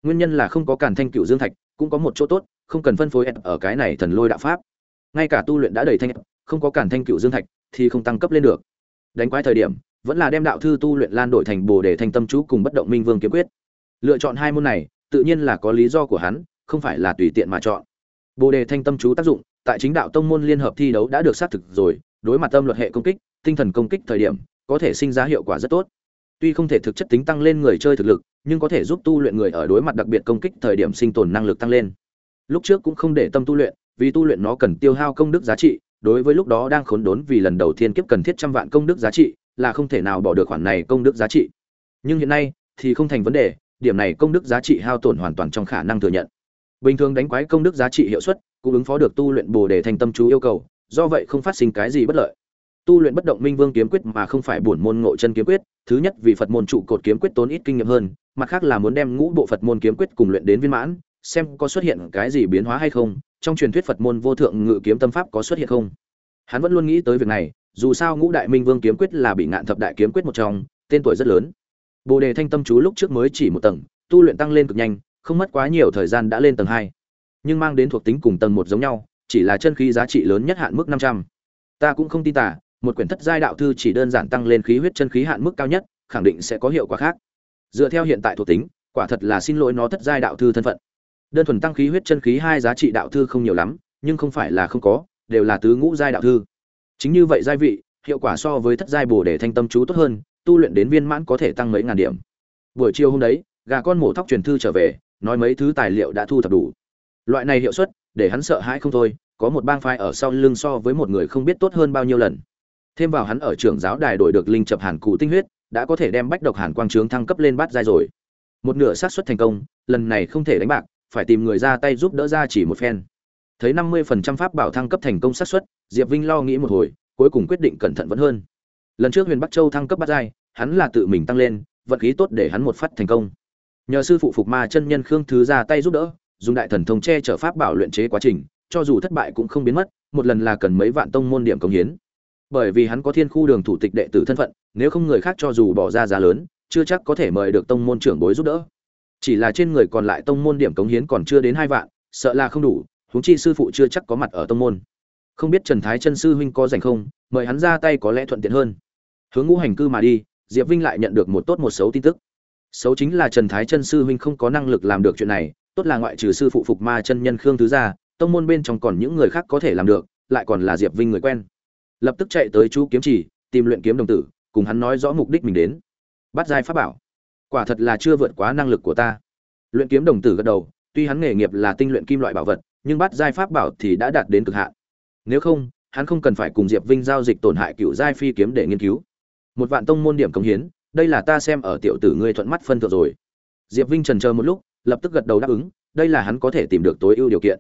Nguyên nhân là không có càn thanh cựu dương thạch, cũng có một chỗ tốt, không cần phân phối ở cái này thần lôi đạo pháp. Ngay cả tu luyện đã đầy thanh, không có càn thanh cựu dương thạch thì không tăng cấp lên được. Đánh quái thời điểm, vẫn là đem đạo thư tu luyện lan đổi thành bồ đề thanh tâm chú cùng bất động minh vương kiếm quyết. Lựa chọn hai môn này tự nhiên là có lý do của hắn, không phải là tùy tiện mà chọn. Bồ đề thanh tâm chú tác dụng, tại chính đạo tông môn liên hợp thi đấu đã được xác thực rồi, đối mặt tâm luật hệ công kích, tinh thần công kích thời điểm, có thể sinh ra hiệu quả rất tốt. Tuy không thể thực chất tính tăng lên người chơi thực lực, nhưng có thể giúp tu luyện người ở đối mặt đặc biệt công kích thời điểm sinh tồn năng lực tăng lên. Lúc trước cũng không để tâm tu luyện, vì tu luyện nó cần tiêu hao công đức giá trị, đối với lúc đó đang khốn đốn vì lần đầu tiên kiếp cần thiết trăm vạn công đức giá trị, là không thể nào bỏ được khoản này công đức giá trị. Nhưng hiện nay, thì không thành vấn đề điểm này công đức giá trị hao tổn hoàn toàn trong khả năng thừa nhận. Bình thường đánh quái công đức giá trị hiệu suất cũng ứng phó được tu luyện bồ đề thành tâm chú yêu cầu, do vậy không phát sinh cái gì bất lợi. Tu luyện bất động minh vương kiếm quyết mà không phải bổn môn ngộ chân kiếm quyết, thứ nhất vì phật môn trụ cột kiếm quyết tốn ít kinh nghiệm hơn, mặt khác là muốn đem ngũ bộ phật môn kiếm quyết cùng luyện đến viên mãn, xem có xuất hiện cái gì biến hóa hay không, trong truyền thuyết phật môn vô thượng ngự kiếm tâm pháp có xuất hiện không. Hắn vẫn luôn nghĩ tới việc này, dù sao ngũ đại minh vương kiếm quyết là bị ngạn thập đại kiếm quyết một trong, tên tuổi rất lớn bồ đề thanh tâm chú lúc trước mới chỉ một tầng, tu luyện tăng lên cực nhanh, không mất quá nhiều thời gian đã lên tầng hai. Nhưng mang đến thuộc tính cùng tầng một giống nhau, chỉ là chân khí giá trị lớn nhất hạn mức năm trăm. Ta cũng không tin tả một quyển thất giai đạo thư chỉ đơn giản tăng lên khí huyết chân khí hạn mức cao nhất, khẳng định sẽ có hiệu quả khác. Dựa theo hiện tại thuộc tính, quả thật là xin lỗi nó thất giai đạo thư thân phận. Đơn thuần tăng khí huyết chân khí hai giá trị đạo thư không nhiều lắm, nhưng không phải là không có, đều là tứ ngũ giai đạo thư. Chính như vậy giai vị, hiệu quả so với thất giai bổ để thanh tâm chú tốt hơn tu luyện đến viên mãn có thể tăng mấy ngàn điểm. Buổi chiều hôm đấy, gà con mổ thóc truyền thư trở về, nói mấy thứ tài liệu đã thu thập đủ. Loại này hiệu suất, để hắn sợ hãi không thôi, có một bang phái ở sau lưng so với một người không biết tốt hơn bao nhiêu lần. Thêm vào hắn ở trường giáo đài đổi được linh chập hàn cụ tinh huyết, đã có thể đem bách độc hàn quang trướng thăng cấp lên bát giai rồi. Một nửa xác suất thành công, lần này không thể đánh bạc, phải tìm người ra tay giúp đỡ ra chỉ một phen. Thấy năm mươi phần trăm pháp bảo thăng cấp thành công xác suất, diệp vinh lo nghĩ một hồi, cuối cùng quyết định cẩn thận vẫn hơn lần trước huyền bắc châu thăng cấp bát giai, hắn là tự mình tăng lên vận khí tốt để hắn một phát thành công. Nhờ sư phụ phục ma chân nhân khương thứ ra tay giúp đỡ, dùng đại thần thông che chở pháp bảo luyện chế quá trình, cho dù thất bại cũng không biến mất, một lần là cần mấy vạn tông môn điểm cống hiến. Bởi vì hắn có thiên khu đường thủ tịch đệ tử thân phận, nếu không người khác cho dù bỏ ra giá lớn, chưa chắc có thể mời được tông môn trưởng bối giúp đỡ. Chỉ là trên người còn lại tông môn điểm cống hiến còn chưa đến hai vạn, sợ là không đủ, huống chi sư phụ chưa chắc có mặt ở tông môn. Không biết trần thái chân sư huynh có dành không, mời hắn ra tay có lẽ thuận tiện hơn hướng ngũ hành cư mà đi, diệp vinh lại nhận được một tốt một xấu tin tức. Xấu chính là trần thái chân sư huynh không có năng lực làm được chuyện này, tốt là ngoại trừ sư phụ phục ma chân nhân khương thứ gia, tông môn bên trong còn những người khác có thể làm được, lại còn là diệp vinh người quen. Lập tức chạy tới chú kiếm chỉ tìm luyện kiếm đồng tử, cùng hắn nói rõ mục đích mình đến. Bắt giai pháp bảo. Quả thật là chưa vượt quá năng lực của ta. Luyện kiếm đồng tử gật đầu, tuy hắn nghề nghiệp là tinh luyện kim loại bảo vật, nhưng bắt giai pháp bảo thì đã đạt đến cực hạn. Nếu không, hắn không cần phải cùng diệp vinh giao dịch tổn hại cựu giai phi kiếm để nghiên cứu một vạn tông môn điểm công hiến, đây là ta xem ở tiểu tử ngươi thuận mắt phân thượng rồi. Diệp vinh trần chờ một lúc, lập tức gật đầu đáp ứng, đây là hắn có thể tìm được tối ưu điều kiện.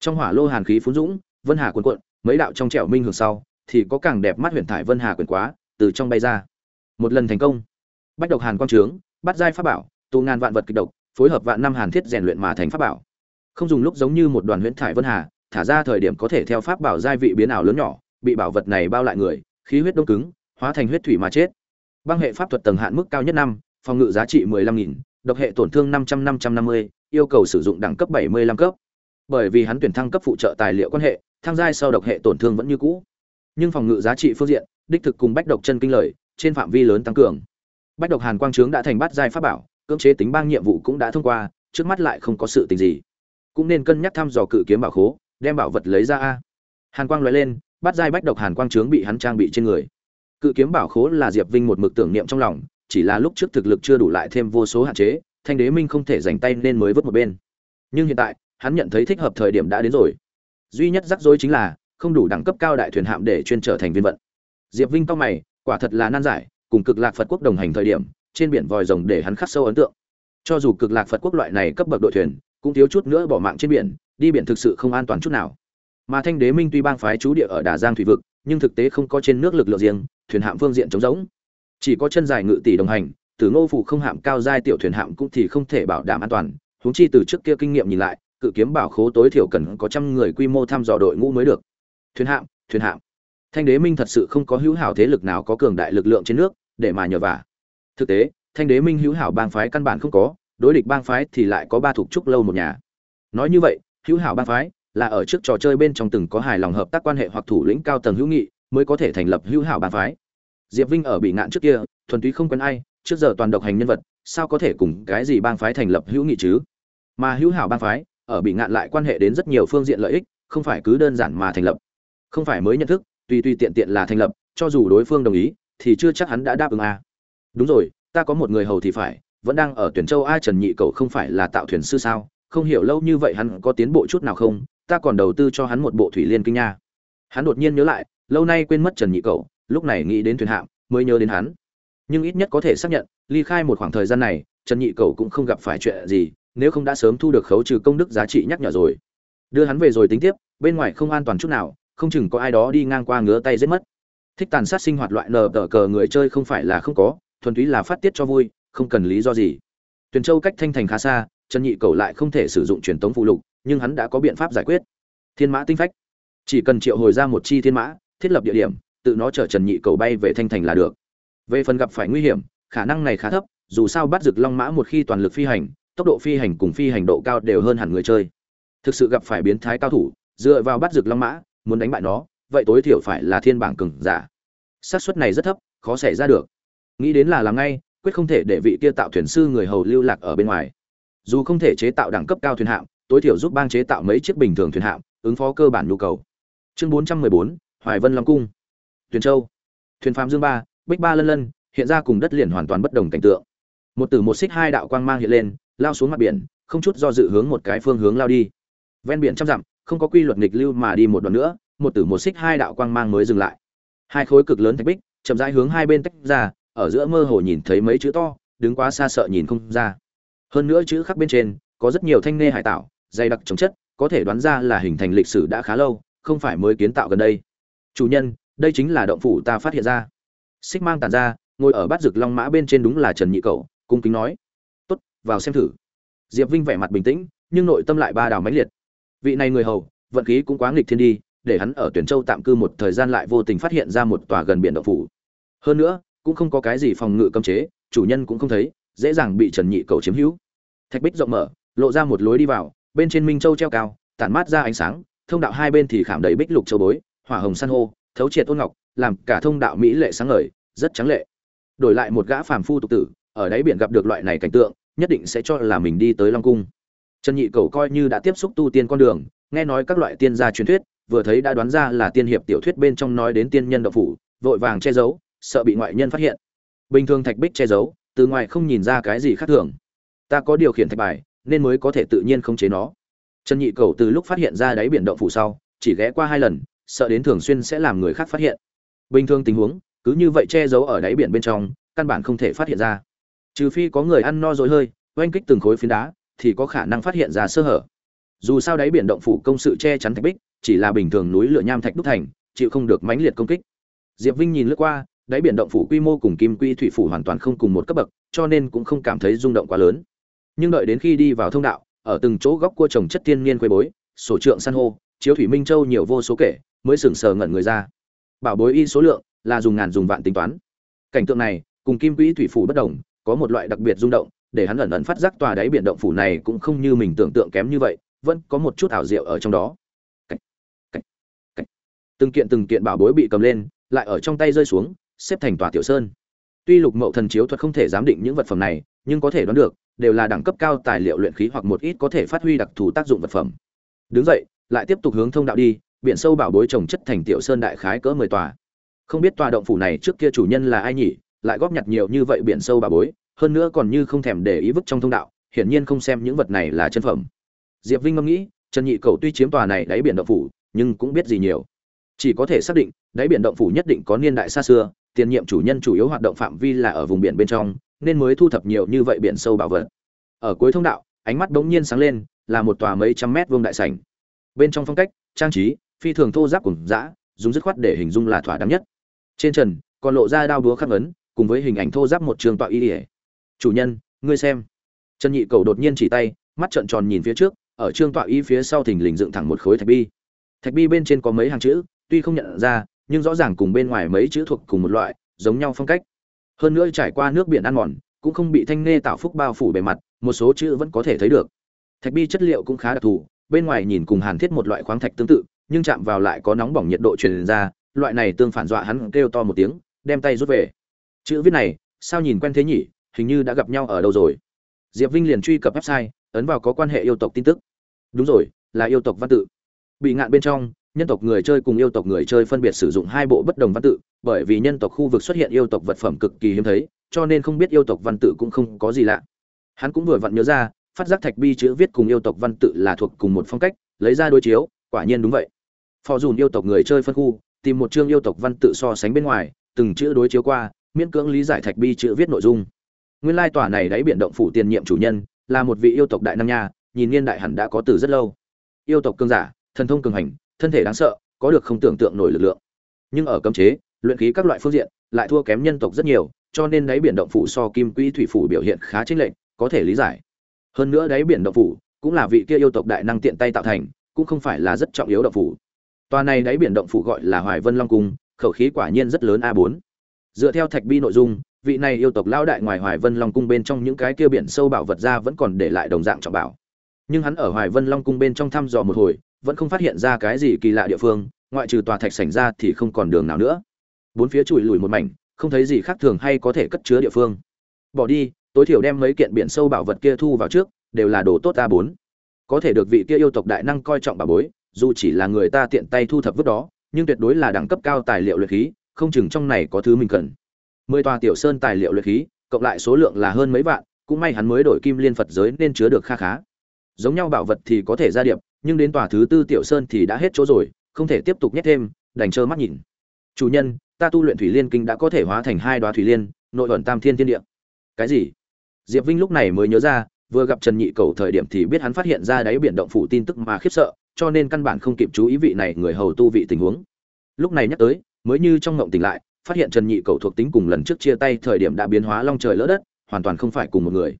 Trong hỏa lô hàn khí phun dũng, vân hà quần cuộn, mấy đạo trong trẻo minh hưởng sau, thì có càng đẹp mắt huyền thải vân hà quyền quá, từ trong bay ra. Một lần thành công. Bách độc hàn quang trướng, bắt giai pháp bảo tụ ngàn vạn vật kịch độc, phối hợp vạn năm hàn thiết rèn luyện mà thành pháp bảo. Không dùng lúc giống như một đoàn huyễn thải vân hà, thả ra thời điểm có thể theo pháp bảo giai vị biến ảo lớn nhỏ, bị bảo vật này bao lại người, khí huyết đông cứng hóa thành huyết thủy mà chết. Băng hệ pháp thuật tầng hạn mức cao nhất năm, phòng ngự giá trị mười lăm nghìn, độc hệ tổn thương năm trăm năm trăm năm mươi, yêu cầu sử dụng đẳng cấp bảy mươi lăm cấp. Bởi vì hắn tuyển thăng cấp phụ trợ tài liệu quan hệ, thăng giai sau độc hệ tổn thương vẫn như cũ. Nhưng phòng ngự giá trị phương diện, đích thực cùng bách độc chân kinh lợi, trên phạm vi lớn tăng cường. Bách độc hàn quang trướng đã thành bát giai pháp bảo, cưỡng chế tính bang nhiệm vụ cũng đã thông qua, trước mắt lại không có sự tình gì. Cũng nên cân nhắc thăm dò cự kiếm bảo khố, đem bảo vật lấy ra a. Hàn quang lóe lên, bát giai bách độc hàn quang trướng bị hắn trang bị trên người cự kiếm bảo khố là diệp vinh một mực tưởng niệm trong lòng, chỉ là lúc trước thực lực chưa đủ lại thêm vô số hạn chế, thanh đế minh không thể dành tay nên mới vứt một bên. Nhưng hiện tại, hắn nhận thấy thích hợp thời điểm đã đến rồi. Duy nhất rắc rối chính là, không đủ đẳng cấp cao đại thuyền hạm để chuyên trở thành viên vận. Diệp vinh tóc mày, quả thật là nan giải, cùng cực lạc phật quốc đồng hành thời điểm, trên biển vòi rồng để hắn khắc sâu ấn tượng. Cho dù cực lạc phật quốc loại này cấp bậc đội thuyền, cũng thiếu chút nữa bỏ mạng trên biển, đi biển thực sự không an toàn chút nào. Mà thanh đế minh tuy bang phái trú địa ở đà giang thủy vực, nhưng thực tế không có trên nước lực lượng riêng thuyền hạm phương diện trống rỗng. Chỉ có chân dài ngự tỷ đồng hành, từ ngô phủ không hạm cao giai tiểu thuyền hạm cũng thì không thể bảo đảm an toàn. Huống chi từ trước kia kinh nghiệm nhìn lại, cự kiếm bảo khố tối thiểu cần có trăm người quy mô thăm dò đội ngũ mới được. Thuyền hạm thuyền hạm. Thanh đế minh thật sự không có hữu hảo thế lực nào có cường đại lực lượng trên nước, để mà nhờ vả. Thực tế, thanh đế minh hữu hảo bang phái căn bản không có, đối địch bang phái thì lại có ba thuộc trúc lâu một nhà. Nói như vậy, hữu hảo bang phái là ở trước trò chơi bên trong từng có hài lòng hợp tác quan hệ hoặc thủ lĩnh cao tầng hữu nghị mới có thể thành lập hữu hảo bang phái. Diệp vinh ở bị ngạn trước kia, thuần túy không quen ai, trước giờ toàn độc hành nhân vật, sao có thể cùng cái gì bang phái thành lập hữu nghị chứ? Mà hữu hảo bang phái, ở bị ngạn lại quan hệ đến rất nhiều phương diện lợi ích, không phải cứ đơn giản mà thành lập. Không phải mới nhận thức, tùy tùy tiện tiện là thành lập, cho dù đối phương đồng ý, thì chưa chắc hắn đã đáp ứng a. Đúng rồi, ta có một người hầu thì phải, vẫn đang ở tuyển châu a trần nhị cậu không phải là tạo thuyền sư sao? Không hiểu lâu như vậy hắn có tiến bộ chút nào không? Ta còn đầu tư cho hắn một bộ thủy liên kinh nha. Hắn đột nhiên nhớ lại lâu nay quên mất trần nhị cậu, lúc này nghĩ đến thuyền hạm, mới nhớ đến hắn. Nhưng ít nhất có thể xác nhận, ly khai một khoảng thời gian này, trần nhị cậu cũng không gặp phải chuyện gì, nếu không đã sớm thu được khấu trừ công đức giá trị nhắc nhở rồi. Đưa hắn về rồi tính tiếp, bên ngoài không an toàn chút nào, không chừng có ai đó đi ngang qua ngứa tay giết mất. Thích tàn sát sinh hoạt loại nờ tờ cờ người chơi không phải là không có, thuần túy là phát tiết cho vui, không cần lý do gì. Tuyền châu cách thanh thành khá xa, trần nhị cầu lại không thể sử dụng truyền tống phụ lục, nhưng hắn đã có biện pháp giải quyết. Thiên mã tinh phách. Chỉ cần triệu hồi ra một chi thiên mã thiết lập địa điểm tự nó chở trần nhị cầu bay về thanh thành là được. Về phần gặp phải nguy hiểm khả năng này khá thấp dù sao bắt rực long mã một khi toàn lực phi hành tốc độ phi hành cùng phi hành độ cao đều hơn hẳn người chơi. Thực sự gặp phải biến thái cao thủ dựa vào bắt rực long mã muốn đánh bại nó vậy tối thiểu phải là thiên bảng cường giả. Xác suất này rất thấp khó xảy ra được. Nghĩ đến là làm ngay quyết không thể để vị kia tạo thuyền sư người hầu lưu lạc ở bên ngoài. Dù không thể chế tạo đẳng cấp cao thuyền hạm tối thiểu giúp bang chế tạo mấy chiếc bình thường thuyền hạm ứng phó cơ bản nhu cầu. Chương 414, hoài vân long cung. Tuyền châu. Thuyền phàm dương ba, bích ba lân lân, hiện ra cùng đất liền hoàn toàn bất đồng cảnh tượng. Một từ một xích hai đạo quang mang hiện lên, lao xuống mặt biển, không chút do dự hướng một cái phương hướng lao đi. Ven biển trăm dặm, không có quy luật nghịch lưu mà đi một đoạn nữa, một từ một xích hai đạo quang mang mới dừng lại. Hai khối cực lớn thạch bích, chậm rãi hướng hai bên tách ra, ở giữa mơ hồ nhìn thấy mấy chữ to, đứng quá xa sợ nhìn không ra. Hơn nữa chữ khắc bên trên, có rất nhiều thanh nê hải tạo dày đặc chống chất, có thể đoán ra là hình thành lịch sử đã khá lâu, không phải mới kiến tạo gần đây chủ nhân, đây chính là động phủ ta phát hiện ra. Xích mang tàn ra, ngồi ở bát rực long mã bên trên đúng là trần nhị cậu cung kính nói. Tốt, vào xem thử. Diệp vinh vẻ mặt bình tĩnh, nhưng nội tâm lại ba đào mãnh liệt. Vị này người hầu, vận khí cũng quá nghịch thiên đi, để hắn ở tuyển châu tạm cư một thời gian lại vô tình phát hiện ra một tòa gần biển động phủ. Hơn nữa, cũng không có cái gì phòng ngự cấm chế, chủ nhân cũng không thấy, dễ dàng bị trần nhị cầu chiếm hữu. Thạch bích rộng mở, lộ ra một lối đi vào, bên trên minh châu treo cao, tản mát ra ánh sáng, thông đạo hai bên thì khảm đầy bích lục châu bối hỏa hồng san hô, thấu triệt ôn ngọc, làm cả thông đạo mỹ lệ sáng ngời, rất trắng lệ. Đổi lại một gã phàm phu tục tử, ở đáy biển gặp được loại này cảnh tượng, nhất định sẽ cho là mình đi tới long cung. Trần nhị cầu coi như đã tiếp xúc tu tiên con đường, nghe nói các loại tiên gia truyền thuyết, vừa thấy đã đoán ra là tiên hiệp tiểu thuyết bên trong nói đến tiên nhân đậu phủ, vội vàng che giấu, sợ bị ngoại nhân phát hiện. Bình thường thạch bích che giấu, từ ngoài không nhìn ra cái gì khác thường. Ta có điều khiển thạch bài, nên mới có thể tự nhiên khống chế nó. Trần nhị cầu từ lúc phát hiện ra đáy biển động phủ sau, chỉ ghé qua hai lần sợ đến thường xuyên sẽ làm người khác phát hiện. Bình thường tình huống, cứ như vậy che giấu ở đáy biển bên trong, căn bản không thể phát hiện ra. Trừ phi có người ăn no dối hơi, oanh kích từng khối phiến đá, thì có khả năng phát hiện ra sơ hở. Dù sao đáy biển động phủ công sự che chắn thạch bích, chỉ là bình thường núi lửa nham thạch đúc thành, chịu không được mãnh liệt công kích. Diệp vinh nhìn lướt qua, đáy biển động phủ quy mô cùng kim quy thủy phủ hoàn toàn không cùng một cấp bậc, cho nên cũng không cảm thấy rung động quá lớn. Nhưng đợi đến khi đi vào thông đạo, ở từng chỗ góc cua trồng chất thiên nhiên quê bối, sổ trượng san hô, chiếu thủy minh châu nhiều vô số kể mới sừng sờ ngẩn người ra. Bảo bối y số lượng là dùng ngàn dùng vạn tính toán. Cảnh tượng này cùng kim quỹ thủy phủ bất đồng có một loại đặc biệt rung động để hắn ẩn ẩn phát giác tòa đáy biển động phủ này cũng không như mình tưởng tượng kém như vậy vẫn có một chút ảo diệu ở trong đó. Cách, cách, cách. từng kiện từng kiện bảo bối bị cầm lên lại ở trong tay rơi xuống xếp thành tòa tiểu sơn. Tuy lục mậu thần chiếu thuật không thể giám định những vật phẩm này nhưng có thể đoán được đều là đẳng cấp cao tài liệu luyện khí hoặc một ít có thể phát huy đặc thù tác dụng vật phẩm. Đứng dậy lại tiếp tục hướng thông đạo đi biển sâu bảo bối trồng chất thành tiểu sơn đại khái cỡ mười tòa. Không biết tòa động phủ này trước kia chủ nhân là ai nhỉ, lại góp nhặt nhiều như vậy biển sâu bảo bối, hơn nữa còn như không thèm để ý vứt trong thông đạo, hiển nhiên không xem những vật này là chân phẩm. Diệp vinh ngẫm nghĩ, trần nhị cầu tuy chiếm tòa này đáy biển động phủ, nhưng cũng biết gì nhiều. Chỉ có thể xác định, đáy biển động phủ nhất định có niên đại xa xưa, tiền nhiệm chủ nhân chủ yếu hoạt động phạm vi là ở vùng biển bên trong, nên mới thu thập nhiều như vậy biển sâu bảo vật. Ở cuối thông đạo, ánh mắt bỗng nhiên sáng lên, là một tòa mấy trăm mét vuông đại sảnh. Bên trong phong cách, trang trí phi thường thô giáp cùng dã, dùng dứt khoát để hình dung là thỏa đáng nhất. Trên trần, còn lộ ra đao búa khắc ấn, cùng với hình ảnh thô giáp một trường tọa y ỉa chủ nhân, ngươi xem. Trần nhị cầu đột nhiên chỉ tay, mắt trợn tròn nhìn phía trước, ở trương tọa y phía sau thình lình dựng thẳng một khối thạch bi. Thạch bi bên trên có mấy hàng chữ, tuy không nhận ra, nhưng rõ ràng cùng bên ngoài mấy chữ thuộc cùng một loại, giống nhau phong cách. Hơn nữa trải qua nước biển ăn mòn, cũng không bị thanh nê tạo phúc bao phủ bề mặt, một số chữ vẫn có thể thấy được. Thạch bi chất liệu cũng khá đặc thù, bên ngoài nhìn cùng hàn thiết một loại khoáng thạch tương tự nhưng chạm vào lại có nóng bỏng nhiệt độ truyền ra, loại này tương phản dọa hắn kêu to một tiếng, đem tay rút về. Chữ viết này, sao nhìn quen thế nhỉ? Hình như đã gặp nhau ở đâu rồi? Diệp vinh liền truy cập website, ấn vào có quan hệ yêu tộc tin tức. Đúng rồi, là yêu tộc văn tự. Bị ngạn bên trong, nhân tộc người chơi cùng yêu tộc người chơi phân biệt sử dụng hai bộ bất đồng văn tự, bởi vì nhân tộc khu vực xuất hiện yêu tộc vật phẩm cực kỳ hiếm thấy, cho nên không biết yêu tộc văn tự cũng không có gì lạ. Hắn cũng vừa vặn nhớ ra, phát giác thạch bi chữ viết cùng yêu tộc văn tự là thuộc cùng một phong cách, lấy ra đối chiếu, quả nhiên đúng vậy phò dùn yêu tộc người chơi phân khu, tìm một chương yêu tộc văn tự so sánh bên ngoài, từng chữ đối chiếu qua, miễn cưỡng lý giải thạch bi chữ viết nội dung. Nguyên lai tòa này đáy biển động phủ tiền nhiệm chủ nhân, là một vị yêu tộc đại nam nha, nhìn niên đại hẳn đã có từ rất lâu. Yêu tộc cương giả, thần thông cường hành, thân thể đáng sợ, có được không tưởng tượng nổi lực lượng. Nhưng ở cấm chế, luyện khí các loại phương diện, lại thua kém nhân tộc rất nhiều, cho nên đáy biển động phủ so kim quỹ thủy phủ biểu hiện khá chênh lệch, có thể lý giải. Hơn nữa đáy biển động phủ cũng là vị kia yêu tộc đại năng tiện tay tạo thành, cũng không phải là rất trọng yếu động phủ tòa này đáy biển động phủ gọi là hoài vân long cung, khẩu khí quả nhiên rất lớn a 4 dựa theo thạch bi nội dung, vị này yêu tộc lão đại ngoài hoài vân long cung bên trong những cái kia biển sâu bảo vật ra vẫn còn để lại đồng dạng trọng bảo. Nhưng hắn ở hoài vân long cung bên trong thăm dò một hồi, vẫn không phát hiện ra cái gì kỳ lạ địa phương, ngoại trừ tòa thạch sảnh ra thì không còn đường nào nữa. Bốn phía chùi lùi một mảnh, không thấy gì khác thường hay có thể cất chứa địa phương. Bỏ đi, tối thiểu đem mấy kiện biển sâu bảo vật kia thu vào trước, đều là đồ tốt a bốn. Có thể được vị kia yêu tộc đại năng coi trọng bà bối dù chỉ là người ta tiện tay thu thập vứt đó, nhưng tuyệt đối là đẳng cấp cao tài liệu luyện khí, không chừng trong này có thứ mình cần. Mười tòa tiểu sơn tài liệu luyện khí, cộng lại số lượng là hơn mấy vạn, cũng may hắn mới đổi kim liên phật giới nên chứa được kha khá. Giống nhau bảo vật thì có thể ra điệp, nhưng đến tòa thứ tư tiểu sơn thì đã hết chỗ rồi, không thể tiếp tục nhét thêm, đành trơ mắt nhìn. Chủ nhân, ta tu luyện thủy liên kinh đã có thể hóa thành hai đoá thủy liên, nội ẩn tam thiên thiên địa. Cái gì? Diệp vinh lúc này mới nhớ ra, vừa gặp trần nhị cầu thời điểm thì biết hắn phát hiện ra đáy biển động phủ tin tức mà khiếp sợ cho nên căn bản không kịp chú ý vị này người hầu tu vị tình huống. Lúc này nhắc tới, mới như trong ngộng tỉnh lại, phát hiện trần nhị cầu thuộc tính cùng lần trước chia tay thời điểm đã biến hóa long trời lỡ đất, hoàn toàn không phải cùng một người.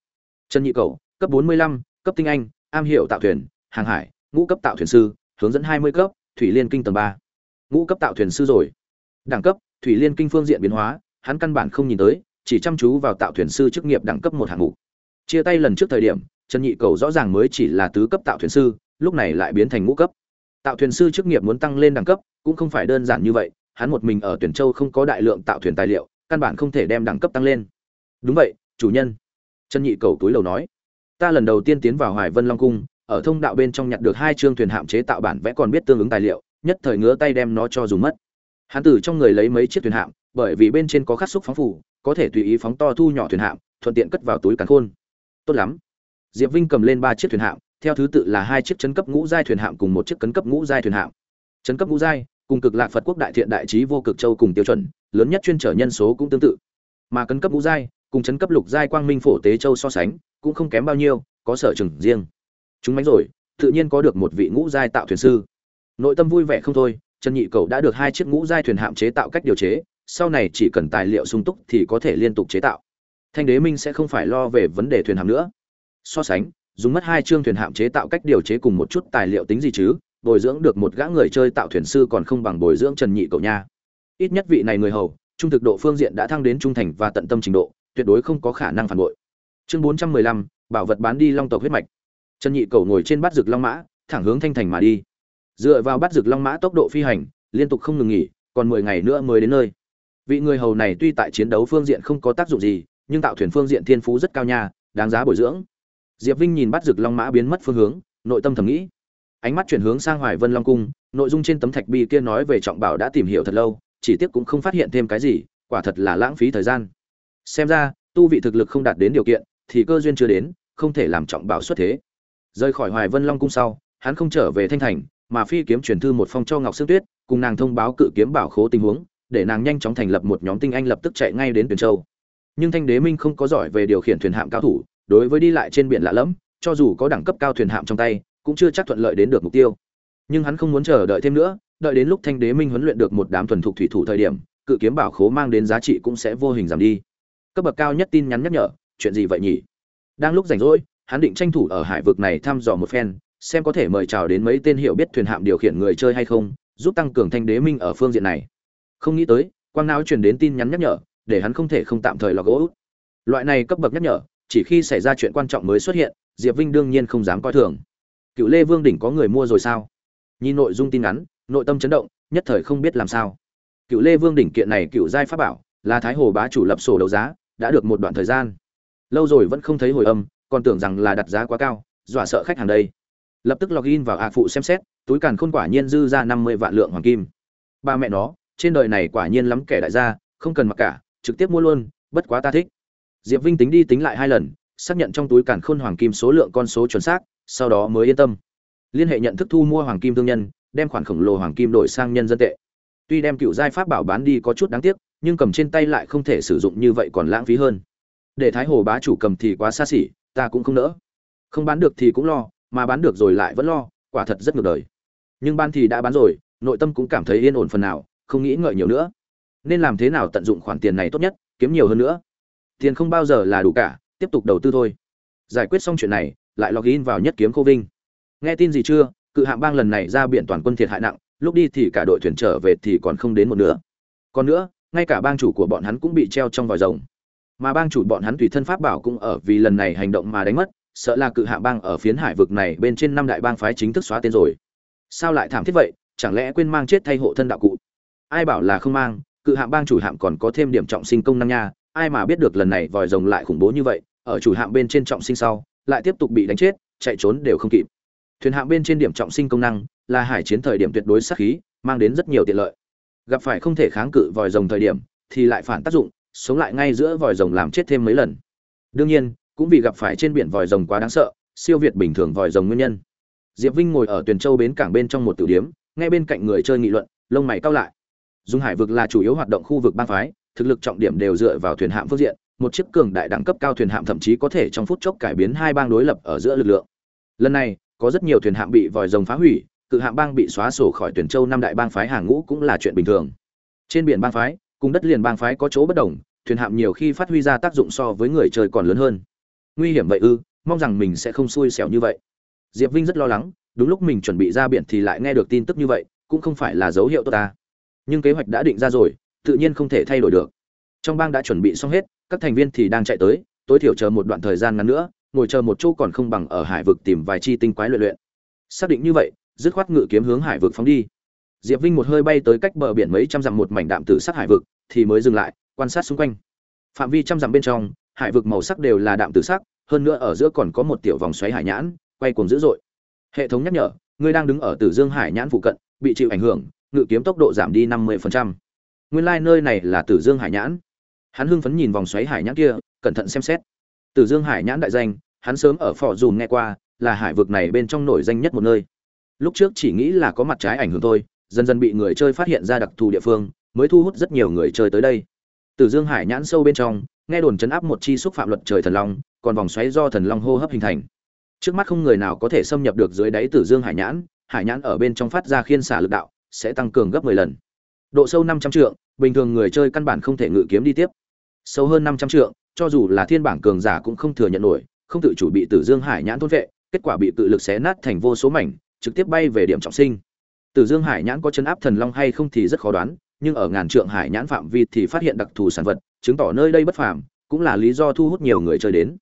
Trần nhị cầu cấp bốn mươi lăm, cấp tinh anh, am hiểu tạo thuyền, hàng hải, ngũ cấp tạo thuyền sư, hướng dẫn hai mươi cấp, thủy liên kinh tầng ba. Ngũ cấp tạo thuyền sư rồi. Đẳng cấp, thủy liên kinh phương diện biến hóa, hắn căn bản không nhìn tới, chỉ chăm chú vào tạo thuyền sư chức nghiệp đẳng cấp một hạng mục. Chia tay lần trước thời điểm, trần nhị cầu rõ ràng mới chỉ là tứ cấp tạo thuyền sư lúc này lại biến thành ngũ cấp. Tạo thuyền sư chức nghiệp muốn tăng lên đẳng cấp, cũng không phải đơn giản như vậy, hắn một mình ở tuyển châu không có đại lượng tạo thuyền tài liệu, căn bản không thể đem đẳng cấp tăng lên. Đúng vậy, chủ nhân. Trần nhị cầu túi lầu nói. Ta lần đầu tiên tiến vào hoài vân long cung, ở thông đạo bên trong nhặt được hai chương thuyền hạm chế tạo bản vẽ còn biết tương ứng tài liệu, nhất thời ngứa tay đem nó cho dùng mất. Hắn từ trong người lấy mấy chiếc thuyền hạm, bởi vì bên trên có khắc xúc phóng phủ, có thể tùy ý phóng to thu nhỏ thuyền hạm, thuận tiện cất vào túi càn khôn. Tốt lắm. Diệp vinh cầm lên ba chiếc thuyền hạm theo thứ tự là hai chiếc chấn cấp ngũ giai thuyền hạm cùng một chiếc cấn cấp ngũ giai thuyền hạm. Chấn cấp ngũ giai, cùng cực lạc phật quốc đại thiện đại trí vô cực châu cùng tiêu chuẩn, lớn nhất chuyên trở nhân số cũng tương tự. Mà cấn cấp ngũ giai, cùng chấn cấp lục giai quang minh phổ tế châu so sánh, cũng không kém bao nhiêu, có sở trường riêng. Chúng mánh rồi, tự nhiên có được một vị ngũ giai tạo thuyền sư. Nội tâm vui vẻ không thôi, trần nhị cầu đã được hai chiếc ngũ giai thuyền hạm chế tạo cách điều chế, sau này chỉ cần tài liệu sung túc thì có thể liên tục chế tạo. Thanh đế minh sẽ không phải lo về vấn đề thuyền hạm nữa. So sánh dùng mất hai chương thuyền hạm chế tạo cách điều chế cùng một chút tài liệu tính gì chứ, bồi dưỡng được một gã người chơi tạo thuyền sư còn không bằng bồi dưỡng trần nhị cậu nha. Ít nhất vị này người hầu, trung thực độ phương diện đã thăng đến trung thành và tận tâm trình độ, tuyệt đối không có khả năng phản bội. Chương bốn trăm mười lăm, bảo vật bán đi long tộc huyết mạch. Trần nhị cầu ngồi trên bát rực long mã, thẳng hướng thanh thành mà đi. Dựa vào bát rực long mã tốc độ phi hành, liên tục không ngừng nghỉ, còn mười ngày nữa mới đến nơi. Vị người hầu này tuy tại chiến đấu phương diện không có tác dụng gì, nhưng tạo thuyền phương diện thiên phú rất cao nha, đáng giá bồi dưỡng diệp vinh nhìn bắt rực long mã biến mất phương hướng, nội tâm thầm nghĩ. Ánh mắt chuyển hướng sang hoài vân long cung, nội dung trên tấm thạch bi kia nói về trọng bảo đã tìm hiểu thật lâu, chỉ tiếc cũng không phát hiện thêm cái gì, quả thật là lãng phí thời gian. Xem ra, tu vị thực lực không đạt đến điều kiện, thì cơ duyên chưa đến, không thể làm trọng bảo xuất thế. Rời khỏi hoài vân long cung sau, hắn không trở về thanh thành, mà phi kiếm truyền thư một phong cho ngọc sương tuyết, cùng nàng thông báo cự kiếm bảo khố tình huống, để nàng nhanh chóng thành lập một nhóm tinh anh lập tức chạy ngay đến tuyền châu. Nhưng thanh đế minh không có giỏi về điều khiển thuyền hạm cao thủ đối với đi lại trên biển lạ lẫm, cho dù có đẳng cấp cao thuyền hạm trong tay, cũng chưa chắc thuận lợi đến được mục tiêu. Nhưng hắn không muốn chờ đợi thêm nữa, đợi đến lúc thanh đế minh huấn luyện được một đám thuần thục thủy thủ thời điểm, cự kiếm bảo khố mang đến giá trị cũng sẽ vô hình giảm đi. Cấp bậc cao nhất tin nhắn nhắc nhở, chuyện gì vậy nhỉ? Đang lúc rảnh rỗi, hắn định tranh thủ ở hải vực này thăm dò một phen, xem có thể mời chào đến mấy tên hiểu biết thuyền hạm điều khiển người chơi hay không, giúp tăng cường thanh đế minh ở phương diện này. Không nghĩ tới, quang não truyền đến tin nhắn nhắc nhở, để hắn không thể không tạm thời lọc gỗ loại này cấp bậc nhắc nhở chỉ khi xảy ra chuyện quan trọng mới xuất hiện, diệp vinh đương nhiên không dám coi thường. Cựu lê vương đỉnh có người mua rồi sao? Nhìn nội dung tin ngắn, nội tâm chấn động, nhất thời không biết làm sao. Cựu lê vương đỉnh kiện này cựu giai pháp bảo, là thái hồ bá chủ lập sổ đấu giá, đã được một đoạn thời gian. Lâu rồi vẫn không thấy hồi âm, còn tưởng rằng là đặt giá quá cao, dọa sợ khách hàng đây. Lập tức login vào ạ phụ xem xét, túi càn khôn quả nhiên dư ra năm mươi vạn lượng hoàng kim. Ba mẹ nó, trên đời này quả nhiên lắm kẻ đại gia, không cần mặc cả, trực tiếp mua luôn, bất quá ta thích diệp vinh tính đi tính lại hai lần, xác nhận trong túi càn khôn hoàng kim số lượng con số chuẩn xác, sau đó mới yên tâm. Liên hệ nhận thức thu mua hoàng kim thương nhân, đem khoản khổng lồ hoàng kim đổi sang nhân dân tệ. Tuy đem cựu giai pháp bảo bán đi có chút đáng tiếc, nhưng cầm trên tay lại không thể sử dụng như vậy còn lãng phí hơn. Để thái hồ bá chủ cầm thì quá xa xỉ, ta cũng không nỡ. Không bán được thì cũng lo, mà bán được rồi lại vẫn lo, quả thật rất ngược đời. Nhưng ban thì đã bán rồi, nội tâm cũng cảm thấy yên ổn phần nào, không nghĩ ngợi nhiều nữa. Nên làm thế nào tận dụng khoản tiền này tốt nhất, kiếm nhiều hơn nữa tiền không bao giờ là đủ cả, tiếp tục đầu tư thôi. Giải quyết xong chuyện này, lại login vào nhất kiếm cô vinh. Nghe tin gì chưa? Cự hạng bang lần này ra biển toàn quân thiệt hại nặng, lúc đi thì cả đội thuyền trở về thì còn không đến một nửa. Còn nữa, ngay cả bang chủ của bọn hắn cũng bị treo trong vòi rồng. Mà bang chủ bọn hắn tùy thân pháp bảo cũng ở vì lần này hành động mà đánh mất, sợ là cự hạ bang ở phiến hải vực này bên trên năm đại bang phái chính thức xóa tên rồi. Sao lại thảm thiết vậy? Chẳng lẽ quên mang chết thay hộ thân đạo cụ? Ai bảo là không mang, cự hạng bang chủ hạng còn có thêm điểm trọng sinh công năng nha ai mà biết được lần này vòi rồng lại khủng bố như vậy ở chủ hạm bên trên trọng sinh sau lại tiếp tục bị đánh chết chạy trốn đều không kịp. Thuyền hạm bên trên điểm trọng sinh công năng là hải chiến thời điểm tuyệt đối sát khí mang đến rất nhiều tiện lợi. Gặp phải không thể kháng cự vòi rồng thời điểm thì lại phản tác dụng sống lại ngay giữa vòi rồng làm chết thêm mấy lần. Đương nhiên cũng vì gặp phải trên biển vòi rồng quá đáng sợ siêu việt bình thường vòi rồng nguyên nhân. Diệp vinh ngồi ở tuyền châu bến cảng bên trong một tiểu điểm, nghe bên cạnh người chơi nghị luận lông mày cau lại. Dung hải vực là chủ yếu hoạt động khu vực bang phái thực lực trọng điểm đều dựa vào thuyền hạm phương diện, một chiếc cường đại đẳng cấp cao thuyền hạm thậm chí có thể trong phút chốc cải biến hai bang đối lập ở giữa lực lượng. Lần này, có rất nhiều thuyền hạm bị vòi rồng phá hủy, cự hạm bang bị xóa sổ khỏi tuyển châu năm đại bang phái hàng ngũ cũng là chuyện bình thường. Trên biển bang phái, cùng đất liền bang phái có chỗ bất đồng, thuyền hạm nhiều khi phát huy ra tác dụng so với người chơi còn lớn hơn. Nguy hiểm vậy ư, mong rằng mình sẽ không xui xẻo như vậy. Diệp vinh rất lo lắng, đúng lúc mình chuẩn bị ra biển thì lại nghe được tin tức như vậy, cũng không phải là dấu hiệu tốt ta. Nhưng kế hoạch đã định ra rồi tự nhiên không thể thay đổi được. Trong bang đã chuẩn bị xong hết, các thành viên thì đang chạy tới, tối thiểu chờ một đoạn thời gian ngắn nữa, ngồi chờ một chỗ còn không bằng ở hải vực tìm vài chi tinh quái luyện luyện. Xác định như vậy, dứt khoát ngự kiếm hướng hải vực phóng đi. Diệp vinh một hơi bay tới cách bờ biển mấy trăm dặm một mảnh đạm tử sắc hải vực, thì mới dừng lại, quan sát xung quanh. Phạm vi trăm dặm bên trong, hải vực màu sắc đều là đạm tử sắc, hơn nữa ở giữa còn có một tiểu vòng xoáy hải nhãn, quay cuồng dữ dội. Hệ thống nhắc nhở ngươi đang đứng ở tử dương hải nhãn phụ cận, bị chịu ảnh hưởng, ngự kiếm tốc độ giảm đi năm mươi nguyên lai nơi này là tử dương hải nhãn. Hắn hưng phấn nhìn vòng xoáy hải nhãn kia, cẩn thận xem xét. Tử dương hải nhãn đại danh, hắn sớm ở phò dùm nghe qua, là hải vực này bên trong nổi danh nhất một nơi. Lúc trước chỉ nghĩ là có mặt trái ảnh hưởng thôi, dần dần bị người chơi phát hiện ra đặc thù địa phương, mới thu hút rất nhiều người chơi tới đây. Tử dương hải nhãn sâu bên trong, nghe đồn chấn áp một chi xúc phạm luật trời thần long, còn vòng xoáy do thần long hô hấp hình thành. Trước mắt không người nào có thể xâm nhập được dưới đáy tử dương hải nhãn hải nhãn ở bên trong phát ra khiên xả lực đạo, sẽ tăng cường gấp 10 lần độ sâu 500 trượng, bình thường người chơi căn bản không thể ngự kiếm đi tiếp. Sâu hơn 500 trượng, cho dù là thiên bảng cường giả cũng không thừa nhận nổi, không tự chủ bị tử dương hải nhãn thôn vệ, kết quả bị tự lực xé nát thành vô số mảnh, trực tiếp bay về điểm trọng sinh. Tử dương hải nhãn có chấn áp thần long hay không thì rất khó đoán, nhưng ở ngàn trượng hải nhãn phạm vi thì phát hiện đặc thù sản vật, chứng tỏ nơi đây bất phàm, cũng là lý do thu hút nhiều người chơi đến.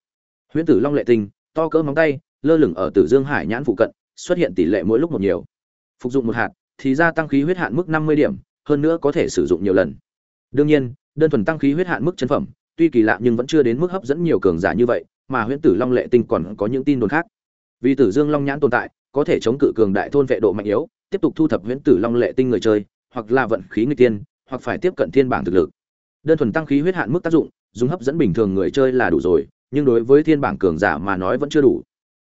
Huyễn tử long lệ tinh, to cỡ móng tay, lơ lửng ở tử dương hải nhãn phụ cận, xuất hiện tỷ lệ mỗi lúc một nhiều. Phục dụng một hạt, thì gia tăng khí huyết hạn mức năm mươi điểm hơn nữa có thể sử dụng nhiều lần. Đương nhiên, đơn thuần tăng khí huyết hạn mức chân phẩm, tuy kỳ lạ nhưng vẫn chưa đến mức hấp dẫn nhiều cường giả như vậy, mà huyễn tử long lệ tinh còn có những tin đồn khác. Vì tử dương long nhãn tồn tại, có thể chống cự cường đại thôn vệ độ mạnh yếu, tiếp tục thu thập huyễn tử long lệ tinh người chơi, hoặc là vận khí người tiên, hoặc phải tiếp cận thiên bảng thực lực. Đơn thuần tăng khí huyết hạn mức tác dụng, dùng hấp dẫn bình thường người chơi là đủ rồi, nhưng đối với thiên bảng cường giả mà nói vẫn chưa đủ.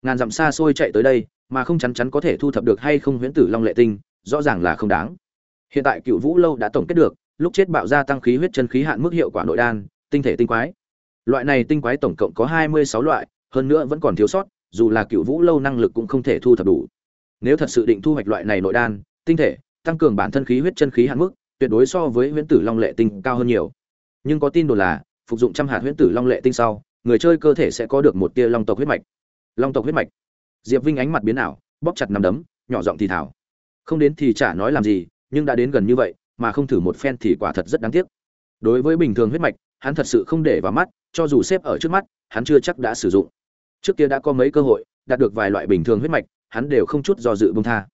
Ngàn dặm xa xôi chạy tới đây, mà không chắn chắn có thể thu thập được hay không huyễn tử long lệ tinh, rõ ràng là không đáng hiện tại cựu vũ lâu đã tổng kết được, lúc chết bạo ra tăng khí huyết chân khí hạn mức hiệu quả nội đan, tinh thể tinh quái. Loại này tinh quái tổng cộng có hai mươi sáu loại, hơn nữa vẫn còn thiếu sót, dù là cựu vũ lâu năng lực cũng không thể thu thập đủ. Nếu thật sự định thu hoạch loại này nội đan, tinh thể, tăng cường bản thân khí huyết chân khí hạn mức, tuyệt đối so với huyễn tử long lệ tinh cao hơn nhiều. Nhưng có tin đồn là, phục dụng trăm hạt huyễn tử long lệ tinh sau, người chơi cơ thể sẽ có được một tia long tộc huyết mạch. Long tộc huyết mạch. Diệp vinh ánh mặt biến ảo, bóp chặt nằm đấm, nhỏ giọng thì thảo không đến thì chả nói làm gì nhưng đã đến gần như vậy, mà không thử một phen thì quả thật rất đáng tiếc. Đối với bình thường huyết mạch, hắn thật sự không để vào mắt, cho dù xếp ở trước mắt, hắn chưa chắc đã sử dụng. Trước kia đã có mấy cơ hội, đạt được vài loại bình thường huyết mạch, hắn đều không chút do dự bông tha.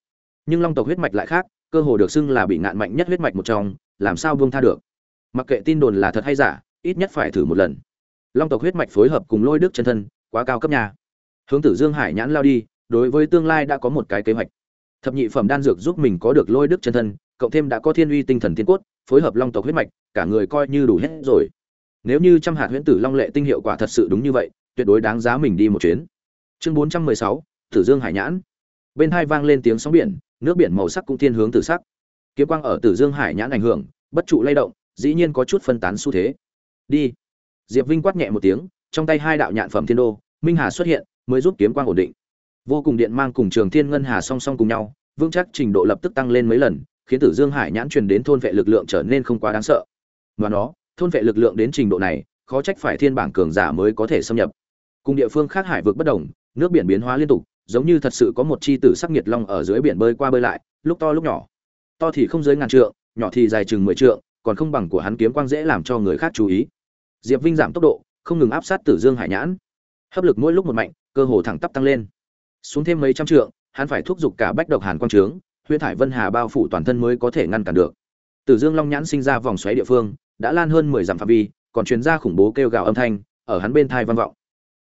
Nhưng long tộc huyết mạch lại khác, cơ hồ được xưng là bị ngạn mạnh nhất huyết mạch một trong, làm sao bông tha được? Mặc kệ tin đồn là thật hay giả, ít nhất phải thử một lần. Long tộc huyết mạch phối hợp cùng lôi đức chân thân, quá cao cấp nhà hướng tử dương hải nhãn lao đi, đối với tương lai đã có một cái kế hoạch. Thập nhị phẩm đan dược giúp mình có được lôi đức chân thân cộng thêm đã có thiên uy tinh thần tiên cốt, phối hợp long tộc huyết mạch, cả người coi như đủ hết rồi. Nếu như trăm hạt huyễn tử long lệ tinh hiệu quả thật sự đúng như vậy, tuyệt đối đáng giá mình đi một chuyến. Chương bốn trăm mười sáu, tử dương hải nhãn. Bên hai vang lên tiếng sóng biển, nước biển màu sắc cũng thiên hướng tử sắc. Kiếm quang ở tử dương hải nhãn ảnh hưởng, bất trụ lay động, dĩ nhiên có chút phân tán xu thế. Đi. Diệp vinh quát nhẹ một tiếng, trong tay hai đạo nhạn phẩm thiên đô, minh hà xuất hiện, mới giúp kiếm quang ổn định. Vô cùng điện mang cùng trường thiên ngân hà song song cùng nhau, vững chắc trình độ lập tức tăng lên mấy lần khiến tử dương hải nhãn truyền đến thôn vệ lực lượng trở nên không quá đáng sợ. Ngoài nó, thôn vệ lực lượng đến trình độ này, khó trách phải thiên bảng cường giả mới có thể xâm nhập. Cùng địa phương khác hải vực bất đồng, nước biển biến hóa liên tục, giống như thật sự có một chi tử sắc nhiệt long ở dưới biển bơi qua bơi lại, lúc to lúc nhỏ. To thì không dưới ngàn trượng, nhỏ thì dài chừng mười trượng, còn không bằng của hắn kiếm quang dễ làm cho người khác chú ý. Diệp vinh giảm tốc độ, không ngừng áp sát tử dương hải nhãn. Hấp lực mỗi lúc một mạnh, cơ hồ thẳng tắp tăng lên. Xuống thêm mấy trăm trượng, hắn phải thúc giục cả bách độc hàn quang trướng huyễn thải vân hà bao phủ toàn thân mới có thể ngăn cản được. Tử dương long nhãn sinh ra vòng xoáy địa phương, đã lan hơn mười dặm phạm vi, còn truyền ra khủng bố kêu gào âm thanh, ở hắn bên thai vang vọng.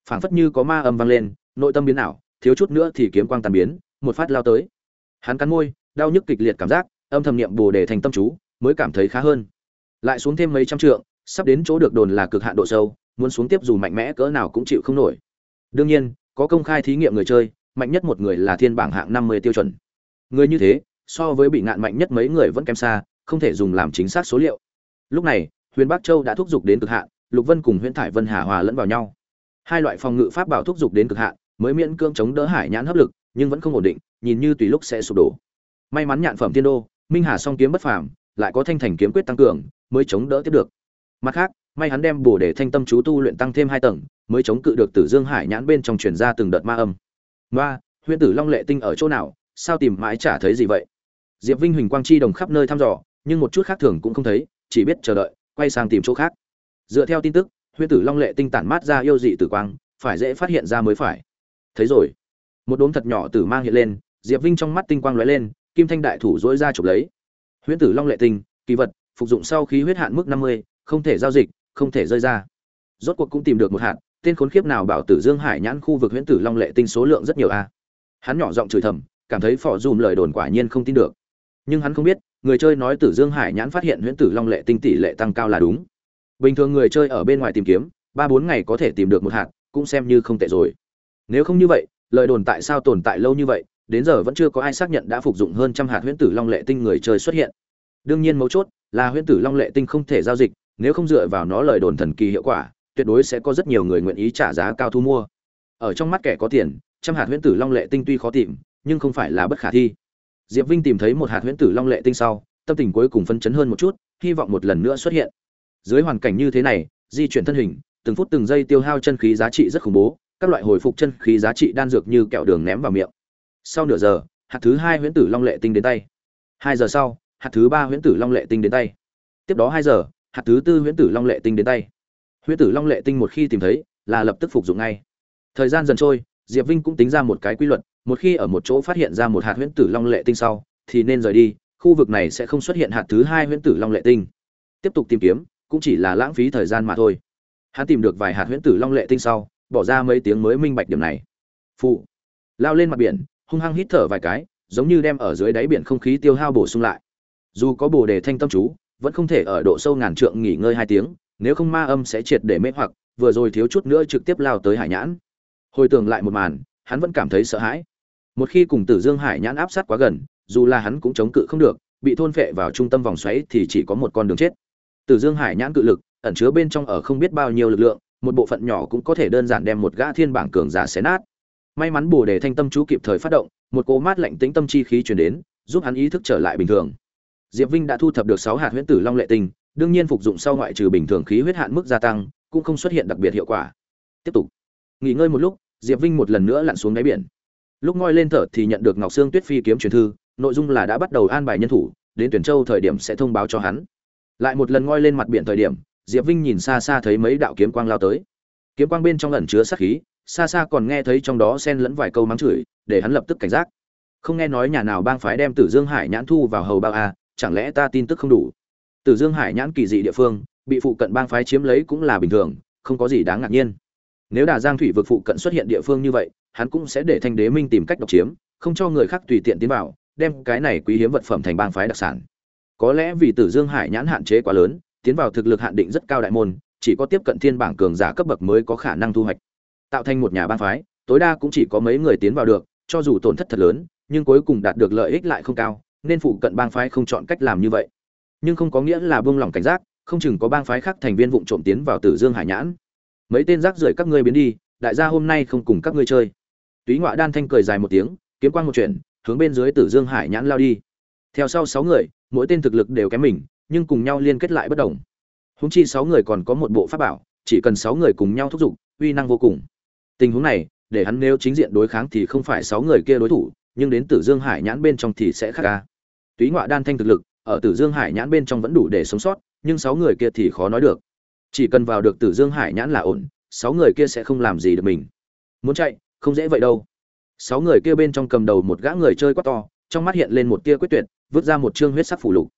Phảng phất như có ma âm vang lên, nội tâm biến ảo, thiếu chút nữa thì kiếm quang tàn biến, một phát lao tới. Hắn cắn môi, đau nhức kịch liệt cảm giác, âm thầm niệm bồ đề thành tâm chú, mới cảm thấy khá hơn. Lại xuống thêm mấy trăm trượng, sắp đến chỗ được đồn là cực hạn độ sâu, muốn xuống tiếp dù mạnh mẽ cỡ nào cũng chịu không nổi. Đương nhiên, có công khai thí nghiệm người chơi, mạnh nhất một người là thiên bảng hạng năm mươi tiêu chuẩn người như thế so với bị ngạn mạnh nhất mấy người vẫn kém xa không thể dùng làm chính xác số liệu. Lúc này huyền bắc châu đã thúc giục đến cực hạn lục vân cùng huyền thải vân hà hòa lẫn vào nhau. Hai loại phòng ngự pháp bảo thúc giục đến cực hạn mới miễn cưỡng chống đỡ hải nhãn hấp lực nhưng vẫn không ổn định nhìn như tùy lúc sẽ sụp đổ. May mắn nhạn phẩm tiên đô minh hà song kiếm bất phàm lại có thanh thành kiếm quyết tăng cường mới chống đỡ tiếp được. Mặt khác may hắn đem bổ để thanh tâm chú tu luyện tăng thêm hai tầng mới chống cự được tử dương hải nhãn bên trong truyền ra từng đợt ma âm. Ba, Huyền tử long lệ tinh ở chỗ nào? Sao tìm mãi chả thấy gì vậy? Diệp vinh huỳnh quang chi đồng khắp nơi thăm dò, nhưng một chút khác thường cũng không thấy, chỉ biết chờ đợi, quay sang tìm chỗ khác. Dựa theo tin tức, Huyễn tử long lệ tinh tản mát ra yêu dị tử quang, phải dễ phát hiện ra mới phải. Thấy rồi. Một đốm thật nhỏ tử mang hiện lên, diệp vinh trong mắt tinh quang lóe lên, kim thanh đại thủ dỗi ra chụp lấy. Huyễn tử long lệ tinh, kỳ vật, phục dụng sau khí huyết hạn mức năm mươi, không thể giao dịch, không thể rơi ra. Rốt cuộc cũng tìm được một hạn tên khốn khiếp nào bảo tử dương hải nhãn khu vực huyễn tử long lệ tinh số lượng rất nhiều a. Hắn nhỏ giọng chửi thầm cảm thấy phỏ dùm lời đồn quả nhiên không tin được. Nhưng hắn không biết, người chơi nói tử dương hải nhãn phát hiện huyễn tử long lệ tinh tỷ lệ tăng cao là đúng. Bình thường người chơi ở bên ngoài tìm kiếm, ba bốn ngày có thể tìm được một hạt, cũng xem như không tệ rồi. Nếu không như vậy, lời đồn tại sao tồn tại lâu như vậy, đến giờ vẫn chưa có ai xác nhận đã phục dụng hơn trăm hạt huyễn tử long lệ tinh người chơi xuất hiện. Đương nhiên mấu chốt là huyễn tử long lệ tinh không thể giao dịch, nếu không dựa vào nó lời đồn thần kỳ hiệu quả, tuyệt đối sẽ có rất nhiều người nguyện ý trả giá cao thu mua. Ở trong mắt kẻ có tiền, trăm hạt huyễn tử long lệ tinh tuy khó tìm nhưng không phải là bất khả thi. Diệp vinh tìm thấy một hạt huyễn tử long lệ tinh sau, tâm tình cuối cùng phấn chấn hơn một chút, hy vọng một lần nữa xuất hiện. Dưới hoàn cảnh như thế này, di chuyển thân hình, từng phút từng giây tiêu hao chân khí giá trị rất khủng bố, các loại hồi phục chân khí giá trị đan dược như kẹo đường ném vào miệng. Sau nửa giờ, hạt thứ hai huyễn tử long lệ tinh đến tay. Hai giờ sau, hạt thứ ba huyễn tử long lệ tinh đến tay. Tiếp đó hai giờ, hạt thứ tư huyễn tử long lệ tinh đến tay. Huyễn tử long lệ tinh một khi tìm thấy, là lập tức phục dụng ngay. Thời gian dần trôi, diệp vinh cũng tính ra một cái quy luật một khi ở một chỗ phát hiện ra một hạt huyễn tử long lệ tinh sau, thì nên rời đi, khu vực này sẽ không xuất hiện hạt thứ hai huyễn tử long lệ tinh. Tiếp tục tìm kiếm, cũng chỉ là lãng phí thời gian mà thôi. Hắn tìm được vài hạt huyễn tử long lệ tinh sau, bỏ ra mấy tiếng mới minh bạch điểm này. Phụ. Lao lên mặt biển, hung hăng hít thở vài cái, giống như đem ở dưới đáy biển không khí tiêu hao bổ sung lại. Dù có bồ đề thanh tâm chú, vẫn không thể ở độ sâu ngàn trượng nghỉ ngơi hai tiếng, nếu không ma âm sẽ triệt để mê hoặc, vừa rồi thiếu chút nữa trực tiếp lao tới hải nhãn. Hồi tưởng lại một màn, hắn vẫn cảm thấy sợ hãi một khi cùng tử dương hải nhãn áp sát quá gần, dù là hắn cũng chống cự không được, bị thôn phệ vào trung tâm vòng xoáy thì chỉ có một con đường chết. Tử dương hải nhãn cự lực, ẩn chứa bên trong ở không biết bao nhiêu lực lượng, một bộ phận nhỏ cũng có thể đơn giản đem một gã thiên bảng cường giả xé nát. May mắn bồ đề thanh tâm chú kịp thời phát động, một cỗ mát lạnh tính tâm chi khí truyền đến, giúp hắn ý thức trở lại bình thường. Diệp vinh đã thu thập được sáu hạt huyễn tử long lệ tinh, đương nhiên phục dụng sau ngoại trừ bình thường khí huyết hạn mức gia tăng, cũng không xuất hiện đặc biệt hiệu quả. Tiếp tục. Nghỉ ngơi một lúc, diệp vinh một lần nữa lặn xuống đáy biển lúc ngoi lên thở thì nhận được ngọc sương tuyết phi kiếm truyền thư, nội dung là đã bắt đầu an bài nhân thủ, đến tuyển châu thời điểm sẽ thông báo cho hắn. Lại một lần ngoi lên mặt biển thời điểm, diệp vinh nhìn xa xa thấy mấy đạo kiếm quang lao tới. Kiếm quang bên trong ẩn chứa sát khí, xa xa còn nghe thấy trong đó xen lẫn vài câu mắng chửi, để hắn lập tức cảnh giác. Không nghe nói nhà nào bang phái đem tử dương hải nhãn thu vào hầu bao a, chẳng lẽ ta tin tức không đủ? Tử dương hải nhãn kỳ dị địa phương, bị phụ cận bang phái chiếm lấy cũng là bình thường, không có gì đáng ngạc nhiên. Nếu đà giang thủy vực phụ cận xuất hiện địa phương như vậy hắn cũng sẽ để thanh đế minh tìm cách độc chiếm, không cho người khác tùy tiện tiến vào, đem cái này quý hiếm vật phẩm thành bang phái đặc sản. Có lẽ vì tử dương hải nhãn hạn chế quá lớn, tiến vào thực lực hạn định rất cao đại môn, chỉ có tiếp cận thiên bảng cường giả cấp bậc mới có khả năng thu hoạch. Tạo thành một nhà bang phái, tối đa cũng chỉ có mấy người tiến vào được, cho dù tổn thất thật lớn, nhưng cuối cùng đạt được lợi ích lại không cao, nên phụ cận bang phái không chọn cách làm như vậy. Nhưng không có nghĩa là buông lỏng cảnh giác, không chừng có bang phái khác thành viên vụng trộm tiến vào tử dương hải nhãn. Mấy tên rác rưởi các ngươi biến đi, đại gia hôm nay không cùng các ngươi chơi túy ngoại đan thanh cười dài một tiếng, kiếm quang một chuyện hướng bên dưới tử dương hải nhãn lao đi. Theo sau sáu người, mỗi tên thực lực đều kém mình, nhưng cùng nhau liên kết lại bất đồng. Húng chi sáu người còn có một bộ pháp bảo, chỉ cần sáu người cùng nhau thúc giục, uy năng vô cùng. Tình huống này, để hắn nếu chính diện đối kháng thì không phải sáu người kia đối thủ, nhưng đến tử dương hải nhãn bên trong thì sẽ khác ca túy ngoại đan thanh thực lực, ở tử dương hải nhãn bên trong vẫn đủ để sống sót, nhưng sáu người kia thì khó nói được. Chỉ cần vào được tử dương hải nhãn là ổn, sáu người kia sẽ không làm gì được mình. Muốn chạy không dễ vậy đâu. Sáu người kia bên trong cầm đầu một gã người chơi quá to, trong mắt hiện lên một tia quyết tuyệt, vứt ra một chương huyết sắc phủ lục.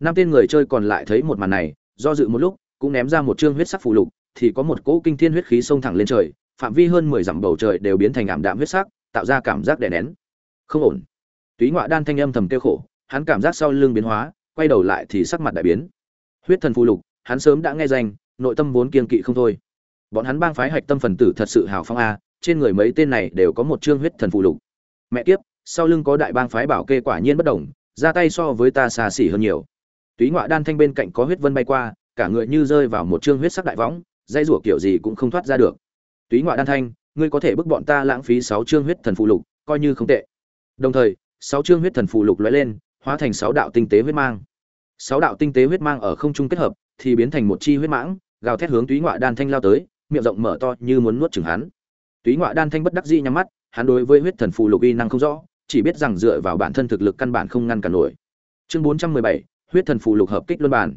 Năm tên người chơi còn lại thấy một màn này, do dự một lúc, cũng ném ra một chương huyết sắc phủ lục, thì có một cỗ kinh thiên huyết khí xông thẳng lên trời, phạm vi hơn mười dặm bầu trời đều biến thành ảm đạm huyết sắc, tạo ra cảm giác đè nén. Không ổn. Túy ngoại đan thanh âm thầm kêu khổ, hắn cảm giác sau lưng biến hóa, quay đầu lại thì sắc mặt đại biến. Huyết thần phù lục, hắn sớm đã nghe danh, nội tâm vốn kiên kỵ không thôi. Bọn hắn bang phái hạch tâm phần tử thật sự hào phong a trên người mấy tên này đều có một chương huyết thần phụ lục. Mẹ kiếp, sau lưng có đại bang phái bảo kê quả nhiên bất đồng, ra tay so với ta xa xỉ hơn nhiều. Túy ngoại đan thanh bên cạnh có huyết vân bay qua, cả người như rơi vào một chương huyết sắc đại võng dây rủa kiểu gì cũng không thoát ra được. Túy ngoại đan thanh, ngươi có thể bức bọn ta lãng phí sáu chương huyết thần phụ lục, coi như không tệ. Đồng thời, sáu chương huyết thần phụ lục lóe lên, hóa thành sáu đạo tinh tế huyết mang. Sáu đạo tinh tế huyết mang ở không trung kết hợp, thì biến thành một chi huyết mãng, gào thét hướng túy ngoại đan thanh lao tới, miệng rộng mở to như muốn nuốt chửng hắn túy ngoại đan thanh bất đắc dĩ nhắm mắt, hắn đối với huyết thần phù lục uy năng không rõ, chỉ biết rằng dựa vào bản thân thực lực căn bản không ngăn cản nổi. Chương bốn trăm mười bảy, huyết thần phù lục hợp kích luân bản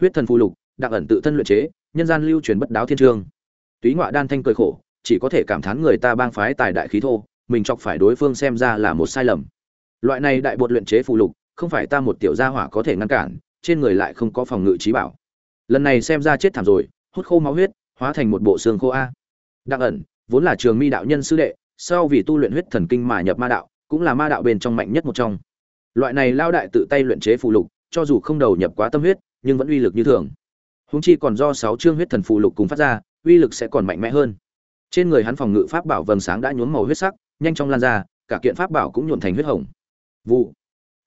huyết thần phù lục, đặc ẩn tự thân luyện chế, nhân gian lưu truyền bất đáo thiên trương túy ngoại đan thanh cười khổ, chỉ có thể cảm thán người ta bang phái tài đại khí thô, mình chọc phải đối phương xem ra là một sai lầm. Loại này đại bột luyện chế phù lục, không phải ta một tiểu gia hỏa có thể ngăn cản, trên người lại không có phòng ngự trí bảo. Lần này xem ra chết thảm rồi, hút khô máu huyết, hóa thành một bộ xương khô a. Đặc ẩn vốn là trường mi đạo nhân sư đệ, sau vì tu luyện huyết thần kinh mà nhập ma đạo, cũng là ma đạo bên trong mạnh nhất một trong. Loại này lao đại tự tay luyện chế phù lục, cho dù không đầu nhập quá tâm huyết, nhưng vẫn uy lực như thường. Húng chi còn do sáu chương huyết thần phù lục cùng phát ra, uy lực sẽ còn mạnh mẽ hơn. Trên người hắn phòng ngự pháp bảo vầng sáng đã nhuốm màu huyết sắc, nhanh chóng lan ra, cả kiện pháp bảo cũng nhuộn thành huyết hồng. Vụ.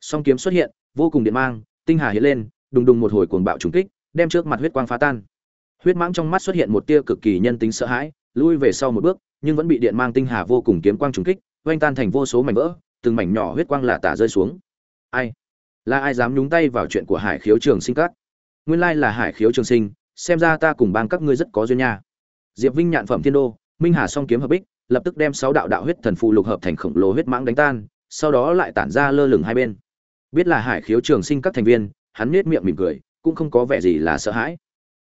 Song kiếm xuất hiện, vô cùng điện mang, tinh hà hiện lên, đùng đùng một hồi cuồng bạo trùng kích, đem trước mặt huyết quang phá tan. Huyết mãng trong mắt xuất hiện một tia cực kỳ nhân tính sợ hãi lui về sau một bước, nhưng vẫn bị điện mang tinh hà vô cùng kiếm quang trùng kích, oanh tan thành vô số mảnh vỡ, từng mảnh nhỏ huyết quang lả tả rơi xuống. Ai? Là ai dám nhúng tay vào chuyện của hải khiếu trường sinh các? Nguyên lai là hải khiếu trường sinh, xem ra ta cùng bang các ngươi rất có duyên nha. Diệp vinh nhạn phẩm thiên đô, minh hà song kiếm hợp bích, lập tức đem sáu đạo đạo huyết thần phụ lục hợp thành khổng lồ huyết mãng đánh tan, sau đó lại tản ra lơ lửng hai bên. Biết là hải khiếu trường sinh các thành viên, hắn nết miệng mỉm cười, cũng không có vẻ gì là sợ hãi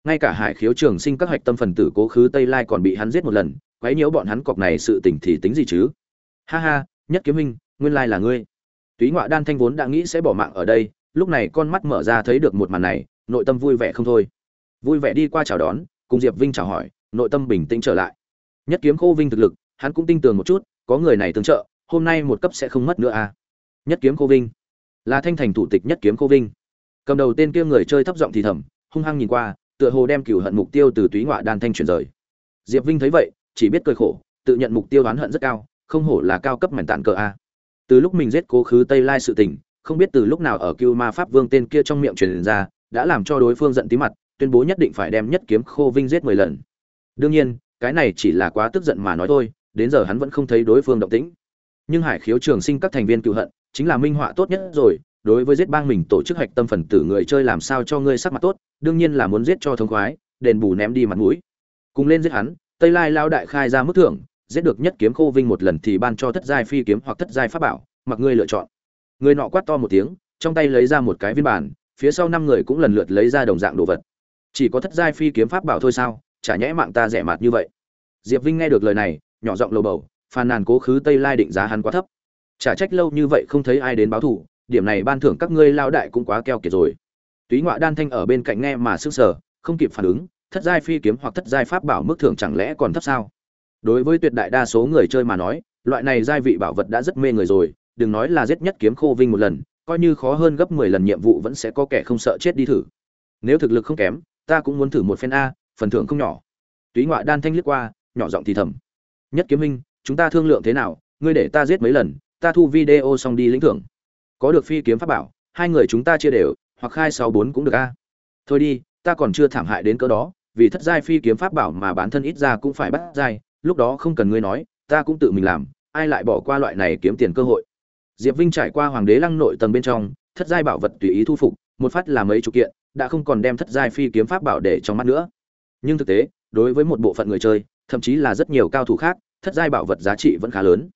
ngay cả hải khiếu trường sinh các hạch tâm phần tử cố khứ tây lai còn bị hắn giết một lần, quấy nhiễu bọn hắn cọc này sự tình thì tính gì chứ? Ha ha, nhất kiếm minh, nguyên lai là ngươi. Túy ngoại đan thanh vốn đã nghĩ sẽ bỏ mạng ở đây, lúc này con mắt mở ra thấy được một màn này, nội tâm vui vẻ không thôi. Vui vẻ đi qua chào đón, cùng diệp vinh chào hỏi, nội tâm bình tĩnh trở lại. Nhất kiếm khô vinh thực lực, hắn cũng tin tưởng một chút, có người này tương trợ, hôm nay một cấp sẽ không mất nữa à. Nhất kiếm khô vinh. Là thanh thành thủ tịch nhất kiếm khô vinh. Cầm đầu tên kia người chơi thấp giọng thì thầm, hung hăng nhìn qua tựa hồ đem cửu hận mục tiêu từ túy ngọa đan thanh chuyển rời. Diệp vinh thấy vậy, chỉ biết cười khổ, tự nhận mục tiêu oán hận rất cao, không hổ là cao cấp mảnh tạn cờ a. Từ lúc mình giết cố khứ tây lai sự tình, không biết từ lúc nào ở cưu ma pháp vương tên kia trong miệng truyền ra, đã làm cho đối phương giận tí mặt, tuyên bố nhất định phải đem nhất kiếm khô vinh giết mười lần. Đương nhiên, cái này chỉ là quá tức giận mà nói thôi, đến giờ hắn vẫn không thấy đối phương động tĩnh. Nhưng hải khiếu trường sinh các thành viên cựu hận, chính là minh họa tốt nhất rồi đối với giết bang mình tổ chức hạch tâm phần tử người chơi làm sao cho ngươi sắc mặt tốt, đương nhiên là muốn giết cho thông khoái, đền bù ném đi mặt mũi. Cùng lên giết hắn, tây lai lao đại khai ra mức thưởng, giết được nhất kiếm khô vinh một lần thì ban cho thất giai phi kiếm hoặc thất giai pháp bảo, mặc ngươi lựa chọn. Người nọ quát to một tiếng, trong tay lấy ra một cái viên bản phía sau năm người cũng lần lượt lấy ra đồng dạng đồ vật. Chỉ có thất giai phi kiếm pháp bảo thôi sao, chả nhẽ mạng ta rẻ mạt như vậy. Diệp vinh nghe được lời này, nhỏ giọng lầu bầu, phàn nàn cố khứ tây lai định giá hắn quá thấp. Chả trách lâu như vậy không thấy ai đến báo thù điểm này ban thưởng các ngươi lao đại cũng quá keo kiệt rồi. Túy ngoại đan thanh ở bên cạnh nghe mà sức sở không kịp phản ứng, thất giai phi kiếm hoặc thất giai pháp bảo mức thưởng chẳng lẽ còn thấp sao? Đối với tuyệt đại đa số người chơi mà nói, loại này giai vị bảo vật đã rất mê người rồi, đừng nói là giết nhất kiếm khô vinh một lần, coi như khó hơn gấp mười lần nhiệm vụ vẫn sẽ có kẻ không sợ chết đi thử. Nếu thực lực không kém, ta cũng muốn thử một phen a, phần thưởng không nhỏ. Túy ngoại đan thanh liếc qua, nhỏ giọng thì thầm. Nhất kiếm minh chúng ta thương lượng thế nào? Ngươi để ta giết mấy lần, ta thu video xong đi lĩnh thưởng có được phi kiếm pháp bảo, hai người chúng ta chia đều, hoặc khai sáu bốn cũng được a. Thôi đi, ta còn chưa thảm hại đến cỡ đó, vì thất giai phi kiếm pháp bảo mà bản thân ít ra cũng phải bắt giai, lúc đó không cần ngươi nói, ta cũng tự mình làm, ai lại bỏ qua loại này kiếm tiền cơ hội. Diệp vinh trải qua hoàng đế lăng nội tầng bên trong, thất giai bảo vật tùy ý thu phục, một phát là mấy chục kiện, đã không còn đem thất giai phi kiếm pháp bảo để trong mắt nữa. Nhưng thực tế, đối với một bộ phận người chơi, thậm chí là rất nhiều cao thủ khác, thất giai bảo vật giá trị vẫn khá lớn.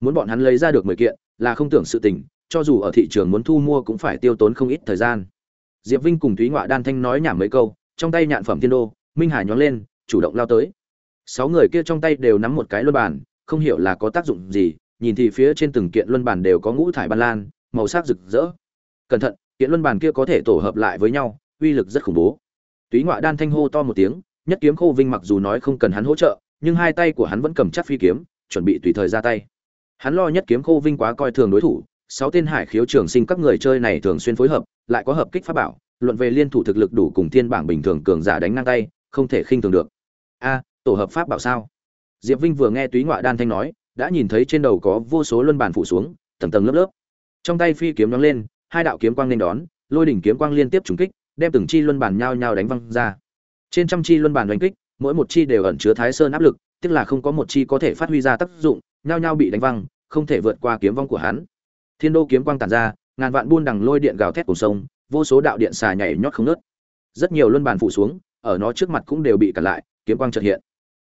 Muốn bọn hắn lấy ra được mười kiện, là không tưởng sự tình cho dù ở thị trường muốn thu mua cũng phải tiêu tốn không ít thời gian. Diệp vinh cùng thúy ngoại đan thanh nói nhảm mấy câu, trong tay nhạn phẩm thiên đô, minh Hải nhón lên, chủ động lao tới. Sáu người kia trong tay đều nắm một cái luân bàn, không hiểu là có tác dụng gì, nhìn thì phía trên từng kiện luân bàn đều có ngũ thải ban lan, màu sắc rực rỡ. Cẩn thận, kiện luân bàn kia có thể tổ hợp lại với nhau, uy lực rất khủng bố. Túy ngoại đan thanh hô to một tiếng, nhất kiếm khô vinh mặc dù nói không cần hắn hỗ trợ, nhưng hai tay của hắn vẫn cầm chắc phi kiếm, chuẩn bị tùy thời ra tay. Hắn lo nhất kiếm khô vinh quá coi thường đối thủ sáu tên hải khiếu trường sinh các người chơi này thường xuyên phối hợp, lại có hợp kích pháp bảo, luận về liên thủ thực lực đủ cùng thiên bảng bình thường cường giả đánh ngang tay, không thể khinh thường được. A, tổ hợp pháp bảo sao? Diệp vinh vừa nghe túy ngoại đan thanh nói, đã nhìn thấy trên đầu có vô số luân bản phủ xuống, tầng tầng lớp lớp. Trong tay phi kiếm nóng lên, hai đạo kiếm quang nên đón, lôi đỉnh kiếm quang liên tiếp trúng kích, đem từng chi luân bản nhao nhao đánh văng ra. Trên trăm chi luân bản đánh kích, mỗi một chi đều ẩn chứa thái sơn áp lực, tức là không có một chi có thể phát huy ra tác dụng, nhao nhao bị đánh văng, không thể vượt qua kiếm vong của hắn thiên đô kiếm quang tàn ra, ngàn vạn buôn đằng lôi điện gào thét cùng sông, vô số đạo điện xà nhảy nhót không nớt rất nhiều luân bàn phủ xuống, ở nó trước mặt cũng đều bị cản lại, kiếm quang chợt hiện.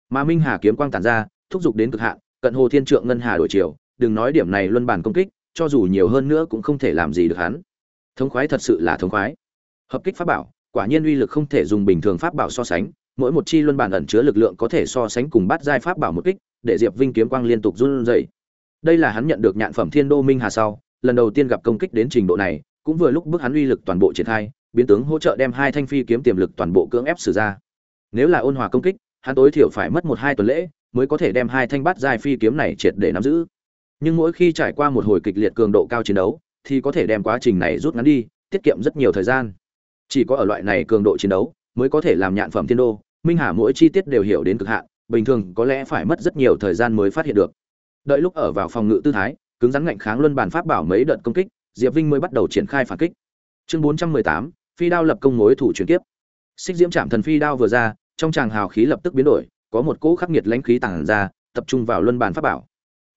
Mà minh hà kiếm quang tàn ra, thúc giục đến cực hạn, cận hồ thiên trượng ngân hà đổi chiều, đừng nói điểm này luân bàn công kích, cho dù nhiều hơn nữa cũng không thể làm gì được hắn. Thống khoái thật sự là thống khoái. Hợp kích pháp bảo, quả nhiên uy lực không thể dùng bình thường pháp bảo so sánh, mỗi một chi luân bàn ẩn chứa lực lượng có thể so sánh cùng bát giai pháp bảo một kích, để diệp vinh kiếm quang liên tục run rẩy. Đây là hắn nhận được nhạn phẩm thiên đô minh hà sau lần đầu tiên gặp công kích đến trình độ này, cũng vừa lúc bước hắn uy lực toàn bộ triển khai, biến tướng hỗ trợ đem hai thanh phi kiếm tiềm lực toàn bộ cưỡng ép sử ra. Nếu là ôn hòa công kích, hắn tối thiểu phải mất một hai tuần lễ mới có thể đem hai thanh bát giai phi kiếm này triệt để nắm giữ. Nhưng mỗi khi trải qua một hồi kịch liệt cường độ cao chiến đấu, thì có thể đem quá trình này rút ngắn đi, tiết kiệm rất nhiều thời gian. Chỉ có ở loại này cường độ chiến đấu mới có thể làm nhạn phẩm thiên đô, minh hà mỗi chi tiết đều hiểu đến cực hạn, bình thường có lẽ phải mất rất nhiều thời gian mới phát hiện được. Đợi lúc ở vào phòng ngự tư thái cứng rắn ngạnh kháng luân bàn pháp bảo mấy đợt công kích, diệp vinh mới bắt đầu triển khai phản kích. Chương bốn trăm mười tám, phi đao lập công mối thủ chuyển tiếp xích diễm trạm thần phi đao vừa ra, trong tràng hào khí lập tức biến đổi, có một cỗ khắc nghiệt lãnh khí tản ra, tập trung vào luân bàn pháp bảo.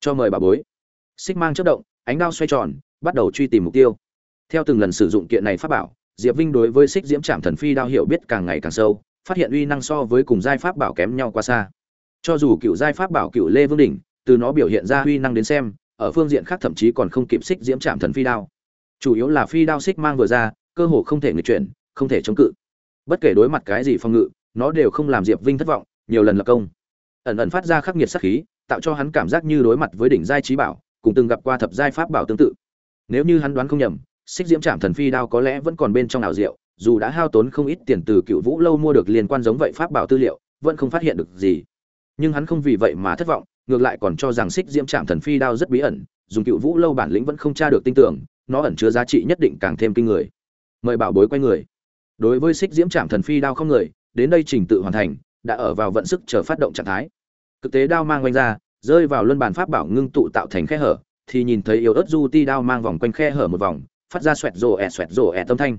Cho mời bà bối. Xích mang chất động, ánh đao xoay tròn, bắt đầu truy tìm mục tiêu. Theo từng lần sử dụng kiện này pháp bảo, diệp vinh đối với xích diễm trạm thần phi đao hiểu biết càng ngày càng sâu, phát hiện uy năng so với cùng giai pháp bảo kém nhau quá xa. Cho dù cựu giai pháp bảo cựu lê vương đỉnh, từ nó biểu hiện ra uy năng đến xem ở phương diện khác thậm chí còn không kịp xích diễm trạm thần phi đao. Chủ yếu là phi đao xích mang vừa ra, cơ hồ không thể nghịch chuyển, không thể chống cự. Bất kể đối mặt cái gì phong ngự, nó đều không làm diệp vinh thất vọng, nhiều lần lập công. Ẩn ẩn phát ra khắc nghiệt sắc khí, tạo cho hắn cảm giác như đối mặt với đỉnh giai trí bảo, cùng từng gặp qua thập giai pháp bảo tương tự. Nếu như hắn đoán không nhầm, xích diễm trạm thần phi đao có lẽ vẫn còn bên trong ảo diệu, dù đã hao tốn không ít tiền từ cựu vũ lâu mua được liên quan giống vậy pháp bảo tư liệu, vẫn không phát hiện được gì. Nhưng hắn không vì vậy mà thất vọng ngược lại còn cho rằng xích diễm trạm thần phi đao rất bí ẩn, dùng cựu vũ lâu bản lĩnh vẫn không tra được tin tưởng, nó ẩn chứa giá trị nhất định càng thêm kinh người. Mời bảo bối quay người. Đối với xích diễm trạm thần phi đao không người, đến đây trình tự hoàn thành, đã ở vào vận sức chờ phát động trạng thái. Thực tế đao mang quanh ra, rơi vào luân bàn pháp bảo ngưng tụ tạo thành khe hở, thì nhìn thấy yếu ớt du ti đao mang vòng quanh khe hở một vòng, phát ra xoẹt rồ ẹ xoẹt rồ ẹ tâm thanh.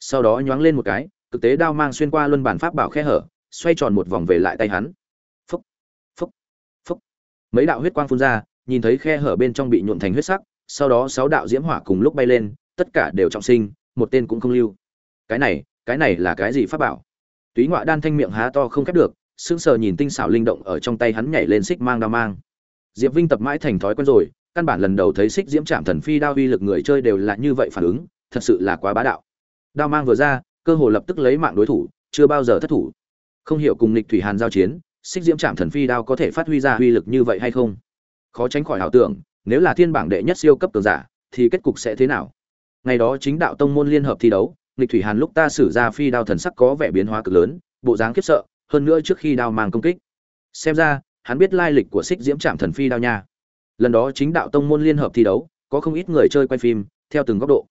Sau đó nhoáng lên một cái thực tế đao mang xuyên qua luân bàn pháp bảo khe hở, xoay tròn một vòng về lại tay hắn mấy đạo huyết quang phun ra, nhìn thấy khe hở bên trong bị nhuộn thành huyết sắc, sau đó sáu đạo diễm hỏa cùng lúc bay lên, tất cả đều trọng sinh, một tên cũng không lưu. Cái này cái này là cái gì pháp bảo? Túy ngoại đan thanh miệng há to không khép được, sững sờ nhìn tinh xảo linh động ở trong tay hắn nhảy lên xích mang đao mang. Diệp vinh tập mãi thành thói quen rồi, căn bản lần đầu thấy xích diễm trạm thần phi đao uy lực người chơi đều là như vậy phản ứng, thật sự là quá bá đạo. Đao mang vừa ra, cơ hồ lập tức lấy mạng đối thủ, chưa bao giờ thất thủ. Không hiểu cùng nịch thủy hàn giao chiến xích diễm trạm thần phi đao có thể phát huy ra uy lực như vậy hay không? Khó tránh khỏi ảo tưởng, nếu là thiên bảng đệ nhất siêu cấp cường giả, thì kết cục sẽ thế nào? Ngày đó chính đạo tông môn liên hợp thi đấu nghịch thủy hàn lúc ta sử ra phi đao thần sắc có vẻ biến hóa cực lớn, bộ dáng khiếp sợ, hơn nữa trước khi đao mang công kích. Xem ra, hắn biết lai lịch của xích diễm trạm thần phi đao nha. Lần đó chính đạo tông môn liên hợp thi đấu, có không ít người chơi quay phim, theo từng góc độ.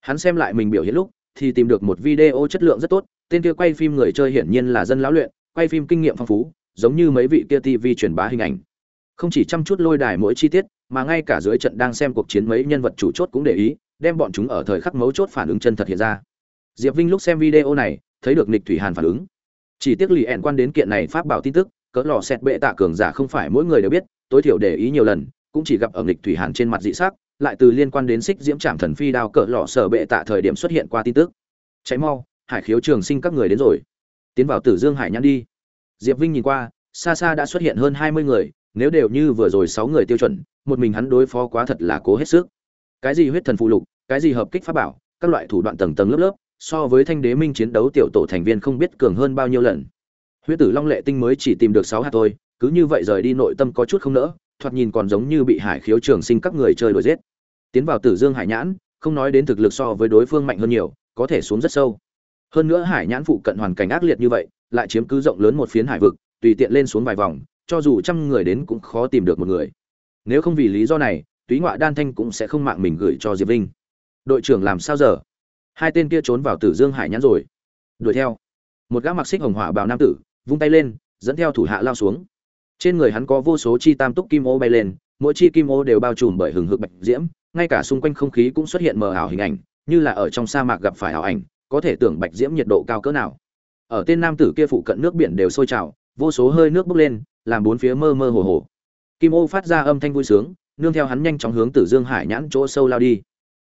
Hắn xem lại mình biểu hiện lúc, thì tìm được một video chất lượng rất tốt, tên kia quay phim người chơi hiển nhiên là dân lão luyện, quay phim kinh nghiệm phong phú giống như mấy vị kia tv truyền bá hình ảnh. Không chỉ chăm chút lôi đài mỗi chi tiết, mà ngay cả dưới trận đang xem cuộc chiến mấy nhân vật chủ chốt cũng để ý, đem bọn chúng ở thời khắc mấu chốt phản ứng chân thật hiện ra. Diệp vinh lúc xem video này, thấy được nịch thủy hàn phản ứng. Chỉ tiếc lì ẻn quan đến kiện này pháp bảo tin tức, cỡ lò xét bệ tạ cường giả không phải mỗi người đều biết, tối thiểu để ý nhiều lần, cũng chỉ gặp ở nghịch thủy hàn trên mặt dị sắc, lại từ liên quan đến xích diễm trạm thần phi đao cỡ lọ sở bệ tạ thời điểm xuất hiện qua tin tức. Cháy mau, hải khiếu trường sinh các người đến rồi. Tiến vào tử dương hải nhãn đi diệp vinh nhìn qua, xa xa đã xuất hiện hơn hai mươi người, nếu đều như vừa rồi sáu người tiêu chuẩn, một mình hắn đối phó quá thật là cố hết sức. Cái gì huyết thần phụ lục, cái gì hợp kích pháp bảo, các loại thủ đoạn tầng tầng lớp lớp, so với thanh đế minh chiến đấu tiểu tổ thành viên không biết cường hơn bao nhiêu lần. Huyết tử long lệ tinh mới chỉ tìm được sáu hạt thôi, cứ như vậy rời đi nội tâm có chút không nỡ, thoạt nhìn còn giống như bị hải khiếu trường sinh các người chơi đuổi giết. Tiến vào tử dương hải nhãn, không nói đến thực lực so với đối phương mạnh hơn nhiều, có thể xuống rất sâu. Hơn nữa hải nhãn phụ cận hoàn cảnh ác liệt như vậy lại chiếm cứ rộng lớn một phiến hải vực, tùy tiện lên xuống vài vòng, cho dù trăm người đến cũng khó tìm được một người. Nếu không vì lý do này, túy ngoại đan thanh cũng sẽ không mạng mình gửi cho diệp vinh. Đội trưởng làm sao giờ? Hai tên kia trốn vào tử dương hải nhãn rồi. Đuổi theo. Một gã mặc xích hồng hỏa bào nam tử, vung tay lên, dẫn theo thủ hạ lao xuống. Trên người hắn có vô số chi tam túc kim ô bay lên, mỗi chi kim ô đều bao trùm bởi hừng hực bạch diễm, ngay cả xung quanh không khí cũng xuất hiện mờ ảo hình ảnh, như là ở trong sa mạc gặp phải ảo ảnh, có thể tưởng bạch diễm nhiệt độ cao cỡ nào ở tên nam tử kia phụ cận nước biển đều sôi trào, vô số hơi nước bốc lên, làm bốn phía mơ mơ hồ hồ. Kim ô phát ra âm thanh vui sướng, nương theo hắn nhanh chóng hướng tử dương hải nhãn chỗ sâu lao đi.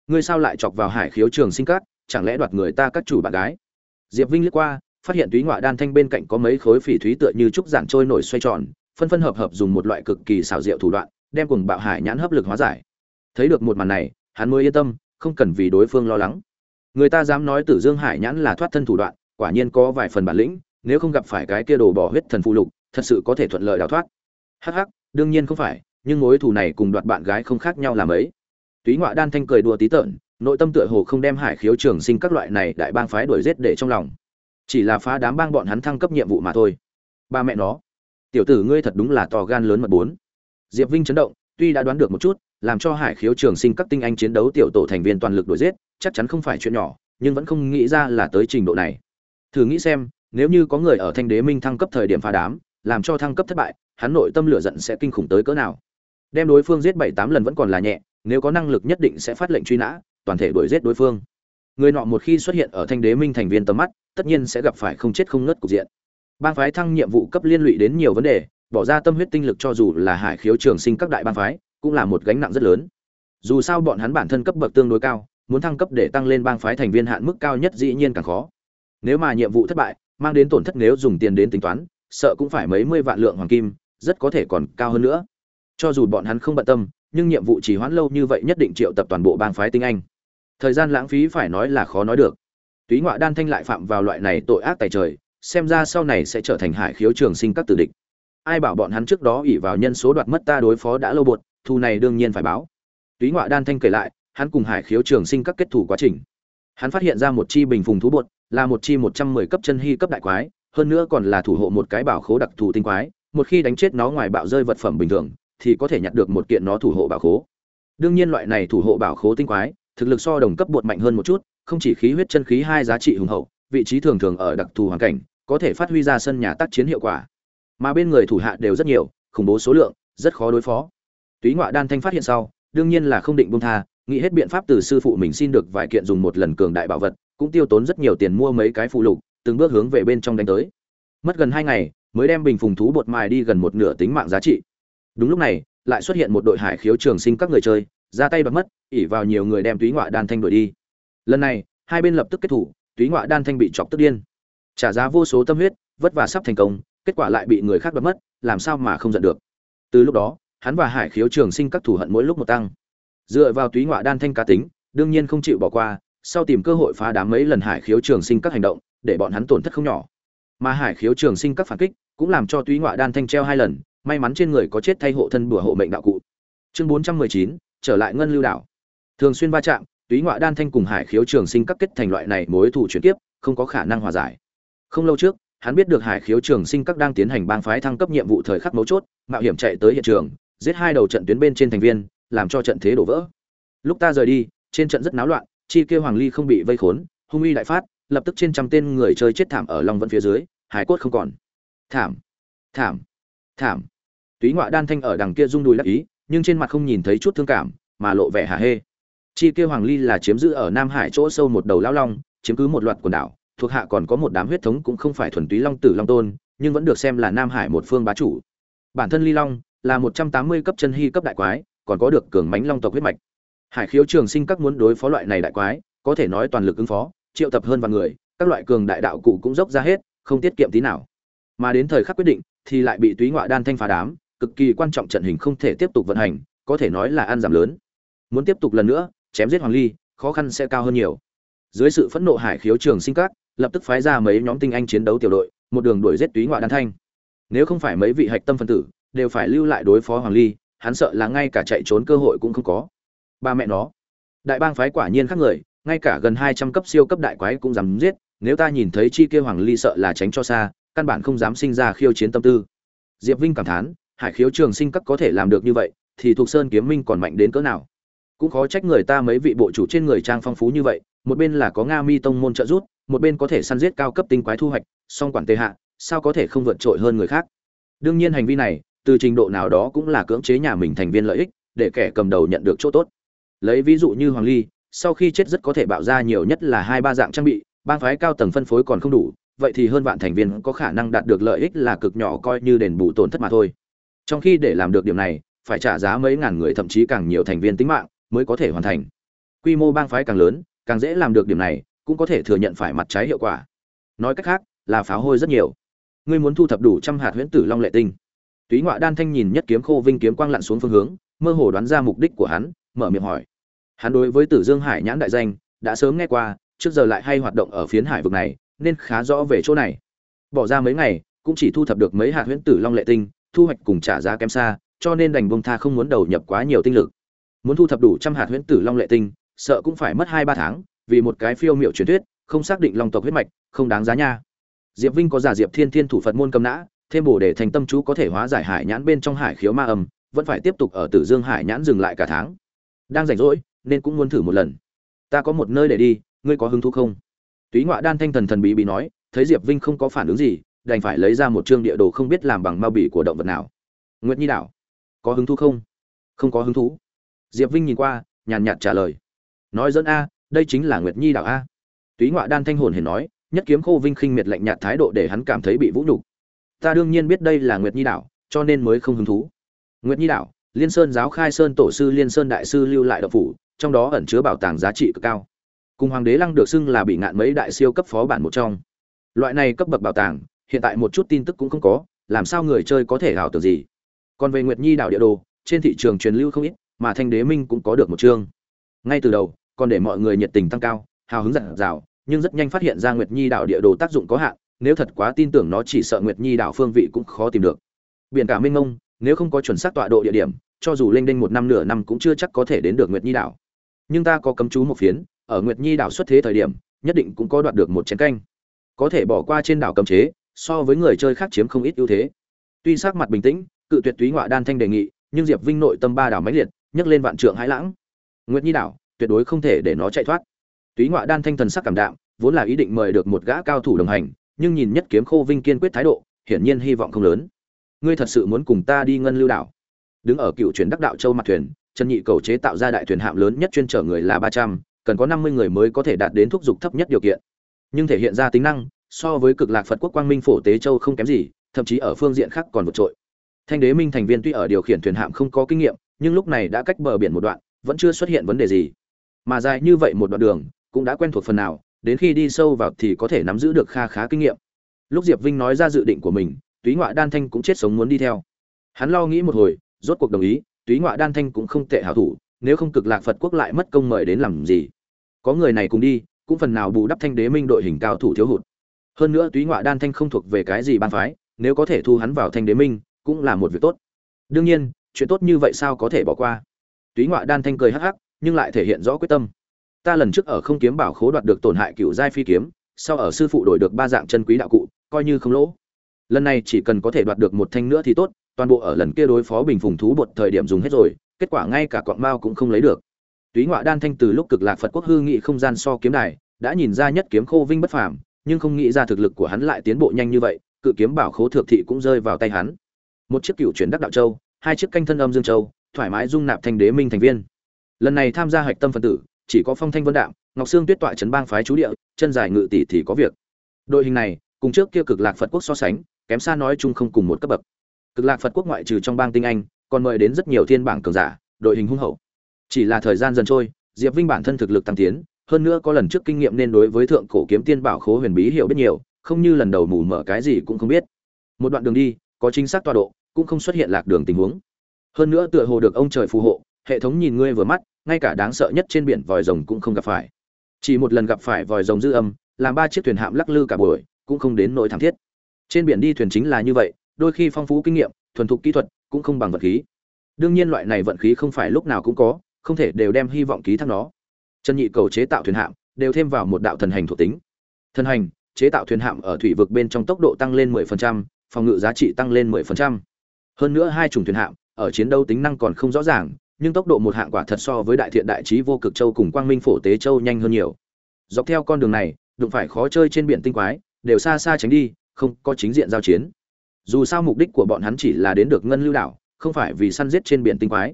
Ngươi sao lại chọc vào hải khiếu trường sinh cát chẳng lẽ đoạt người ta các chủ bạn gái? Diệp vinh liếc qua, phát hiện túy ngoại đan thanh bên cạnh có mấy khối phỉ thúy tựa như trúc giản trôi nổi xoay tròn, phân phân hợp hợp dùng một loại cực kỳ xảo diệu thủ đoạn, đem cùng bạo hải nhãn hấp lực hóa giải. Thấy được một màn này, hắn mới yên tâm, không cần vì đối phương lo lắng. Người ta dám nói tử dương hải nhãn là thoát thân thủ đoạn quả nhiên có vài phần bản lĩnh, nếu không gặp phải cái kia đồ bỏ huyết thần phụ lục, thật sự có thể thuận lợi đào thoát. Hắc hắc, đương nhiên không phải, nhưng mối thù này cùng đoạt bạn gái không khác nhau làm ấy. Túy ngoại đan thanh cười đùa tí tợn, nội tâm tựa hồ không đem hải khiếu trường sinh các loại này đại bang phái đuổi giết để trong lòng. Chỉ là phá đám bang bọn hắn thăng cấp nhiệm vụ mà thôi. Ba mẹ nó, tiểu tử ngươi thật đúng là to gan lớn mật bốn. Diệp vinh chấn động, tuy đã đoán được một chút, làm cho hải khiếu trường sinh các tinh anh chiến đấu tiểu tổ thành viên toàn lực đuổi giết, chắc chắn không phải chuyện nhỏ, nhưng vẫn không nghĩ ra là tới trình độ này thử nghĩ xem, nếu như có người ở thanh đế minh thăng cấp thời điểm phá đám, làm cho thăng cấp thất bại, hắn nội tâm lửa giận sẽ kinh khủng tới cỡ nào? Đem đối phương giết bảy tám lần vẫn còn là nhẹ, nếu có năng lực nhất định sẽ phát lệnh truy nã, toàn thể đuổi giết đối phương. Người nọ một khi xuất hiện ở thanh đế minh thành viên tầm mắt, tất nhiên sẽ gặp phải không chết không ngất cục diện. Bang phái thăng nhiệm vụ cấp liên lụy đến nhiều vấn đề, bỏ ra tâm huyết tinh lực cho dù là hải khiếu trường sinh các đại bang phái, cũng là một gánh nặng rất lớn. Dù sao bọn hắn bản thân cấp bậc tương đối cao, muốn thăng cấp để tăng lên bang phái thành viên hạn mức cao nhất dĩ nhiên càng khó nếu mà nhiệm vụ thất bại, mang đến tổn thất nếu dùng tiền đến tính toán, sợ cũng phải mấy mươi vạn lượng hoàng kim, rất có thể còn cao hơn nữa. Cho dù bọn hắn không bận tâm, nhưng nhiệm vụ chỉ hoãn lâu như vậy nhất định triệu tập toàn bộ bang phái tinh anh. Thời gian lãng phí phải nói là khó nói được. Túy ngoại đan thanh lại phạm vào loại này tội ác tài trời, xem ra sau này sẽ trở thành hải khiếu trường sinh các tử địch. Ai bảo bọn hắn trước đó ỉ vào nhân số đoạt mất ta đối phó đã lâu bột thu này đương nhiên phải báo. Túy ngoại đan thanh kể lại, hắn cùng hải khiếu trường sinh các kết thủ quá trình hắn phát hiện ra một chi bình phùng thú bột, là một chi một trăm mười cấp chân hy cấp đại quái, hơn nữa còn là thủ hộ một cái bảo khố đặc thù tinh quái, một khi đánh chết nó ngoài bạo rơi vật phẩm bình thường, thì có thể nhặt được một kiện nó thủ hộ bảo khố. Đương nhiên loại này thủ hộ bảo khố tinh quái, thực lực so đồng cấp bột mạnh hơn một chút, không chỉ khí huyết chân khí hai giá trị hùng hậu, vị trí thường thường ở đặc thù hoàn cảnh, có thể phát huy ra sân nhà tác chiến hiệu quả. Mà bên người thủ hạ đều rất nhiều, khủng bố số lượng, rất khó đối phó. Túy ngoại đan thanh phát hiện sau, đương nhiên là không định buông tha nghĩ hết biện pháp từ sư phụ mình xin được vài kiện dùng một lần cường đại bảo vật, cũng tiêu tốn rất nhiều tiền mua mấy cái phụ lục, từng bước hướng về bên trong đánh tới. Mất gần hai ngày, mới đem bình phùng thú bột mài đi gần một nửa tính mạng giá trị. Đúng lúc này, lại xuất hiện một đội hải khiếu trường sinh các người chơi, ra tay bật mất ỉ vào nhiều người đem túy ngoại đan thanh đuổi đi. Lần này, hai bên lập tức kết thủ, túy ngoại đan thanh bị chọc tức điên. Trả giá vô số tâm huyết, vất vả sắp thành công, kết quả lại bị người khác bật mất, làm sao mà không giận được. Từ lúc đó, hắn và hải khiếu trường sinh các thủ hận mỗi lúc một tăng dựa vào túy ngọa đan thanh cá tính, đương nhiên không chịu bỏ qua, sau tìm cơ hội phá đám mấy lần hải khiếu trường sinh các hành động, để bọn hắn tổn thất không nhỏ. Mà hải khiếu trường sinh các phản kích, cũng làm cho túy ngọa đan thanh treo hai lần, may mắn trên người có chết thay hộ thân bùa hộ mệnh đạo cụ. Chương bốn trăm mười chín, trở lại ngân lưu đảo. Thường xuyên va chạm, túy ngọa đan thanh cùng hải khiếu trường sinh các kết thành loại này mối thủ chuyển tiếp không có khả năng hòa giải. Không lâu trước, hắn biết được hải khiếu trường sinh các đang tiến hành bang phái thăng cấp nhiệm vụ thời khắc mấu chốt, mạo hiểm chạy tới hiện trường, giết hai đầu trận tuyến bên trên thành viên làm cho trận thế đổ vỡ. Lúc ta rời đi, trên trận rất náo loạn, chi kia hoàng ly không bị vây khốn, hung uy đại phát, lập tức trên trăm tên người chơi chết thảm ở long vân phía dưới, hải cốt không còn. Thảm thảm thảm. Túy ngoại đan thanh ở đằng kia rung đùi đắc ý, nhưng trên mặt không nhìn thấy chút thương cảm, mà lộ vẻ hả hê. Chi kia hoàng ly là chiếm giữ ở nam hải chỗ sâu một đầu lão long, chiếm cứ một loạt quần đảo, thuộc hạ còn có một đám huyết thống cũng không phải thuần túy long tử long tôn, nhưng vẫn được xem là nam hải một phương bá chủ. Bản thân ly long là một trăm tám mươi cấp chân hy cấp đại quái còn có được cường mãnh long tộc huyết mạch. Hải khiếu trường sinh các muốn đối phó loại này đại quái, có thể nói toàn lực ứng phó, triệu tập hơn vạn người, các loại cường đại đạo cụ cũng dốc ra hết, không tiết kiệm tí nào. Mà đến thời khắc quyết định, thì lại bị túy ngọa đan thanh phá đám, cực kỳ quan trọng trận hình không thể tiếp tục vận hành, có thể nói là ăn giảm lớn. Muốn tiếp tục lần nữa, chém giết hoàng ly, khó khăn sẽ cao hơn nhiều. Dưới sự phẫn nộ hải khiếu trường sinh các, lập tức phái ra mấy nhóm tinh anh chiến đấu tiểu đội, một đường đuổi giết túy ngọa đan thanh. Nếu không phải mấy vị hạch tâm phân tử, đều phải lưu lại đối phó hoàng ly hắn sợ là ngay cả chạy trốn cơ hội cũng không có. Ba mẹ nó. Đại bang phái quả nhiên khác người, ngay cả gần hai trăm cấp siêu cấp đại quái cũng dám giết, nếu ta nhìn thấy chi kia hoàng ly sợ là tránh cho xa, căn bản không dám sinh ra khiêu chiến tâm tư. Diệp vinh cảm thán, hải khiếu trường sinh cấp có thể làm được như vậy, thì thuộc sơn kiếm minh còn mạnh đến cỡ nào? Cũng khó trách người ta mấy vị bộ chủ trên người trang phong phú như vậy, một bên là có nga mi tông môn trợ giúp, một bên có thể săn giết cao cấp tinh quái thu hoạch, song quản tề hạ, sao có thể không vượt trội hơn người khác? Đương nhiên hành vi này từ trình độ nào đó cũng là cưỡng chế nhà mình thành viên lợi ích, để kẻ cầm đầu nhận được chỗ tốt. Lấy ví dụ như hoàng ly, sau khi chết rất có thể bạo ra nhiều nhất là hai ba dạng trang bị, bang phái cao tầng phân phối còn không đủ, vậy thì hơn vạn thành viên có khả năng đạt được lợi ích là cực nhỏ coi như đền bù tổn thất mà thôi. Trong khi để làm được điểm này, phải trả giá mấy ngàn người thậm chí càng nhiều thành viên tính mạng mới có thể hoàn thành. Quy mô bang phái càng lớn, càng dễ làm được điểm này, cũng có thể thừa nhận phải mặt trái hiệu quả. Nói cách khác, là pháo hôi rất nhiều. Ngươi muốn thu thập đủ trăm hạt huyễn tử long lệ tinh túy ngoại đan thanh nhìn nhất kiếm khô vinh kiếm quang lặn xuống phương hướng, mơ hồ đoán ra mục đích của hắn, mở miệng hỏi. Hắn đối với tử dương hải nhãn đại danh, đã sớm nghe qua, trước giờ lại hay hoạt động ở phiến hải vực này, nên khá rõ về chỗ này. Bỏ ra mấy ngày, cũng chỉ thu thập được mấy hạt huyễn tử long lệ tinh, thu hoạch cùng trả giá kém xa, cho nên đành bông tha không muốn đầu nhập quá nhiều tinh lực. Muốn thu thập đủ trăm hạt huyễn tử long lệ tinh, sợ cũng phải mất hai ba tháng, vì một cái phiêu miệu truyền thuyết, không xác định long tộc huyết mạch, không đáng giá nha. Diệp vinh có giả diệp thiên thiên thủ phật môn cầm nã thêm bổ để thành tâm chú có thể hóa giải hải nhãn bên trong hải khiếu ma âm, vẫn phải tiếp tục ở tử dương hải nhãn dừng lại cả tháng. Đang rảnh rỗi, nên cũng muốn thử một lần. Ta có một nơi để đi, ngươi có hứng thú không? Túy ngoại đan thanh thần thần bí bí nói, thấy diệp vinh không có phản ứng gì, đành phải lấy ra một chương địa đồ không biết làm bằng mao bì của động vật nào. Nguyệt nhi đảo, có hứng thú không? Không có hứng thú. Diệp vinh nhìn qua, nhàn nhạt trả lời. Nói dẫn a, đây chính là nguyệt nhi đảo a. Túy ngoại đan thanh hồn hề nói, nhất kiếm khô vinh khinh miệt lạnh nhạt thái độ để hắn cảm thấy bị vũ nhục ta đương nhiên biết đây là nguyệt nhi đảo, cho nên mới không hứng thú. Nguyệt nhi đảo, liên sơn giáo khai sơn tổ sư liên sơn đại sư lưu lại độc phủ, trong đó ẩn chứa bảo tàng giá trị cực cao. Cùng hoàng đế lăng được xưng là bị ngạn mấy đại siêu cấp phó bản một trong. Loại này cấp bậc bảo tàng, hiện tại một chút tin tức cũng không có, làm sao người chơi có thể ảo tưởng gì. Còn về nguyệt nhi đảo địa đồ, trên thị trường truyền lưu không ít, mà thanh đế minh cũng có được một chương. Ngay từ đầu, còn để mọi người nhiệt tình tăng cao, hào hứng dạt dào, nhưng rất nhanh phát hiện ra nguyệt nhi đảo địa đồ tác dụng có hạn nếu thật quá tin tưởng nó chỉ sợ nguyệt nhi đảo phương vị cũng khó tìm được. Biển cả mênh mông, nếu không có chuẩn xác tọa độ địa điểm cho dù lênh đênh một năm nửa năm cũng chưa chắc có thể đến được nguyệt nhi đảo. Nhưng ta có cấm chú một phiến ở nguyệt nhi đảo xuất thế thời điểm nhất định cũng có đoạt được một chén canh. Có thể bỏ qua trên đảo cấm chế so với người chơi khác chiếm không ít ưu thế. Tuy sắc mặt bình tĩnh cự tuyệt túy ngoại đan thanh đề nghị nhưng diệp vinh nội tâm ba đảo mãnh liệt nhấc lên vạn trượng hãi lãng. Nguyệt nhi đảo tuyệt đối không thể để nó chạy thoát. Túy ngoại đan thanh thần sắc cảm đạm vốn là ý định mời được một gã cao thủ đồng hành nhưng nhìn nhất kiếm khô vinh kiên quyết thái độ, hiển nhiên hy vọng không lớn. Ngươi thật sự muốn cùng ta đi ngân lưu đảo? Đứng ở cựu chuyển đắc đạo châu mặt thuyền, trần nhị cầu chế tạo ra đại thuyền hạm lớn nhất chuyên chở người là ba trăm, cần có năm mươi người mới có thể đạt đến thúc giục thấp nhất điều kiện. Nhưng thể hiện ra tính năng, so với cực lạc phật quốc quang minh phổ tế châu không kém gì, thậm chí ở phương diện khác còn vượt trội. Thanh đế minh thành viên tuy ở điều khiển thuyền hạm không có kinh nghiệm, nhưng lúc này đã cách bờ biển một đoạn, vẫn chưa xuất hiện vấn đề gì. Mà dài như vậy một đoạn đường, cũng đã quen thuộc phần nào đến khi đi sâu vào thì có thể nắm giữ được kha khá kinh nghiệm. Lúc diệp vinh nói ra dự định của mình, túy ngoại đan thanh cũng chết sống muốn đi theo. Hắn lo nghĩ một hồi, rốt cuộc đồng ý, túy ngoại đan thanh cũng không tệ hảo thủ, nếu không cực lạc phật quốc lại mất công mời đến làm gì? Có người này cùng đi, cũng phần nào bù đắp thanh đế minh đội hình cao thủ thiếu hụt. Hơn nữa túy ngoại đan thanh không thuộc về cái gì ban phái, nếu có thể thu hắn vào thanh đế minh, cũng là một việc tốt. Đương nhiên, chuyện tốt như vậy sao có thể bỏ qua? Túy ngoại đan thanh cười hắc hắc, nhưng lại thể hiện rõ quyết tâm ta lần trước ở không kiếm bảo khố đoạt được tổn hại cựu giai phi kiếm, sau ở sư phụ đổi được ba dạng chân quý đạo cụ, coi như không lỗ. Lần này chỉ cần có thể đoạt được một thanh nữa thì tốt, toàn bộ ở lần kia đối phó bình phùng thú bột thời điểm dùng hết rồi, kết quả ngay cả cọn mao cũng không lấy được. Túy ngoại đan thanh từ lúc cực lạc phật quốc hư nghị không gian so kiếm đài, đã nhìn ra nhất kiếm khô vinh bất phàm, nhưng không nghĩ ra thực lực của hắn lại tiến bộ nhanh như vậy, cự kiếm bảo khố thượng thị cũng rơi vào tay hắn. Một chiếc cựu chuyển đắc đạo châu, hai chiếc canh thân âm dương châu, thoải mái dung nạp thành đế minh thành viên. Lần này tham gia hạch tâm phân tử chỉ có phong thanh vân đạm, ngọc sương tuyết tọa trấn bang phái chú địa, chân dài ngự tỷ thì có việc. Đội hình này, cùng trước kia cực lạc phật quốc so sánh, kém xa nói chung không cùng một cấp bậc. Cực lạc phật quốc ngoại trừ trong bang tinh anh, còn mời đến rất nhiều thiên bảng cường giả, đội hình hung hậu. Chỉ là thời gian dần trôi, diệp vinh bản thân thực lực tăng tiến, hơn nữa có lần trước kinh nghiệm nên đối với thượng cổ kiếm tiên bảo khố huyền bí hiểu biết nhiều, không như lần đầu mù mở cái gì cũng không biết. Một đoạn đường đi, có chính xác tọa độ, cũng không xuất hiện lạc đường tình huống. Hơn nữa tựa hồ được ông trời phù hộ, hệ thống nhìn ngươi vừa mắt ngay cả đáng sợ nhất trên biển vòi rồng cũng không gặp phải. Chỉ một lần gặp phải vòi rồng dư âm làm ba chiếc thuyền hạm lắc lư cả buổi cũng không đến nỗi thảm thiết. Trên biển đi thuyền chính là như vậy đôi khi phong phú kinh nghiệm thuần thục kỹ thuật cũng không bằng vật khí. Đương nhiên loại này vận khí không phải lúc nào cũng có không thể đều đem hy vọng ký thác nó. Chân nhị cầu chế tạo thuyền hạm đều thêm vào một đạo thần hành thuộc tính. Thần hành chế tạo thuyền hạm ở thủy vực bên trong tốc độ tăng lên 10%, phòng ngự giá trị tăng lên 10%. hơn nữa hai chủng thuyền hạm ở chiến đấu tính năng còn không rõ ràng nhưng tốc độ một hạng quả thật so với đại thiện đại trí vô cực châu cùng quang minh phổ tế châu nhanh hơn nhiều. Dọc theo con đường này, đụng phải khó chơi trên biển tinh quái, đều xa xa tránh đi, không có chính diện giao chiến. Dù sao mục đích của bọn hắn chỉ là đến được ngân lưu đảo, không phải vì săn giết trên biển tinh quái.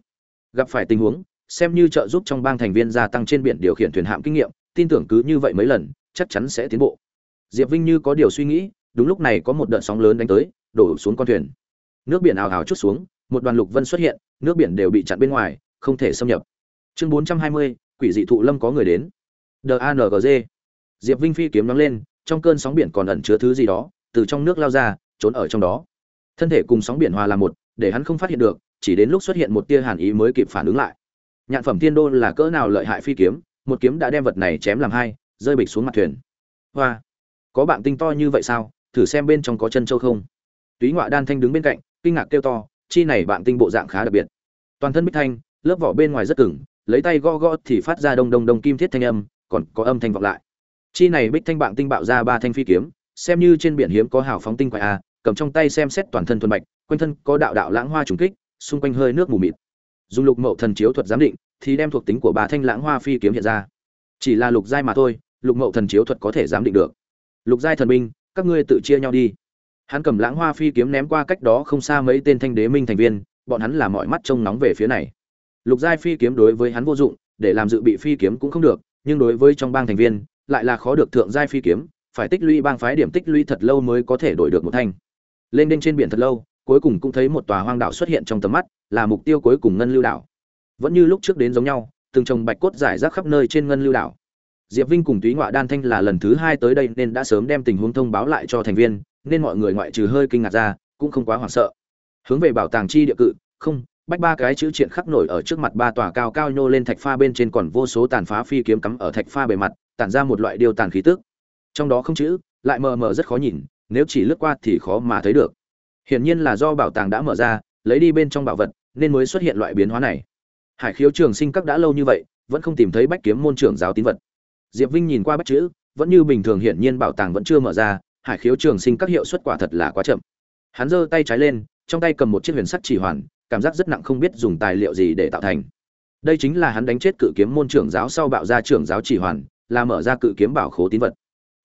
Gặp phải tình huống, xem như trợ giúp trong bang thành viên gia tăng trên biển điều khiển thuyền hạm kinh nghiệm, tin tưởng cứ như vậy mấy lần, chắc chắn sẽ tiến bộ. Diệp vinh như có điều suy nghĩ, đúng lúc này có một đợt sóng lớn đánh tới, đổ xuống con thuyền. Nước biển ào ào chút xuống một đoàn lục vân xuất hiện, nước biển đều bị chặn bên ngoài, không thể xâm nhập. Chương bốn trăm hai mươi, quỷ dị thụ lâm có người đến. Dangg diệp vinh phi kiếm nóng lên, trong cơn sóng biển còn ẩn chứa thứ gì đó, từ trong nước lao ra, trốn ở trong đó. Thân thể cùng sóng biển hòa làm một, để hắn không phát hiện được, chỉ đến lúc xuất hiện một tia hàn ý mới kịp phản ứng lại. Nhạn phẩm tiên đô là cỡ nào lợi hại phi kiếm, một kiếm đã đem vật này chém làm hai, rơi bịch xuống mặt thuyền. Hoa! Có bạn tinh to như vậy sao? Thử xem bên trong có chân châu không? Túy ngoại đan thanh đứng bên cạnh, kinh ngạc kêu to chi này bạn tinh bộ dạng khá đặc biệt. Toàn thân bích thanh, lớp vỏ bên ngoài rất cứng, lấy tay gõ gõ thì phát ra đông đông đông kim thiết thanh âm, còn có âm thanh vọng lại. Chi này bích thanh bạn tinh bạo ra ba thanh phi kiếm, xem như trên biển hiếm có hào phóng tinh quái a, cầm trong tay xem xét toàn thân thuần bạch, quanh thân có đạo đạo lãng hoa trùng kích, xung quanh hơi nước mù mịt. Dùng lục mậu thần chiếu thuật giám định, thì đem thuộc tính của bà thanh lãng hoa phi kiếm hiện ra. Chỉ là lục giai mà thôi, lục mậu thần chiếu thuật có thể giám định được. Lục giai thần binh, các ngươi tự chia nhau đi hắn cầm lãng hoa phi kiếm ném qua cách đó không xa mấy tên thanh đế minh thành viên, bọn hắn là mọi mắt trông nóng về phía này. Lục giai phi kiếm đối với hắn vô dụng, để làm dự bị phi kiếm cũng không được, nhưng đối với trong bang thành viên, lại là khó được thượng giai phi kiếm, phải tích lũy bang phái điểm tích lũy thật lâu mới có thể đổi được một thanh. Lên đên trên biển thật lâu, cuối cùng cũng thấy một tòa hoang đảo xuất hiện trong tầm mắt, là mục tiêu cuối cùng ngân lưu đảo. Vẫn như lúc trước đến giống nhau, từng trồng bạch cốt giải rác khắp nơi trên ngân lưu đảo diệp vinh cùng túy ngoại đan thanh là lần thứ hai tới đây nên đã sớm đem tình huống thông báo lại cho thành viên, nên mọi người ngoại trừ hơi kinh ngạc ra, cũng không quá hoảng sợ. Hướng về bảo tàng chi địa cự, không, bách ba cái chữ triện khắc nổi ở trước mặt ba tòa cao cao nhô lên thạch pha bên trên còn vô số tàn phá phi kiếm cắm ở thạch pha bề mặt, tản ra một loại điều tàn khí tức. Trong đó không chữ, lại mờ mờ rất khó nhìn, nếu chỉ lướt qua thì khó mà thấy được. Hiển nhiên là do bảo tàng đã mở ra, lấy đi bên trong bảo vật, nên mới xuất hiện loại biến hóa này. Hải khiếu trường sinh các đã lâu như vậy, vẫn không tìm thấy bách kiếm môn trưởng giáo tín vật diệp vinh nhìn qua bất chữ, vẫn như bình thường hiển nhiên bảo tàng vẫn chưa mở ra, hải khiếu trường sinh các hiệu suất quả thật là quá chậm. Hắn giơ tay trái lên, trong tay cầm một chiếc huyền sắt chỉ hoàn, cảm giác rất nặng không biết dùng tài liệu gì để tạo thành. Đây chính là hắn đánh chết cự kiếm môn trưởng giáo sau bạo ra trưởng giáo chỉ hoàn, là mở ra cự kiếm bảo khố tín vật.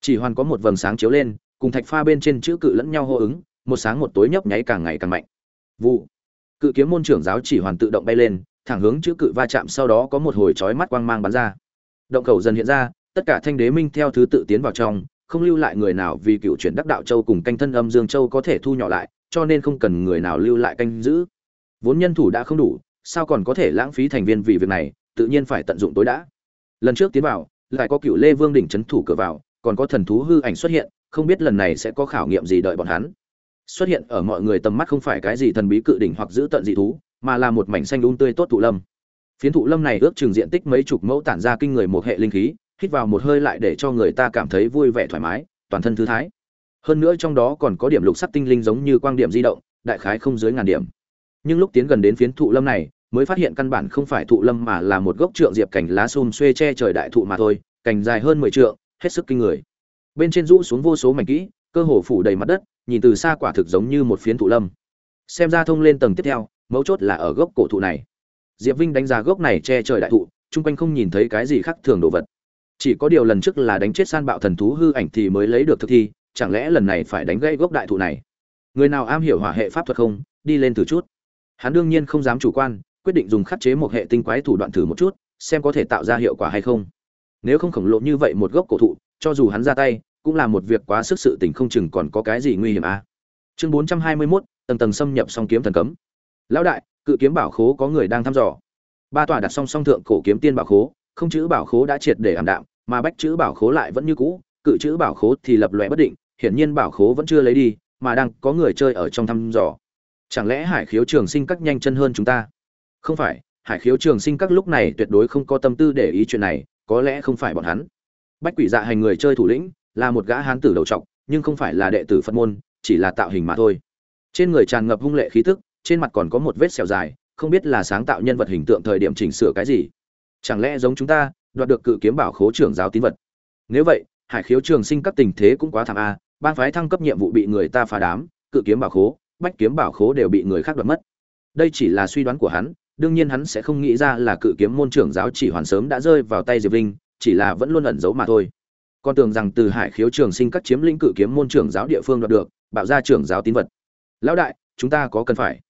Chỉ hoàn có một vầng sáng chiếu lên, cùng thạch pha bên trên chữ cự lẫn nhau hô ứng, một sáng một tối nhấp nháy càng ngày càng mạnh. Vụ. Cự kiếm môn trưởng giáo chỉ hoàn tự động bay lên, thẳng hướng chữ cự va chạm sau đó có một hồi chói mắt quang mang bắn ra. Động cầu dần hiện ra tất cả thanh đế minh theo thứ tự tiến vào trong, không lưu lại người nào vì cựu chuyển đắc đạo châu cùng canh thân âm dương châu có thể thu nhỏ lại, cho nên không cần người nào lưu lại canh giữ. Vốn nhân thủ đã không đủ, sao còn có thể lãng phí thành viên vì việc này, tự nhiên phải tận dụng tối đã. Lần trước tiến vào, lại có cựu lê vương đỉnh c h ấ n thủ cửa vào, còn có thần thú hư ảnh xuất hiện, không biết lần này sẽ có khảo nghiệm gì đợi bọn hắn. Xuất hiện ở mọi người tầm mắt không phải cái gì thần bí cự đỉnh hoặc giữ tận dị thú, mà là một mảnh xanh đun tươi tốt thụ lâm. Phiến thụ lâm này ước chừng diện tích mấy chục mẫu tản ra kinh người một hệ linh khí hít vào một hơi lại để cho người ta cảm thấy vui vẻ thoải mái, toàn thân thư thái. Hơn nữa trong đó còn có điểm lục sắc tinh linh giống như quang điểm di động, đại khái không dưới ngàn điểm. Nhưng lúc tiến gần đến phiến thụ lâm này, mới phát hiện căn bản không phải thụ lâm mà là một gốc trượng diệp cành lá xum xuê che trời đại thụ mà thôi, cành dài hơn mười trượng, hết sức kinh người. Bên trên rũ xuống vô số mảnh kỹ, cơ hồ phủ đầy mặt đất, nhìn từ xa quả thực giống như một phiến thụ lâm. Xem ra thông lên tầng tiếp theo, mấu chốt là ở gốc cổ thụ này. Diệp vinh đánh giá gốc này che trời đại thụ, chung quanh không nhìn thấy cái gì khác thường đồ vật chỉ có điều lần trước là đánh chết san bạo thần thú hư ảnh thì mới lấy được thực thi chẳng lẽ lần này phải đánh gãy gốc đại thụ này? Người nào am hiểu hỏa hệ pháp thuật không? Đi lên thử chút. Hắn đương nhiên không dám chủ quan quyết định dùng khắc chế một hệ tinh quái thủ đoạn thử một chút xem có thể tạo ra hiệu quả hay không. Nếu không khổng lồ như vậy một gốc cổ thụ cho dù hắn ra tay cũng là một việc quá sức sự tình không chừng còn có cái gì nguy hiểm à. chương bốn trăm hai mươi 421, tầng tầng xâm nhập song kiếm thần cấm. Lão đại cự kiếm bảo khố có người đang thăm dò. Ba tòa đặt song song thượng cổ kiếm tiên bảo khố không chữ bảo khố đã triệt để ảm đạm mà bách chữ bảo khố lại vẫn như cũ, cự chữ bảo khố thì lập lòe bất định, hiển nhiên bảo khố vẫn chưa lấy đi, mà đang có người chơi ở trong thăm dò. Chẳng lẽ hải khiếu trường sinh các nhanh chân hơn chúng ta? Không phải, hải khiếu trường sinh các lúc này tuyệt đối không có tâm tư để ý chuyện này, có lẽ không phải bọn hắn. Bách quỷ dạ hành người chơi thủ lĩnh, là một gã hán tử đầu trọc, nhưng không phải là đệ tử phật môn, chỉ là tạo hình mà thôi. Trên người tràn ngập hung lệ khí tức, trên mặt còn có một vết sẹo dài, không biết là sáng tạo nhân vật hình tượng thời điểm chỉnh sửa cái gì. Chẳng lẽ giống chúng ta đoạt được cự kiếm bảo khố trưởng giáo tín vật. Nếu vậy, hải khiếu trường sinh các tình thế cũng quá thảm a, bang phái thăng cấp nhiệm vụ bị người ta phá đám, cự kiếm bảo khố, bách kiếm bảo khố đều bị người khác đoạt mất. Đây chỉ là suy đoán của hắn, đương nhiên hắn sẽ không nghĩ ra là cự kiếm môn trưởng giáo chỉ hoàn sớm đã rơi vào tay diệp linh, chỉ là vẫn luôn ẩn giấu mà thôi. Con tưởng rằng từ hải khiếu trường sinh các chiếm lĩnh cự kiếm môn trưởng giáo địa phương đoạt được, bạo ra trưởng giáo tín vật. Lão đại, chúng ta có cần phải.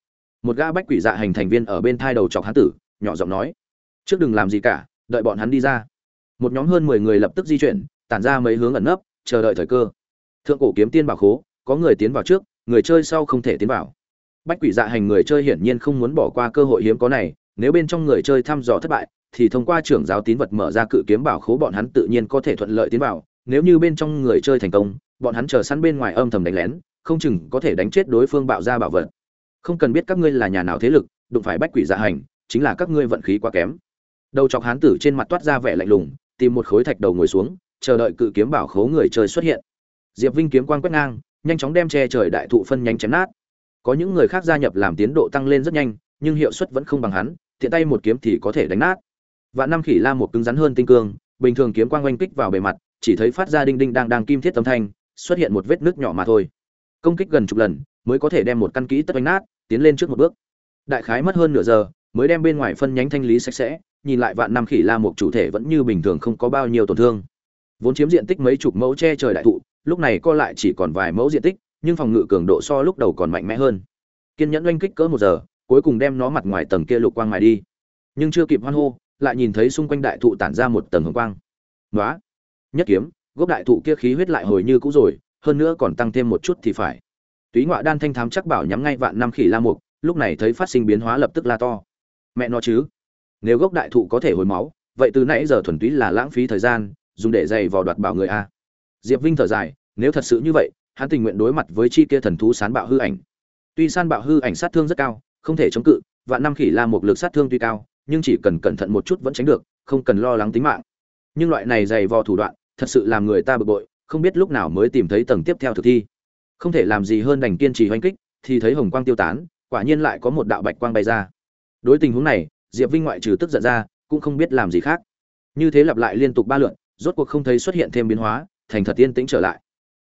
Một gã bách quỷ dạ hành thành viên ở bên thai đầu chọc hán tử, nhỏ giọng nói. Trước đừng làm gì cả đợi bọn hắn đi ra. Một nhóm hơn mười người lập tức di chuyển, tản ra mấy hướng ẩn nấp, chờ đợi thời cơ. Thượng cổ kiếm tiên bảo khố, có người tiến vào trước, người chơi sau không thể tiến vào. Bách quỷ dạ hành người chơi hiển nhiên không muốn bỏ qua cơ hội hiếm có này, nếu bên trong người chơi thăm dò thất bại, thì thông qua trưởng giáo tín vật mở ra cự kiếm bảo khố bọn hắn tự nhiên có thể thuận lợi tiến vào, nếu như bên trong người chơi thành công, bọn hắn chờ sẵn bên ngoài âm thầm đánh lén, không chừng có thể đánh chết đối phương bạo ra bảo vật. Không cần biết các ngươi là nhà nào thế lực, đụng phải bách quỷ dạ hành, chính là các ngươi vận khí quá kém đầu chọc hán tử trên mặt toát ra vẻ lạnh lùng, tìm một khối thạch đầu ngồi xuống, chờ đợi cự kiếm bảo khố người chơi xuất hiện. Diệp vinh kiếm quan quét ngang, nhanh chóng đem che trời đại thụ phân nhánh chém nát. Có những người khác gia nhập làm tiến độ tăng lên rất nhanh, nhưng hiệu suất vẫn không bằng hắn, tiện tay một kiếm thì có thể đánh nát. Và năm khỉ la một cứng rắn hơn tinh cương, bình thường kiếm quang oanh kích vào bề mặt, chỉ thấy phát ra đinh đinh đang đang kim thiết âm thanh, xuất hiện một vết nước nhỏ mà thôi. Công kích gần chục lần, mới có thể đem một căn kỹ tất đánh nát, tiến lên trước một bước. Đại khái mất hơn nửa giờ, mới đem bên ngoài phân nhánh thanh lý sạch sẽ nhìn lại vạn năm khỉ la một chủ thể vẫn như bình thường không có bao nhiêu tổn thương. Vốn chiếm diện tích mấy chục mẫu che trời đại thụ, lúc này co lại chỉ còn vài mẫu diện tích, nhưng phòng ngự cường độ so lúc đầu còn mạnh mẽ hơn. Kiên nhẫn oanh kích cỡ một giờ, cuối cùng đem nó mặt ngoài tầng kia lục quang mài đi. Nhưng chưa kịp hoan hô, lại nhìn thấy xung quanh đại thụ tản ra một tầng hồng quang. Nói nhất kiếm, gốc đại thụ kia khí huyết lại hồi như cũ rồi, hơn nữa còn tăng thêm một chút thì phải. Túy ngoại đan thanh thám chắc bảo nhắm ngay vạn năm khỉ la mục, lúc này thấy phát sinh biến hóa lập tức la to. Mẹ nó chứ! Nếu gốc đại thụ có thể hồi máu, vậy từ nãy giờ thuần túy là lãng phí thời gian, dùng để dày vào đoạt bảo người a. Diệp vinh thở dài, nếu thật sự như vậy, hắn tình nguyện đối mặt với chi kia thần thú sán bạo hư ảnh. Tuy san bạo hư ảnh sát thương rất cao, không thể chống cự, vạn năm khỉ la một lực sát thương tuy cao, nhưng chỉ cần cẩn thận một chút vẫn tránh được, không cần lo lắng tính mạng. Nhưng loại này dày vò thủ đoạn, thật sự làm người ta bực bội, không biết lúc nào mới tìm thấy tầng tiếp theo thực thi. Không thể làm gì hơn đành kiên trì hoanh kích, thì thấy hồng quang tiêu tán, quả nhiên lại có một đạo bạch quang bay ra. Đối tình huống này diệp vinh ngoại trừ tức giận ra, cũng không biết làm gì khác. Như thế lặp lại liên tục ba lượn rốt cuộc không thấy xuất hiện thêm biến hóa, thành thật yên tĩnh trở lại.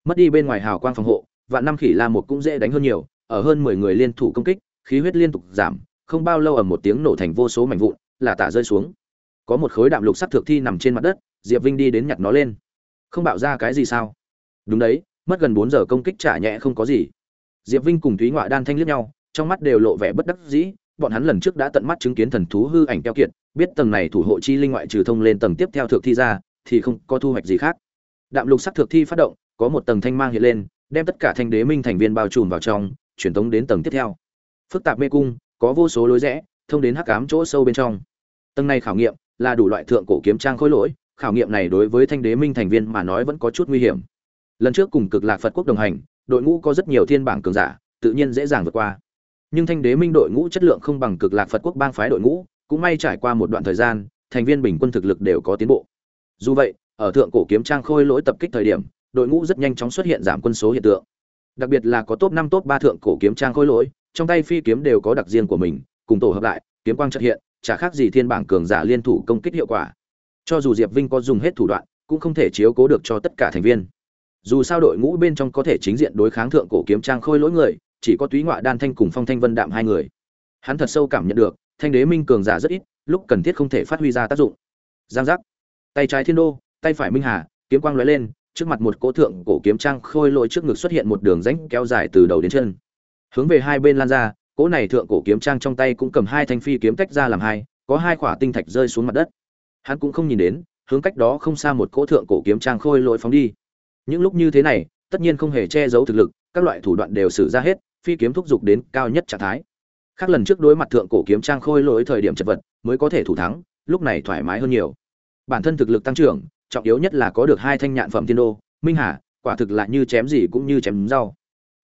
Mất đi bên ngoài hào quang phòng hộ, vạn năm khỉ la một cũng dễ đánh hơn nhiều, ở hơn mười người liên thủ công kích, khí huyết liên tục giảm, không bao lâu ở một tiếng nổ thành vô số mảnh vụn, là tả rơi xuống. Có một khối đạm lục sắc thực thi nằm trên mặt đất, diệp vinh đi đến nhặt nó lên. Không bạo ra cái gì sao? Đúng đấy, mất gần bốn giờ công kích trả nhẹ không có gì. Diệp vinh cùng thúy ngoại đan thanh liếc nhau, trong mắt đều lộ vẻ bất đắc dĩ bọn hắn lần trước đã tận mắt chứng kiến thần thú hư ảnh keo kiệt, biết tầng này thủ hộ chi linh ngoại trừ thông lên tầng tiếp theo thực thi ra, thì không có thu hoạch gì khác. Đạm lục sắc thực thi phát động, có một tầng thanh mang hiện lên, đem tất cả thanh đế minh thành viên bao trùm vào trong, truyền tống đến tầng tiếp theo. Phức tạp mê cung, có vô số lối rẽ, thông đến hắc ám chỗ sâu bên trong. Tầng này khảo nghiệm là đủ loại thượng cổ kiếm trang khối lỗi, khảo nghiệm này đối với thanh đế minh thành viên mà nói vẫn có chút nguy hiểm. Lần trước cùng cực lạc phật quốc đồng hành, đội ngũ có rất nhiều thiên bảng cường giả, tự nhiên dễ dàng vượt qua nhưng thanh đế minh đội ngũ chất lượng không bằng cực lạc phật quốc bang phái đội ngũ, cũng may trải qua một đoạn thời gian, thành viên bình quân thực lực đều có tiến bộ. Dù vậy, ở thượng cổ kiếm trang khôi lỗi tập kích thời điểm, đội ngũ rất nhanh chóng xuất hiện giảm quân số hiện tượng. Đặc biệt là có top năm, top ba thượng cổ kiếm trang khôi lỗi, trong tay phi kiếm đều có đặc riêng của mình, cùng tổ hợp lại, kiếm quang chợt hiện, chả khác gì thiên bảng cường giả liên thủ công kích hiệu quả. Cho dù diệp vinh có dùng hết thủ đoạn, cũng không thể chiếu cố được cho tất cả thành viên. Dù sao đội ngũ bên trong có thể chính diện đối kháng thượng cổ kiếm trang khôi lỗi người chỉ có túy ngọa đan thanh cùng phong thanh vân đạm hai người. Hắn thật sâu cảm nhận được, thanh đế minh cường giả rất ít, lúc cần thiết không thể phát huy ra tác dụng. Giang giác. Tay trái thiên đô, tay phải minh hà, kiếm quang lóe lên, trước mặt một cỗ thượng cổ kiếm trang khôi lỗi trước ngực xuất hiện một đường rãnh kéo dài từ đầu đến chân. Hướng về hai bên lan ra, cỗ này thượng cổ kiếm trang trong tay cũng cầm hai thanh phi kiếm tách ra làm hai, có hai quả tinh thạch rơi xuống mặt đất. Hắn cũng không nhìn đến, hướng cách đó không xa một cỗ thượng cổ kiếm trang khôi lỗi phóng đi. Những lúc như thế này, tất nhiên không hề che giấu thực lực, các loại thủ đoạn đều sử ra hết phi kiếm thúc giục đến cao nhất trạng thái. Khác lần trước đối mặt thượng cổ kiếm trang khôi lỗi thời điểm chật vật, mới có thể thủ thắng, lúc này thoải mái hơn nhiều. Bản thân thực lực tăng trưởng, trọng yếu nhất là có được hai thanh nhạn phẩm tiên đô, minh hà, quả thực lại như chém gì cũng như chém rau.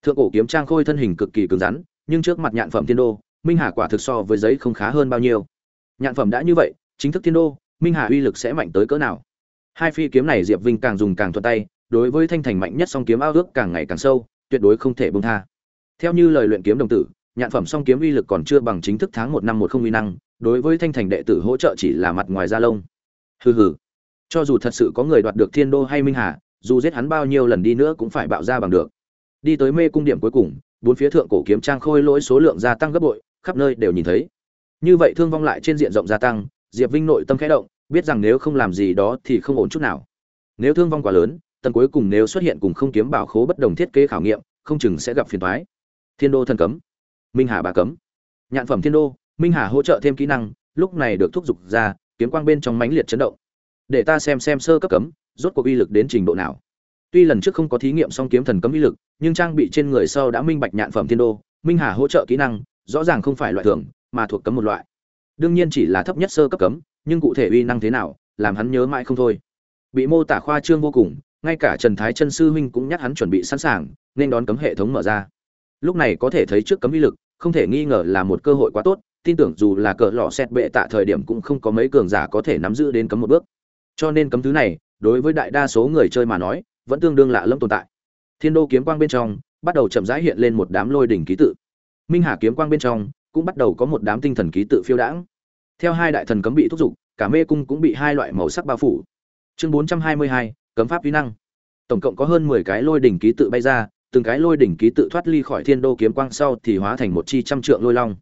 Thượng cổ kiếm trang khôi thân hình cực kỳ cứng rắn, nhưng trước mặt nhạn phẩm tiên đô, minh hà quả thực so với giấy không khá hơn bao nhiêu. Nhạn phẩm đã như vậy, chính thức tiên đô, minh hà uy lực sẽ mạnh tới cỡ nào? Hai phi kiếm này diệp vinh càng dùng càng thuận tay, đối với thanh thành mạnh nhất song kiếm ao ước càng ngày càng sâu, tuyệt đối không thể bông tha theo như lời luyện kiếm đồng tử, nhạn phẩm song kiếm uy lực còn chưa bằng chính thức tháng một năm một không uy năng, đối với thanh thành đệ tử hỗ trợ chỉ là mặt ngoài da lông. Hừ hừ. Cho dù thật sự có người đoạt được thiên đô hay minh hà, dù giết hắn bao nhiêu lần đi nữa cũng phải bạo ra bằng được. Đi tới mê cung điểm cuối cùng, bốn phía thượng cổ kiếm trang khôi lỗi số lượng gia tăng gấp bội, khắp nơi đều nhìn thấy. Như vậy thương vong lại trên diện rộng gia tăng, diệp vinh nội tâm khẽ động, biết rằng nếu không làm gì đó thì không ổn chút nào. Nếu thương vong quá lớn tần cuối cùng nếu xuất hiện cùng không kiếm bảo khố bất đồng thiết kế khảo nghiệm, không chừng sẽ gặp phiền toái thiên đô thần cấm. Minh hà bà cấm. Nhạn phẩm thiên đô, minh hà hỗ trợ thêm kỹ năng, lúc này được thúc giục ra, kiếm quang bên trong mãnh liệt chấn động. Để ta xem xem sơ cấp cấm, rốt cuộc uy lực đến trình độ nào. Tuy lần trước không có thí nghiệm song kiếm thần cấm uy lực, nhưng trang bị trên người sau đã minh bạch nhạn phẩm thiên đô, minh hà hỗ trợ kỹ năng, rõ ràng không phải loại thường, mà thuộc cấm một loại. Đương nhiên chỉ là thấp nhất sơ cấp cấm, nhưng cụ thể uy năng thế nào, làm hắn nhớ mãi không thôi. Bị mô tả khoa trương vô cùng, ngay cả trần thái chân sư huynh cũng nhắc hắn chuẩn bị sẵn sàng, nên đón cấm hệ thống mở ra lúc này có thể thấy trước cấm uy lực, không thể nghi ngờ là một cơ hội quá tốt, tin tưởng dù là cờ lọ xét bệ tạ thời điểm cũng không có mấy cường giả có thể nắm giữ đến cấm một bước. Cho nên cấm thứ này, đối với đại đa số người chơi mà nói, vẫn tương đương lạ lẫm tồn tại. Thiên đô kiếm quang bên trong, bắt đầu chậm rãi hiện lên một đám lôi đỉnh ký tự. Minh hà kiếm quang bên trong, cũng bắt đầu có một đám tinh thần ký tự phiêu đãng. Theo hai đại thần cấm bị thúc giục, cả mê cung cũng bị hai loại màu sắc bao phủ. Chương bốn trăm hai mươi hai, cấm pháp vi năng. Tổng cộng có hơn mười cái lôi đỉnh ký tự bay ra từng cái lôi đỉnh ký tự thoát ly khỏi thiên đô kiếm quang sau thì hóa thành một chi trăm trượng lôi long.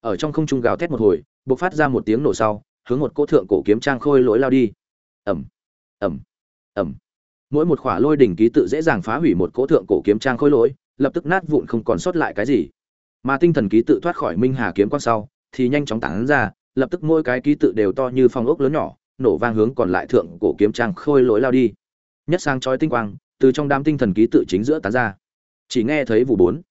Ở trong không trung gào thét một hồi, bộc phát ra một tiếng nổ sau, hướng một cỗ thượng cổ kiếm trang khôi lỗi lao đi. Ẩm ẩm ẩm mỗi một khỏa lôi đỉnh ký tự dễ dàng phá hủy một cỗ thượng cổ kiếm trang khôi lỗi, lập tức nát vụn không còn sót lại cái gì. Mà tinh thần ký tự thoát khỏi minh hà kiếm quang sau, thì nhanh chóng tản ra, lập tức mỗi cái ký tự đều to như phong ốc lớn nhỏ, nổ vang hướng còn lại thượng cổ kiếm trang khôi lỗi lao đi. Nhất sang chói tinh quang, từ trong đám tinh thần ký tự chính giữa tán ra chỉ nghe thấy vụ bốn.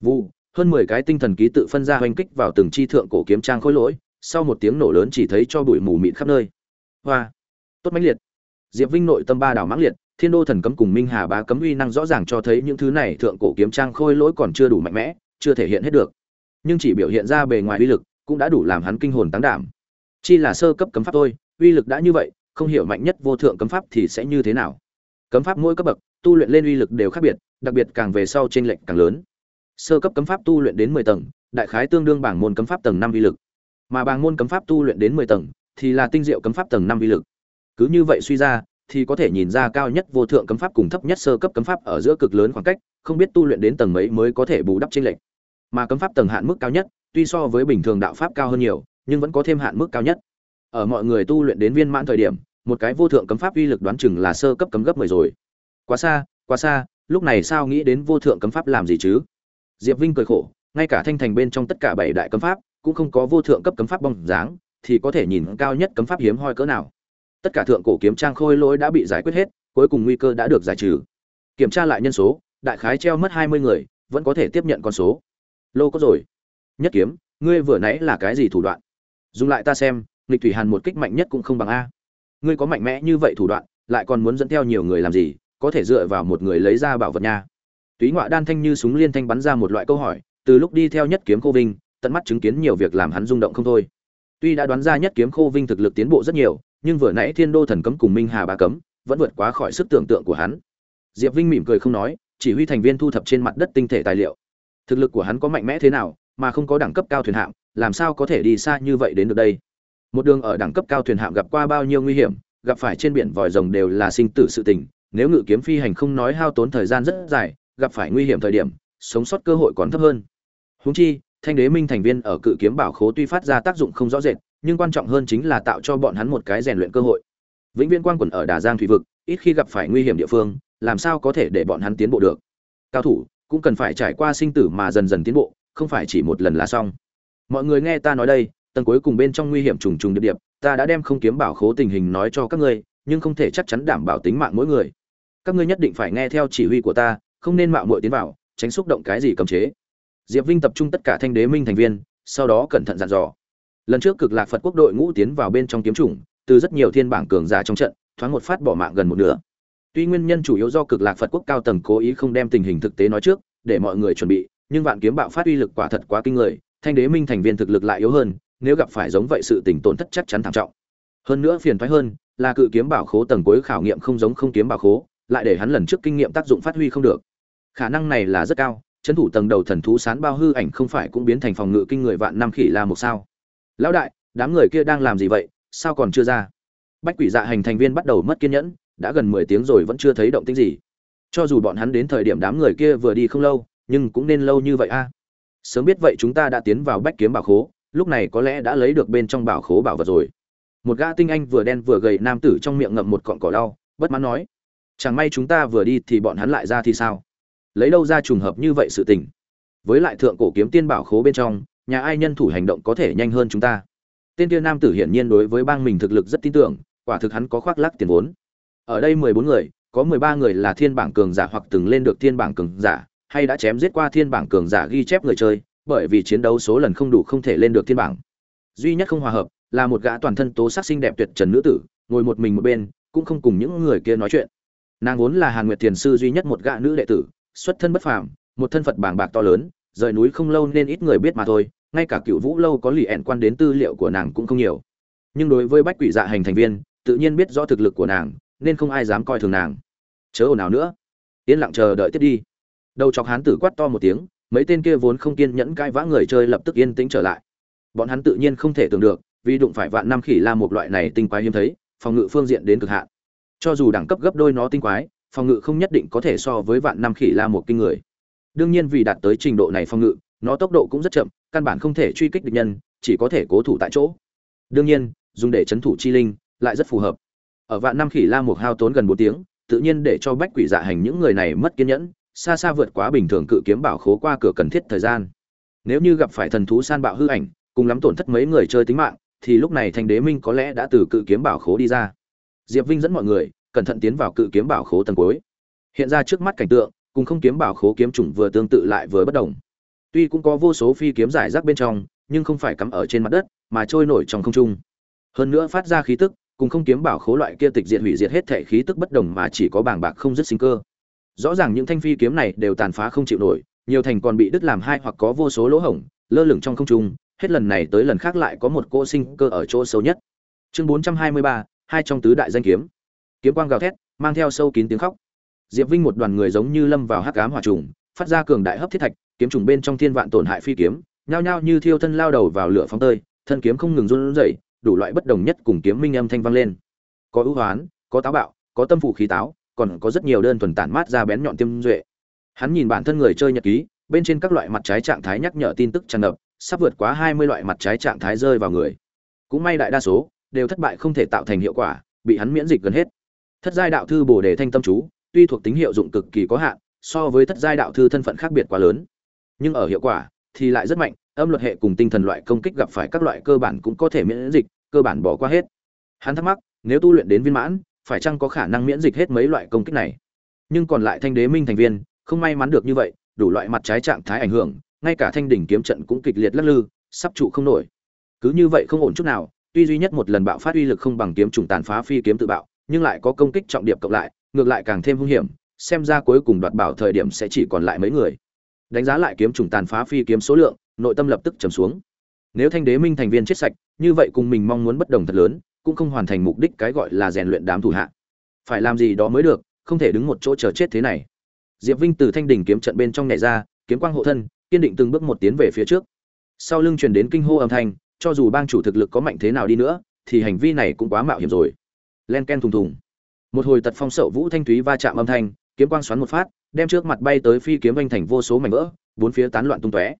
Vụ, hơn mười cái tinh thần ký tự phân ra hoành kích vào từng chi thượng cổ kiếm trang khối lỗi, sau một tiếng nổ lớn chỉ thấy cho bụi mù mịt khắp nơi. Hoa. Tốt mãnh liệt. Diệp vinh nội tâm ba đảo mãng liệt, thiên đô thần cấm cùng minh hà bá cấm uy năng rõ ràng cho thấy những thứ này thượng cổ kiếm trang khôi lỗi còn chưa đủ mạnh mẽ, chưa thể hiện hết được. Nhưng chỉ biểu hiện ra bề ngoài uy lực, cũng đã đủ làm hắn kinh hồn táng đảm. Chi là sơ cấp cấm pháp thôi, uy lực đã như vậy, không hiểu mạnh nhất vô thượng cấm pháp thì sẽ như thế nào. Cấm pháp mỗi cấp bậc, tu luyện lên uy lực đều khác biệt đặc biệt càng về sau trên lệnh càng lớn. Sơ cấp cấm pháp tu luyện đến mười tầng, đại khái tương đương bảng môn cấm pháp tầng năm uy lực. Mà bảng môn cấm pháp tu luyện đến mười tầng, thì là tinh diệu cấm pháp tầng năm uy lực. Cứ như vậy suy ra, thì có thể nhìn ra cao nhất vô thượng cấm pháp cùng thấp nhất sơ cấp cấm pháp ở giữa cực lớn khoảng cách, không biết tu luyện đến tầng mấy mới có thể bù đắp trên lệnh mà cấm pháp tầng hạn mức cao nhất, tuy so với bình thường đạo pháp cao hơn nhiều, nhưng vẫn có thêm hạn mức cao nhất. Ở mọi người tu luyện đến viên mãn thời điểm, một cái vô thượng cấm pháp uy lực đoán chừng là sơ cấp cấm gấp mười rồi. Quá xa quá xa lúc này sao nghĩ đến vô thượng cấm pháp làm gì chứ? Diệp vinh cười khổ, ngay cả thanh thành bên trong tất cả bảy đại cấm pháp cũng không có vô thượng cấp cấm pháp bóng dáng, thì có thể nhìn cao nhất cấm pháp hiếm hoi cỡ nào. Tất cả thượng cổ kiếm trang khôi lỗi đã bị giải quyết hết, cuối cùng nguy cơ đã được giải trừ. Kiểm tra lại nhân số, đại khái treo mất hai mươi người, vẫn có thể tiếp nhận con số. Lô có rồi. Nhất kiếm, ngươi vừa nãy là cái gì thủ đoạn? Dùng lại ta xem, nghịch thủy hàn một kích mạnh nhất cũng không bằng a. Ngươi có mạnh mẽ như vậy thủ đoạn, lại còn muốn dẫn theo nhiều người làm gì? Có thể dựa vào một người lấy ra bảo vật nha. Túy ngoại đan thanh như súng liên thanh bắn ra một loại câu hỏi, từ lúc đi theo nhất kiếm khô vinh, tận mắt chứng kiến nhiều việc làm hắn rung động không thôi. Tuy đã đoán ra nhất kiếm khô vinh thực lực tiến bộ rất nhiều, nhưng vừa nãy thiên đô thần cấm cùng minh hà ba cấm vẫn vượt quá khỏi sức tưởng tượng của hắn. Diệp vinh mỉm cười không nói, chỉ huy thành viên thu thập trên mặt đất tinh thể tài liệu. Thực lực của hắn có mạnh mẽ thế nào, mà không có đẳng cấp cao thuyền hạm, làm sao có thể đi xa như vậy đến được đây? Một đường ở đẳng cấp cao thuyền hạm gặp qua bao nhiêu nguy hiểm, gặp phải trên biển vòi rồng đều là sinh tử sự tình nếu ngự kiếm phi hành không nói hao tốn thời gian rất dài, gặp phải nguy hiểm thời điểm, sống sót cơ hội còn thấp hơn. Húng chi, thanh đế minh thành viên ở cự kiếm bảo khố tuy phát ra tác dụng không rõ rệt, nhưng quan trọng hơn chính là tạo cho bọn hắn một cái rèn luyện cơ hội. Vĩnh viễn quan quẩn ở đà giang thủy vực, ít khi gặp phải nguy hiểm địa phương, làm sao có thể để bọn hắn tiến bộ được? Cao thủ, cũng cần phải trải qua sinh tử mà dần dần tiến bộ, không phải chỉ một lần là xong. Mọi người nghe ta nói đây, tầng cuối cùng bên trong nguy hiểm trùng trùng điệp điệp, ta đã đem không kiếm bảo khố tình hình nói cho các ngươi, nhưng không thể chắc chắn đảm bảo tính mạng mỗi người các ngươi nhất định phải nghe theo chỉ huy của ta, không nên mạo muội tiến vào, tránh xúc động cái gì cầm chế. Diệp vinh tập trung tất cả thanh đế minh thành viên, sau đó cẩn thận dặn dò. Lần trước cực lạc phật quốc đội ngũ tiến vào bên trong kiếm chủng, từ rất nhiều thiên bảng cường giả trong trận, thoáng một phát bỏ mạng gần một nửa. Tuy nguyên nhân chủ yếu do cực lạc phật quốc cao tầng cố ý không đem tình hình thực tế nói trước, để mọi người chuẩn bị, nhưng vạn kiếm bạo phát uy lực quả thật quá kinh người, thanh đế minh thành viên thực lực lại yếu hơn, nếu gặp phải giống vậy sự tình tổn thất chắc chắn thảm trọng. Hơn nữa phiền thoái hơn, là cự kiếm bảo khố tầng cuối khảo nghiệm không giống không kiếm bảo khố lại để hắn lần trước kinh nghiệm tác dụng phát huy không được. Khả năng này là rất cao, chấn thủ tầng đầu thần thú sán bao hư ảnh không phải cũng biến thành phòng ngự kinh người vạn năm khỉ la một sao? Lão đại, đám người kia đang làm gì vậy? Sao còn chưa ra? Bách quỷ dạ hành thành viên bắt đầu mất kiên nhẫn, đã gần mười tiếng rồi vẫn chưa thấy động tĩnh gì. Cho dù bọn hắn đến thời điểm đám người kia vừa đi không lâu, nhưng cũng nên lâu như vậy a. Sớm biết vậy chúng ta đã tiến vào bách kiếm bảo khố, lúc này có lẽ đã lấy được bên trong bảo khố bảo vật rồi. Một gã tinh anh vừa đen vừa gầy nam tử trong miệng ngậm một cọn cỏ đau bất mãn nói chẳng may chúng ta vừa đi thì bọn hắn lại ra thì sao? Lấy đâu ra trùng hợp như vậy sự tình? Với lại thượng cổ kiếm tiên bảo khố bên trong, nhà ai nhân thủ hành động có thể nhanh hơn chúng ta? Tên tiên nam tử hiển nhiên đối với bang mình thực lực rất tin tưởng, quả thực hắn có khoác lác tiền vốn. Ở đây mười bốn người, có mười ba người là thiên bảng cường giả hoặc từng lên được thiên bảng cường giả, hay đã chém giết qua thiên bảng cường giả ghi chép người chơi, bởi vì chiến đấu số lần không đủ không thể lên được thiên bảng. Duy nhất không hòa hợp là một gã toàn thân tố sắc xinh đẹp tuyệt trần nữ tử, ngồi một mình một bên, cũng không cùng những người kia nói chuyện nàng vốn là hàn nguyệt thiền sư duy nhất một gã nữ đệ tử, xuất thân bất phàm, một thân phật bảng bạc to lớn, rời núi không lâu nên ít người biết mà thôi, ngay cả cựu vũ lâu có lì ẹn quan đến tư liệu của nàng cũng không nhiều. Nhưng đối với bách quỷ dạ hành thành viên, tự nhiên biết rõ thực lực của nàng, nên không ai dám coi thường nàng. Chớ ồn nào nữa. Yên lặng chờ đợi tiếp đi. Đầu chọc hán tử quát to một tiếng, mấy tên kia vốn không kiên nhẫn cãi vã người chơi lập tức yên tĩnh trở lại. Bọn hắn tự nhiên không thể tưởng được, vì đụng phải vạn năm khỉ la một loại này tinh quái hiếm thấy, phòng ngự phương diện đến cực hạn cho dù đẳng cấp gấp đôi nó tinh quái, phòng ngự không nhất định có thể so với vạn năm khỉ la một kinh người. Đương nhiên vì đạt tới trình độ này phòng ngự, nó tốc độ cũng rất chậm, căn bản không thể truy kích địch nhân, chỉ có thể cố thủ tại chỗ. Đương nhiên, dùng để chấn thủ chi linh lại rất phù hợp. Ở vạn năm khỉ la một hao tốn gần bốn tiếng, tự nhiên để cho bách quỷ dạ hành những người này mất kiên nhẫn, xa xa vượt quá bình thường cự kiếm bảo khố qua cửa cần thiết thời gian. Nếu như gặp phải thần thú san bạo hư ảnh, cùng lắm tổn thất mấy người chơi tính mạng, thì lúc này thành đế minh có lẽ đã từ cự kiếm bảo khố đi ra diệp vinh dẫn mọi người, cẩn thận tiến vào cự kiếm bảo khố tầng cuối. Hiện ra trước mắt cảnh tượng, cùng không kiếm bảo khố kiếm chủng vừa tương tự lại vừa bất đồng. Tuy cũng có vô số phi kiếm giải rác bên trong, nhưng không phải cắm ở trên mặt đất, mà trôi nổi trong không trung. Hơn nữa phát ra khí tức, cùng không kiếm bảo khố loại kia tịch diệt hủy diệt hết thể khí tức bất đồng mà chỉ có bàng bạc không dứt sinh cơ. Rõ ràng những thanh phi kiếm này đều tàn phá không chịu nổi, nhiều thành còn bị đứt làm hai hoặc có vô số lỗ hổng, lơ lửng trong không trung, hết lần này tới lần khác lại có một cô sinh cơ ở chỗ sâu nhất. Chương bốn trăm hai trong tứ đại danh kiếm. Kiếm quang gào thét, mang theo sâu kín tiếng khóc. Diệp vinh một đoàn người giống như lâm vào hắc ám hỏa trùng, phát ra cường đại hấp thiết thạch, kiếm trùng bên trong thiên vạn tổn hại phi kiếm, nhao nhao như thiêu thân lao đầu vào lửa phóng tơi, thân kiếm không ngừng run rẩy, đủ loại bất đồng nhất cùng kiếm minh âm thanh vang lên. Có ưu hoán, có táo bạo, có tâm phủ khí táo, còn có rất nhiều đơn thuần tản mát ra bén nhọn tiêm duệ. Hắn nhìn bản thân người chơi nhật ký, bên trên các loại mặt trái trạng thái nhắc nhở tin tức tràn ngập, sắp vượt quá hai mươi loại mặt trái trạng thái rơi vào người. Cũng may đại đa số đều thất bại không thể tạo thành hiệu quả, bị hắn miễn dịch gần hết. Thất giai đạo thư bổ đề thanh tâm chú, tuy thuộc tính hiệu dụng cực kỳ có hạn, so với thất giai đạo thư thân phận khác biệt quá lớn. Nhưng ở hiệu quả thì lại rất mạnh, âm luật hệ cùng tinh thần loại công kích gặp phải các loại cơ bản cũng có thể miễn dịch, cơ bản bỏ qua hết. Hắn thắc mắc, nếu tu luyện đến viên mãn, phải chăng có khả năng miễn dịch hết mấy loại công kích này? Nhưng còn lại thanh đế minh thành viên, không may mắn được như vậy, đủ loại mặt trái trạng thái ảnh hưởng, ngay cả thanh đỉnh kiếm trận cũng kịch liệt lắc lư, sắp trụ không nổi. Cứ như vậy không ổn chút nào tuy duy nhất một lần bạo phát uy lực không bằng kiếm trùng tàn phá phi kiếm tự bạo, nhưng lại có công kích trọng điểm cộng lại, ngược lại càng thêm hung hiểm, xem ra cuối cùng đoạt bảo thời điểm sẽ chỉ còn lại mấy người. Đánh giá lại kiếm trùng tàn phá phi kiếm số lượng, nội tâm lập tức trầm xuống. Nếu thanh đế minh thành viên chết sạch, như vậy cùng mình mong muốn bất đồng thật lớn, cũng không hoàn thành mục đích cái gọi là rèn luyện đám thủ hạ. Phải làm gì đó mới được, không thể đứng một chỗ chờ chết thế này. Diệp vinh từ thanh đỉnh kiếm trận bên trong nhảy ra, kiếm quang hộ thân, kiên định từng bước một tiến về phía trước. Sau lưng truyền đến kinh hô âm thanh cho dù bang chủ thực lực có mạnh thế nào đi nữa, thì hành vi này cũng quá mạo hiểm rồi. Len ken thùng thùng. Một hồi tật phong sậu vũ thanh thúy va chạm âm thanh, kiếm quang xoắn một phát, đem trước mặt bay tới phi kiếm anh thành vô số mảnh vỡ, bốn phía tán loạn tung tóe.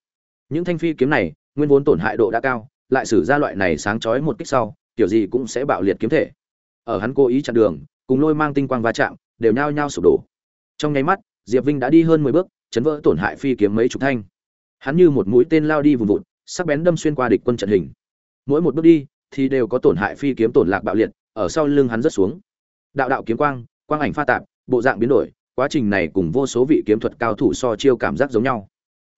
Những thanh phi kiếm này, nguyên vốn tổn hại độ đã cao, lại sử ra loại này sáng chói một kích sau, kiểu gì cũng sẽ bạo liệt kiếm thể. Ở hắn cố ý chặn đường, cùng lôi mang tinh quang va chạm, đều nhao nhao sụp đổ. Trong nháy mắt, diệp vinh đã đi hơn mười bước, chấn vỡ tổn hại phi kiếm mấy chục thanh. Hắn như một mũi tên lao đi vùng vụt sắc bén đâm xuyên qua địch quân trận hình. Mỗi một bước đi, thì đều có tổn hại phi kiếm tổn lạc bạo liệt, ở sau lưng hắn rất xuống. Đạo đạo kiếm quang quang ảnh pha tạp, bộ dạng biến đổi, quá trình này cùng vô số vị kiếm thuật cao thủ so chiêu cảm giác giống nhau.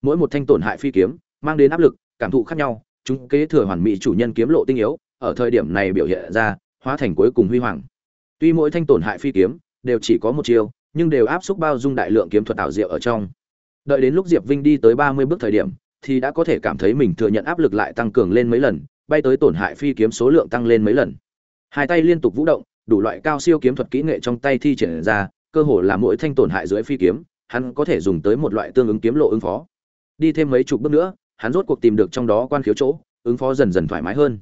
Mỗi một thanh tổn hại phi kiếm, mang đến áp lực, cảm thụ khác nhau, chúng kế thừa hoàn mỹ chủ nhân kiếm lộ tinh yếu, ở thời điểm này biểu hiện ra, hóa thành cuối cùng huy hoàng. Tuy mỗi thanh tổn hại phi kiếm, đều chỉ có một chiêu, nhưng đều áp xúc bao dung đại lượng kiếm thuật ảo diệu ở trong. Đợi đến lúc diệp vinh đi tới ba mươi bước thời điểm thì đã có thể cảm thấy mình thừa nhận áp lực lại tăng cường lên mấy lần, bay tới tổn hại phi kiếm số lượng tăng lên mấy lần. Hai tay liên tục vũ động, đủ loại cao siêu kiếm thuật kỹ nghệ trong tay thi triển ra, cơ hồ là mỗi thanh tổn hại dưới phi kiếm, hắn có thể dùng tới một loại tương ứng kiếm lộ ứng phó. Đi thêm mấy chục bước nữa, hắn rốt cuộc tìm được trong đó quan khiếu chỗ, ứng phó dần dần thoải mái hơn.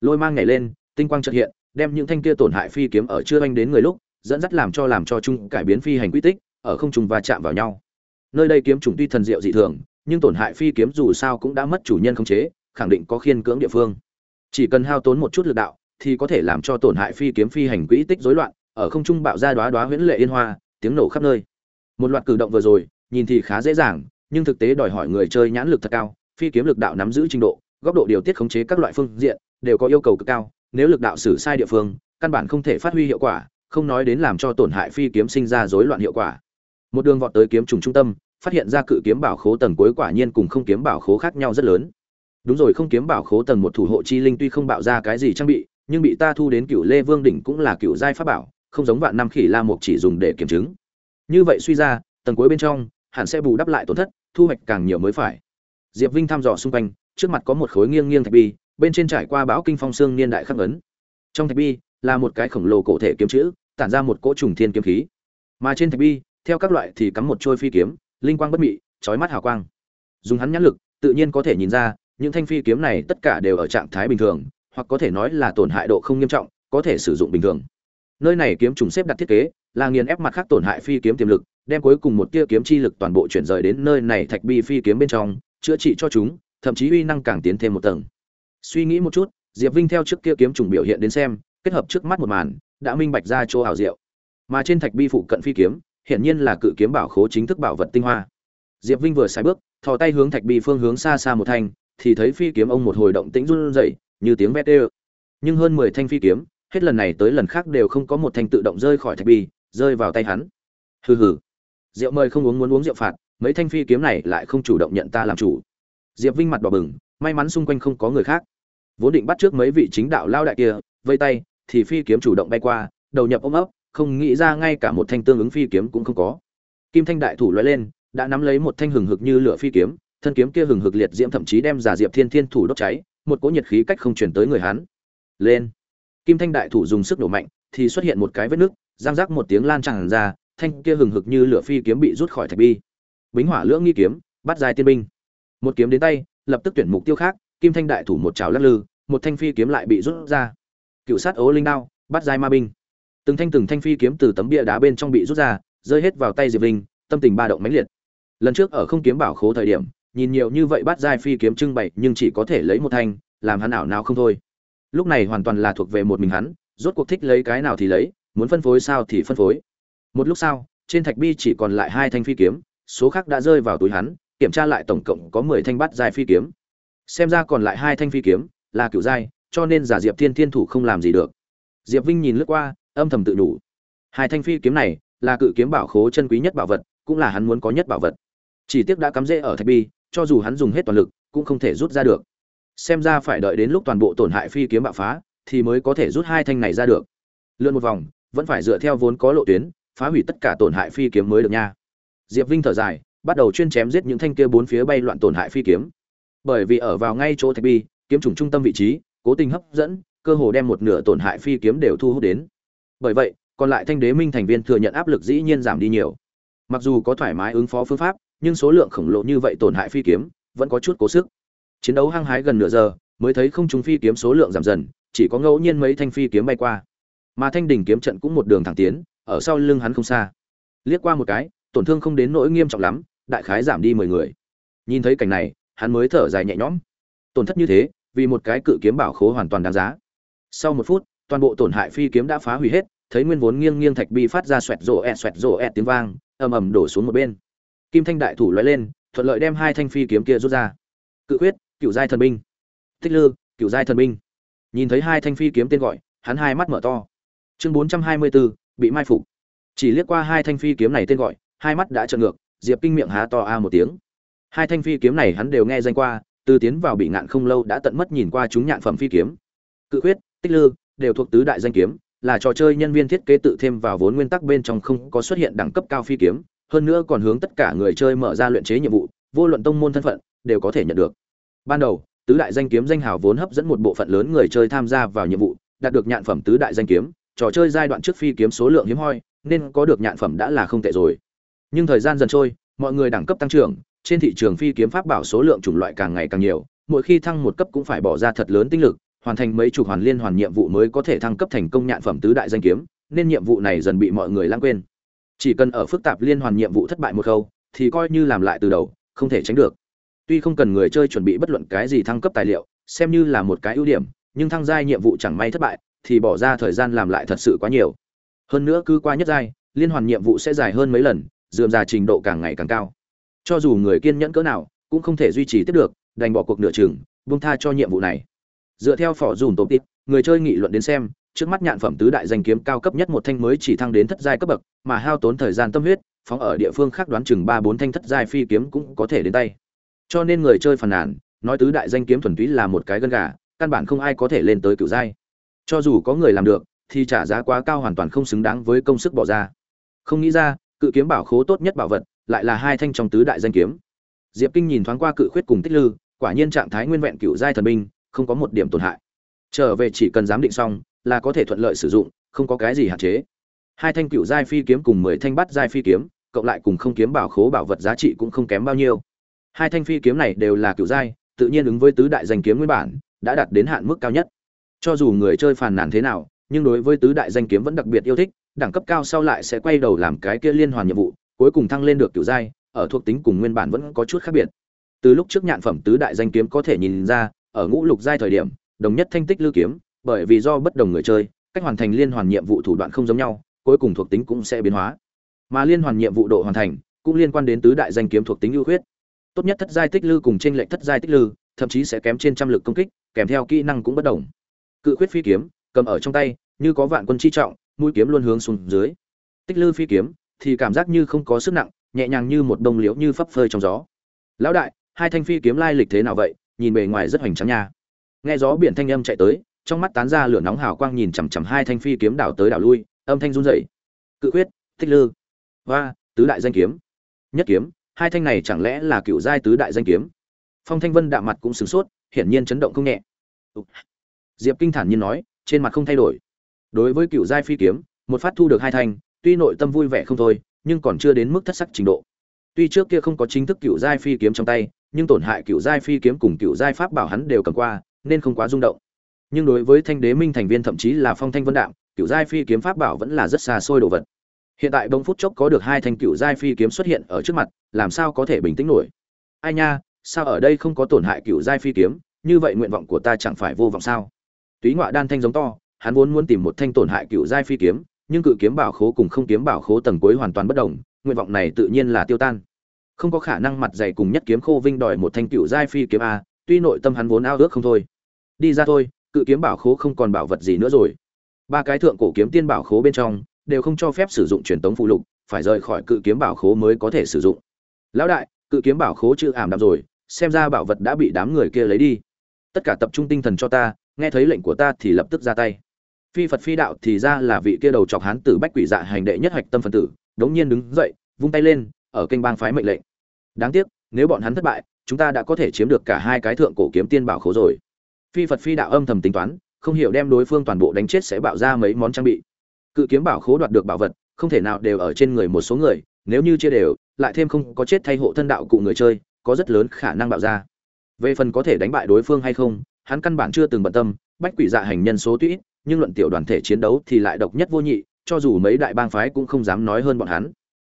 Lôi mang nhảy lên, tinh quang chợt hiện, đem những thanh kia tổn hại phi kiếm ở chưa anh đến người lúc, dẫn dắt làm cho làm cho chung cải biến phi hành quy tích, ở không trùng va chạm vào nhau. Nơi đây kiếm trùng tuy thần diệu dị thường nhưng tổn hại phi kiếm dù sao cũng đã mất chủ nhân khống chế, khẳng định có khiên cưỡng địa phương. Chỉ cần hao tốn một chút lực đạo, thì có thể làm cho tổn hại phi kiếm phi hành quỹ tích rối loạn, ở không trung bạo ra đóa đóa huyễn lệ yên hoa, tiếng nổ khắp nơi. Một loạt cử động vừa rồi, nhìn thì khá dễ dàng, nhưng thực tế đòi hỏi người chơi nhãn lực thật cao, phi kiếm lực đạo nắm giữ trình độ, góc độ điều tiết khống chế các loại phương diện, đều có yêu cầu cực cao, nếu lực đạo xử sai địa phương, căn bản không thể phát huy hiệu quả, không nói đến làm cho tổn hại phi kiếm sinh ra rối loạn hiệu quả. Một đường vọt tới kiếm trùng trung tâm phát hiện ra cự kiếm bảo khố tầng cuối quả nhiên cùng không kiếm bảo khố khác nhau rất lớn. Đúng rồi, không kiếm bảo khố tầng một thủ hộ chi linh tuy không bạo ra cái gì trang bị, nhưng bị ta thu đến cựu lê vương đỉnh cũng là cựu giai pháp bảo, không giống vạn năm khỉ la mục chỉ dùng để kiểm chứng. Như vậy suy ra, tầng cuối bên trong, hẳn sẽ bù đắp lại tổn thất, thu hoạch càng nhiều mới phải. Diệp vinh thăm dò xung quanh, trước mặt có một khối nghiêng nghiêng thạch bi, bên trên trải qua bão kinh phong xương niên đại khắc ấn. Trong thạch bi, là một cái khổng lồ cổ thể kiếm chữ, tản ra một cỗ trùng thiên kiếm khí. Mà trên thạch bi, theo các loại thì cắm một trôi phi kiếm linh quang bất mị, chói mắt hào quang. Dùng hắn nhãn lực, tự nhiên có thể nhìn ra, những thanh phi kiếm này tất cả đều ở trạng thái bình thường, hoặc có thể nói là tổn hại độ không nghiêm trọng, có thể sử dụng bình thường. Nơi này kiếm trùng xếp đặt thiết kế, là nghiền ép mặt khác tổn hại phi kiếm tiềm lực, đem cuối cùng một tia kiếm chi lực toàn bộ chuyển rời đến nơi này thạch bi phi kiếm bên trong, chữa trị cho chúng, thậm chí uy năng càng tiến thêm một tầng. Suy nghĩ một chút, diệp vinh theo trước kia kiếm trùng biểu hiện đến xem, kết hợp trước mắt một màn, đã minh bạch ra chỗ ảo diệu. Mà trên thạch bi phụ cận phi kiếm hiển nhiên là cự kiếm bảo khố chính thức bảo vật tinh hoa. Diệp vinh vừa sai bước, thò tay hướng thạch bi phương hướng xa xa một thanh, thì thấy phi kiếm ông một hồi động tĩnh run rẩy, như tiếng vét ê nhưng hơn mười thanh phi kiếm, hết lần này tới lần khác đều không có một thanh tự động rơi khỏi thạch bi rơi vào tay hắn. Hừ hừ. Rượu mời không uống muốn uống rượu phạt, mấy thanh phi kiếm này lại không chủ động nhận ta làm chủ. Diệp vinh mặt đỏ bừng, may mắn xung quanh không có người khác. Vốn định bắt trước mấy vị chính đạo lao đại kia, vây tay, thì phi kiếm chủ động bay qua, đầu nhập ôm ấp không nghĩ ra ngay cả một thanh tương ứng phi kiếm cũng không có. Kim thanh đại thủ lóe lên, đã nắm lấy một thanh hừng hực như lửa phi kiếm, thân kiếm kia hừng hực liệt diễm thậm chí đem giả diệp thiên thiên thủ đốt cháy, một cỗ nhiệt khí cách không chuyển tới người hắn. Lên. Kim thanh đại thủ dùng sức nổ mạnh, thì xuất hiện một cái vết nứt giang rác một tiếng lan tràn ra, thanh kia hừng hực như lửa phi kiếm bị rút khỏi thạch bi. Bính hỏa lưỡng nghi kiếm, bắt dài tiên binh. Một kiếm đến tay, lập tức tuyển mục tiêu khác, kim thanh đại thủ một trào lắc lư, một thanh phi kiếm lại bị rút ra. Cựu sát ố linh đao, bắt dài ma binh từng thanh từng thanh phi kiếm từ tấm bia đá bên trong bị rút ra, rơi hết vào tay diệp Vinh tâm tình ba động mãnh liệt. Lần trước ở không kiếm bảo khố thời điểm, nhìn nhiều như vậy bắt dài phi kiếm trưng bày, nhưng chỉ có thể lấy một thanh, làm hắn ảo nào không thôi. Lúc này hoàn toàn là thuộc về một mình hắn, rốt cuộc thích lấy cái nào thì lấy, muốn phân phối sao thì phân phối. Một lúc sau, trên thạch bi chỉ còn lại hai thanh phi kiếm, số khác đã rơi vào túi hắn, kiểm tra lại tổng cộng có mười thanh bắt dài phi kiếm. Xem ra còn lại hai thanh phi kiếm là kiểu giai, cho nên giả diệp thiên thiên thủ không làm gì được. Diệp vinh nhìn lướt qua âm thầm tự đủ. Hai thanh phi kiếm này là cự kiếm bảo khố chân quý nhất bảo vật, cũng là hắn muốn có nhất bảo vật. Chỉ tiếc đã cắm rễ ở thạch bi, cho dù hắn dùng hết toàn lực, cũng không thể rút ra được. Xem ra phải đợi đến lúc toàn bộ tổn hại phi kiếm bạo phá, thì mới có thể rút hai thanh này ra được. Lượn một vòng, vẫn phải dựa theo vốn có lộ tuyến, phá hủy tất cả tổn hại phi kiếm mới được nha. Diệp vinh thở dài, bắt đầu chuyên chém giết những thanh kia bốn phía bay loạn tổn hại phi kiếm. Bởi vì ở vào ngay chỗ thạch bi, kiếm trùng trung tâm vị trí, cố tình hấp dẫn, cơ hồ đem một nửa tổn hại phi kiếm đều thu hút đến bởi vậy, còn lại thanh đế minh thành viên thừa nhận áp lực dĩ nhiên giảm đi nhiều. Mặc dù có thoải mái ứng phó phương pháp, nhưng số lượng khổng lồ như vậy tổn hại phi kiếm, vẫn có chút cố sức. Chiến đấu hăng hái gần nửa giờ, mới thấy không chúng phi kiếm số lượng giảm dần, chỉ có ngẫu nhiên mấy thanh phi kiếm bay qua. Mà thanh đỉnh kiếm trận cũng một đường thẳng tiến, ở sau lưng hắn không xa. Liếc qua một cái, tổn thương không đến nỗi nghiêm trọng lắm, đại khái giảm đi mười người. Nhìn thấy cảnh này, hắn mới thở dài nhẹ nhõm. Tổn thất như thế, vì một cái cự kiếm bảo khố hoàn toàn đáng giá. Sau một phút toàn bộ tổn hại phi kiếm đã phá hủy hết, thấy nguyên vốn nghiêng nghiêng thạch bi phát ra xoẹt rổ ẹt xoẹt rổ ẹt tiếng vang, ầm ầm đổ xuống một bên. Kim thanh đại thủ lóe lên, thuận lợi đem hai thanh phi kiếm kia rút ra. Cự quyết cựu giai thần binh. Tích lư cựu giai thần binh. Nhìn thấy hai thanh phi kiếm tên gọi, hắn hai mắt mở to. Chương bốn trăm hai mươi bốn bị mai phục. Chỉ liếc qua hai thanh phi kiếm này tên gọi, hai mắt đã trợn ngược, diệp kinh miệng há to a một tiếng. Hai thanh phi kiếm này hắn đều nghe danh qua, từ tiến vào bị ngạn không lâu đã tận mất nhìn qua chúng nhạn phẩm phi kiếm. Cự quyết, tích lư đều thuộc tứ đại danh kiếm, là trò chơi nhân viên thiết kế tự thêm vào vốn nguyên tắc bên trong không có xuất hiện đẳng cấp cao phi kiếm, hơn nữa còn hướng tất cả người chơi mở ra luyện chế nhiệm vụ, vô luận tông môn thân phận, đều có thể nhận được. Ban đầu, tứ đại danh kiếm danh hào vốn hấp dẫn một bộ phận lớn người chơi tham gia vào nhiệm vụ, đạt được nhạn phẩm tứ đại danh kiếm, trò chơi giai đoạn trước phi kiếm số lượng hiếm hoi, nên có được nhạn phẩm đã là không tệ rồi. Nhưng thời gian dần trôi, mọi người đẳng cấp tăng trưởng, trên thị trường phi kiếm pháp bảo số lượng chủng loại càng ngày càng nhiều, mỗi khi thăng một cấp cũng phải bỏ ra thật lớn tinh lực hoàn thành mấy chục hoàn liên hoàn nhiệm vụ mới có thể thăng cấp thành công nhạn phẩm tứ đại danh kiếm, nên nhiệm vụ này dần bị mọi người lãng quên. Chỉ cần ở phức tạp liên hoàn nhiệm vụ thất bại một khâu, thì coi như làm lại từ đầu, không thể tránh được. Tuy không cần người chơi chuẩn bị bất luận cái gì thăng cấp tài liệu, xem như là một cái ưu điểm, nhưng thăng giai nhiệm vụ chẳng may thất bại, thì bỏ ra thời gian làm lại thật sự quá nhiều. Hơn nữa cứ qua nhất giai, liên hoàn nhiệm vụ sẽ dài hơn mấy lần, dườm già trình độ càng ngày càng cao. Cho dù người kiên nhẫn cỡ nào, cũng không thể duy trì tiếp được, đành bỏ cuộc nửa chừng, buông tha cho nhiệm vụ này dựa theo phỏ dùm tổ tít người chơi nghị luận đến xem, trước mắt nhạn phẩm tứ đại danh kiếm cao cấp nhất một thanh mới chỉ thăng đến thất giai cấp bậc, mà hao tốn thời gian tâm huyết, phóng ở địa phương khác đoán chừng ba bốn thanh thất giai phi kiếm cũng có thể đến tay. Cho nên người chơi phàn nàn, nói tứ đại danh kiếm thuần túy là một cái gân gà, căn bản không ai có thể lên tới cựu giai. Cho dù có người làm được, thì trả giá quá cao hoàn toàn không xứng đáng với công sức bỏ ra. Không nghĩ ra, cự kiếm bảo khố tốt nhất bảo vật lại là hai thanh trong tứ đại danh kiếm. Diệp kinh nhìn thoáng qua cự khuyết cùng tích lư, quả nhiên trạng thái nguyên vẹn cựu giai thần binh không có một điểm tổn hại. Trở về chỉ cần giám định xong, là có thể thuận lợi sử dụng, không có cái gì hạn chế. Hai thanh cựu giai phi kiếm cùng mười thanh bắt giai phi kiếm, cộng lại cùng không kiếm bảo khố bảo vật giá trị cũng không kém bao nhiêu. Hai thanh phi kiếm này đều là cựu giai, tự nhiên ứng với tứ đại danh kiếm nguyên bản, đã đạt đến hạn mức cao nhất. Cho dù người chơi phàn nàn thế nào, nhưng đối với tứ đại danh kiếm vẫn đặc biệt yêu thích, đẳng cấp cao sau lại sẽ quay đầu làm cái kia liên hoàn nhiệm vụ, cuối cùng thăng lên được cựu giai, ở thuộc tính cùng nguyên bản vẫn có chút khác biệt. Từ lúc trước nhạn phẩm tứ đại danh kiếm có thể nhìn ra ở ngũ lục giai thời điểm, đồng nhất thanh tích lưu kiếm, bởi vì do bất đồng người chơi, cách hoàn thành liên hoàn nhiệm vụ thủ đoạn không giống nhau, cuối cùng thuộc tính cũng sẽ biến hóa. Mà liên hoàn nhiệm vụ độ hoàn thành, cũng liên quan đến tứ đại danh kiếm thuộc tính ưu khuyết. Tốt nhất thất giai tích lư cùng trên lệnh thất giai tích lư, thậm chí sẽ kém trên trăm lực công kích, kèm theo kỹ năng cũng bất đồng. Cự khuyết phi kiếm, cầm ở trong tay, như có vạn quân chi trọng, mũi kiếm luôn hướng xuống dưới. Tích lư phi kiếm, thì cảm giác như không có sức nặng, nhẹ nhàng như một đồng liễu như phấp phơi trong gió. Lão đại, hai thanh phi kiếm lai lịch thế nào vậy? Nhìn bề ngoài rất hoành tráng nha. Nghe gió biển thanh âm chạy tới trong mắt tán ra lửa nóng hào quang nhìn chằm chằm hai thanh phi kiếm đảo tới đảo lui âm thanh run rẩy. Cự quyết, tích lư. Và tứ đại danh kiếm. Nhất kiếm hai thanh này chẳng lẽ là cựu giai tứ đại danh kiếm? Phong thanh vân đạm mặt cũng sửng sốt hiển nhiên chấn động không nhẹ. Diệp kinh thản nhiên nói trên mặt không thay đổi. Đối với cựu giai phi kiếm một phát thu được hai thanh tuy nội tâm vui vẻ không thôi nhưng còn chưa đến mức thất sắc trình độ. Tuy trước kia không có chính thức cựu giai phi kiếm trong tay nhưng tổn hại cựu giai phi kiếm cùng cựu giai pháp bảo hắn đều cầm qua, nên không quá rung động. Nhưng đối với thanh đế minh thành viên thậm chí là phong thanh vân đạm, cựu giai phi kiếm pháp bảo vẫn là rất xa xôi đồ vật. Hiện tại bông phút chốc có được hai thanh cựu giai phi kiếm xuất hiện ở trước mặt, làm sao có thể bình tĩnh nổi? Ai nha, sao ở đây không có tổn hại cựu giai phi kiếm? Như vậy nguyện vọng của ta chẳng phải vô vọng sao? Túy ngoại đan thanh giống to, hắn vốn muốn tìm một thanh tổn hại cựu giai phi kiếm, nhưng cự kiếm bảo khố cùng không kiếm bảo khố tầng cuối hoàn toàn bất đồng, nguyện vọng này tự nhiên là tiêu tan không có khả năng mặt dày cùng nhất kiếm khô vinh đòi một thanh cựu giai phi kiếm a, tuy nội tâm hắn vốn ao ước không thôi. Đi ra thôi, cự kiếm bảo khố không còn bảo vật gì nữa rồi. Ba cái thượng cổ kiếm tiên bảo khố bên trong, đều không cho phép sử dụng truyền tống phụ lục, phải rời khỏi cự kiếm bảo khố mới có thể sử dụng. Lão đại, cự kiếm bảo khố chữ ảm đạm rồi, xem ra bảo vật đã bị đám người kia lấy đi. Tất cả tập trung tinh thần cho ta, nghe thấy lệnh của ta thì lập tức ra tay. Phi phật phi đạo thì ra là vị kia đầu chọc hán tử bách quỷ dạ hành đệ nhất hạch tâm phân tử, đống nhiên đứng dậy, vung tay lên, ở kênh bang phái mệnh lệnh đáng tiếc, nếu bọn hắn thất bại, chúng ta đã có thể chiếm được cả hai cái thượng cổ kiếm tiên bảo khố rồi. Phi phật phi đạo âm thầm tính toán, không hiểu đem đối phương toàn bộ đánh chết sẽ bạo ra mấy món trang bị. Cự kiếm bảo khố đoạt được bảo vật, không thể nào đều ở trên người một số người, nếu như chia đều, lại thêm không có chết thay hộ thân đạo cụ người chơi, có rất lớn khả năng bạo ra. Về phần có thể đánh bại đối phương hay không, hắn căn bản chưa từng bận tâm, bách quỷ dạ hành nhân số tuy nhưng luận tiểu đoàn thể chiến đấu thì lại độc nhất vô nhị, cho dù mấy đại bang phái cũng không dám nói hơn bọn hắn.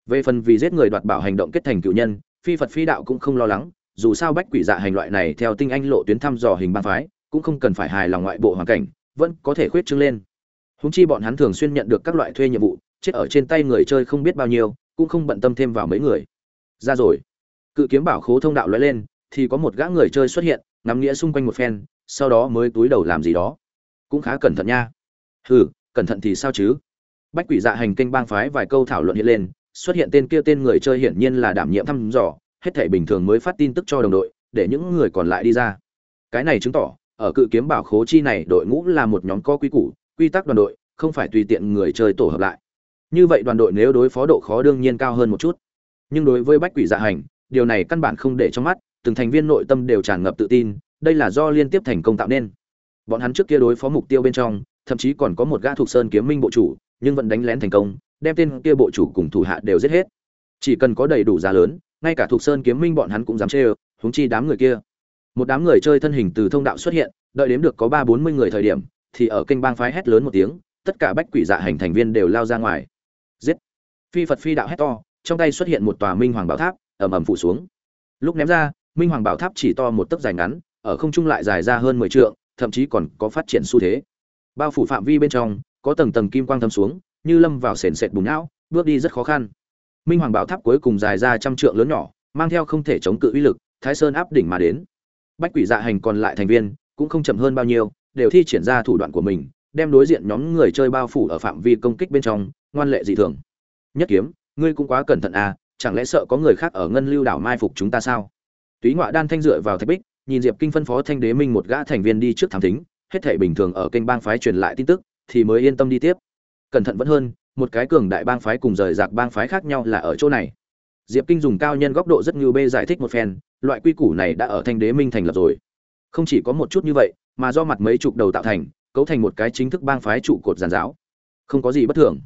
Về phần vì giết người đoạt bảo hành động kết thành cựu nhân phi phật phi đạo cũng không lo lắng, dù sao bách quỷ dạ hành loại này theo tinh anh lộ tuyến thăm dò hình bang phái, cũng không cần phải hài lòng ngoại bộ hoàn cảnh, vẫn có thể khuyết trương lên. Húng chi bọn hắn thường xuyên nhận được các loại thuê nhiệm vụ, chết ở trên tay người chơi không biết bao nhiêu, cũng không bận tâm thêm vào mấy người. Ra rồi. Cự kiếm bảo khố thông đạo lóe lên, thì có một gã người chơi xuất hiện, ngắm nghĩa xung quanh một phen, sau đó mới túi đầu làm gì đó. Cũng khá cẩn thận nha. Hừ, cẩn thận thì sao chứ? Bách quỷ dạ hành kênh bang phái vài câu thảo luận hiện lên xuất hiện tên kia tên người chơi hiển nhiên là đảm nhiệm thăm dò, hết thể bình thường mới phát tin tức cho đồng đội, để những người còn lại đi ra. Cái này chứng tỏ, ở cự kiếm bảo khố chi này đội ngũ là một nhóm có quy củ, quy tắc đoàn đội, không phải tùy tiện người chơi tổ hợp lại. Như vậy đoàn đội nếu đối phó độ khó đương nhiên cao hơn một chút. Nhưng đối với bách quỷ dạ hành, điều này căn bản không để trong mắt, từng thành viên nội tâm đều tràn ngập tự tin, đây là do liên tiếp thành công tạo nên. Bọn hắn trước kia đối phó mục tiêu bên trong, thậm chí còn có một gã thuộc sơn kiếm minh bộ chủ, nhưng vẫn đánh lén thành công đem tên kia bộ chủ cùng thủ hạ đều giết hết. Chỉ cần có đầy đủ giá lớn, ngay cả thuộc sơn kiếm minh bọn hắn cũng dám chê huống chi đám người kia. Một đám người chơi thân hình từ thông đạo xuất hiện, đợi đếm được có ba bốn mươi người thời điểm, thì ở kênh bang phái hét lớn một tiếng, tất cả bách quỷ dạ hành thành viên đều lao ra ngoài. Giết! Phi phật phi đạo hét to, trong tay xuất hiện một tòa minh hoàng bảo tháp, ầm ầm phủ xuống. Lúc ném ra, minh hoàng bảo tháp chỉ to một tấc dài ngắn, ở không trung lại dài ra hơn mười trượng, thậm chí còn có phát triển xu thế. Bao phủ phạm vi bên trong, có tầng tầng kim quang thấm xuống như lâm vào sền sệt bùn não, bước đi rất khó khăn. Minh hoàng bảo tháp cuối cùng dài ra trăm trượng lớn nhỏ, mang theo không thể chống cự uy lực, thái sơn áp đỉnh mà đến. Bách quỷ dạ hành còn lại thành viên, cũng không chậm hơn bao nhiêu, đều thi triển ra thủ đoạn của mình, đem đối diện nhóm người chơi bao phủ ở phạm vi công kích bên trong, ngoan lệ dị thường. Nhất kiếm, ngươi cũng quá cẩn thận à chẳng lẽ sợ có người khác ở ngân lưu đảo mai phục chúng ta sao? Túy ngoại đan thanh dựa vào thạch bích, nhìn diệp kinh phân phó thanh đế minh một gã thành viên đi trước thám thính, hết thể bình thường ở kênh bang phái truyền lại tin tức, thì mới yên tâm đi tiếp cẩn thận vẫn hơn, một cái cường đại bang phái cùng rời rạc bang phái khác nhau là ở chỗ này. Diệp kinh dùng cao nhân góc độ rất ngưu bê giải thích một phen, loại quy củ này đã ở thanh đế minh thành lập rồi. Không chỉ có một chút như vậy, mà do mặt mấy chục đầu tạo thành, cấu thành một cái chính thức bang phái trụ cột giàn giáo. Không có gì bất thường.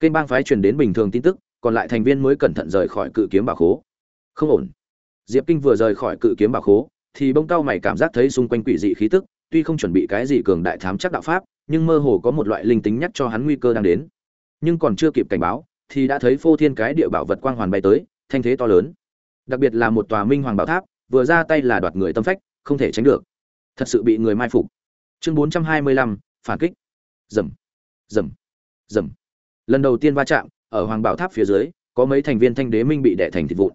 Kênh bang phái truyền đến bình thường tin tức, còn lại thành viên mới cẩn thận rời khỏi cự kiếm bảo khố. Không ổn. Diệp kinh vừa rời khỏi cự kiếm bảo khố, thì bông cao mày cảm giác thấy xung quanh quỷ dị khí tức, tuy không chuẩn bị cái gì cường đại thám chắc đạo pháp nhưng mơ hồ có một loại linh tính nhắc cho hắn nguy cơ đang đến. Nhưng còn chưa kịp cảnh báo, thì đã thấy phô thiên cái địa bảo vật quang hoàn bay tới, thanh thế to lớn. Đặc biệt là một tòa minh hoàng bảo tháp, vừa ra tay là đoạt người tâm phách, không thể tránh được. Thật sự bị người mai phục. Chương bốn trăm hai mươi lăm, phản kích. Dầm. Dầm. Dầm. Lần đầu tiên va chạm, ở hoàng bảo tháp phía dưới, có mấy thành viên thanh đế minh bị đẻ thành thịt vụn.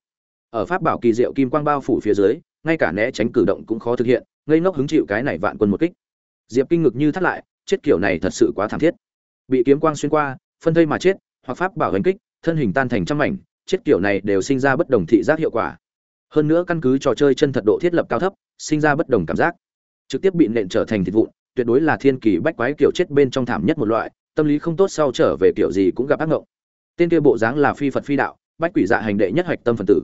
Ở pháp bảo kỳ diệu kim quang bao phủ phía dưới, ngay cả né tránh cử động cũng khó thực hiện, ngây ngốc hứng chịu cái này vạn quân một kích. Diệp kinh ngực như thắt lại chết kiểu này thật sự quá thảm thiết. Bị kiếm quang xuyên qua, phân thây mà chết, hoặc pháp bảo hành kích, thân hình tan thành trăm mảnh, chết kiểu này đều sinh ra bất đồng thị giác hiệu quả. Hơn nữa căn cứ trò chơi chân thật độ thiết lập cao thấp, sinh ra bất đồng cảm giác. Trực tiếp bị nện trở thành thịt vụn, tuyệt đối là thiên kỳ bách quái kiểu chết bên trong thảm nhất một loại, tâm lý không tốt sau trở về kiểu gì cũng gặp ác ngộng. Tên kia bộ dáng là phi phật phi đạo, bách quỷ dạ hành đệ nhất hoạch tâm phần tử.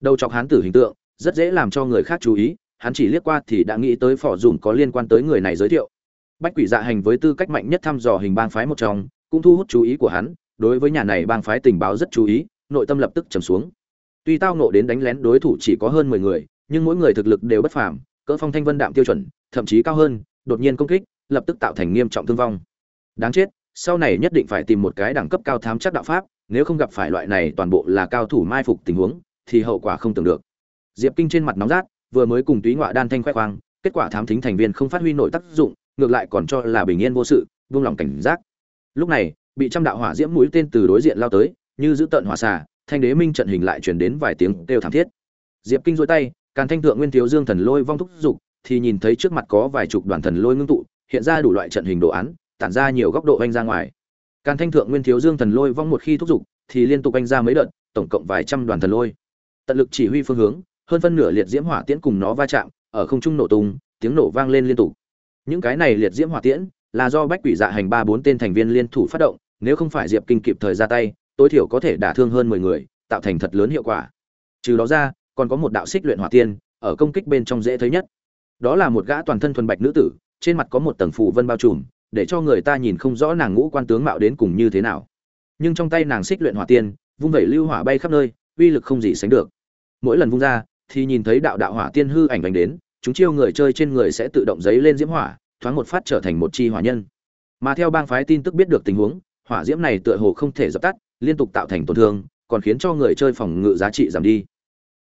Đầu chọc hán tử hình tượng, rất dễ làm cho người khác chú ý, hắn chỉ liếc qua thì đã nghĩ tới phỏ dùm có liên quan tới người này giới thiệu bách quỷ dạ hành với tư cách mạnh nhất thăm dò hình bang phái một trong, cũng thu hút chú ý của hắn, đối với nhà này bang phái tình báo rất chú ý, nội tâm lập tức trầm xuống. Tuy tao nộ đến đánh lén đối thủ chỉ có hơn mười người, nhưng mỗi người thực lực đều bất phàm, cỡ phong thanh vân đạm tiêu chuẩn, thậm chí cao hơn, đột nhiên công kích, lập tức tạo thành nghiêm trọng thương vong. Đáng chết, sau này nhất định phải tìm một cái đẳng cấp cao thám chắc đạo pháp, nếu không gặp phải loại này toàn bộ là cao thủ mai phục tình huống, thì hậu quả không tưởng được. Diệp kinh trên mặt nóng rát, vừa mới cùng túy ngọa đan thanh khoe khoang, kết quả thám thính thành viên không phát huy nội tác dụng ngược lại còn cho là bình yên vô sự, vung lòng cảnh giác. Lúc này, bị trăm đạo hỏa diễm mũi tên từ đối diện lao tới, như giữ tận hỏa xà, thanh đế minh trận hình lại truyền đến vài tiếng kêu thảm thiết. Diệp kinh dối tay, càn thanh thượng nguyên thiếu dương thần lôi vong thúc dục thì nhìn thấy trước mặt có vài chục đoàn thần lôi ngưng tụ, hiện ra đủ loại trận hình đồ án, tản ra nhiều góc độ anh ra ngoài. Càn thanh thượng nguyên thiếu dương thần lôi vong một khi thúc dục thì liên tục anh ra mấy đợt, tổng cộng vài trăm đoàn thần lôi. Tận lực chỉ huy phương hướng, hơn phân nửa liệt diễm hỏa tiễn cùng nó va chạm, ở không trung nổ tung, tiếng nổ vang lên liên tục những cái này liệt diễm hỏa tiễn là do bách quỷ dạ hành ba bốn tên thành viên liên thủ phát động, nếu không phải diệp kinh kịp thời ra tay, tối thiểu có thể đả thương hơn mười người, tạo thành thật lớn hiệu quả. Trừ đó ra, còn có một đạo xích luyện hỏa tiên ở công kích bên trong dễ thấy nhất. Đó là một gã toàn thân thuần bạch nữ tử, trên mặt có một tầng phủ vân bao trùm, để cho người ta nhìn không rõ nàng ngũ quan tướng mạo đến cùng như thế nào. Nhưng trong tay nàng xích luyện hỏa tiên vung vẩy lưu hỏa bay khắp nơi, uy lực không gì sánh được. Mỗi lần vung ra, thì nhìn thấy đạo đạo hỏa tiên hư ảnh đánh đến chúng chiêu người chơi trên người sẽ tự động giấy lên diễm hỏa, thoáng một phát trở thành một chi hỏa nhân. Mà theo bang phái tin tức biết được tình huống, hỏa diễm này tựa hồ không thể dập tắt, liên tục tạo thành tổn thương, còn khiến cho người chơi phòng ngự giá trị giảm đi.